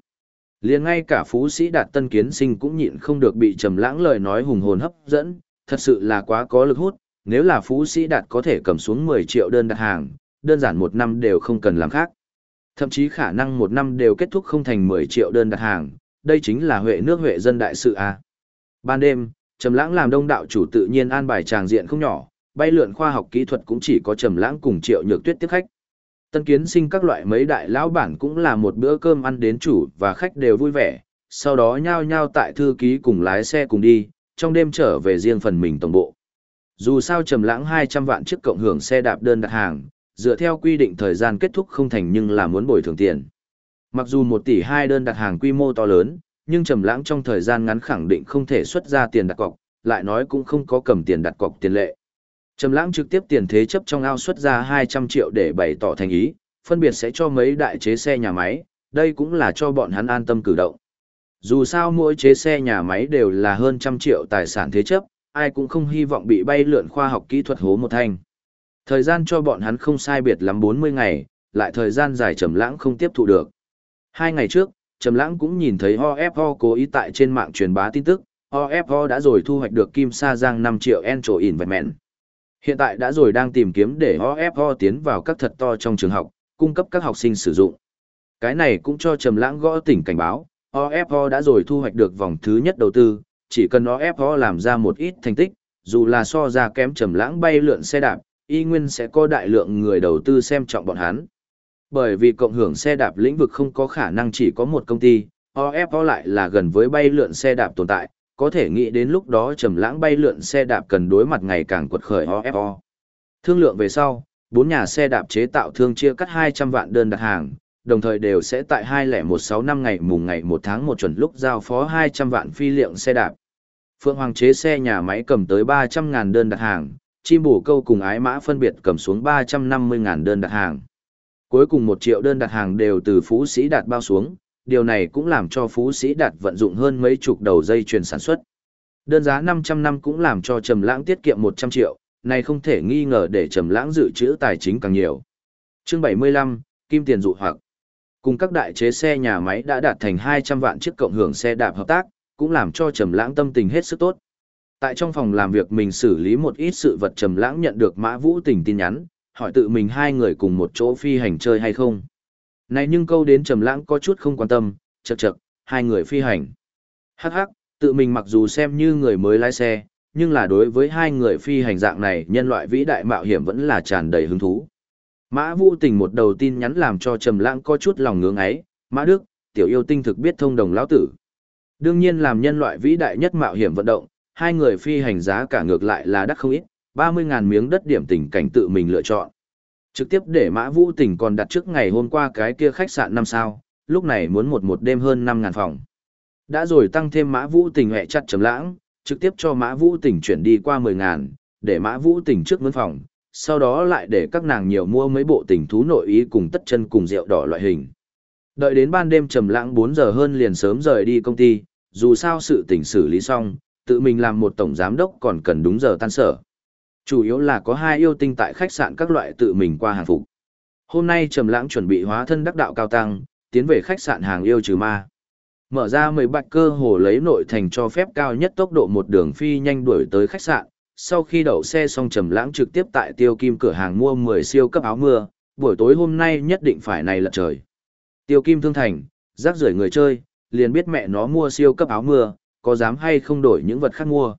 Liền ngay cả phú sĩ đạt tân kiến sinh cũng nhịn không được bị trầm lãng lời nói hùng hồn hấp dẫn, thật sự là quá có lực hút, nếu là phú sĩ đạt có thể cầm xuống 10 triệu đơn đặt hàng, đơn giản một năm đều không cần làm khác. Thậm chí khả năng một năm đều kết thúc không thành 10 triệu đơn đặt hàng, đây chính là huệ nước huệ dân đại sự a. Ban đêm, Trầm Lãng làm đông đạo chủ tự nhiên an bài tràng diện không nhỏ, bay lượn khoa học kỹ thuật cũng chỉ có Trầm Lãng cùng Triệu Nhược Tuyết tiếp khách. Tân kiến sinh các loại mấy đại lão bản cũng là một bữa cơm ăn đến chủ và khách đều vui vẻ, sau đó nhao nhao tại thư ký cùng lái xe cùng đi, trong đêm trở về riêng phần mình tổng bộ. Dù sao trầm lãng 200 vạn chiếc cộng hưởng xe đạp đơn đặt hàng, dựa theo quy định thời gian kết thúc không thành nhưng là muốn bồi thường tiền. Mặc dù 1 tỷ 2 đơn đặt hàng quy mô to lớn, nhưng trầm lãng trong thời gian ngắn khẳng định không thể xuất ra tiền đặt cọc, lại nói cũng không có cầm tiền đặt cọc tiền lệ. Trầm lãng trực tiếp tiền thế chấp trong ao xuất ra 200 triệu để bày tỏ thành ý, phân biệt sẽ cho mấy đại chế xe nhà máy, đây cũng là cho bọn hắn an tâm cử động. Dù sao mỗi chế xe nhà máy đều là hơn trăm triệu tài sản thế chấp, ai cũng không hy vọng bị bay lượn khoa học kỹ thuật hố một thanh. Thời gian cho bọn hắn không sai biệt lắm 40 ngày, lại thời gian dài trầm lãng không tiếp thụ được. Hai ngày trước, trầm lãng cũng nhìn thấy OFO cố ý tại trên mạng truyền bá tin tức, OFO đã rồi thu hoạch được Kim Sa Giang 5 triệu Encho Investment. Hiện tại đã rồi đang tìm kiếm để OFO tiến vào các thật to trong trường học, cung cấp các học sinh sử dụng. Cái này cũng cho Trầm Lãng gõ tỉnh cảnh báo, OFO đã rồi thu hoạch được vòng thứ nhất đầu tư, chỉ cần OFO làm ra một ít thành tích, dù là so ra kém Trầm Lãng bay lượn xe đạp, y nguyên sẽ có đại lượng người đầu tư xem trọng bọn hắn. Bởi vì cộng hưởng xe đạp lĩnh vực không có khả năng chỉ có một công ty, OFO lại là gần với bay lượn xe đạp tồn tại, có thể nghĩ đến lúc đó trầm lãng bay lượn xe đạp cần đối mặt ngày càng quật khởi OFO. E thương lượng về sau, bốn nhà xe đạp chế tạo thương chia cắt 200 vạn đơn đặt hàng, đồng thời đều sẽ tại 2016 năm ngày mùng ngày 1 tháng 1 chuẩn lúc giao phó 200 vạn phi lượng xe đạp. Phượng Hoàng chế xe nhà máy cầm tới 300.000 đơn đặt hàng, chim bổ câu cùng ái mã phân biệt cầm xuống 350.000 đơn đặt hàng. Cuối cùng 1 triệu đơn đặt hàng đều từ Phú Sĩ đạt bao xuống, điều này cũng làm cho Phú Sĩ đạt vận dụng hơn mấy chục đầu dây chuyền sản xuất. Đơn giá 500 năm cũng làm cho Trầm Lãng tiết kiệm 100 triệu, này không thể nghi ngờ để Trầm Lãng dự trữ tài chính càng nhiều. Chương 75, Kim tiền dụ hoặc. Cùng các đại chế xe nhà máy đã đạt thành 200 vạn chiếc cộng hưởng xe đạp hợp tác, cũng làm cho Trầm Lãng tâm tình hết sức tốt. Tại trong phòng làm việc mình xử lý một ít sự vật Trầm Lãng nhận được Mã Vũ Tình tin nhắn, hỏi tự mình hai người cùng một chỗ phi hành chơi hay không. Này nhưng câu đến trầm lãng có chút không quan tâm, chậc chậc, hai người phi hành. Hắc hắc, tự mình mặc dù xem như người mới lái xe, nhưng là đối với hai người phi hành dạng này nhân loại vĩ đại mạo hiểm vẫn là tràn đầy hứng thú. Mã Vũ Tình một đầu tin nhắn làm cho Trầm Lãng có chút lòng ngưỡng ấy, "Mã Đức, tiểu yêu tinh thực biết thông đồng lão tử." Đương nhiên làm nhân loại vĩ đại nhất mạo hiểm vận động, hai người phi hành giá cả ngược lại là đắt không ít, 30.000 miếng đất điểm tình cảnh tự mình lựa chọn. Trực tiếp để Mã Vũ Tình còn đặt trước ngày hôm qua cái kia khách sạn năm sao, lúc này muốn một một đêm hơn năm ngàn phòng. Đã rồi tăng thêm Mã Vũ Tình hẹ chặt trầm lãng, trực tiếp cho Mã Vũ Tình chuyển đi qua mười ngàn, để Mã Vũ Tình trước mướn phòng, sau đó lại để các nàng nhiều mua mấy bộ tình thú nội ý cùng tất chân cùng rượu đỏ loại hình. Đợi đến ban đêm trầm lãng bốn giờ hơn liền sớm rời đi công ty, dù sao sự tình xử lý xong, tự mình làm một tổng giám đốc còn cần đúng giờ tan sở. Chủ yếu là có hai yêu tinh tại khách sạn các loại tự mình qua hàng phục. Hôm nay Trầm Lãng chuẩn bị hóa thân đắc đạo cao tăng, tiến về khách sạn hàng yêu trừ ma. Mở ra mười bạch cơ hồ lấy nội thành cho phép cao nhất tốc độ một đường phi nhanh đuổi tới khách sạn. Sau khi đậu xe xong Trầm Lãng trực tiếp tại Tiêu Kim cửa hàng mua 10 siêu cấp áo mưa, buổi tối hôm nay nhất định phải này lật trời. Tiêu Kim thương thành, rác rưởi người chơi, liền biết mẹ nó mua siêu cấp áo mưa, có dám hay không đổi những vật khác mua.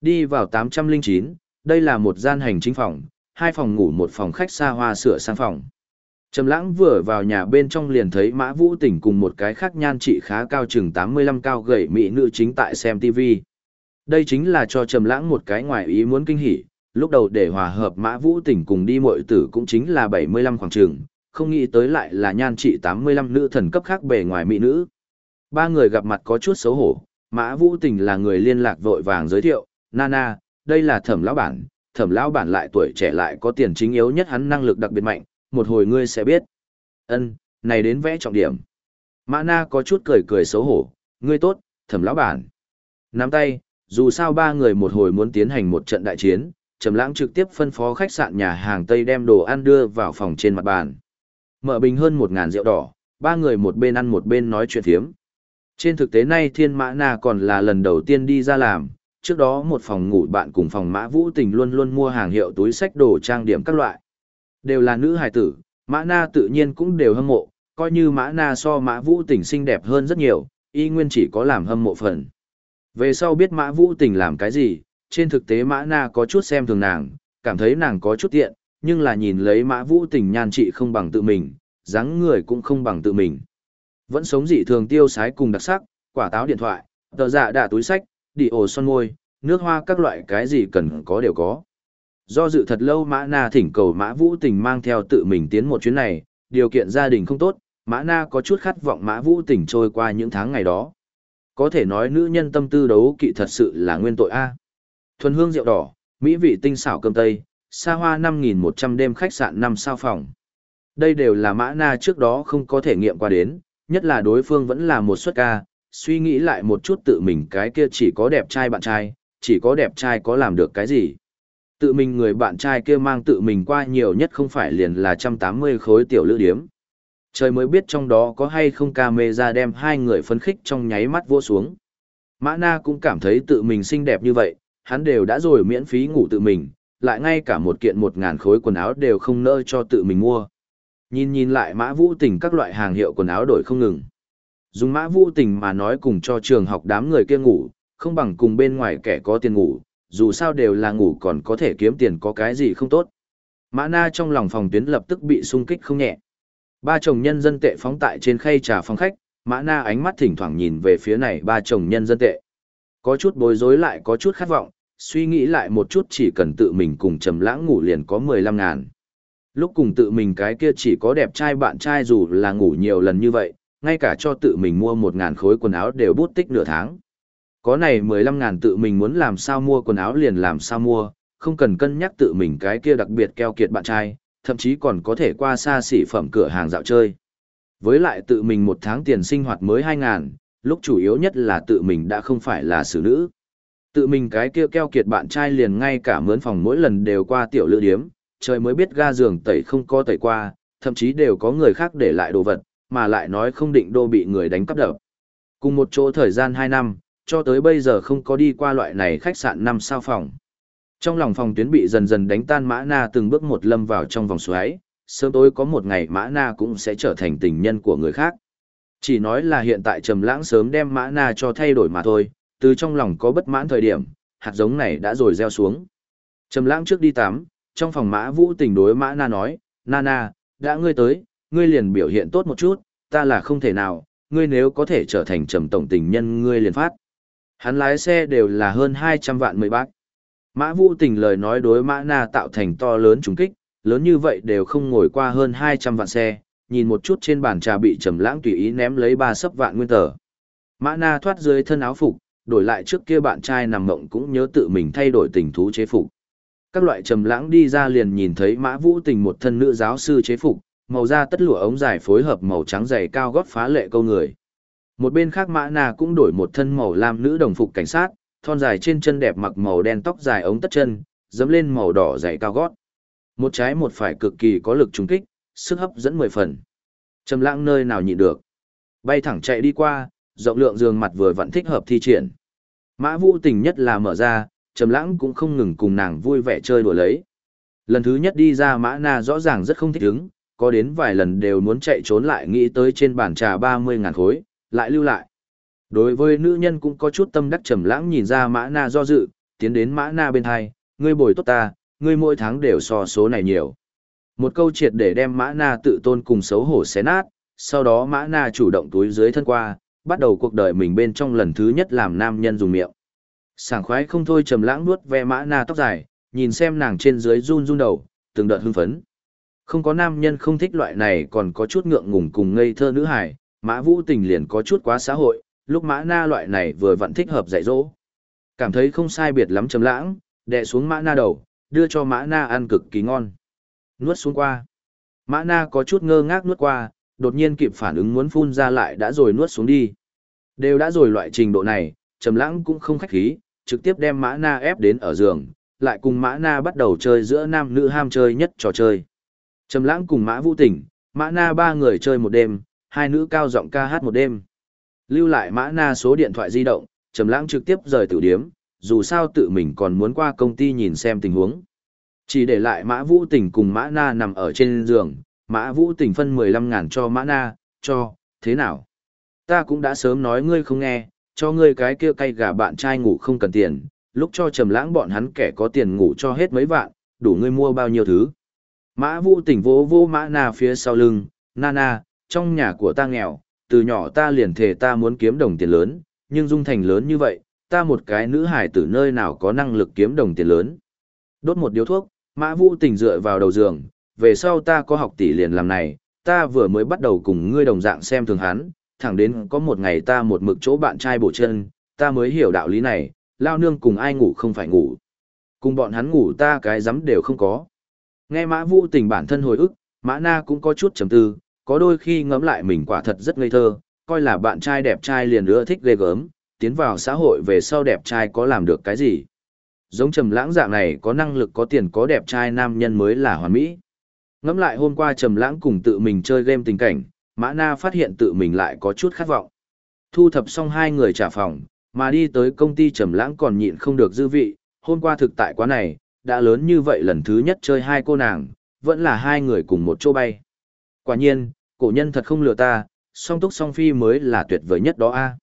Đi vào 809, đây là một gian hành chính phòng, hai phòng ngủ một phòng khách xa hoa sửa sang phòng. Trầm lãng vừa vào nhà bên trong liền thấy Mã Vũ Tỉnh cùng một cái khác nhan trị khá cao chừng 85 cao gầy mỹ nữ chính tại xem TV. Đây chính là cho Trầm lãng một cái ngoài ý muốn kinh hỉ, lúc đầu để hòa hợp Mã Vũ Tỉnh cùng đi muội tử cũng chính là 75 khoảng trường, không nghĩ tới lại là nhan trị 85 nữ thần cấp khác bề ngoài mỹ nữ. Ba người gặp mặt có chút xấu hổ, Mã Vũ Tỉnh là người liên lạc vội vàng giới thiệu, Nana, đây là thẩm lão bản, thẩm lão bản lại tuổi trẻ lại có tiền chính yếu nhất hắn năng lực đặc biệt mạnh, một hồi ngươi sẽ biết. Ân, này đến vẽ trọng điểm. Mã Na có chút cười cười xấu hổ, ngươi tốt, thẩm lão bản. Nắm tay, dù sao ba người một hồi muốn tiến hành một trận đại chiến, Trầm Lãng trực tiếp phân phó khách sạn nhà hàng Tây đem đồ ăn đưa vào phòng trên mặt bàn. Mở bình hơn một ngàn rượu đỏ, ba người một bên ăn một bên nói chuyện thiếm. Trên thực tế nay Thiên Mã Na còn là lần đầu tiên đi ra làm, trước đó một phòng ngủ bạn cùng phòng mã vũ tình luôn luôn mua hàng hiệu túi sách đồ trang điểm các loại. Đều là nữ hài tử, mã na tự nhiên cũng đều hâm mộ, coi như mã na so mã vũ tình xinh đẹp hơn rất nhiều, y nguyên chỉ có làm hâm mộ phần. Về sau biết mã vũ tình làm cái gì, trên thực tế mã na có chút xem thường nàng, cảm thấy nàng có chút tiện, nhưng là nhìn lấy mã vũ tình nhan trị không bằng tự mình, dáng người cũng không bằng tự mình. Vẫn sống dị thường tiêu sái cùng đặc sắc, quả táo điện thoại, tờ dạ đả túi sách, đi ổ son môi, nước hoa các loại cái gì cần có đều có. Do dự thật lâu Mã Na thỉnh cầu Mã Vũ Tình mang theo tự mình tiến một chuyến này, điều kiện gia đình không tốt, Mã Na có chút khát vọng Mã Vũ Tình trôi qua những tháng ngày đó. Có thể nói nữ nhân tâm tư đấu kỵ thật sự là nguyên tội A. Thuần hương rượu đỏ, mỹ vị tinh xảo cơm tây, xa hoa 5.100 đêm khách sạn 5 sao phòng. Đây đều là Mã Na trước đó không có thể nghiệm qua đến, nhất là đối phương vẫn là một suất ca, suy nghĩ lại một chút tự mình cái kia chỉ có đẹp trai bạn trai, chỉ có đẹp trai có làm được cái gì. Tự mình người bạn trai kia mang tự mình qua nhiều nhất không phải liền là 180 khối tiểu lữ điếm. Trời mới biết trong đó có hay không ca mê ra đem hai người phấn khích trong nháy mắt vua xuống. Mã Na cũng cảm thấy tự mình xinh đẹp như vậy, hắn đều đã rồi miễn phí ngủ tự mình, lại ngay cả một kiện một ngàn khối quần áo đều không nỡ cho tự mình mua. Nhìn nhìn lại mã vũ tình các loại hàng hiệu quần áo đổi không ngừng. Dùng mã vũ tình mà nói cùng cho trường học đám người kia ngủ, không bằng cùng bên ngoài kẻ có tiền ngủ, dù sao đều là ngủ còn có thể kiếm tiền có cái gì không tốt. Mã na trong lòng phòng tuyến lập tức bị sung kích không nhẹ. Ba chồng nhân dân tệ phóng tại trên khay trà phòng khách, mã na ánh mắt thỉnh thoảng nhìn về phía này ba chồng nhân dân tệ. Có chút bối rối lại có chút khát vọng, suy nghĩ lại một chút chỉ cần tự mình cùng trầm lãng ngủ liền có 15 ngàn. Lúc cùng tự mình cái kia chỉ có đẹp trai bạn trai dù là ngủ nhiều lần như vậy, ngay cả cho tự mình mua một ngàn khối quần áo đều bút tích nửa tháng. Có này 15 ngàn tự mình muốn làm sao mua quần áo liền làm sao mua, không cần cân nhắc tự mình cái kia đặc biệt keo kiệt bạn trai, thậm chí còn có thể qua xa xỉ phẩm cửa hàng dạo chơi. Với lại tự mình một tháng tiền sinh hoạt mới 2 ngàn, lúc chủ yếu nhất là tự mình đã không phải là xử nữ. Tự mình cái kia keo kiệt bạn trai liền ngay cả mướn phòng mỗi lần đều qua tiểu lữ điếm, trời mới biết ga giường tẩy không có tẩy qua, thậm chí đều có người khác để lại đồ vật, mà lại nói không định đô bị người đánh cắp đập. Cùng một chỗ thời gian 2 năm, cho tới bây giờ không có đi qua loại này khách sạn năm sao phòng. Trong lòng phòng tuyến bị dần dần đánh tan Mã Na từng bước một lâm vào trong vòng xoáy, sớm tối có một ngày Mã Na cũng sẽ trở thành tình nhân của người khác. Chỉ nói là hiện tại Trầm Lãng sớm đem Mã Na cho thay đổi mà thôi, từ trong lòng có bất mãn thời điểm, hạt giống này đã rồi gieo xuống. Trầm Lãng trước đi tắm, trong phòng Mã Vũ tình đối Mã Na nói, "Nana, đã ngươi tới, ngươi liền biểu hiện tốt một chút, ta là không thể nào, ngươi nếu có thể trở thành Trầm tổng tình nhân ngươi liền phát." Hắn lái xe đều là hơn 200 vạn mười bác. Mã Vũ tình lời nói đối Mã Na tạo thành to lớn trùng kích, lớn như vậy đều không ngồi qua hơn 200 vạn xe, nhìn một chút trên bàn trà bị Trầm Lãng tùy ý ném lấy ba sấp vạn nguyên tờ. Mã Na thoát dưới thân áo phục, đổi lại trước kia bạn trai nằm mộng cũng nhớ tự mình thay đổi tình thú chế phục. Các loại trầm lãng đi ra liền nhìn thấy Mã Vũ Tình một thân nữ giáo sư chế phục, màu da tất lụa ống dài phối hợp màu trắng dày cao gót phá lệ câu người. Một bên khác Mã Na cũng đổi một thân màu lam nữ đồng phục cảnh sát, thon dài trên chân đẹp mặc màu đen tóc dài ống tất chân, dẫm lên màu đỏ dày cao gót. Một trái một phải cực kỳ có lực trùng kích, sức hấp dẫn mười phần. Trầm lãng nơi nào nhịn được. Bay thẳng chạy đi qua, rộng lượng giường mặt vừa vặn thích hợp thi triển. Mã Vũ tình nhất là mở ra, Trầm Lãng cũng không ngừng cùng nàng vui vẻ chơi đùa lấy. Lần thứ nhất đi ra Mã Na rõ ràng rất không thích ứng, có đến vài lần đều muốn chạy trốn lại nghĩ tới trên bàn trà 30 ngàn khối, lại lưu lại. Đối với nữ nhân cũng có chút tâm đắc Trầm Lãng nhìn ra Mã Na do dự, tiến đến Mã Na bên hai, ngươi bồi tốt ta, ngươi mỗi tháng đều so số này nhiều. Một câu triệt để đem Mã Na tự tôn cùng xấu hổ xé nát, sau đó Mã Na chủ động túi dưới thân qua, bắt đầu cuộc đời mình bên trong lần thứ nhất làm nam nhân dùng miệng. Sảng khoái không thôi trầm lãng nuốt ve mã na tóc dài, nhìn xem nàng trên dưới run run đầu, từng đợt hưng phấn. Không có nam nhân không thích loại này còn có chút ngượng ngùng cùng ngây thơ nữ hài, mã vũ tình liền có chút quá xã hội, lúc mã na loại này vừa vẫn thích hợp dạy dỗ. Cảm thấy không sai biệt lắm trầm lãng, đè xuống mã na đầu, đưa cho mã na ăn cực kỳ ngon. Nuốt xuống qua. Mã na có chút ngơ ngác nuốt qua, đột nhiên kịp phản ứng muốn phun ra lại đã rồi nuốt xuống đi. Đều đã rồi loại trình độ này, Trầm Lãng cũng không khách khí, trực tiếp đem Mã Na ép đến ở giường, lại cùng Mã Na bắt đầu chơi giữa nam nữ ham chơi nhất trò chơi. Trầm Lãng cùng Mã Vũ Tỉnh, Mã Na ba người chơi một đêm, hai nữ cao giọng ca hát một đêm. Lưu lại Mã Na số điện thoại di động, Trầm Lãng trực tiếp rời tử điếm, dù sao tự mình còn muốn qua công ty nhìn xem tình huống. Chỉ để lại Mã Vũ Tỉnh cùng Mã Na nằm ở trên giường, Mã Vũ Tỉnh phân 15 ngàn cho Mã Na, cho, thế nào? Ta cũng đã sớm nói ngươi không nghe, cho ngươi cái kia cay gà bạn trai ngủ không cần tiền, lúc cho trầm lãng bọn hắn kẻ có tiền ngủ cho hết mấy vạn, đủ ngươi mua bao nhiêu thứ. Mã Vũ tỉnh vỗ vỗ Mã Na phía sau lưng, Nana, trong nhà của ta nghèo, từ nhỏ ta liền thề ta muốn kiếm đồng tiền lớn, nhưng dung thành lớn như vậy, ta một cái nữ hài tử nơi nào có năng lực kiếm đồng tiền lớn. Đốt một điếu thuốc, Mã Vũ tỉnh dựa vào đầu giường, về sau ta có học tỷ liền làm này, ta vừa mới bắt đầu cùng ngươi đồng dạng xem thường hắn, thẳng đến có một ngày ta một mực chỗ bạn trai bổ chân, ta mới hiểu đạo lý này, lao nương cùng ai ngủ không phải ngủ. Cùng bọn hắn ngủ ta cái dám đều không có. Nghe mã vũ tình bản thân hồi ức, mã na cũng có chút trầm tư, có đôi khi ngẫm lại mình quả thật rất ngây thơ, coi là bạn trai đẹp trai liền ưa thích ghê gớm, tiến vào xã hội về sau đẹp trai có làm được cái gì. Giống trầm lãng dạng này có năng lực có tiền có đẹp trai nam nhân mới là hoàn mỹ. Ngẫm lại hôm qua trầm lãng cùng tự mình chơi game tình cảnh, Mã Na phát hiện tự mình lại có chút khát vọng. Thu thập xong hai người trả phòng, mà đi tới công ty Trầm Lãng còn nhịn không được dư vị, hôm qua thực tại quá này, đã lớn như vậy lần thứ nhất chơi hai cô nàng, vẫn là hai người cùng một chỗ bay. Quả nhiên, cổ nhân thật không lừa ta, song túc song phi mới là tuyệt vời nhất đó a.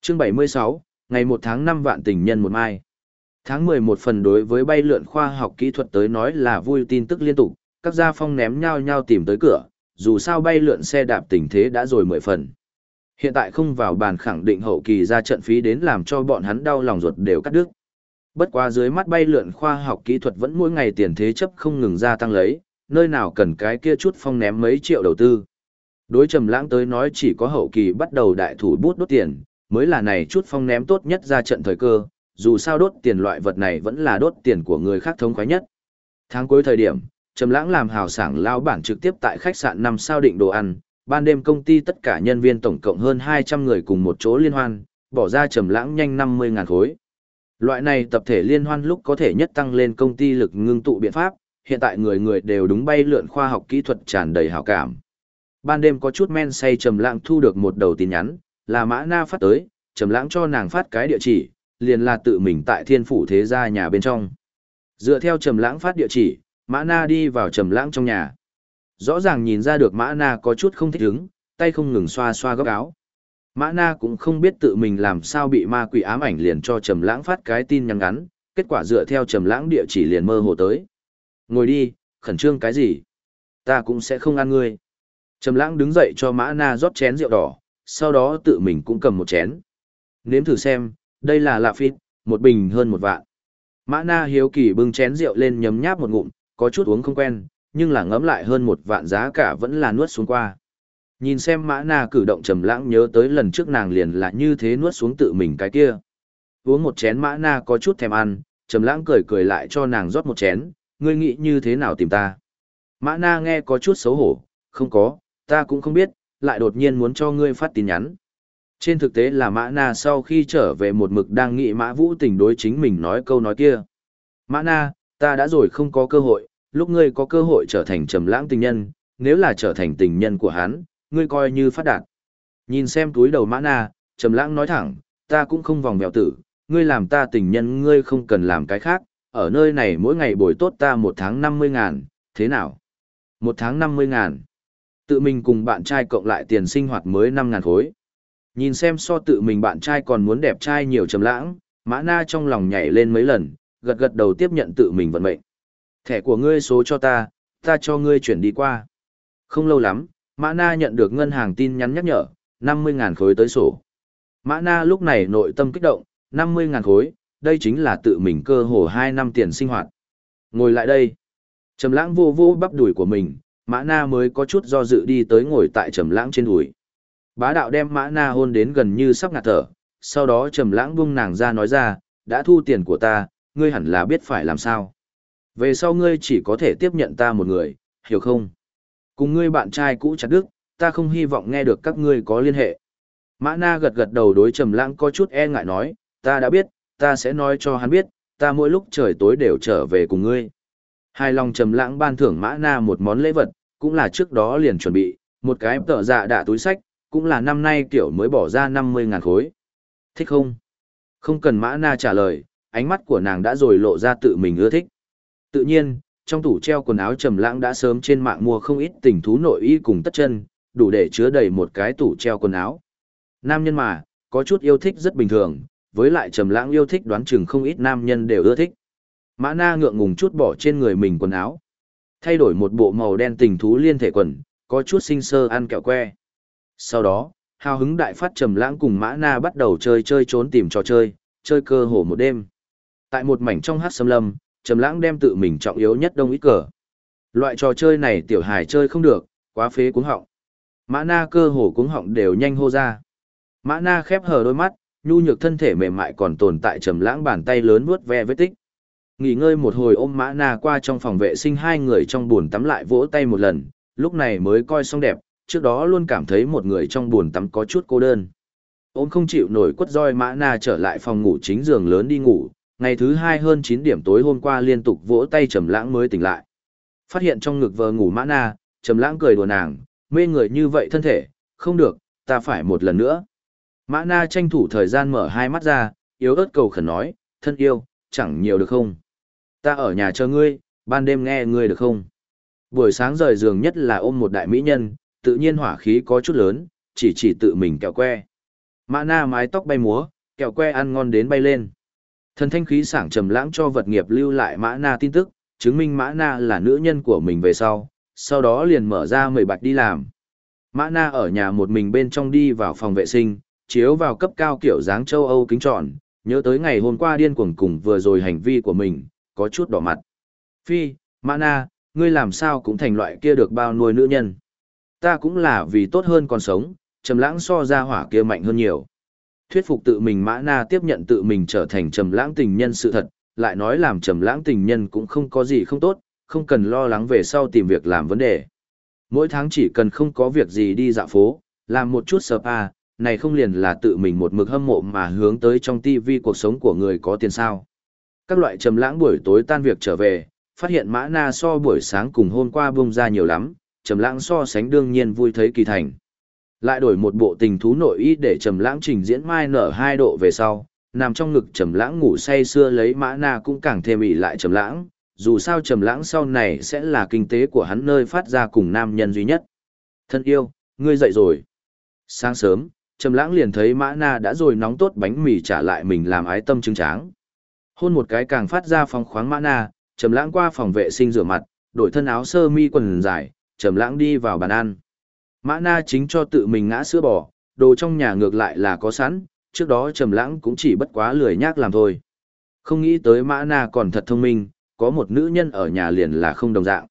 Chương 76, ngày 1 tháng 5 vạn tình nhân một mai. Tháng 11 phần đối với bay lượn khoa học kỹ thuật tới nói là vui tin tức liên tục, các gia phong ném nhau nhau tìm tới cửa, dù sao bay lượn xe đạp tình thế đã rồi 10 phần. Hiện tại không vào bàn khẳng định hậu kỳ ra trận phí đến làm cho bọn hắn đau lòng ruột đều cắt đứt. Bất quá dưới mắt bay lượn khoa học kỹ thuật vẫn mỗi ngày tiền thế chấp không ngừng gia tăng lấy, nơi nào cần cái kia chút phong ném mấy triệu đầu tư. Đối trầm lãng tới nói chỉ có hậu kỳ bắt đầu đại thủ bút đốt tiền, mới là này chút phong ném tốt nhất ra trận thời cơ, dù sao đốt tiền loại vật này vẫn là đốt tiền của người khác thống khoái nhất. Tháng cuối thời điểm, Trầm Lãng làm hào sảng lao bản trực tiếp tại khách sạn năm sao định đồ ăn, ban đêm công ty tất cả nhân viên tổng cộng hơn 200 người cùng một chỗ liên hoan, bỏ ra Trầm Lãng nhanh 50 ngàn khối. Loại này tập thể liên hoan lúc có thể nhất tăng lên công ty lực ngưng tụ biện pháp, hiện tại người người đều đúng bay lượn khoa học kỹ thuật tràn đầy hảo cảm. Ban đêm có chút men say Trầm Lãng thu được một đầu tin nhắn, là Mã Na phát tới, Trầm Lãng cho nàng phát cái địa chỉ, liền là tự mình tại Thiên phủ thế gia nhà bên trong. Dựa theo Trầm Lãng phát địa chỉ, Mã Na đi vào Trầm Lãng trong nhà. Rõ ràng nhìn ra được Mã Na có chút không thích ứng, tay không ngừng xoa xoa góc áo. Mã Na cũng không biết tự mình làm sao bị ma quỷ ám ảnh liền cho Trầm Lãng phát cái tin nhắn ngắn, kết quả dựa theo Trầm Lãng địa chỉ liền mơ hồ tới. Ngồi đi, khẩn trương cái gì? Ta cũng sẽ không ăn ngươi. Trầm Lãng đứng dậy cho Mã Na rót chén rượu đỏ, sau đó tự mình cũng cầm một chén. Nếm thử xem, đây là lạ phít, một bình hơn một vạn. Mã Na hiếu kỳ bưng chén rượu lên nhấm nháp một ngụm, có chút uống không quen, nhưng là ngấm lại hơn một vạn giá cả vẫn là nuốt xuống qua. Nhìn xem Mã Na cử động trầm lãng nhớ tới lần trước nàng liền là như thế nuốt xuống tự mình cái kia. Uống một chén Mã Na có chút thèm ăn, trầm lãng cười cười lại cho nàng rót một chén, ngươi nghĩ như thế nào tìm ta? Mã Na nghe có chút xấu hổ, không có, ta cũng không biết, lại đột nhiên muốn cho ngươi phát tin nhắn. Trên thực tế là Mã Na sau khi trở về một mực đang nghĩ Mã Vũ tình đối chính mình nói câu nói kia. Mã Na, ta đã rồi không có cơ hội, lúc ngươi có cơ hội trở thành trầm lãng tình nhân, nếu là trở thành tình nhân của hắn, ngươi coi như phát đạt. Nhìn xem túi đầu Mã Na, trầm lãng nói thẳng, ta cũng không vòng vèo tử, ngươi làm ta tình nhân ngươi không cần làm cái khác, ở nơi này mỗi ngày bồi tốt ta một tháng năm mươi ngàn, thế nào? Một tháng năm mươi ngàn. Tự mình cùng bạn trai cộng lại tiền sinh hoạt mới năm ngàn khối. Nhìn xem so tự mình bạn trai còn muốn đẹp trai nhiều trầm lãng, Mã Na trong lòng nhảy lên mấy lần, gật gật đầu tiếp nhận tự mình vận mệnh. Thẻ của ngươi số cho ta, ta cho ngươi chuyển đi qua. Không lâu lắm, Mã Na nhận được ngân hàng tin nhắn nhắc nhở, 50.000 khối tới sổ. Mã Na lúc này nội tâm kích động, 50.000 khối, đây chính là tự mình cơ hồ 2 năm tiền sinh hoạt. Ngồi lại đây. Trầm lãng vô vô bắp đùi của mình, Mã Na mới có chút do dự đi tới ngồi tại trầm lãng trên đùi. Bá đạo đem Mã Na hôn đến gần như sắp ngạt thở, sau đó trầm lãng buông nàng ra nói ra, đã thu tiền của ta, ngươi hẳn là biết phải làm sao. Về sau ngươi chỉ có thể tiếp nhận ta một người, hiểu không? Cùng ngươi bạn trai cũ chặt đức, ta không hy vọng nghe được các ngươi có liên hệ. Mã Na gật gật đầu đối trầm lãng có chút e ngại nói, ta đã biết, ta sẽ nói cho hắn biết, ta mỗi lúc trời tối đều trở về cùng ngươi. Hai lòng trầm lãng ban thưởng Mã Na một món lễ vật, cũng là trước đó liền chuẩn bị, một cái tờ dạ đạ túi sách, cũng là năm nay kiểu mới bỏ ra 50 ngàn khối. Thích không? Không cần Mã Na trả lời, ánh mắt của nàng đã rồi lộ ra tự mình ưa thích. Tự nhiên, trong tủ treo quần áo trầm lãng đã sớm trên mạng mua không ít tình thú nội y cùng tất chân, đủ để chứa đầy một cái tủ treo quần áo. Nam nhân mà, có chút yêu thích rất bình thường, với lại trầm lãng yêu thích đoán chừng không ít nam nhân đều ưa thích. Mã Na ngượng ngùng chút bỏ trên người mình quần áo. Thay đổi một bộ màu đen tình thú liên thể quần, có chút sinh sơ ăn kẹo que. Sau đó, hào hứng đại phát trầm lãng cùng Mã Na bắt đầu chơi chơi trốn tìm trò chơi, chơi cơ hồ một đêm. Tại một mảnh trong hát sâm lâm, trầm lãng đem tự mình trọng yếu nhất đông ít cờ. Loại trò chơi này tiểu hài chơi không được, quá phế cuống họng. Mã Na cơ hồ cuống họng đều nhanh hô ra. Mã Na khép hờ đôi mắt, nhu nhược thân thể mềm mại còn tồn tại trầm lãng bàn tay lớn vuốt ve vết tích. Nghỉ ngơi một hồi ôm Mã Na qua trong phòng vệ sinh hai người trong buồn tắm lại vỗ tay một lần, lúc này mới coi xong đẹp, trước đó luôn cảm thấy một người trong buồn tắm có chút cô đơn. Ôm không chịu nổi quất roi Mã Na trở lại phòng ngủ chính giường lớn đi ngủ, ngày thứ hai hơn 9 điểm tối hôm qua liên tục vỗ tay trầm lãng mới tỉnh lại. Phát hiện trong ngực vờ ngủ mã na, trầm lãng cười đùa nàng, mê người như vậy thân thể, không được, ta phải một lần nữa. Mã na tranh thủ thời gian mở hai mắt ra, yếu ớt cầu khẩn nói, thân yêu, chẳng nhiều được không? Ta ở nhà chờ ngươi, ban đêm nghe ngươi được không? Buổi sáng rời giường nhất là ôm một đại mỹ nhân, tự nhiên hỏa khí có chút lớn, chỉ chỉ tự mình kẹo que. Mã na mái tóc bay múa, kẹo que ăn ngon đến bay lên. Thần thanh khí sảng trầm lãng cho vật nghiệp lưu lại mã na tin tức, chứng minh mã na là nữ nhân của mình về sau, sau đó liền mở ra mười bạch đi làm. Mã na ở nhà một mình bên trong đi vào phòng vệ sinh, chiếu vào cấp cao kiểu dáng châu Âu kính tròn, nhớ tới ngày hôm qua điên cuồng cùng vừa rồi hành vi của mình, có chút đỏ mặt. Phi, Mã na, ngươi làm sao cũng thành loại kia được bao nuôi nữ nhân. Ta cũng là vì tốt hơn còn sống, trầm lãng so ra hỏa kia mạnh hơn nhiều. Thuyết phục tự mình Mã na tiếp nhận tự mình trở thành trầm lãng tình nhân sự thật, lại nói làm trầm lãng tình nhân cũng không có gì không tốt, không cần lo lắng về sau tìm việc làm vấn đề. Mỗi tháng chỉ cần không có việc gì đi dạo phố, làm một chút spa, à, này không liền là tự mình một mực hâm mộ mà hướng tới trong tivi cuộc sống của người có tiền sao. Các loại trầm lãng buổi tối tan việc trở về, phát hiện mã na so buổi sáng cùng hôm qua bung ra nhiều lắm, trầm lãng so sánh đương nhiên vui thấy kỳ thành. Lại đổi một bộ tình thú nội y để trầm lãng trình diễn mai nở hai độ về sau, nằm trong ngực trầm lãng ngủ say sưa lấy mã na cũng càng thêm ỉ lại trầm lãng, dù sao trầm lãng sau này sẽ là kinh tế của hắn nơi phát ra cùng nam nhân duy nhất. Thân yêu, ngươi dậy rồi. Sáng sớm, trầm lãng liền thấy mã na đã rồi nóng tốt bánh mì trả lại mình làm ái tâm trứng tráng. Hôn một cái càng phát ra phong khoáng mã na, trầm lãng qua phòng vệ sinh rửa mặt, đổi thân áo sơ mi quần dài, trầm lãng đi vào bàn ăn. Mã na chính cho tự mình ngã sữa bò, đồ trong nhà ngược lại là có sẵn, trước đó trầm lãng cũng chỉ bất quá lười nhác làm thôi. Không nghĩ tới mã na còn thật thông minh, có một nữ nhân ở nhà liền là không đồng dạng.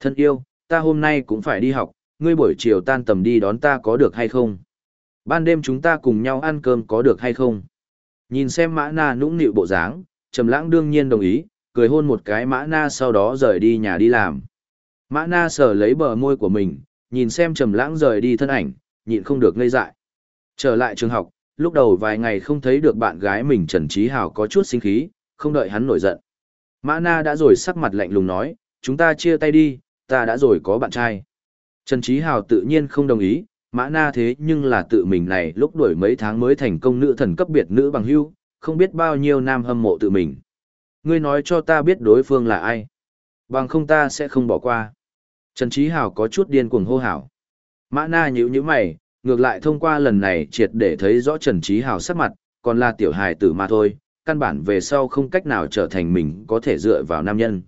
Thân yêu, ta hôm nay cũng phải đi học, ngươi buổi chiều tan tầm đi đón ta có được hay không? Ban đêm chúng ta cùng nhau ăn cơm có được hay không? Nhìn xem mã na nũng nịu bộ dáng, trầm lãng đương nhiên đồng ý, cười hôn một cái mã na sau đó rời đi nhà đi làm. Mã na sờ lấy bờ môi của mình, nhìn xem trầm lãng rời đi thân ảnh, nhịn không được ngây dại. Trở lại trường học, lúc đầu vài ngày không thấy được bạn gái mình Trần Trí Hào có chút sinh khí, không đợi hắn nổi giận. Mã na đã rồi sắc mặt lạnh lùng nói, chúng ta chia tay đi, ta đã rồi có bạn trai. Trần Trí Hào tự nhiên không đồng ý, mã na thế nhưng là tự mình này lúc đuổi mấy tháng mới thành công nữ thần cấp biệt nữ bằng hưu, không biết bao nhiêu nam hâm mộ tự mình. Ngươi nói cho ta biết đối phương là ai. Bằng không ta sẽ không bỏ qua. Trần Trí Hào có chút điên cuồng hô hào. Mã na nhíu nhíu mày, ngược lại thông qua lần này triệt để thấy rõ Trần Trí Hào sắc mặt, còn là tiểu hài tử mà thôi, căn bản về sau không cách nào trở thành mình có thể dựa vào nam nhân.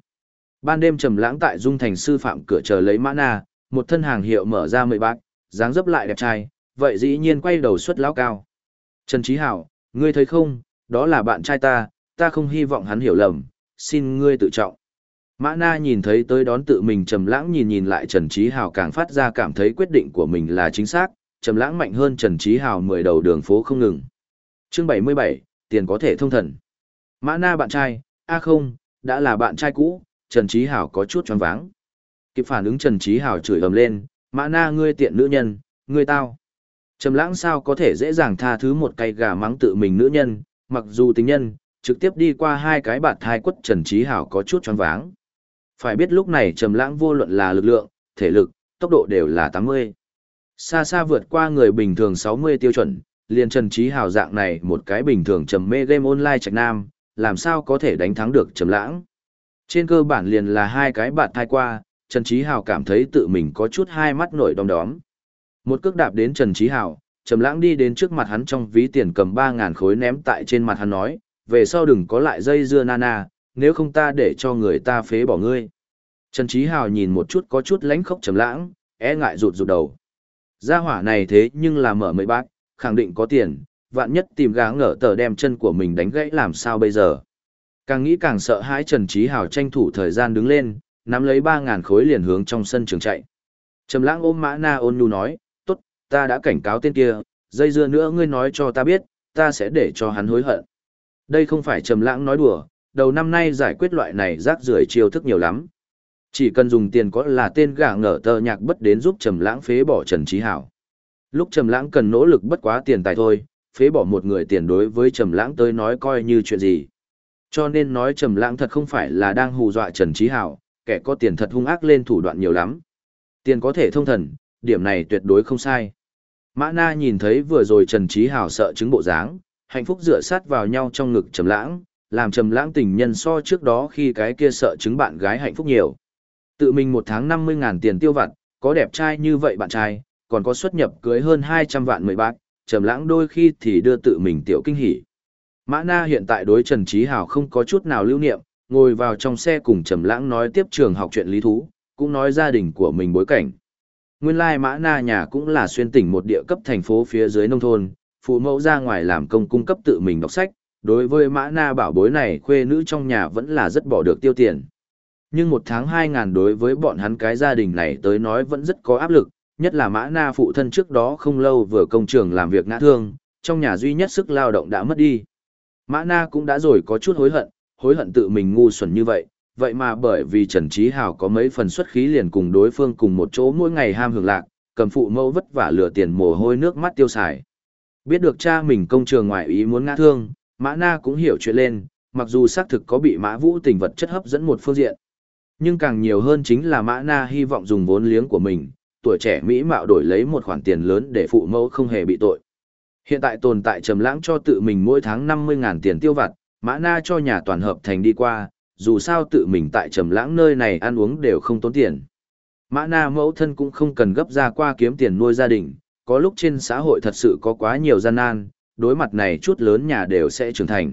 Ban đêm trầm lãng tại Dung Thành sư phạm cửa chờ lấy Mã Na, một thân hàng hiệu mở ra mười bạc, dáng dấp lại đẹp trai, vậy dĩ nhiên quay đầu xuất lão cao. Trần Trí Hảo, ngươi thấy không, đó là bạn trai ta, ta không hy vọng hắn hiểu lầm, xin ngươi tự trọng. Mã Na nhìn thấy tới đón tự mình trầm lãng nhìn nhìn lại Trần Chí Hào càng phát ra cảm thấy quyết định của mình là chính xác, trầm lãng mạnh hơn Trần Chí Hào mười đầu đường phố không ngừng. Chương bảy mươi bảy tiền có thể thông thần. Mã Na bạn trai, a không, đã là bạn trai cũ, Trần Chí Hào có chút choáng váng. Kịp phản ứng Trần Chí Hào chửi ầm lên, Mã Na ngươi tiện nữ nhân, ngươi tao. Trầm lãng sao có thể dễ dàng tha thứ một cây gà mắng tự mình nữ nhân, mặc dù tình nhân, trực tiếp đi qua hai cái bạt thai quất Trần Chí Hào có chút choáng váng. Phải biết lúc này Trầm lãng vô luận là lực lượng, thể lực, tốc độ đều là 80. Xa xa vượt qua người bình thường 60 tiêu chuẩn, liền Trần Chí Hào dạng này một cái bình thường trầm mê game online trạch nam, làm sao có thể đánh thắng được trầm lãng. Trên cơ bản liền là hai cái bạn thai qua, Trần Chí Hào cảm thấy tự mình có chút hai mắt nổi đom đóm. Một cước đạp đến Trần Chí Hào, trầm lãng đi đến trước mặt hắn trong ví tiền cầm 3000 khối ném tại trên mặt hắn nói, về sau đừng có lại dây dưa nana, nếu không ta để cho người ta phế bỏ ngươi. Trần Trí Hào nhìn một chút có chút lánh khóc trầm lãng, e ngại rụt rụt đầu. Gia hỏa này thế nhưng là mở mấy bác, khẳng định có tiền, vạn nhất tìm gã ngỡ tờ đem chân của mình đánh gãy làm sao bây giờ. Càng nghĩ càng sợ hãi Trần Trí Hào tranh thủ thời gian đứng lên, nắm lấy 3.000 khối liền hướng trong sân trường chạy. Trầm lãng ôm mã na ôn nhu nói, tốt, ta đã cảnh cáo tên kia, dây dưa nữa ngươi nói cho ta biết, ta sẽ để cho hắn hối hận. Đây không phải trầm lãng nói đùa, đầu năm nay giải quyết loại này rác rưởi chiêu thức nhiều lắm. Chỉ cần dùng tiền có là tên gã ngở tờ nhạc bất đến giúp trầm lãng phế bỏ Trần Chí Hảo. Lúc Trầm Lãng cần nỗ lực bất quá tiền tài thôi, phế bỏ một người tiền đối với Trầm Lãng tới nói coi như chuyện gì. Cho nên nói Trầm Lãng thật không phải là đang hù dọa Trần Chí Hảo, kẻ có tiền thật hung ác lên thủ đoạn nhiều lắm. Tiền có thể thông thần, điểm này tuyệt đối không sai. Mã Na nhìn thấy vừa rồi Trần Chí Hảo sợ chứng bộ dáng, hạnh phúc dựa sát vào nhau trong ngực Trầm Lãng, làm Trầm Lãng tình nhân so trước đó khi cái kia sợ chứng bạn gái hạnh phúc nhiều. Tự mình một tháng 50 ngàn tiền tiêu vặt, có đẹp trai như vậy bạn trai, còn có xuất nhập cưới hơn 200 vạn mười bạc, Trầm Lãng đôi khi thì đưa tự mình tiểu kinh hỉ. Mã Na hiện tại đối Trần Chí Hào không có chút nào lưu niệm, ngồi vào trong xe cùng Trầm Lãng nói tiếp trường học chuyện lý thú, cũng nói gia đình của mình bối cảnh. Nguyên lai Mã Na nhà cũng là xuyên tỉnh một địa cấp thành phố phía dưới nông thôn, phụ mẫu ra ngoài làm công cung cấp tự mình đọc sách, đối với Mã Na bảo bối này khuê nữ trong nhà vẫn là rất bỏ được tiêu tiền. Nhưng một tháng hai ngàn đối với bọn hắn cái gia đình này tới nói vẫn rất có áp lực, nhất là Mã Na phụ thân trước đó không lâu vừa công trường làm việc ngã thương, trong nhà duy nhất sức lao động đã mất đi. Mã Na cũng đã rồi có chút hối hận, hối hận tự mình ngu xuẩn như vậy, vậy mà bởi vì Trần Trí Hào có mấy phần xuất khí liền cùng đối phương cùng một chỗ mỗi ngày ham hưởng lạc, cầm phụ mẫu vất vả lừa tiền mồ hôi nước mắt tiêu xài. Biết được cha mình công trường ngoại ý muốn ngã thương, Mã Na cũng hiểu chuyện lên, mặc dù xác thực có bị Mã Vũ tình vật chất hấp dẫn một phương diện. Nhưng càng nhiều hơn chính là Mã Na hy vọng dùng vốn liếng của mình, tuổi trẻ Mỹ mạo đổi lấy một khoản tiền lớn để phụ mẫu không hề bị tội. Hiện tại tồn tại trầm lãng cho tự mình mỗi tháng 50.000 tiền tiêu vặt, Mã Na cho nhà toàn hợp thành đi qua, dù sao tự mình tại trầm lãng nơi này ăn uống đều không tốn tiền. Mã Na mẫu thân cũng không cần gấp ra qua kiếm tiền nuôi gia đình, có lúc trên xã hội thật sự có quá nhiều gian nan, đối mặt này chút lớn nhà đều sẽ trưởng thành.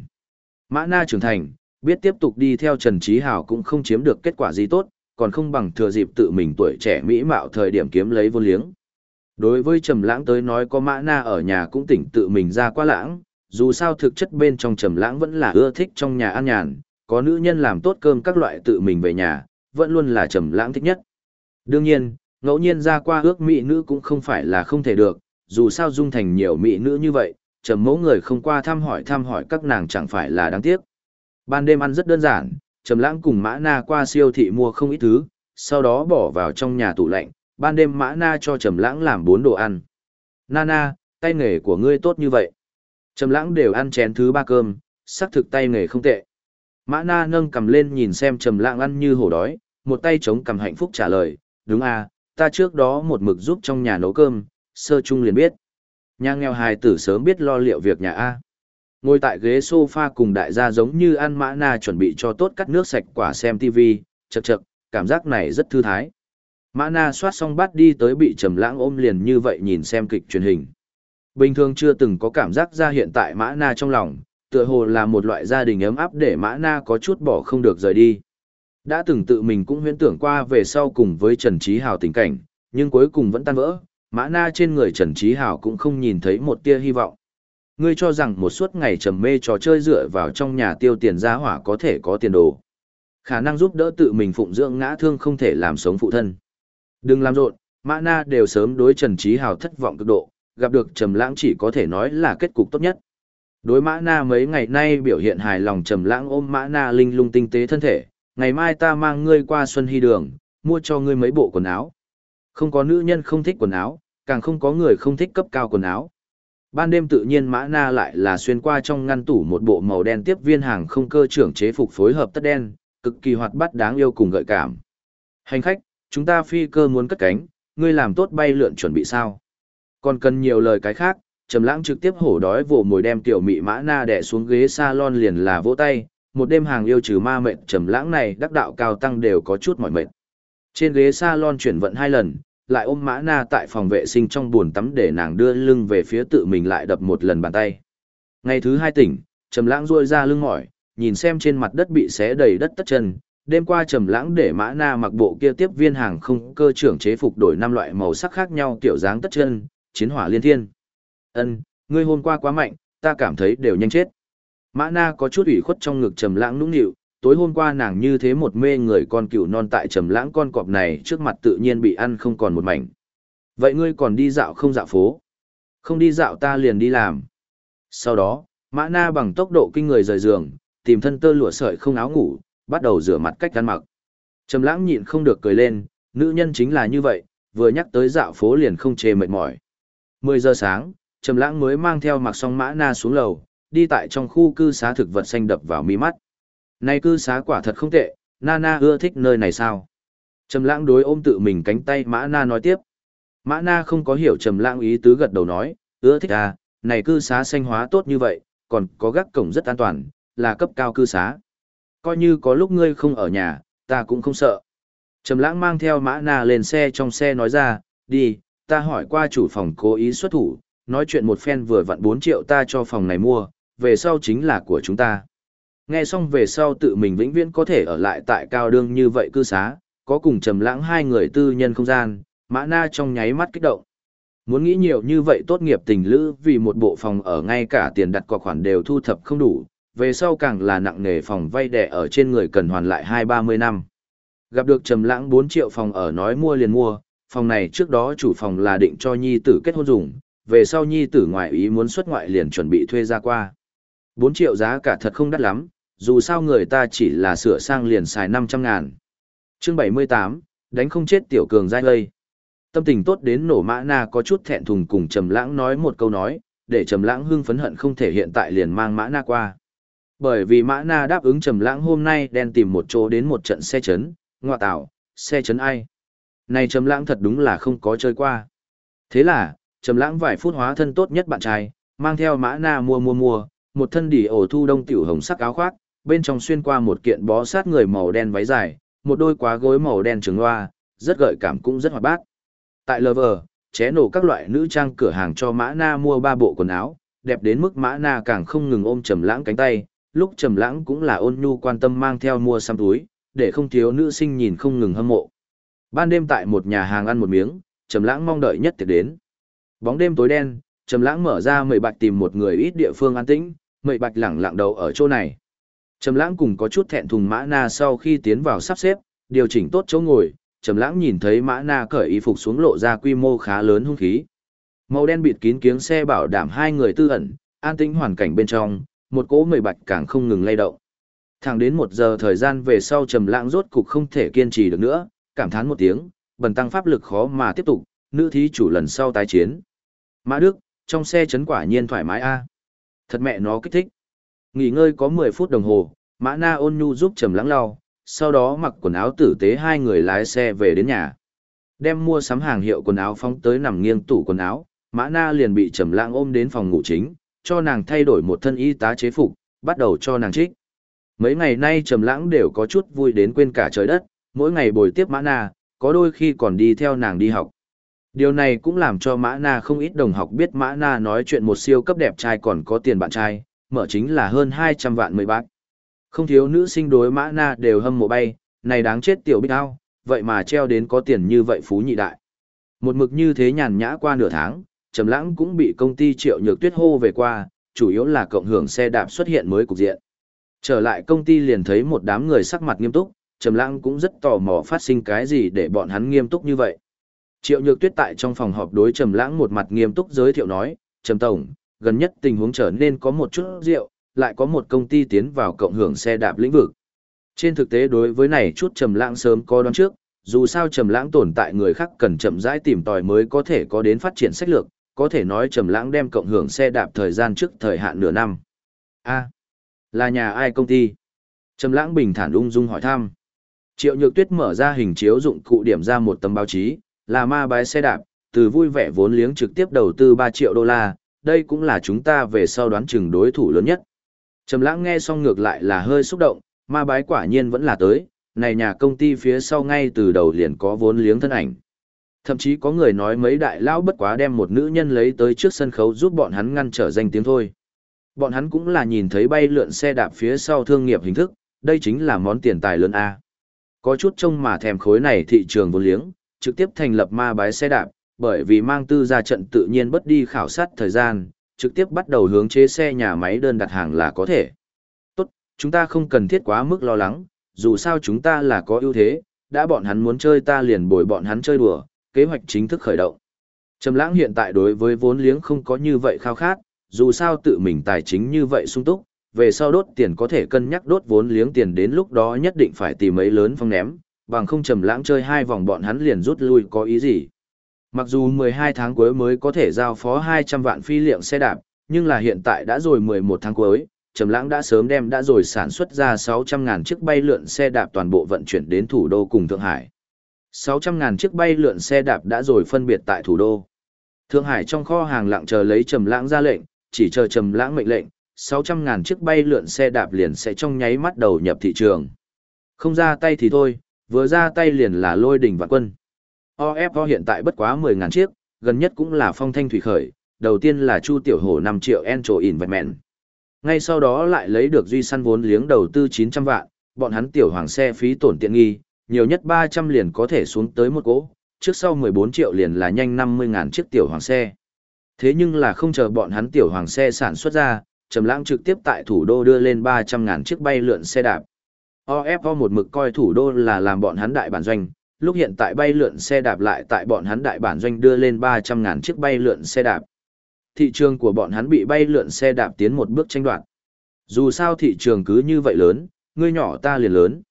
Mã Na trưởng thành, biết tiếp tục đi theo Trần Trí Hào cũng không chiếm được kết quả gì tốt, còn không bằng thừa dịp tự mình tuổi trẻ mỹ mạo thời điểm kiếm lấy vô liếng. Đối với Trầm Lãng tới nói có Mã Na ở nhà cũng tỉnh tự mình ra quá lãng, dù sao thực chất bên trong Trầm Lãng vẫn là ưa thích trong nhà an nhàn, có nữ nhân làm tốt cơm các loại tự mình về nhà, vẫn luôn là Trầm Lãng thích nhất. Đương nhiên, ngẫu nhiên ra qua ước mỹ nữ cũng không phải là không thể được, dù sao dung thành nhiều mỹ nữ như vậy, Trầm Mẫu người không qua thăm hỏi thăm hỏi các nàng chẳng phải là đáng tiếc. Ban đêm ăn rất đơn giản, Trầm Lãng cùng Mã Na qua siêu thị mua không ít thứ, sau đó bỏ vào trong nhà tủ lạnh, ban đêm Mã Na cho Trầm Lãng làm bốn đồ ăn. "Nana, tay nghề của ngươi tốt như vậy." Trầm Lãng đều ăn chén thứ ba cơm, xác thực tay nghề không tệ. Mã Na nâng cầm lên nhìn xem Trầm Lãng ăn như hổ đói, một tay chống cầm hạnh phúc trả lời, "Đúng à, ta trước đó một mực giúp trong nhà nấu cơm, sơ chung liền biết." Nhà nghèo hài tử sớm biết lo liệu việc nhà a. Ngồi tại ghế sofa cùng đại gia giống như ăn mã na chuẩn bị cho tốt cắt nước sạch quả xem TV, chật chật, cảm giác này rất thư thái. Mã na soát xong bát đi tới bị trầm lãng ôm liền như vậy nhìn xem kịch truyền hình. Bình thường chưa từng có cảm giác ra hiện tại mã na trong lòng, tựa hồ là một loại gia đình ấm áp để mã na có chút bỏ không được rời đi. Đã từng tự mình cũng huyễn tưởng qua về sau cùng với Trần Trí Hào tình cảnh, nhưng cuối cùng vẫn tan vỡ, mã na trên người Trần Trí Hào cũng không nhìn thấy một tia hy vọng ngươi cho rằng một suốt ngày trầm mê trò chơi dựa vào trong nhà tiêu tiền giá hỏa có thể có tiền đồ. Khả năng giúp đỡ tự mình phụng dưỡng ngã thương không thể làm sống phụ thân. Đừng làm rộn, Mã Na đều sớm đối Trần Trí Hào thất vọng cực độ, gặp được Trầm Lãng chỉ có thể nói là kết cục tốt nhất. Đối Mã Na mấy ngày nay biểu hiện hài lòng Trầm Lãng ôm Mã Na linh lung tinh tế thân thể, ngày mai ta mang ngươi qua Xuân Hy Đường, mua cho ngươi mấy bộ quần áo. Không có nữ nhân không thích quần áo, càng không có người không thích cấp cao quần áo. Ban đêm tự nhiên Mã Na lại là xuyên qua trong ngăn tủ một bộ màu đen tiếp viên hàng không cơ trưởng chế phục phối hợp tất đen, cực kỳ hoạt bát đáng yêu cùng gợi cảm. Hành khách, chúng ta phi cơ muốn cất cánh, ngươi làm tốt bay lượn chuẩn bị sao? Còn cần nhiều lời cái khác, Trầm Lãng trực tiếp hổ đói vồ mồi đem tiểu mị Mã Na đè xuống ghế salon liền là vỗ tay, một đêm hàng yêu trừ ma mệt Trầm Lãng này đắc đạo cao tăng đều có chút mỏi mệt. Trên ghế salon chuyển vận hai lần, lại ôm mã na tại phòng vệ sinh trong buồn tắm để nàng đưa lưng về phía tự mình lại đập một lần bàn tay. Ngày thứ hai tỉnh, Trầm Lãng duỗi ra lưng mỏi, nhìn xem trên mặt đất bị xé đầy đất tất chân, đêm qua Trầm Lãng để Mã Na mặc bộ kia tiếp viên hàng không cơ trưởng chế phục đổi năm loại màu sắc khác nhau kiểu dáng tất chân, chiến hỏa liên thiên. "Ân, ngươi hôm qua quá mạnh, ta cảm thấy đều nhanh chết." Mã Na có chút ủy khuất trong ngực Trầm Lãng nũng nịu, tối hôm qua nàng như thế một mê người con cựu non tại trầm lãng con cọp này trước mặt tự nhiên bị ăn không còn một mảnh. Vậy ngươi còn đi dạo không dạo phố? Không đi dạo ta liền đi làm. Sau đó, Mã Na bằng tốc độ kinh người rời giường, tìm thân tơ lụa sợi không áo ngủ, bắt đầu rửa mặt cách ăn mặc. Trầm lãng nhịn không được cười lên, nữ nhân chính là như vậy, vừa nhắc tới dạo phố liền không chê mệt mỏi. 10 giờ sáng, Trầm lãng mới mang theo mặc xong Mã Na xuống lầu, đi tại trong khu cư xá thực vật xanh đập vào mi mắt. Này cư xá quả thật không tệ, Nana ưa thích nơi này sao? Trầm lãng đối ôm tự mình cánh tay Mã Na nói tiếp. Mã Na không có hiểu Trầm Lãng ý tứ gật đầu nói, ưa thích à, này cư xá xanh hóa tốt như vậy, còn có gác cổng rất an toàn, là cấp cao cư xá. Coi như có lúc ngươi không ở nhà, ta cũng không sợ. Trầm Lãng mang theo Mã Na lên xe trong xe nói ra, đi, ta hỏi qua chủ phòng cố ý xuất thủ, nói chuyện một phen vừa vặn 4 triệu ta cho phòng này mua, về sau chính là của chúng ta. Nghe xong về sau tự mình vĩnh viễn có thể ở lại tại cao đương như vậy cư xá, có cùng trầm lãng hai người tư nhân không gian, mã na trong nháy mắt kích động. Muốn nghĩ nhiều như vậy tốt nghiệp tình lữ vì một bộ phòng ở ngay cả tiền đặt cọc khoản đều thu thập không đủ, về sau càng là nặng nghề phòng vay đẻ ở trên người cần hoàn lại hai ba mươi năm. Gặp được trầm lãng bốn triệu phòng ở nói mua liền mua, phòng này trước đó chủ phòng là định cho nhi tử kết hôn dùng, về sau nhi tử ngoại ý muốn xuất ngoại liền chuẩn bị thuê ra qua. bốn triệu giá cả thật không đắt lắm, dù sao người ta chỉ là sửa sang liền xài 500 ngàn. Chương 78, đánh không chết tiểu cường giai lây. Tâm tình tốt đến nổ mã na có chút thẹn thùng cùng Trầm Lãng nói một câu nói, để Trầm Lãng hưng phấn hận không thể hiện tại liền mang mã na qua. Bởi vì mã na đáp ứng Trầm Lãng hôm nay đen tìm một chỗ đến một trận xe chấn, ngọa tạo, xe chấn ai? Này Trầm Lãng thật đúng là không có chơi qua. Thế là, Trầm Lãng vài phút hóa thân tốt nhất bạn trai, mang theo mã na mua mua mua, một thân đỉ ổ thu đông tiểu hồng sắc áo khoác, bên trong xuyên qua một kiện bó sát người màu đen váy dài, một đôi quá gối màu đen trường loa, rất gợi cảm cũng rất hoạt bát. Tại Lover, ché nổ các loại nữ trang cửa hàng cho Mã Na mua ba bộ quần áo, đẹp đến mức Mã Na càng không ngừng ôm Trầm Lãng cánh tay, lúc Trầm Lãng cũng là ôn nhu quan tâm mang theo mua xăm túi, để không thiếu nữ sinh nhìn không ngừng hâm mộ. Ban đêm tại một nhà hàng ăn một miếng, Trầm Lãng mong đợi nhất tiệc đến. Bóng đêm tối đen, Trầm Lãng mở ra mười bạch tìm một người ít địa phương an tĩnh, mười bạch lẳng lặng đầu ở chỗ này. Trầm lãng cùng có chút thẹn thùng mã na sau khi tiến vào sắp xếp, điều chỉnh tốt chỗ ngồi, Trầm lãng nhìn thấy mã na cởi y phục xuống lộ ra quy mô khá lớn hung khí. Màu đen bịt kín kiếng xe bảo đảm hai người tư ẩn, an tĩnh hoàn cảnh bên trong, một cỗ mười bạch càng không ngừng lay động. Thẳng đến một giờ thời gian về sau Trầm lãng rốt cục không thể kiên trì được nữa, cảm thán một tiếng, bần tăng pháp lực khó mà tiếp tục, nữ thí chủ lần sau tái chiến. Mã Đức, trong xe chấn quả nhiên thoải mái a. Thật mẹ nó kích thích. Nghỉ ngơi có 10 phút đồng hồ, Mã Na ôn nhu giúp Trầm Lãng lau, sau đó mặc quần áo tử tế hai người lái xe về đến nhà. Đem mua sắm hàng hiệu quần áo phóng tới nằm nghiêng tủ quần áo, Mã Na liền bị Trầm Lãng ôm đến phòng ngủ chính, cho nàng thay đổi một thân y tá chế phục, bắt đầu cho nàng trích. Mấy ngày nay Trầm Lãng đều có chút vui đến quên cả trời đất, mỗi ngày bồi tiếp Mã Na, có đôi khi còn đi theo nàng đi học. Điều này cũng làm cho Mã Na không ít đồng học biết Mã Na nói chuyện một siêu cấp đẹp trai còn có tiền bạn trai, mở chính là hơn 200 vạn mười bạc. Không thiếu nữ sinh đối Mã Na đều hâm mộ bay, này đáng chết tiểu bích ao, vậy mà treo đến có tiền như vậy phú nhị đại. Một mực như thế nhàn nhã qua nửa tháng, Trầm Lãng cũng bị công ty Triệu Nhược Tuyết hô về qua, chủ yếu là cộng hưởng xe đạp xuất hiện mới cục diện. Trở lại công ty liền thấy một đám người sắc mặt nghiêm túc, Trầm Lãng cũng rất tò mò phát sinh cái gì để bọn hắn nghiêm túc như vậy. Triệu Nhược Tuyết tại trong phòng họp đối Trầm Lãng một mặt nghiêm túc giới thiệu nói, "Trầm tổng, gần nhất tình huống trở nên có một chút rượu, lại có một công ty tiến vào cộng hưởng xe đạp lĩnh vực. Trên thực tế đối với này chút Trầm Lãng sớm có đoán trước, dù sao Trầm Lãng tồn tại người khác cần chậm rãi tìm tòi mới có thể có đến phát triển sách lược, có thể nói Trầm Lãng đem cộng hưởng xe đạp thời gian trước thời hạn nửa năm. A, là nhà ai công ty? Trầm Lãng bình thản ung dung hỏi thăm. Triệu Nhược Tuyết mở ra hình chiếu dụng cụ điểm ra một tấm báo chí, là ma bái xe đạp, từ vui vẻ vốn liếng trực tiếp đầu tư 3 triệu đô la, đây cũng là chúng ta về sau đoán chừng đối thủ lớn nhất. Trầm lãng nghe xong ngược lại là hơi xúc động, ma bái quả nhiên vẫn là tới, này nhà công ty phía sau ngay từ đầu liền có vốn liếng thân ảnh. Thậm chí có người nói mấy đại lão bất quá đem một nữ nhân lấy tới trước sân khấu giúp bọn hắn ngăn trở danh tiếng thôi. Bọn hắn cũng là nhìn thấy bay lượn xe đạp phía sau thương nghiệp hình thức, đây chính là món tiền tài lớn A. Có chút trông mà thèm khối này thị trường vốn liếng, trực tiếp thành lập ma bái xe đạp, bởi vì mang tư ra trận tự nhiên bất đi khảo sát thời gian, trực tiếp bắt đầu hướng chế xe nhà máy đơn đặt hàng là có thể. Tốt, chúng ta không cần thiết quá mức lo lắng, dù sao chúng ta là có ưu thế, đã bọn hắn muốn chơi ta liền bồi bọn hắn chơi đùa, kế hoạch chính thức khởi động. Trầm lãng hiện tại đối với vốn liếng không có như vậy khao khát, dù sao tự mình tài chính như vậy sung túc, về sau đốt tiền có thể cân nhắc đốt vốn liếng tiền đến lúc đó nhất định phải tìm mấy lớn phong ném, bằng không trầm lãng chơi hai vòng bọn hắn liền rút lui có ý gì. Mặc dù 12 tháng cuối mới có thể giao phó 200 vạn phi liệm xe đạp, nhưng là hiện tại đã rồi 11 tháng cuối, Trầm Lãng đã sớm đem đã rồi sản xuất ra 600 ngàn chiếc bay lượn xe đạp toàn bộ vận chuyển đến thủ đô cùng Thượng Hải. 600.000 chiếc bay lượn xe đạp đã rồi phân biệt tại thủ đô. Thượng Hải trong kho hàng lặng chờ lấy Trầm Lãng ra lệnh, chỉ chờ Trầm Lãng mệnh lệnh, 600.000 chiếc bay lượn xe đạp liền sẽ trong nháy mắt đầu nhập thị trường. Không ra tay thì thôi, vừa ra tay liền là lôi đỉnh vạn quân. OFO hiện tại bất quá 10.000 chiếc, gần nhất cũng là phong thanh thủy khởi, đầu tiên là Chu Tiểu Hổ 5 triệu Encho Investment. Ngay sau đó lại lấy được duy săn vốn liếng đầu tư 900 vạn, bọn hắn tiểu hoàng xe phí tổn tiện nghi, nhiều nhất 300 liền có thể xuống tới một cỗ, trước sau 14 triệu liền là nhanh 50.000 chiếc tiểu hoàng xe. Thế nhưng là không chờ bọn hắn tiểu hoàng xe sản xuất ra, Trầm Lãng trực tiếp tại thủ đô đưa lên 300.000 chiếc bay lượn xe đạp. OFO một mực coi thủ đô là làm bọn hắn đại bản doanh, lúc hiện tại bay lượn xe đạp lại tại bọn hắn đại bản doanh đưa lên 300.000 chiếc bay lượn xe đạp. Thị trường của bọn hắn bị bay lượn xe đạp tiến một bước tranh đoạt. Dù sao thị trường cứ như vậy lớn, ngươi nhỏ ta liền lớn.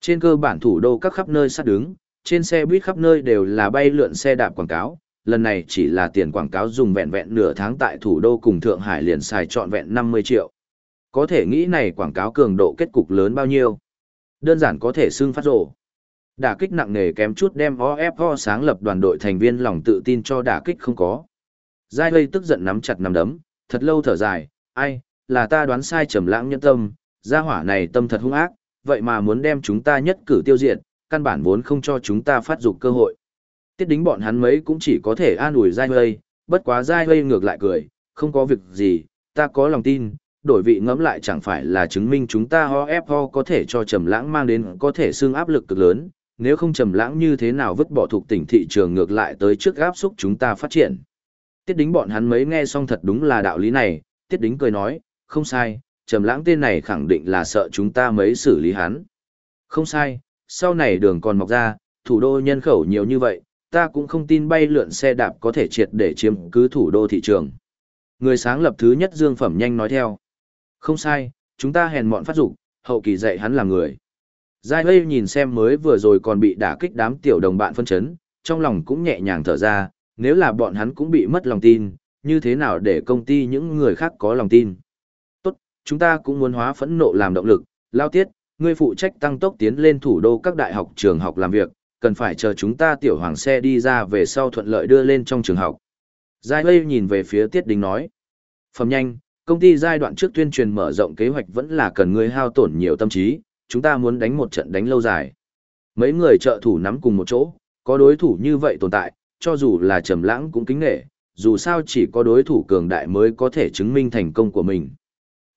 Trên cơ bản thủ đô các khắp nơi sát đứng, trên xe buýt khắp nơi đều là bay lượn xe đạp quảng cáo, lần này chỉ là tiền quảng cáo dùng vẹn vẹn nửa tháng tại thủ đô cùng Thượng Hải liền xài trọn vẹn 50 triệu. Có thể nghĩ này quảng cáo cường độ kết cục lớn bao nhiêu. Đơn giản có thể xưng phát rổ. Đả kích nặng nề kém chút đem OFO sáng lập đoàn đội thành viên lòng tự tin cho đả kích không có. Giai Lây tức giận nắm chặt nắm đấm, thật lâu thở dài, ai, là ta đoán sai trầm lãng nhân tâm, gia hỏa này tâm thật hung ác, vậy mà muốn đem chúng ta nhất cử tiêu diệt, căn bản vốn không cho chúng ta phát dục cơ hội. Tiết đính bọn hắn mấy cũng chỉ có thể an ủi Giai Lây, bất quá Giai Lây ngược lại cười, không có việc gì, ta có lòng tin, đổi vị ngẫm lại chẳng phải là chứng minh chúng ta ho ép ho có thể cho trầm lãng mang đến có thể xương áp lực cực lớn, nếu không trầm lãng như thế nào vứt bỏ thuộc tỉnh thị trường ngược lại tới trước áp xúc chúng ta phát triển. Tiết đính bọn hắn mấy nghe xong thật đúng là đạo lý này, tiết đính cười nói, không sai, trầm lãng tên này khẳng định là sợ chúng ta mấy xử lý hắn. Không sai, sau này đường còn mọc ra, thủ đô nhân khẩu nhiều như vậy, ta cũng không tin bay lượn xe đạp có thể triệt để chiếm cứ thủ đô thị trường. Người sáng lập thứ nhất Dương Phẩm nhanh nói theo. Không sai, chúng ta hèn mọn phát dục, hậu kỳ dạy hắn làm người. Giai Lây nhìn xem mới vừa rồi còn bị đả kích đám tiểu đồng bạn phân chấn, trong lòng cũng nhẹ nhàng thở ra, nếu là bọn hắn cũng bị mất lòng tin, như thế nào để công ty những người khác có lòng tin. Tốt, chúng ta cũng muốn hóa phẫn nộ làm động lực, lao tiết, ngươi phụ trách tăng tốc tiến lên thủ đô các đại học trường học làm việc, cần phải chờ chúng ta tiểu hoàng xe đi ra về sau thuận lợi đưa lên trong trường học. Giai Lây nhìn về phía Tiết Đình nói. Phẩm nhanh, công ty giai đoạn trước tuyên truyền mở rộng kế hoạch vẫn là cần ngươi hao tổn nhiều tâm trí, chúng ta muốn đánh một trận đánh lâu dài. Mấy người trợ thủ nắm cùng một chỗ, có đối thủ như vậy tồn tại, cho dù là trầm lãng cũng kính nghệ, dù sao chỉ có đối thủ cường đại mới có thể chứng minh thành công của mình.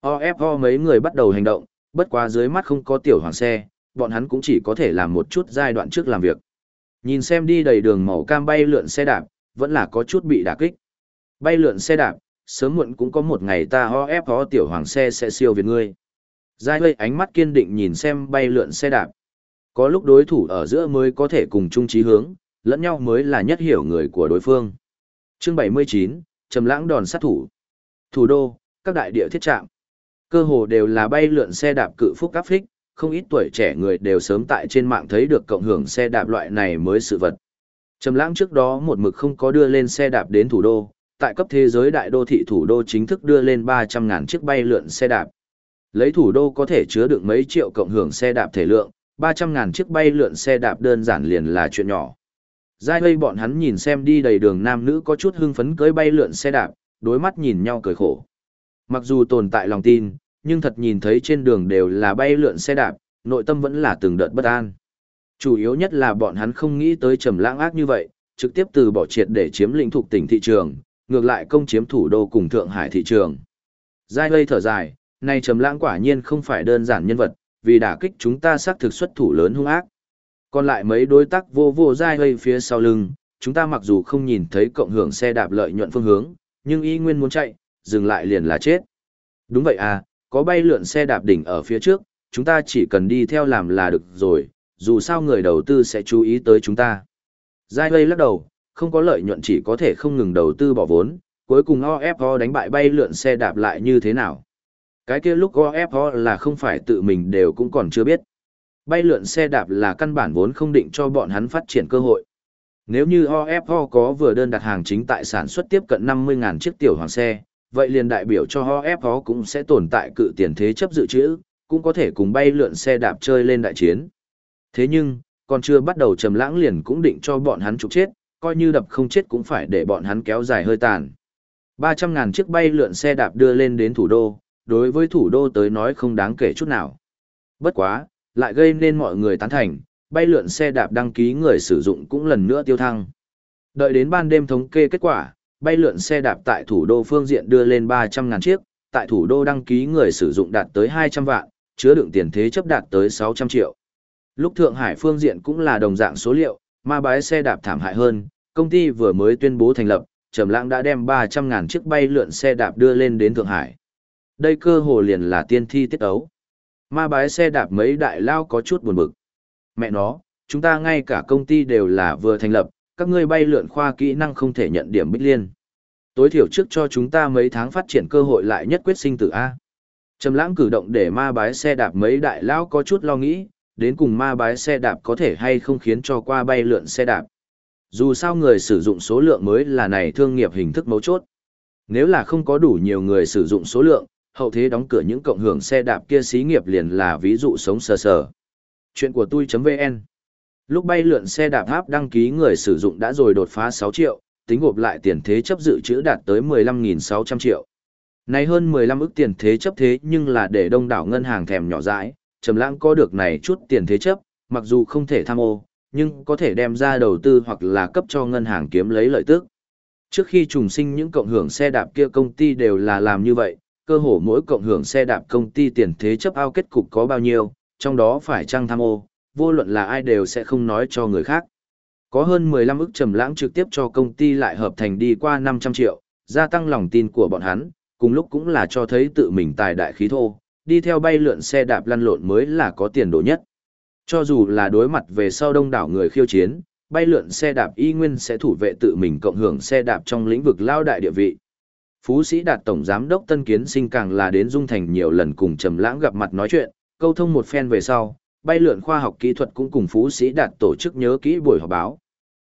OFO mấy người bắt đầu hành động, bất quá dưới mắt không có tiểu hoàng xe, bọn hắn cũng chỉ có thể làm một chút giai đoạn trước làm việc. Nhìn xem đi đầy đường màu cam bay lượn xe đạp, vẫn là có chút bị đả kích. Bay lượn xe đạp, sớm muộn cũng có một ngày ta OFO ép tiểu hoàng xe sẽ siêu việt ngươi. Giai lây ánh mắt kiên định nhìn xem bay lượn xe đạp. Có lúc đối thủ ở giữa mới có thể cùng chung chí hướng, lẫn nhau mới là nhất hiểu người của đối phương. Chương 79, Trầm lãng đòn sát thủ. Thủ đô, các đại địa thiết trạm. Cơ hồ đều là bay lượn xe đạp cự phúc áp phích, không ít tuổi trẻ người đều sớm tại trên mạng thấy được cộng hưởng xe đạp loại này mới sự vật. Trầm lãng trước đó một mực không có đưa lên xe đạp đến thủ đô, tại cấp thế giới đại đô thị thủ đô chính thức đưa lên 300.000 chiếc bay lượn xe đạp. Lấy thủ đô có thể chứa được mấy triệu cộng hưởng xe đạp thể lượng, 300.000 chiếc bay lượn xe đạp đơn giản liền là chuyện nhỏ. Giai lây bọn hắn nhìn xem đi đầy đường nam nữ có chút hưng phấn cưới bay lượn xe đạp, đối mắt nhìn nhau cười khổ. Mặc dù tồn tại lòng tin, nhưng thật nhìn thấy trên đường đều là bay lượn xe đạp, nội tâm vẫn là từng đợt bất an. Chủ yếu nhất là bọn hắn không nghĩ tới trầm lãng ác như vậy, trực tiếp từ bỏ triệt để chiếm lĩnh thuộc tỉnh thị trường, ngược lại công chiếm thủ đô cùng Thượng Hải thị trường. Giai lây thở dài, này trầm lãng quả nhiên không phải đơn giản nhân vật, vì đả kích chúng ta xác thực xuất thủ lớn hung ác. Còn lại mấy đối tác vô vô giai hơi phía sau lưng, chúng ta mặc dù không nhìn thấy cộng hưởng xe đạp lợi nhuận phương hướng, nhưng y nguyên muốn chạy, dừng lại liền là chết. Đúng vậy à, có bay lượn xe đạp đỉnh ở phía trước, chúng ta chỉ cần đi theo làm là được rồi, dù sao người đầu tư sẽ chú ý tới chúng ta. Giai lây lắc đầu, không có lợi nhuận chỉ có thể không ngừng đầu tư bỏ vốn, cuối cùng OFO đánh bại bay lượn xe đạp lại như thế nào. Cái kia lúc OFO là không phải tự mình đều cũng còn chưa biết. Bay lượn xe đạp là căn bản vốn không định cho bọn hắn phát triển cơ hội. Nếu như OFO có vừa đơn đặt hàng chính tại sản xuất tiếp cận 50.000 chiếc tiểu hoàng xe, vậy liền đại biểu cho OFO cũng sẽ tồn tại cự tiền thế chấp dự trữ, cũng có thể cùng bay lượn xe đạp chơi lên đại chiến. Thế nhưng, còn chưa bắt đầu trầm lãng liền cũng định cho bọn hắn trục chết, coi như đập không chết cũng phải để bọn hắn kéo dài hơi tàn. 300 ngàn chiếc bay lượn xe đạp đưa lên đến thủ đô, đối với thủ đô tới nói không đáng kể chút nào. Bất quá, lại gây nên mọi người tán thành, bay lượn xe đạp đăng ký người sử dụng cũng lần nữa tiêu thăng. Đợi đến ban đêm thống kê kết quả, bay lượn xe đạp tại thủ đô phương diện đưa lên 300 ngàn chiếc, tại thủ đô đăng ký người sử dụng đạt tới 200 vạn, chứa đựng tiền thế chấp đạt tới 600 triệu. Lúc Thượng Hải phương diện cũng là đồng dạng số liệu, ma bái xe đạp thảm hại hơn, công ty vừa mới tuyên bố thành lập, Trầm Lãng đã đem 300 ngàn chiếc bay lượn xe đạp đưa lên đến Thượng Hải. Đây cơ hồ liền là tiên thi tiết ấu. Ma bái xe đạp mấy đại lao có chút buồn bực. Mẹ nó, chúng ta ngay cả công ty đều là vừa thành lập, các ngươi bay lượn khoa kỹ năng không thể nhận điểm bích liên. Tối thiểu trước cho chúng ta mấy tháng phát triển cơ hội lại nhất quyết sinh tử A. Trầm lãng cử động để ma bái xe đạp mấy đại lao có chút lo nghĩ, đến cùng ma bái xe đạp có thể hay không khiến cho qua bay lượn xe đạp. Dù sao người sử dụng số lượng mới là này thương nghiệp hình thức mấu chốt. Nếu là không có đủ nhiều người sử dụng số lượng, hậu thế đóng cửa những cộng hưởng xe đạp kia xí nghiệp liền là ví dụ sống sờ sờ. Chuyện của tôi.vn Lúc bay lượn xe đạp áp đăng ký người sử dụng đã rồi đột phá 6 triệu, tính gộp lại tiền thế chấp dự trữ đạt tới 15.600 triệu. Này hơn 15 ức tiền thế chấp thế nhưng là để đông đảo ngân hàng thèm nhỏ dãi, Trầm Lãng có được này chút tiền thế chấp, mặc dù không thể tham ô, nhưng có thể đem ra đầu tư hoặc là cấp cho ngân hàng kiếm lấy lợi tức. Trước khi trùng sinh những cộng hưởng xe đạp kia công ty đều là làm như vậy, cơ hồ mỗi cộng hưởng xe đạp công ty tiền thế chấp ao kết cục có bao nhiêu, trong đó phải chăng tham ô, vô luận là ai đều sẽ không nói cho người khác. Có hơn 15 ức trầm lãng trực tiếp cho công ty lại hợp thành đi qua 500 triệu, gia tăng lòng tin của bọn hắn, cùng lúc cũng là cho thấy tự mình tài đại khí thô, đi theo bay lượn xe đạp lăn lộn mới là có tiền đồ nhất. Cho dù là đối mặt về sau đông đảo người khiêu chiến, bay lượn xe đạp y nguyên sẽ thủ vệ tự mình cộng hưởng xe đạp trong lĩnh vực lao đại địa vị. Phú sĩ đạt tổng giám đốc Tân Kiến Sinh càng là đến Dung Thành nhiều lần cùng Trầm Lãng gặp mặt nói chuyện, câu thông một phen về sau, bay lượn khoa học kỹ thuật cũng cùng Phú sĩ đạt tổ chức nhớ kỹ buổi họp báo.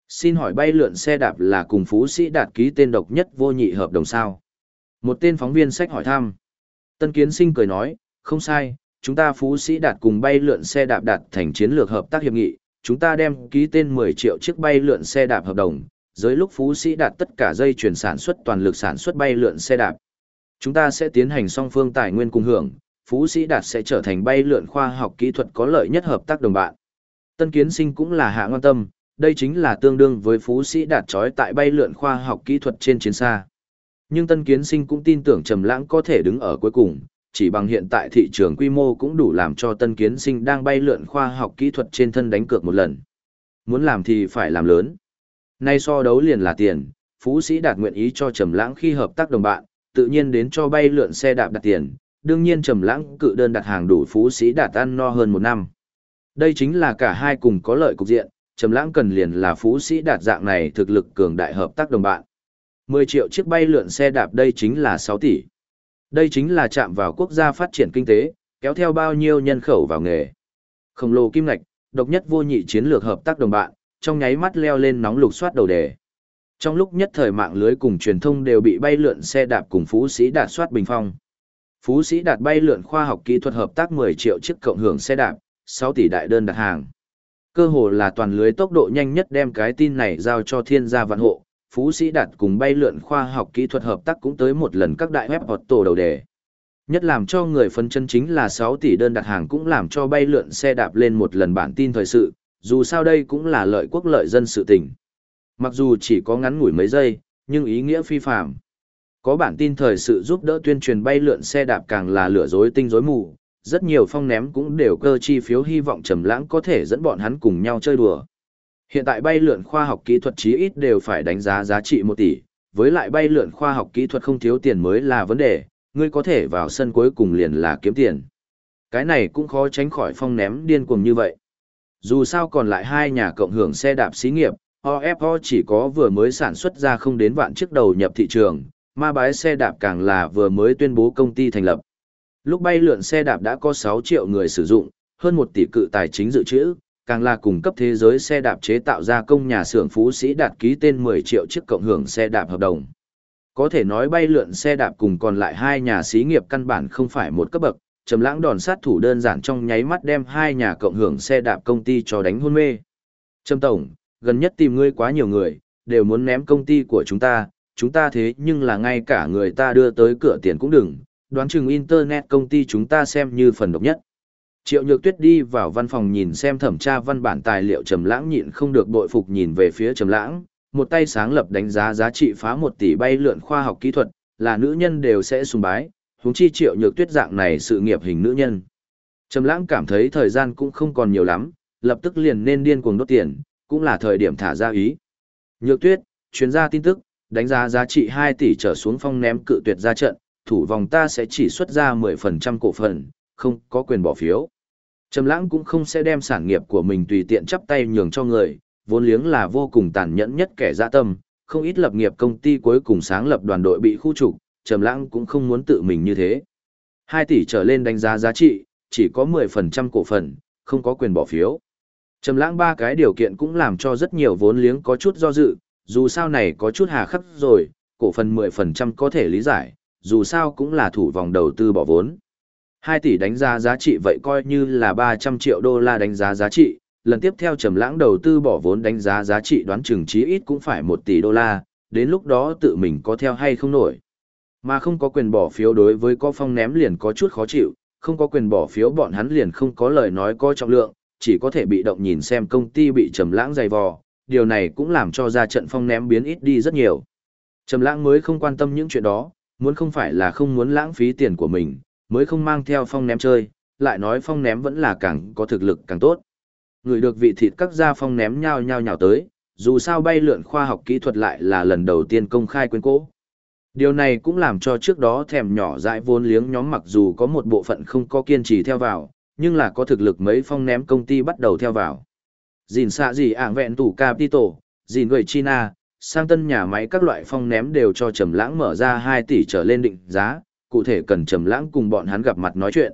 Xin hỏi bay lượn xe đạp là cùng Phú sĩ đạt ký tên độc nhất vô nhị hợp đồng sao? Một tên phóng viên sách hỏi thăm. Tân Kiến Sinh cười nói, không sai, chúng ta Phú sĩ đạt cùng bay lượn xe đạp đạt thành chiến lược hợp tác hiệp nghị, chúng ta đem ký tên 10 triệu chiếc bay lượn xe đạp hợp đồng, dưới lúc Phú sĩ đạt tất cả dây chuyển sản xuất toàn lực sản xuất bay lượn xe đạp. Chúng ta sẽ tiến hành song phương tài nguyên cùng hưởng, Phú sĩ đạt sẽ trở thành bay lượn khoa học kỹ thuật có lợi nhất hợp tác đồng bạn. Tân Kiến Sinh cũng là hạ ngon tâm, đây chính là tương đương với Phú sĩ đạt trói tại bay lượn khoa học kỹ thuật trên chiến xa. Nhưng Tân Kiến Sinh cũng tin tưởng Trầm Lãng có thể đứng ở cuối cùng, chỉ bằng hiện tại thị trường quy mô cũng đủ làm cho Tân Kiến Sinh đang bay lượn khoa học kỹ thuật trên thân đánh cược một lần. Muốn làm thì phải làm lớn. Nay so đấu liền là tiền, Phú Sĩ Đạt nguyện ý cho Trầm Lãng khi hợp tác đồng bạn, tự nhiên đến cho bay lượn xe đạp đặt tiền, đương nhiên Trầm Lãng cự đơn đặt hàng đủ Phú Sĩ Đạt ăn no hơn một năm. Đây chính là cả hai cùng có lợi cục diện, Trầm Lãng cần liền là Phú Sĩ Đạt dạng này thực lực cường đại hợp tác đồng bạn. 10 triệu chiếc bay lượn xe đạp đây chính là 6 tỷ. Đây chính là chạm vào quốc gia phát triển kinh tế, kéo theo bao nhiêu nhân khẩu vào nghề. Khổng lồ kim ngạch, độc nhất vô nhị chiến lược hợp tác đồng bạn, trong nháy mắt leo lên nóng lục soát đầu đề. Trong lúc nhất thời mạng lưới cùng truyền thông đều bị bay lượn xe đạp cùng Phú Sĩ Đạt soát bình phong. Phú Sĩ Đạt bay lượn khoa học kỹ thuật hợp tác 10 triệu chiếc cộng hưởng xe đạp, 6 tỷ đại đơn đặt hàng. Cơ hồ là toàn lưới tốc độ nhanh nhất đem cái tin này giao cho thiên gia vạn hộ, Phú Sĩ Đạt cùng bay lượn khoa học kỹ thuật hợp tác cũng tới một lần các đại web hoặc tổ đầu đề. Nhất làm cho người phân chân chính là 6 tỷ đơn đặt hàng cũng làm cho bay lượn xe đạp lên một lần bản tin thời sự, dù sao đây cũng là lợi quốc lợi dân sự tình. Mặc dù chỉ có ngắn ngủi mấy giây, nhưng ý nghĩa phi phạm. Có bản tin thời sự giúp đỡ tuyên truyền bay lượn xe đạp càng là lửa dối tinh rối mù, rất nhiều phong ném cũng đều cơ chi phiếu hy vọng trầm lãng có thể dẫn bọn hắn cùng nhau chơi đùa. Hiện tại bay lượn khoa học kỹ thuật chí ít đều phải đánh giá giá trị 1 tỷ, với lại bay lượn khoa học kỹ thuật không thiếu tiền mới là vấn đề, ngươi có thể vào sân cuối cùng liền là kiếm tiền. Cái này cũng khó tránh khỏi phong ném điên cuồng như vậy. Dù sao còn lại hai nhà cộng hưởng xe đạp xí nghiệp, OFO chỉ có vừa mới sản xuất ra không đến vạn chiếc đầu nhập thị trường, ma bái xe đạp càng là vừa mới tuyên bố công ty thành lập. Lúc bay lượn xe đạp đã có 6 triệu người sử dụng, hơn 1 tỷ cự tài chính dự trữ, càng là cung cấp thế giới xe đạp chế tạo ra công nhà xưởng phú sĩ đạt ký tên 10 triệu chiếc cộng hưởng xe đạp hợp đồng. Có thể nói bay lượn xe đạp cùng còn lại hai nhà xí nghiệp căn bản không phải một cấp bậc, Trầm Lãng đòn sát thủ đơn giản trong nháy mắt đem hai nhà cộng hưởng xe đạp công ty cho đánh hôn mê. Trầm tổng, gần nhất tìm ngươi quá nhiều người, đều muốn ném công ty của chúng ta, chúng ta thế nhưng là ngay cả người ta đưa tới cửa tiền cũng đừng, đoán chừng internet công ty chúng ta xem như phần độc nhất. Triệu Nhược Tuyết đi vào văn phòng nhìn xem thẩm tra văn bản tài liệu Trầm Lãng nhịn không được bội phục nhìn về phía Trầm Lãng, một tay sáng lập đánh giá giá trị phá một tỷ bay lượn khoa học kỹ thuật, là nữ nhân đều sẽ sùng bái, huống chi Triệu Nhược Tuyết dạng này sự nghiệp hình nữ nhân. Trầm Lãng cảm thấy thời gian cũng không còn nhiều lắm, lập tức liền nên điên cuồng đốt tiền, cũng là thời điểm thả ra ý. Nhược Tuyết, chuyên gia tin tức, đánh giá giá trị 2 tỷ trở xuống phong ném cự tuyệt ra trận, thủ vòng ta sẽ chỉ xuất ra 10% cổ phần, không có quyền bỏ phiếu. Trầm lãng cũng không sẽ đem sản nghiệp của mình tùy tiện chắp tay nhường cho người, vốn liếng là vô cùng tàn nhẫn nhất kẻ dạ tâm, không ít lập nghiệp công ty cuối cùng sáng lập đoàn đội bị khu trục, Trầm lãng cũng không muốn tự mình như thế. 2 tỷ trở lên đánh giá giá trị, chỉ có 10% cổ phần, không có quyền bỏ phiếu. Trầm lãng ba cái điều kiện cũng làm cho rất nhiều vốn liếng có chút do dự, dù sao này có chút hà khắc rồi, cổ phần 10% có thể lý giải, dù sao cũng là thủ vòng đầu tư bỏ vốn. 2 tỷ đánh giá giá trị vậy coi như là 300 triệu đô la đánh giá giá trị, lần tiếp theo trầm lãng đầu tư bỏ vốn đánh giá giá trị đoán chừng chí ít cũng phải 1 tỷ đô la, đến lúc đó tự mình có theo hay không nổi. Mà không có quyền bỏ phiếu đối với có phong ném liền có chút khó chịu, không có quyền bỏ phiếu bọn hắn liền không có lời nói có trọng lượng, chỉ có thể bị động nhìn xem công ty bị trầm lãng dày vò, điều này cũng làm cho ra trận phong ném biến ít đi rất nhiều. Trầm lãng mới không quan tâm những chuyện đó, muốn không phải là không muốn lãng phí tiền của mình, mới không mang theo phong ném chơi, lại nói phong ném vẫn là càng có thực lực càng tốt. Người được vị thịt các gia phong ném nhao nhao nhào tới, dù sao bay lượn khoa học kỹ thuật lại là lần đầu tiên công khai quyến cố. Điều này cũng làm cho trước đó thèm nhỏ dại vốn liếng nhóm mặc dù có một bộ phận không có kiên trì theo vào, nhưng là có thực lực mấy phong ném công ty bắt đầu theo vào. Dìn xạ gì ảng vẹn tủ capital, dìn gửi China, sang tân nhà máy các loại phong ném đều cho trầm lãng mở ra 2 tỷ trở lên định giá, cụ thể cần trầm lãng cùng bọn hắn gặp mặt nói chuyện.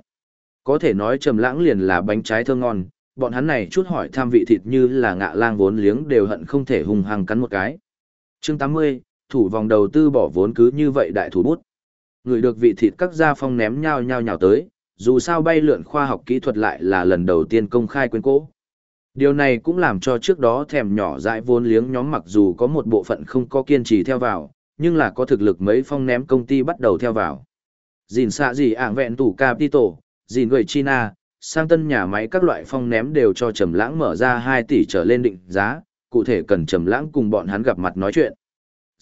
Có thể nói trầm lãng liền là bánh trái thơm ngon, bọn hắn này chút hỏi tham vị thịt như là ngạ lang vốn liếng đều hận không thể hung hăng cắn một cái. Chương 80, thủ vòng đầu tư bỏ vốn cứ như vậy đại thủ bút. Người được vị thịt các gia phong ném nhau nhau nhào tới, dù sao bay lượn khoa học kỹ thuật lại là lần đầu tiên công khai quyến cố. Điều này cũng làm cho trước đó thèm nhỏ dại vốn liếng nhóm mặc dù có một bộ phận không có kiên trì theo vào, nhưng là có thực lực mấy phong ném công ty bắt đầu theo vào. Dìn xạ gì ảng vẹn tủ capital, dìn người China, sang tân nhà máy các loại phong ném đều cho Trầm Lãng mở ra 2 tỷ trở lên định giá, cụ thể cần Trầm Lãng cùng bọn hắn gặp mặt nói chuyện.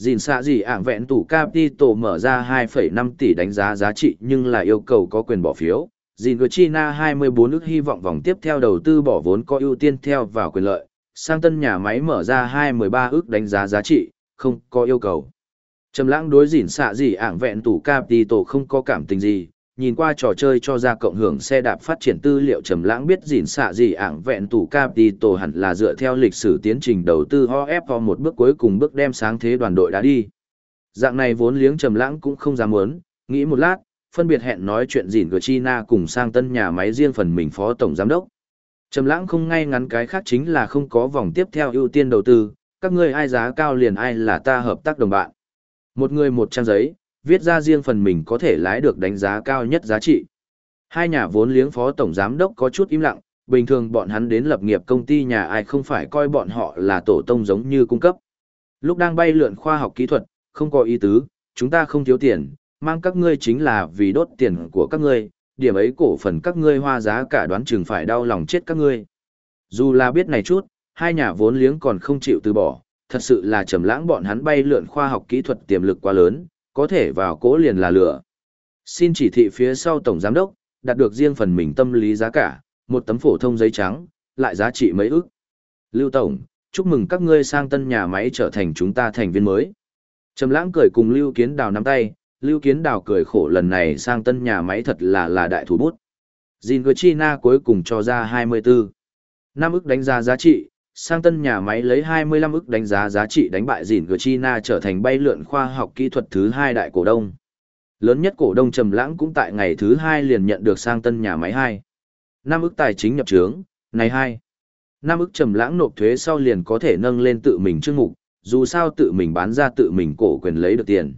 Dìn xạ gì ảng vẹn tủ capital mở ra 2,5 tỷ đánh giá giá trị nhưng là yêu cầu có quyền bỏ phiếu. Dìn của China 24 ước hy vọng vòng tiếp theo đầu tư bỏ vốn có ưu tiên theo vào quyền lợi. Sang tân nhà máy mở ra 213 ước đánh giá giá trị, không có yêu cầu. Trầm lãng đối dìn xạ gì ảng vẹn tủ capital không có cảm tình gì, nhìn qua trò chơi cho ra cộng hưởng xe đạp phát triển tư liệu trầm lãng biết dỉn xạ gì ảng vẹn tủ capital hẳn là dựa theo lịch sử tiến trình đầu tư OFO một bước cuối cùng bước đem sáng thế đoàn đội đã đi. Dạng này vốn liếng trầm lãng cũng không dám muốn, nghĩ một lát, phân biệt hẹn nói chuyện dỉn của China cùng sang tân nhà máy riêng phần mình phó tổng giám đốc. Trầm lãng không ngay ngắn cái khác chính là không có vòng tiếp theo ưu tiên đầu tư, các ngươi ai giá cao liền ai là ta hợp tác đồng bạn. Một người một trang giấy, viết ra riêng phần mình có thể lái được đánh giá cao nhất giá trị. Hai nhà vốn liếng phó tổng giám đốc có chút im lặng, bình thường bọn hắn đến lập nghiệp công ty nhà ai không phải coi bọn họ là tổ tông giống như cung cấp. Lúc đang bay lượn khoa học kỹ thuật, không có ý tứ, chúng ta không thiếu tiền, mang các ngươi chính là vì đốt tiền của các ngươi, điểm ấy cổ phần các ngươi hoa giá cả đoán chừng phải đau lòng chết các ngươi. Dù là biết này chút, hai nhà vốn liếng còn không chịu từ bỏ, thật sự là trầm lãng bọn hắn bay lượn khoa học kỹ thuật tiềm lực quá lớn, có thể vào cố liền là lửa. Xin chỉ thị phía sau tổng giám đốc, đạt được riêng phần mình tâm lý giá cả, một tấm phổ thông giấy trắng, lại giá trị mấy ức. Lưu tổng, chúc mừng các ngươi sang tân nhà máy trở thành chúng ta thành viên mới. Trầm lãng cười cùng Lưu Kiến Đào nắm tay, Lưu Kiến Đào cười khổ lần này sang tân nhà máy thật là là đại thủ bút. Jin China cuối cùng cho ra 24. Năm ức đánh giá giá trị, sang tân nhà máy lấy 25 ức đánh giá giá trị đánh bại dìn China trở thành bay lượn khoa học kỹ thuật thứ hai đại cổ đông. Lớn nhất cổ đông Trầm Lãng cũng tại ngày thứ hai liền nhận được sang tân nhà máy 2. 5 ức tài chính nhập trướng, này 2. 5 ức Trầm Lãng nộp thuế sau liền có thể nâng lên tự mình chương mục, dù sao tự mình bán ra tự mình cổ quyền lấy được tiền.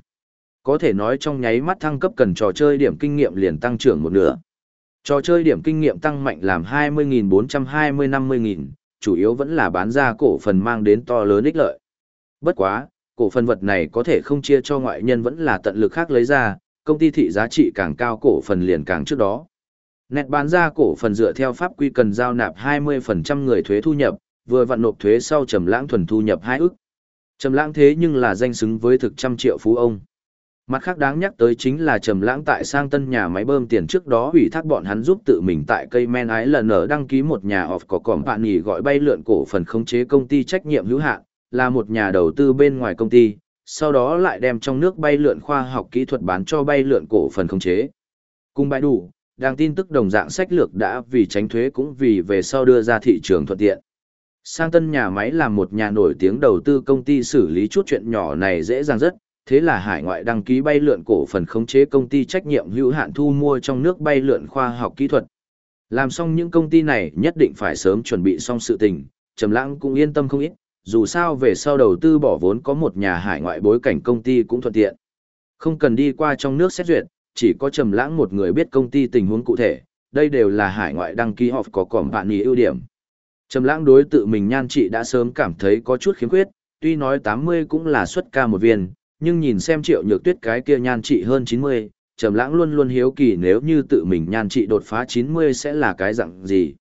Có thể nói trong nháy mắt thăng cấp cần trò chơi điểm kinh nghiệm liền tăng trưởng một nửa. Trò chơi điểm kinh nghiệm tăng mạnh làm 20.420-50.000, chủ yếu vẫn là bán ra cổ phần mang đến to lớn ích lợi. Bất quá, cổ phần vật này có thể không chia cho ngoại nhân vẫn là tận lực khác lấy ra, công ty thị giá trị càng cao cổ phần liền càng trước đó. Nét bán ra cổ phần dựa theo pháp quy cần giao nạp 20% người thuế thu nhập, vừa vặn nộp thuế sau trầm lãng thuần thu nhập 2 ức. Trầm lãng thế nhưng là danh xứng với thực trăm triệu phú ông. Mặt khác đáng nhắc tới chính là Trầm Lãng tại sang tân nhà máy bơm tiền trước đó ủy thác bọn hắn giúp tự mình tại cây men ái lần ở đăng ký một nhà off có cỏm bạn nghỉ gọi bay lượn cổ phần khống chế công ty trách nhiệm hữu hạn, là một nhà đầu tư bên ngoài công ty, sau đó lại đem trong nước bay lượn khoa học kỹ thuật bán cho bay lượn cổ phần khống chế. Cùng bãi đủ, đang tin tức đồng dạng sách lược đã vì tránh thuế cũng vì về sau đưa ra thị trường thuận tiện. Sang tân nhà máy là một nhà nổi tiếng đầu tư công ty xử lý chút chuyện nhỏ này dễ dàng rất, thế là hải ngoại đăng ký bay lượn cổ phần khống chế công ty trách nhiệm hữu hạn thu mua trong nước bay lượn khoa học kỹ thuật. Làm xong những công ty này nhất định phải sớm chuẩn bị xong sự tình, Trầm Lãng cũng yên tâm không ít, dù sao về sau đầu tư bỏ vốn có một nhà hải ngoại bối cảnh công ty cũng thuận tiện. Không cần đi qua trong nước xét duyệt, chỉ có Trầm Lãng một người biết công ty tình huống cụ thể, đây đều là hải ngoại đăng ký họp có cỏm bạn ưu điểm. Trầm Lãng đối tự mình nhan trị đã sớm cảm thấy có chút khiếm khuyết, tuy nói 80 cũng là xuất ca một viên, nhưng nhìn xem triệu nhược tuyết cái kia nhan trị hơn 90, trầm lãng luôn luôn hiếu kỳ nếu như tự mình nhan trị đột phá 90 sẽ là cái dạng gì.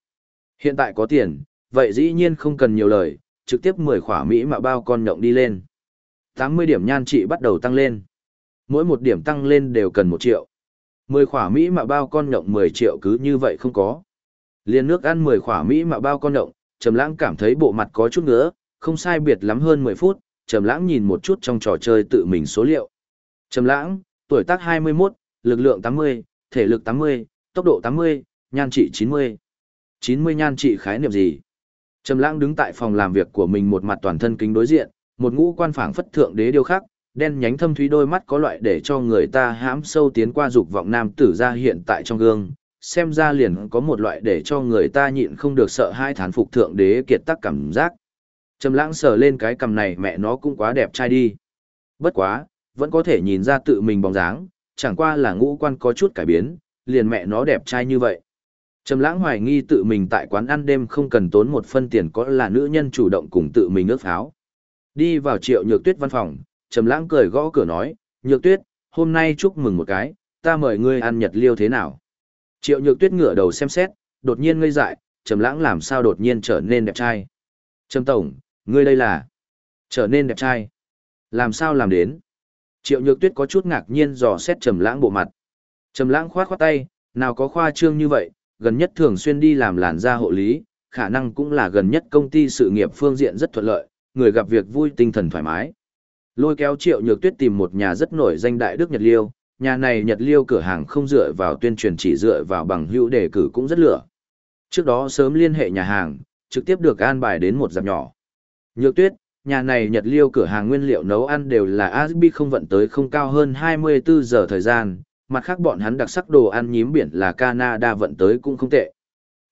Hiện tại có tiền, vậy dĩ nhiên không cần nhiều lời, trực tiếp 10 khỏa Mỹ mà bao con nhộng đi lên. 80 điểm nhan trị bắt đầu tăng lên. Mỗi một điểm tăng lên đều cần 1 triệu. 10 khỏa Mỹ mà bao con nhộng 10 triệu cứ như vậy không có. Liên nước ăn 10 khỏa Mỹ mà bao con nhộng, Trầm Lãng cảm thấy bộ mặt có chút ngứa, không sai biệt lắm hơn 10 phút, Trầm Lãng nhìn một chút trong trò chơi tự mình số liệu. Trầm Lãng, tuổi tác 21, lực lượng 80, thể lực 80, tốc độ 80, nhan trị 90. 90 nhan trị khái niệm gì? Trầm Lãng đứng tại phòng làm việc của mình một mặt toàn thân kính đối diện, một ngũ quan phảng phất thượng đế điêu khắc, đen nhánh thâm thúy đôi mắt có loại để cho người ta hãm sâu tiến qua dục vọng nam tử ra hiện tại trong gương, xem ra liền có một loại để cho người ta nhịn không được sợ hai thán phục thượng đế kiệt tác cảm giác. Trầm lãng sờ lên cái cằm này mẹ nó cũng quá đẹp trai đi. Bất quá, vẫn có thể nhìn ra tự mình bóng dáng, chẳng qua là ngũ quan có chút cải biến, liền mẹ nó đẹp trai như vậy. Trầm lãng hoài nghi tự mình tại quán ăn đêm không cần tốn một phân tiền có là nữ nhân chủ động cùng tự mình ước pháo. Đi vào triệu nhược tuyết văn phòng, Trầm lãng cười gõ cửa nói, nhược tuyết, hôm nay chúc mừng một cái, ta mời ngươi ăn nhật liêu thế nào. Triệu nhược tuyết ngửa đầu xem xét, đột nhiên ngây dại, Trầm lãng làm sao đột nhiên trở nên đẹp trai. Trầm tổng, Ngươi đây là trở nên đẹp trai. Làm sao làm đến? Triệu Nhược Tuyết có chút ngạc nhiên dò xét Trầm Lãng bộ mặt. Trầm Lãng khoát khoát tay, nào có khoa trương như vậy, gần nhất thường xuyên đi làm làn da hộ lý, khả năng cũng là gần nhất công ty sự nghiệp phương diện rất thuận lợi, người gặp việc vui tinh thần thoải mái. Lôi kéo Triệu Nhược Tuyết tìm một nhà rất nổi danh đại đức Nhật Liêu, nhà này Nhật Liêu cửa hàng không dựa vào tuyên truyền chỉ dựa vào bằng hữu đề cử cũng rất lửa. Trước đó sớm liên hệ nhà hàng, trực tiếp được an bài đến một dạp nhỏ. Nhược tuyết, nhà này nhật liêu cửa hàng nguyên liệu nấu ăn đều là Asbi không vận tới không cao hơn 24 giờ thời gian, mặt khác bọn hắn đặc sắc đồ ăn nhím biển là Canada vận tới cũng không tệ.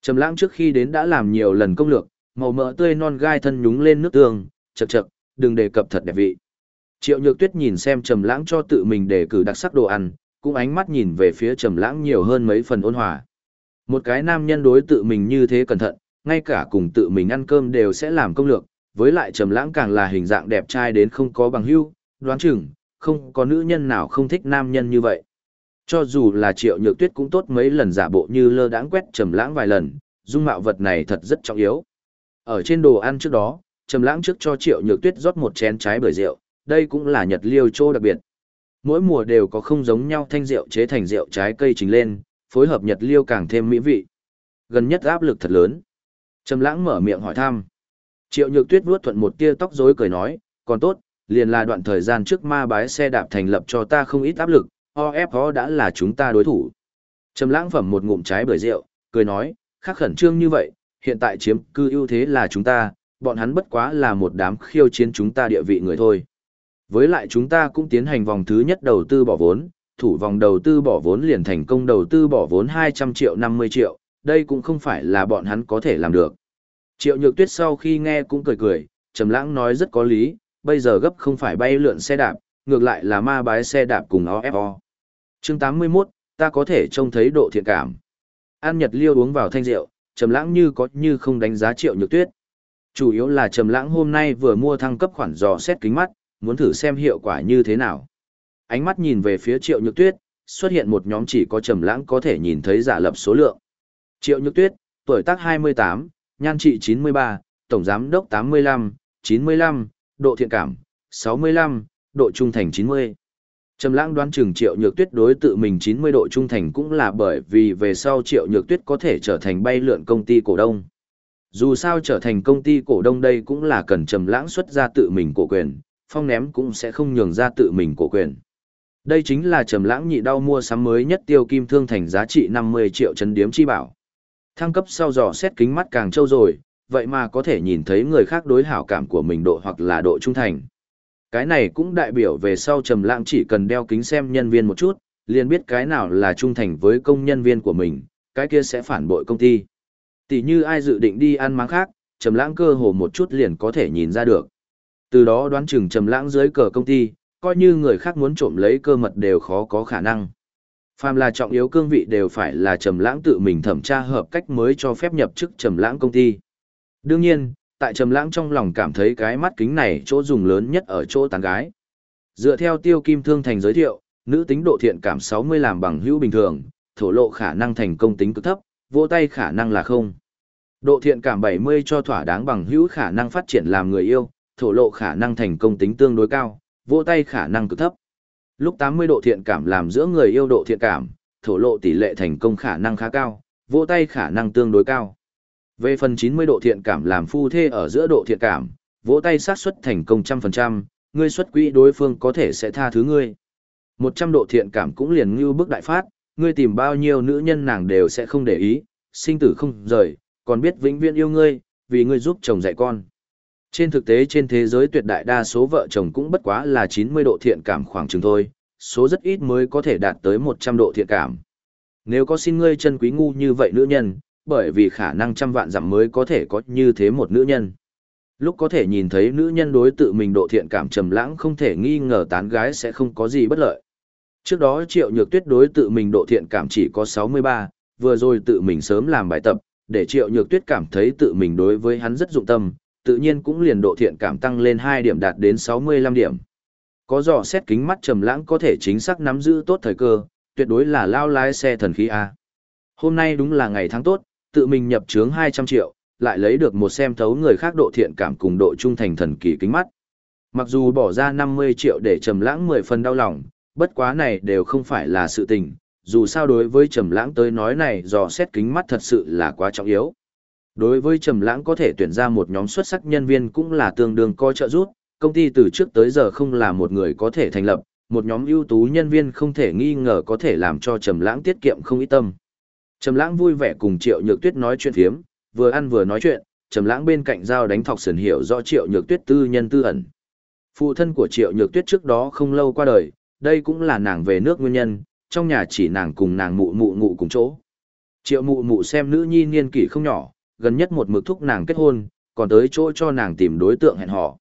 Trầm lãng trước khi đến đã làm nhiều lần công lược, màu mỡ tươi non gai thân nhúng lên nước tương, chậc chậc, đừng đề cập thật đẹp vị. Triệu Nhược Tuyết nhìn xem Trầm Lãng cho tự mình đề cử đặc sắc đồ ăn, cũng ánh mắt nhìn về phía Trầm Lãng nhiều hơn mấy phần ôn hòa. Một cái nam nhân đối tự mình như thế cẩn thận, ngay cả cùng tự mình ăn cơm đều sẽ làm công lược, với lại trầm lãng càng là hình dạng đẹp trai đến không có bằng hữu, đoán chừng không có nữ nhân nào không thích nam nhân như vậy. Cho dù là Triệu Nhược Tuyết cũng tốt mấy lần giả bộ như lơ đãng quét trầm lãng vài lần, dung mạo vật này thật rất trọng yếu. Ở trên đồ ăn trước đó, trầm lãng trước cho Triệu Nhược Tuyết rót một chén trái bưởi rượu, đây cũng là nhật liêu Trô đặc biệt. Mỗi mùa đều có không giống nhau thanh rượu chế thành rượu trái cây trình lên, phối hợp nhật liêu càng thêm mỹ vị. Gần nhất áp lực thật lớn. Trầm lãng mở miệng hỏi thăm. Triệu Nhược Tuyết vuốt thuận một tia tóc rối cười nói, còn tốt, liền là đoạn thời gian trước ma bái xe đạp thành lập cho ta không ít áp lực, OFO đã là chúng ta đối thủ. Trầm lãng phẩm một ngụm trái bưởi rượu, cười nói, khắc khẩn trương như vậy, hiện tại chiếm cư ưu thế là chúng ta, bọn hắn bất quá là một đám khiêu chiến chúng ta địa vị người thôi. Với lại chúng ta cũng tiến hành vòng thứ nhất đầu tư bỏ vốn, thủ vòng đầu tư bỏ vốn liền thành công đầu tư bỏ vốn 200 triệu 50 triệu, đây cũng không phải là bọn hắn có thể làm được. Triệu Nhược Tuyết sau khi nghe cũng cười cười, Trầm Lãng nói rất có lý, bây giờ gấp không phải bay lượn xe đạp, ngược lại là ma bái xe đạp cùng OFO. Chương 81, ta có thể trông thấy độ thiện cảm. An Nhật Liêu uống vào thanh rượu, Trầm Lãng như có như không đánh giá Triệu Nhược Tuyết. Chủ yếu là Trầm Lãng hôm nay vừa mua thăng cấp khoản dò xét kính mắt, muốn thử xem hiệu quả như thế nào. Ánh mắt nhìn về phía Triệu Nhược Tuyết, xuất hiện một nhóm chỉ có Trầm Lãng có thể nhìn thấy giả lập số lượng. Triệu Nhược Tuyết, tuổi tác 28, nhan trị 93, tổng giám đốc 85, 95, độ thiện cảm 65, độ trung thành 90. Trầm lãng đoán chừng triệu nhược tuyết đối tự mình 90 độ trung thành cũng là bởi vì về sau triệu nhược tuyết có thể trở thành bay lượn công ty cổ đông. Dù sao trở thành công ty cổ đông đây cũng là cần trầm lãng xuất ra tự mình cổ quyền, phong ném cũng sẽ không nhường ra tự mình cổ quyền. Đây chính là trầm lãng nhị đau mua sắm mới nhất tiêu kim thương thành giá trị 50 triệu trấn điếm chi bảo. Thăng cấp sau dò xét kính mắt càng trâu rồi, vậy mà có thể nhìn thấy người khác đối hảo cảm của mình độ hoặc là độ trung thành. Cái này cũng đại biểu về sau Trầm Lãng chỉ cần đeo kính xem nhân viên một chút, liền biết cái nào là trung thành với công nhân viên của mình, cái kia sẽ phản bội công ty. Tỷ như ai dự định đi ăn máng khác, Trầm Lãng cơ hồ một chút liền có thể nhìn ra được. Từ đó đoán chừng Trầm Lãng dưới cờ công ty, coi như người khác muốn trộm lấy cơ mật đều khó có khả năng. Phàm là trọng yếu cương vị đều phải là Trầm Lãng tự mình thẩm tra hợp cách mới cho phép nhập chức Trầm Lãng công ty. Đương nhiên, tại Trầm Lãng trong lòng cảm thấy cái mắt kính này chỗ dùng lớn nhất ở chỗ tán gái. Dựa theo Tiêu Kim Thương thành giới thiệu, nữ tính độ thiện cảm 60 làm bằng hữu bình thường, thổ lộ khả năng thành công tính cực thấp, vỗ tay khả năng là không. Độ thiện cảm 70 cho thỏa đáng bằng hữu khả năng phát triển làm người yêu, thổ lộ khả năng thành công tính tương đối cao, vỗ tay khả năng cực thấp. Lúc 80 độ thiện cảm làm giữa người yêu độ thiện cảm, thổ lộ tỷ lệ thành công khả năng khá cao, vỗ tay khả năng tương đối cao. Về phần 90 độ thiện cảm làm phu thê ở giữa độ thiện cảm, vỗ tay xác suất thành công trăm phần trăm, ngươi xuất quỹ đối phương có thể sẽ tha thứ ngươi. 100 độ thiện cảm cũng liền như bước đại phát, ngươi tìm bao nhiêu nữ nhân nàng đều sẽ không để ý, sinh tử không rời, còn biết vĩnh viễn yêu ngươi, vì ngươi giúp chồng dạy con. Trên thực tế trên thế giới tuyệt đại đa số vợ chồng cũng bất quá là 90 độ thiện cảm khoảng chừng thôi, số rất ít mới có thể đạt tới 100 độ thiện cảm. Nếu có xin ngươi chân quý ngu như vậy nữ nhân, bởi vì khả năng trăm vạn dặm mới có thể có như thế một nữ nhân. Lúc có thể nhìn thấy nữ nhân đối tự mình độ thiện cảm trầm lãng không thể nghi ngờ tán gái sẽ không có gì bất lợi. Trước đó Triệu Nhược Tuyết đối tự mình độ thiện cảm chỉ có 63, vừa rồi tự mình sớm làm bài tập, để Triệu Nhược Tuyết cảm thấy tự mình đối với hắn rất dụng tâm, tự nhiên cũng liền độ thiện cảm tăng lên 2 điểm đạt đến 65 điểm. Có dò xét kính mắt trầm lãng có thể chính xác nắm giữ tốt thời cơ, tuyệt đối là lao lái xe thần khí a. Hôm nay đúng là ngày tháng tốt, tự mình nhập trướng 200 triệu, lại lấy được một xem thấu người khác độ thiện cảm cùng độ trung thành thần kỳ kính mắt. Mặc dù bỏ ra 50 triệu để trầm lãng 10 phần đau lòng, bất quá này đều không phải là sự tình, dù sao đối với trầm lãng tới nói này dò xét kính mắt thật sự là quá trọng yếu. Đối với trầm lãng có thể tuyển ra một nhóm xuất sắc nhân viên cũng là tương đương coi trợ giúp, công ty từ trước tới giờ không là một người có thể thành lập, một nhóm ưu tú nhân viên không thể nghi ngờ có thể làm cho trầm lãng tiết kiệm không ít tâm. Trầm lãng vui vẻ cùng Triệu Nhược Tuyết nói chuyện phiếm, vừa ăn vừa nói chuyện, Trầm lãng bên cạnh dao đánh thọc sườn hiểu rõ Triệu Nhược Tuyết tư nhân tư ẩn. Phụ thân của Triệu Nhược Tuyết trước đó không lâu qua đời, đây cũng là nàng về nước nguyên nhân, trong nhà chỉ nàng cùng nàng mụ mụ ngủ cùng chỗ. Triệu mụ mụ xem nữ nhi niên kỷ không nhỏ, gần nhất một mực thúc nàng kết hôn, còn tới chỗ cho nàng tìm đối tượng hẹn hò.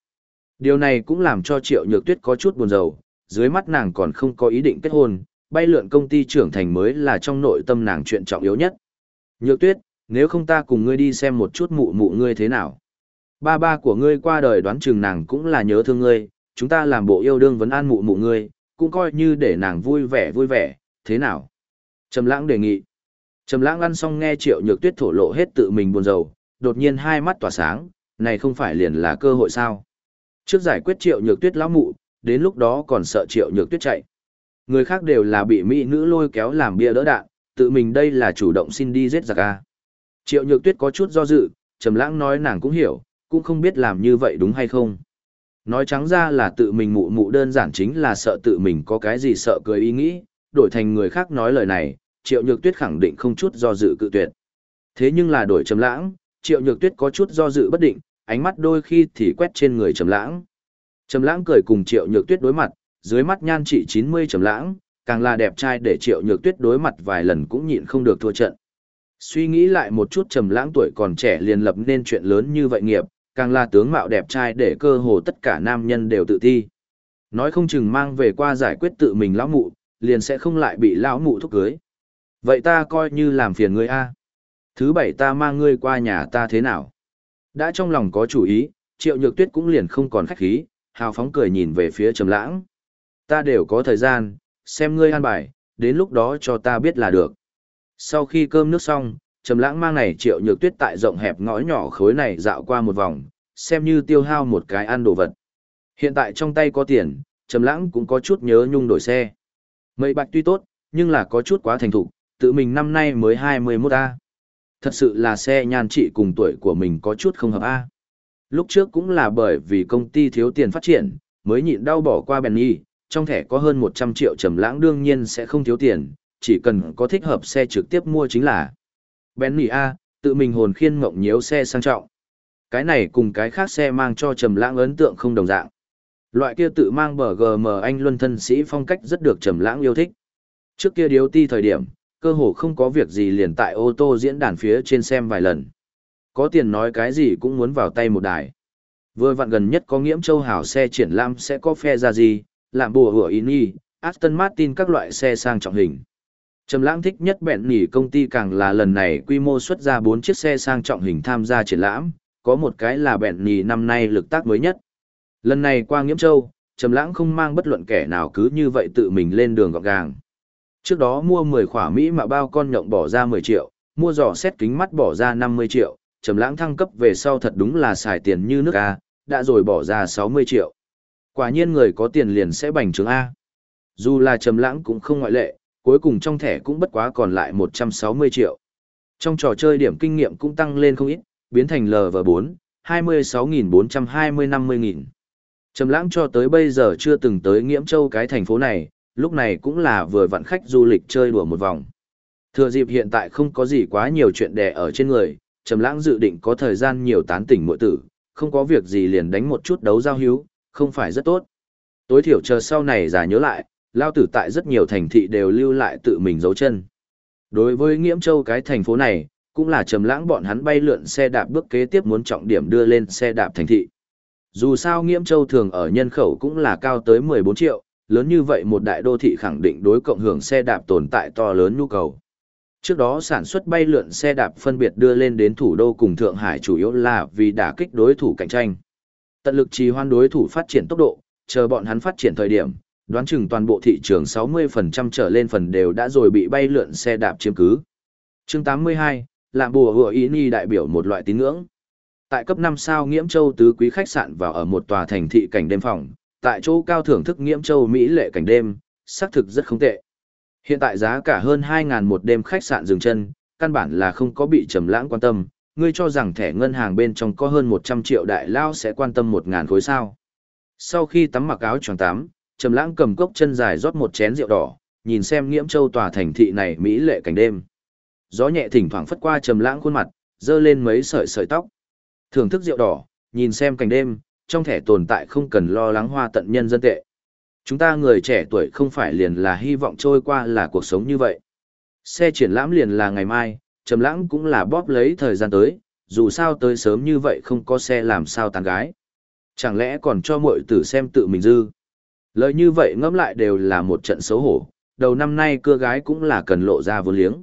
Điều này cũng làm cho Triệu Nhược Tuyết có chút buồn rầu, dưới mắt nàng còn không có ý định kết hôn, bay lượn công ty trưởng thành mới là trong nội tâm nàng chuyện trọng yếu nhất. Nhược tuyết, nếu không ta cùng ngươi đi xem một chút mụ mụ ngươi thế nào. Ba ba của ngươi qua đời đoán chừng nàng cũng là nhớ thương ngươi, chúng ta làm bộ yêu đương vấn an mụ mụ ngươi, cũng coi như để nàng vui vẻ vui vẻ, thế nào? Trầm lãng đề nghị. Trầm lãng ăn xong nghe triệu nhược tuyết thổ lộ hết tự mình buồn rầu, đột nhiên hai mắt tỏa sáng, này không phải liền là cơ hội sao? Trước giải quyết triệu nhược tuyết lão mụ, đến lúc đó còn sợ triệu nhược tuyết chạy. Người khác đều là bị mỹ nữ lôi kéo làm bia đỡ đạn, tự mình đây là chủ động xin đi giết giặc a. Triệu Nhược Tuyết có chút do dự, Trầm Lãng nói nàng cũng hiểu, cũng không biết làm như vậy đúng hay không. Nói trắng ra là tự mình mụ mụ đơn giản chính là sợ tự mình có cái gì sợ cười ý nghĩ, đổi thành người khác nói lời này, Triệu Nhược Tuyết khẳng định không chút do dự cự tuyệt. Thế nhưng là đổi Trầm Lãng, Triệu Nhược Tuyết có chút do dự bất định, ánh mắt đôi khi thì quét trên người Trầm Lãng. Trầm Lãng cười cùng Triệu Nhược Tuyết đối mặt, dưới mắt nhan trị 90 trầm lãng, càng là đẹp trai để triệu nhược tuyết đối mặt vài lần cũng nhịn không được thua trận. Suy nghĩ lại một chút trầm lãng tuổi còn trẻ liền lập nên chuyện lớn như vậy nghiệp, càng là tướng mạo đẹp trai để cơ hồ tất cả nam nhân đều tự thi. Nói không chừng mang về qua giải quyết tự mình lão mụ, liền sẽ không lại bị lão mụ thúc cưới. Vậy ta coi như làm phiền ngươi a. Thứ bảy ta mang ngươi qua nhà ta thế nào? Đã trong lòng có chủ ý, triệu nhược tuyết cũng liền không còn khách khí, hào phóng cười nhìn về phía trầm lãng. Ta đều có thời gian, xem ngươi an bài, đến lúc đó cho ta biết là được. Sau khi cơm nước xong, trầm lãng mang này triệu nhược tuyết tại rộng hẹp ngõ nhỏ khối này dạo qua một vòng, xem như tiêu hao một cái ăn đồ vật. Hiện tại trong tay có tiền, trầm lãng cũng có chút nhớ nhung đổi xe. Mây bạch tuy tốt, nhưng là có chút quá thành thục, tự mình năm nay mới 21 A. Thật sự là xe nhan trị cùng tuổi của mình có chút không hợp A. Lúc trước cũng là bởi vì công ty thiếu tiền phát triển, mới nhịn đau bỏ qua Benny, trong thẻ có hơn 100 triệu trầm lãng đương nhiên sẽ không thiếu tiền, chỉ cần có thích hợp xe trực tiếp mua chính là. Benny A, tự mình hồn khiên mộng nhiễu xe sang trọng. Cái này cùng cái khác xe mang cho trầm lãng ấn tượng không đồng dạng. Loại kia tự mang bờ GM anh luân thân sĩ phong cách rất được trầm lãng yêu thích. Trước kia điếu ti thời điểm, cơ hồ không có việc gì liền tại ô tô diễn đàn phía trên xem vài lần. Có tiền nói cái gì cũng muốn vào tay một đài. Vừa vặn gần nhất có nghiễm châu hảo xe triển lãm sẽ có phe ra gì, làm bùa hủa in y, Aston Martin các loại xe sang trọng hình. Trầm lãng thích nhất bẹn nỉ công ty càng là lần này quy mô xuất ra 4 chiếc xe sang trọng hình tham gia triển lãm, có một cái là bẹn nỉ năm nay lực tác mới nhất. Lần này qua Nghiễm Châu, Trầm lãng không mang bất luận kẻ nào cứ như vậy tự mình lên đường gọn gàng. Trước đó mua 10 khỏa Mỹ mà bao con nhộng bỏ ra 10 triệu, mua giỏ xét kính mắt bỏ ra 50 triệu, Trầm lãng thăng cấp về sau thật đúng là xài tiền như nước A, đã rồi bỏ ra 60 triệu. Quả nhiên người có tiền liền sẽ bành trướng A. Dù là Trầm lãng cũng không ngoại lệ, cuối cùng trong thẻ cũng bất quá còn lại 160 triệu. Trong trò chơi điểm kinh nghiệm cũng tăng lên không ít, biến thành LV4, 26.420-50.000. Trầm lãng cho tới bây giờ chưa từng tới Nghiễm Châu cái thành phố này, lúc này cũng là vừa vặn khách du lịch chơi đùa một vòng. Thừa dịp hiện tại không có gì quá nhiều chuyện đè ở trên người, Trầm lãng dự định có thời gian nhiều tán tỉnh muội tử, không có việc gì liền đánh một chút đấu giao hữu, không phải rất tốt. Tối thiểu chờ sau này già nhớ lại, lao tử tại rất nhiều thành thị đều lưu lại tự mình dấu chân. Đối với Nghiễm Châu cái thành phố này, cũng là trầm lãng bọn hắn bay lượn xe đạp bước kế tiếp muốn trọng điểm đưa lên xe đạp thành thị. Dù sao Nghiễm Châu thường ở nhân khẩu cũng là cao tới 14 triệu, lớn như vậy một đại đô thị khẳng định đối cộng hưởng xe đạp tồn tại to lớn nhu cầu. Trước đó sản xuất bay lượn xe đạp phân biệt đưa lên đến thủ đô cùng Thượng Hải chủ yếu là vì đả kích đối thủ cạnh tranh. Tận lực trì hoãn đối thủ phát triển tốc độ, chờ bọn hắn phát triển thời điểm, đoán chừng toàn bộ thị trường 60% trở lên phần đều đã rồi bị bay lượn xe đạp chiếm cứ. Chương 82, làm bùa hựa ý ni đại biểu một loại tín ngưỡng. Tại cấp 5 sao Nghiễm Châu tứ quý khách sạn vào ở một tòa thành thị cảnh đêm phòng, tại chỗ cao thưởng thức Nghiễm Châu Mỹ lệ cảnh đêm, xác thực rất không tệ. Hiện tại giá cả hơn 2.000 một đêm khách sạn dừng chân, căn bản là không có bị trầm lãng quan tâm, ngươi cho rằng thẻ ngân hàng bên trong có hơn 100 triệu đại lao sẽ quan tâm 1.000 khối sao. Sau khi tắm mặc áo choàng tắm, trầm lãng cầm cốc chân dài rót một chén rượu đỏ, nhìn xem Nghiễm Châu tòa thành thị này mỹ lệ cảnh đêm. Gió nhẹ thỉnh thoảng phất qua trầm lãng khuôn mặt, dơ lên mấy sợi sợi tóc. Thưởng thức rượu đỏ, nhìn xem cảnh đêm, trong thẻ tồn tại không cần lo lắng hoa tận nhân dân tệ. Chúng ta người trẻ tuổi không phải liền là hy vọng trôi qua là cuộc sống như vậy. Xe triển lãm liền là ngày mai, trầm lãng cũng là bóp lấy thời gian tới, dù sao tới sớm như vậy không có xe làm sao tán gái. Chẳng lẽ còn cho muội tử xem tự mình dư. Lời như vậy ngẫm lại đều là một trận xấu hổ, đầu năm nay cưa gái cũng là cần lộ ra vô liếng.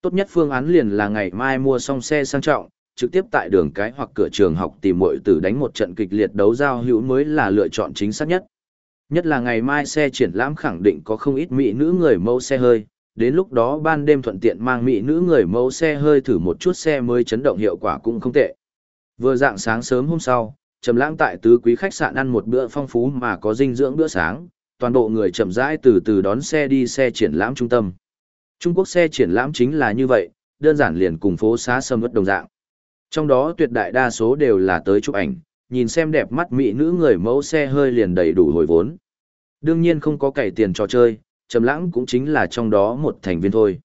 Tốt nhất phương án liền là ngày mai mua xong xe sang trọng, trực tiếp tại đường cái hoặc cửa trường học tìm muội tử đánh một trận kịch liệt đấu giao hữu mới là lựa chọn chính xác nhất. Nhất là ngày mai xe triển lãm khẳng định có không ít mỹ nữ người mẫu xe hơi, đến lúc đó ban đêm thuận tiện mang mỹ nữ người mẫu xe hơi thử một chút xe mới chấn động hiệu quả cũng không tệ. Vừa dạng sáng sớm hôm sau, Trầm Lãng tại tứ quý khách sạn ăn một bữa phong phú mà có dinh dưỡng bữa sáng, toàn bộ người chậm rãi từ từ đón xe đi xe triển lãm trung tâm. Trung Quốc xe triển lãm chính là như vậy, đơn giản liền cùng phố xá sầm uất đồng dạng. Trong đó tuyệt đại đa số đều là tới chụp ảnh, nhìn xem đẹp mắt mỹ nữ người mẫu xe hơi liền đầy đủ hồi vốn. Đương nhiên không có cày tiền trò chơi, Trầm Lãng cũng chính là trong đó một thành viên thôi.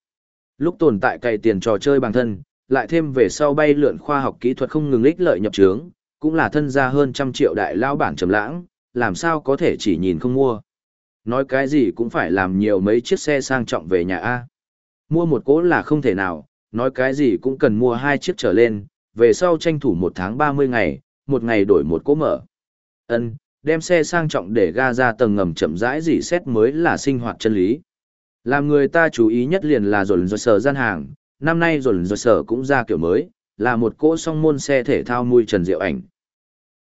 Lúc tồn tại cày tiền trò chơi bằng thân, lại thêm về sau bay lượn khoa học kỹ thuật không ngừng ích lợi nhập trướng, cũng là thân gia hơn trăm triệu đại lao bản Trầm Lãng, làm sao có thể chỉ nhìn không mua. Nói cái gì cũng phải làm nhiều mấy chiếc xe sang trọng về nhà a. Mua một cỗ là không thể nào, nói cái gì cũng cần mua hai chiếc trở lên, về sau tranh thủ một tháng 30 ngày, một ngày đổi một cỗ mở. Ân, đem xe sang trọng để ga ra tầng ngầm chậm rãi dỉ xét mới là sinh hoạt chân lý. Làm người ta chú ý nhất liền là rồn rồn sở gian hàng, năm nay rồn rồn sở cũng ra kiểu mới, là một cỗ song môn xe thể thao mùi trần diệu ảnh.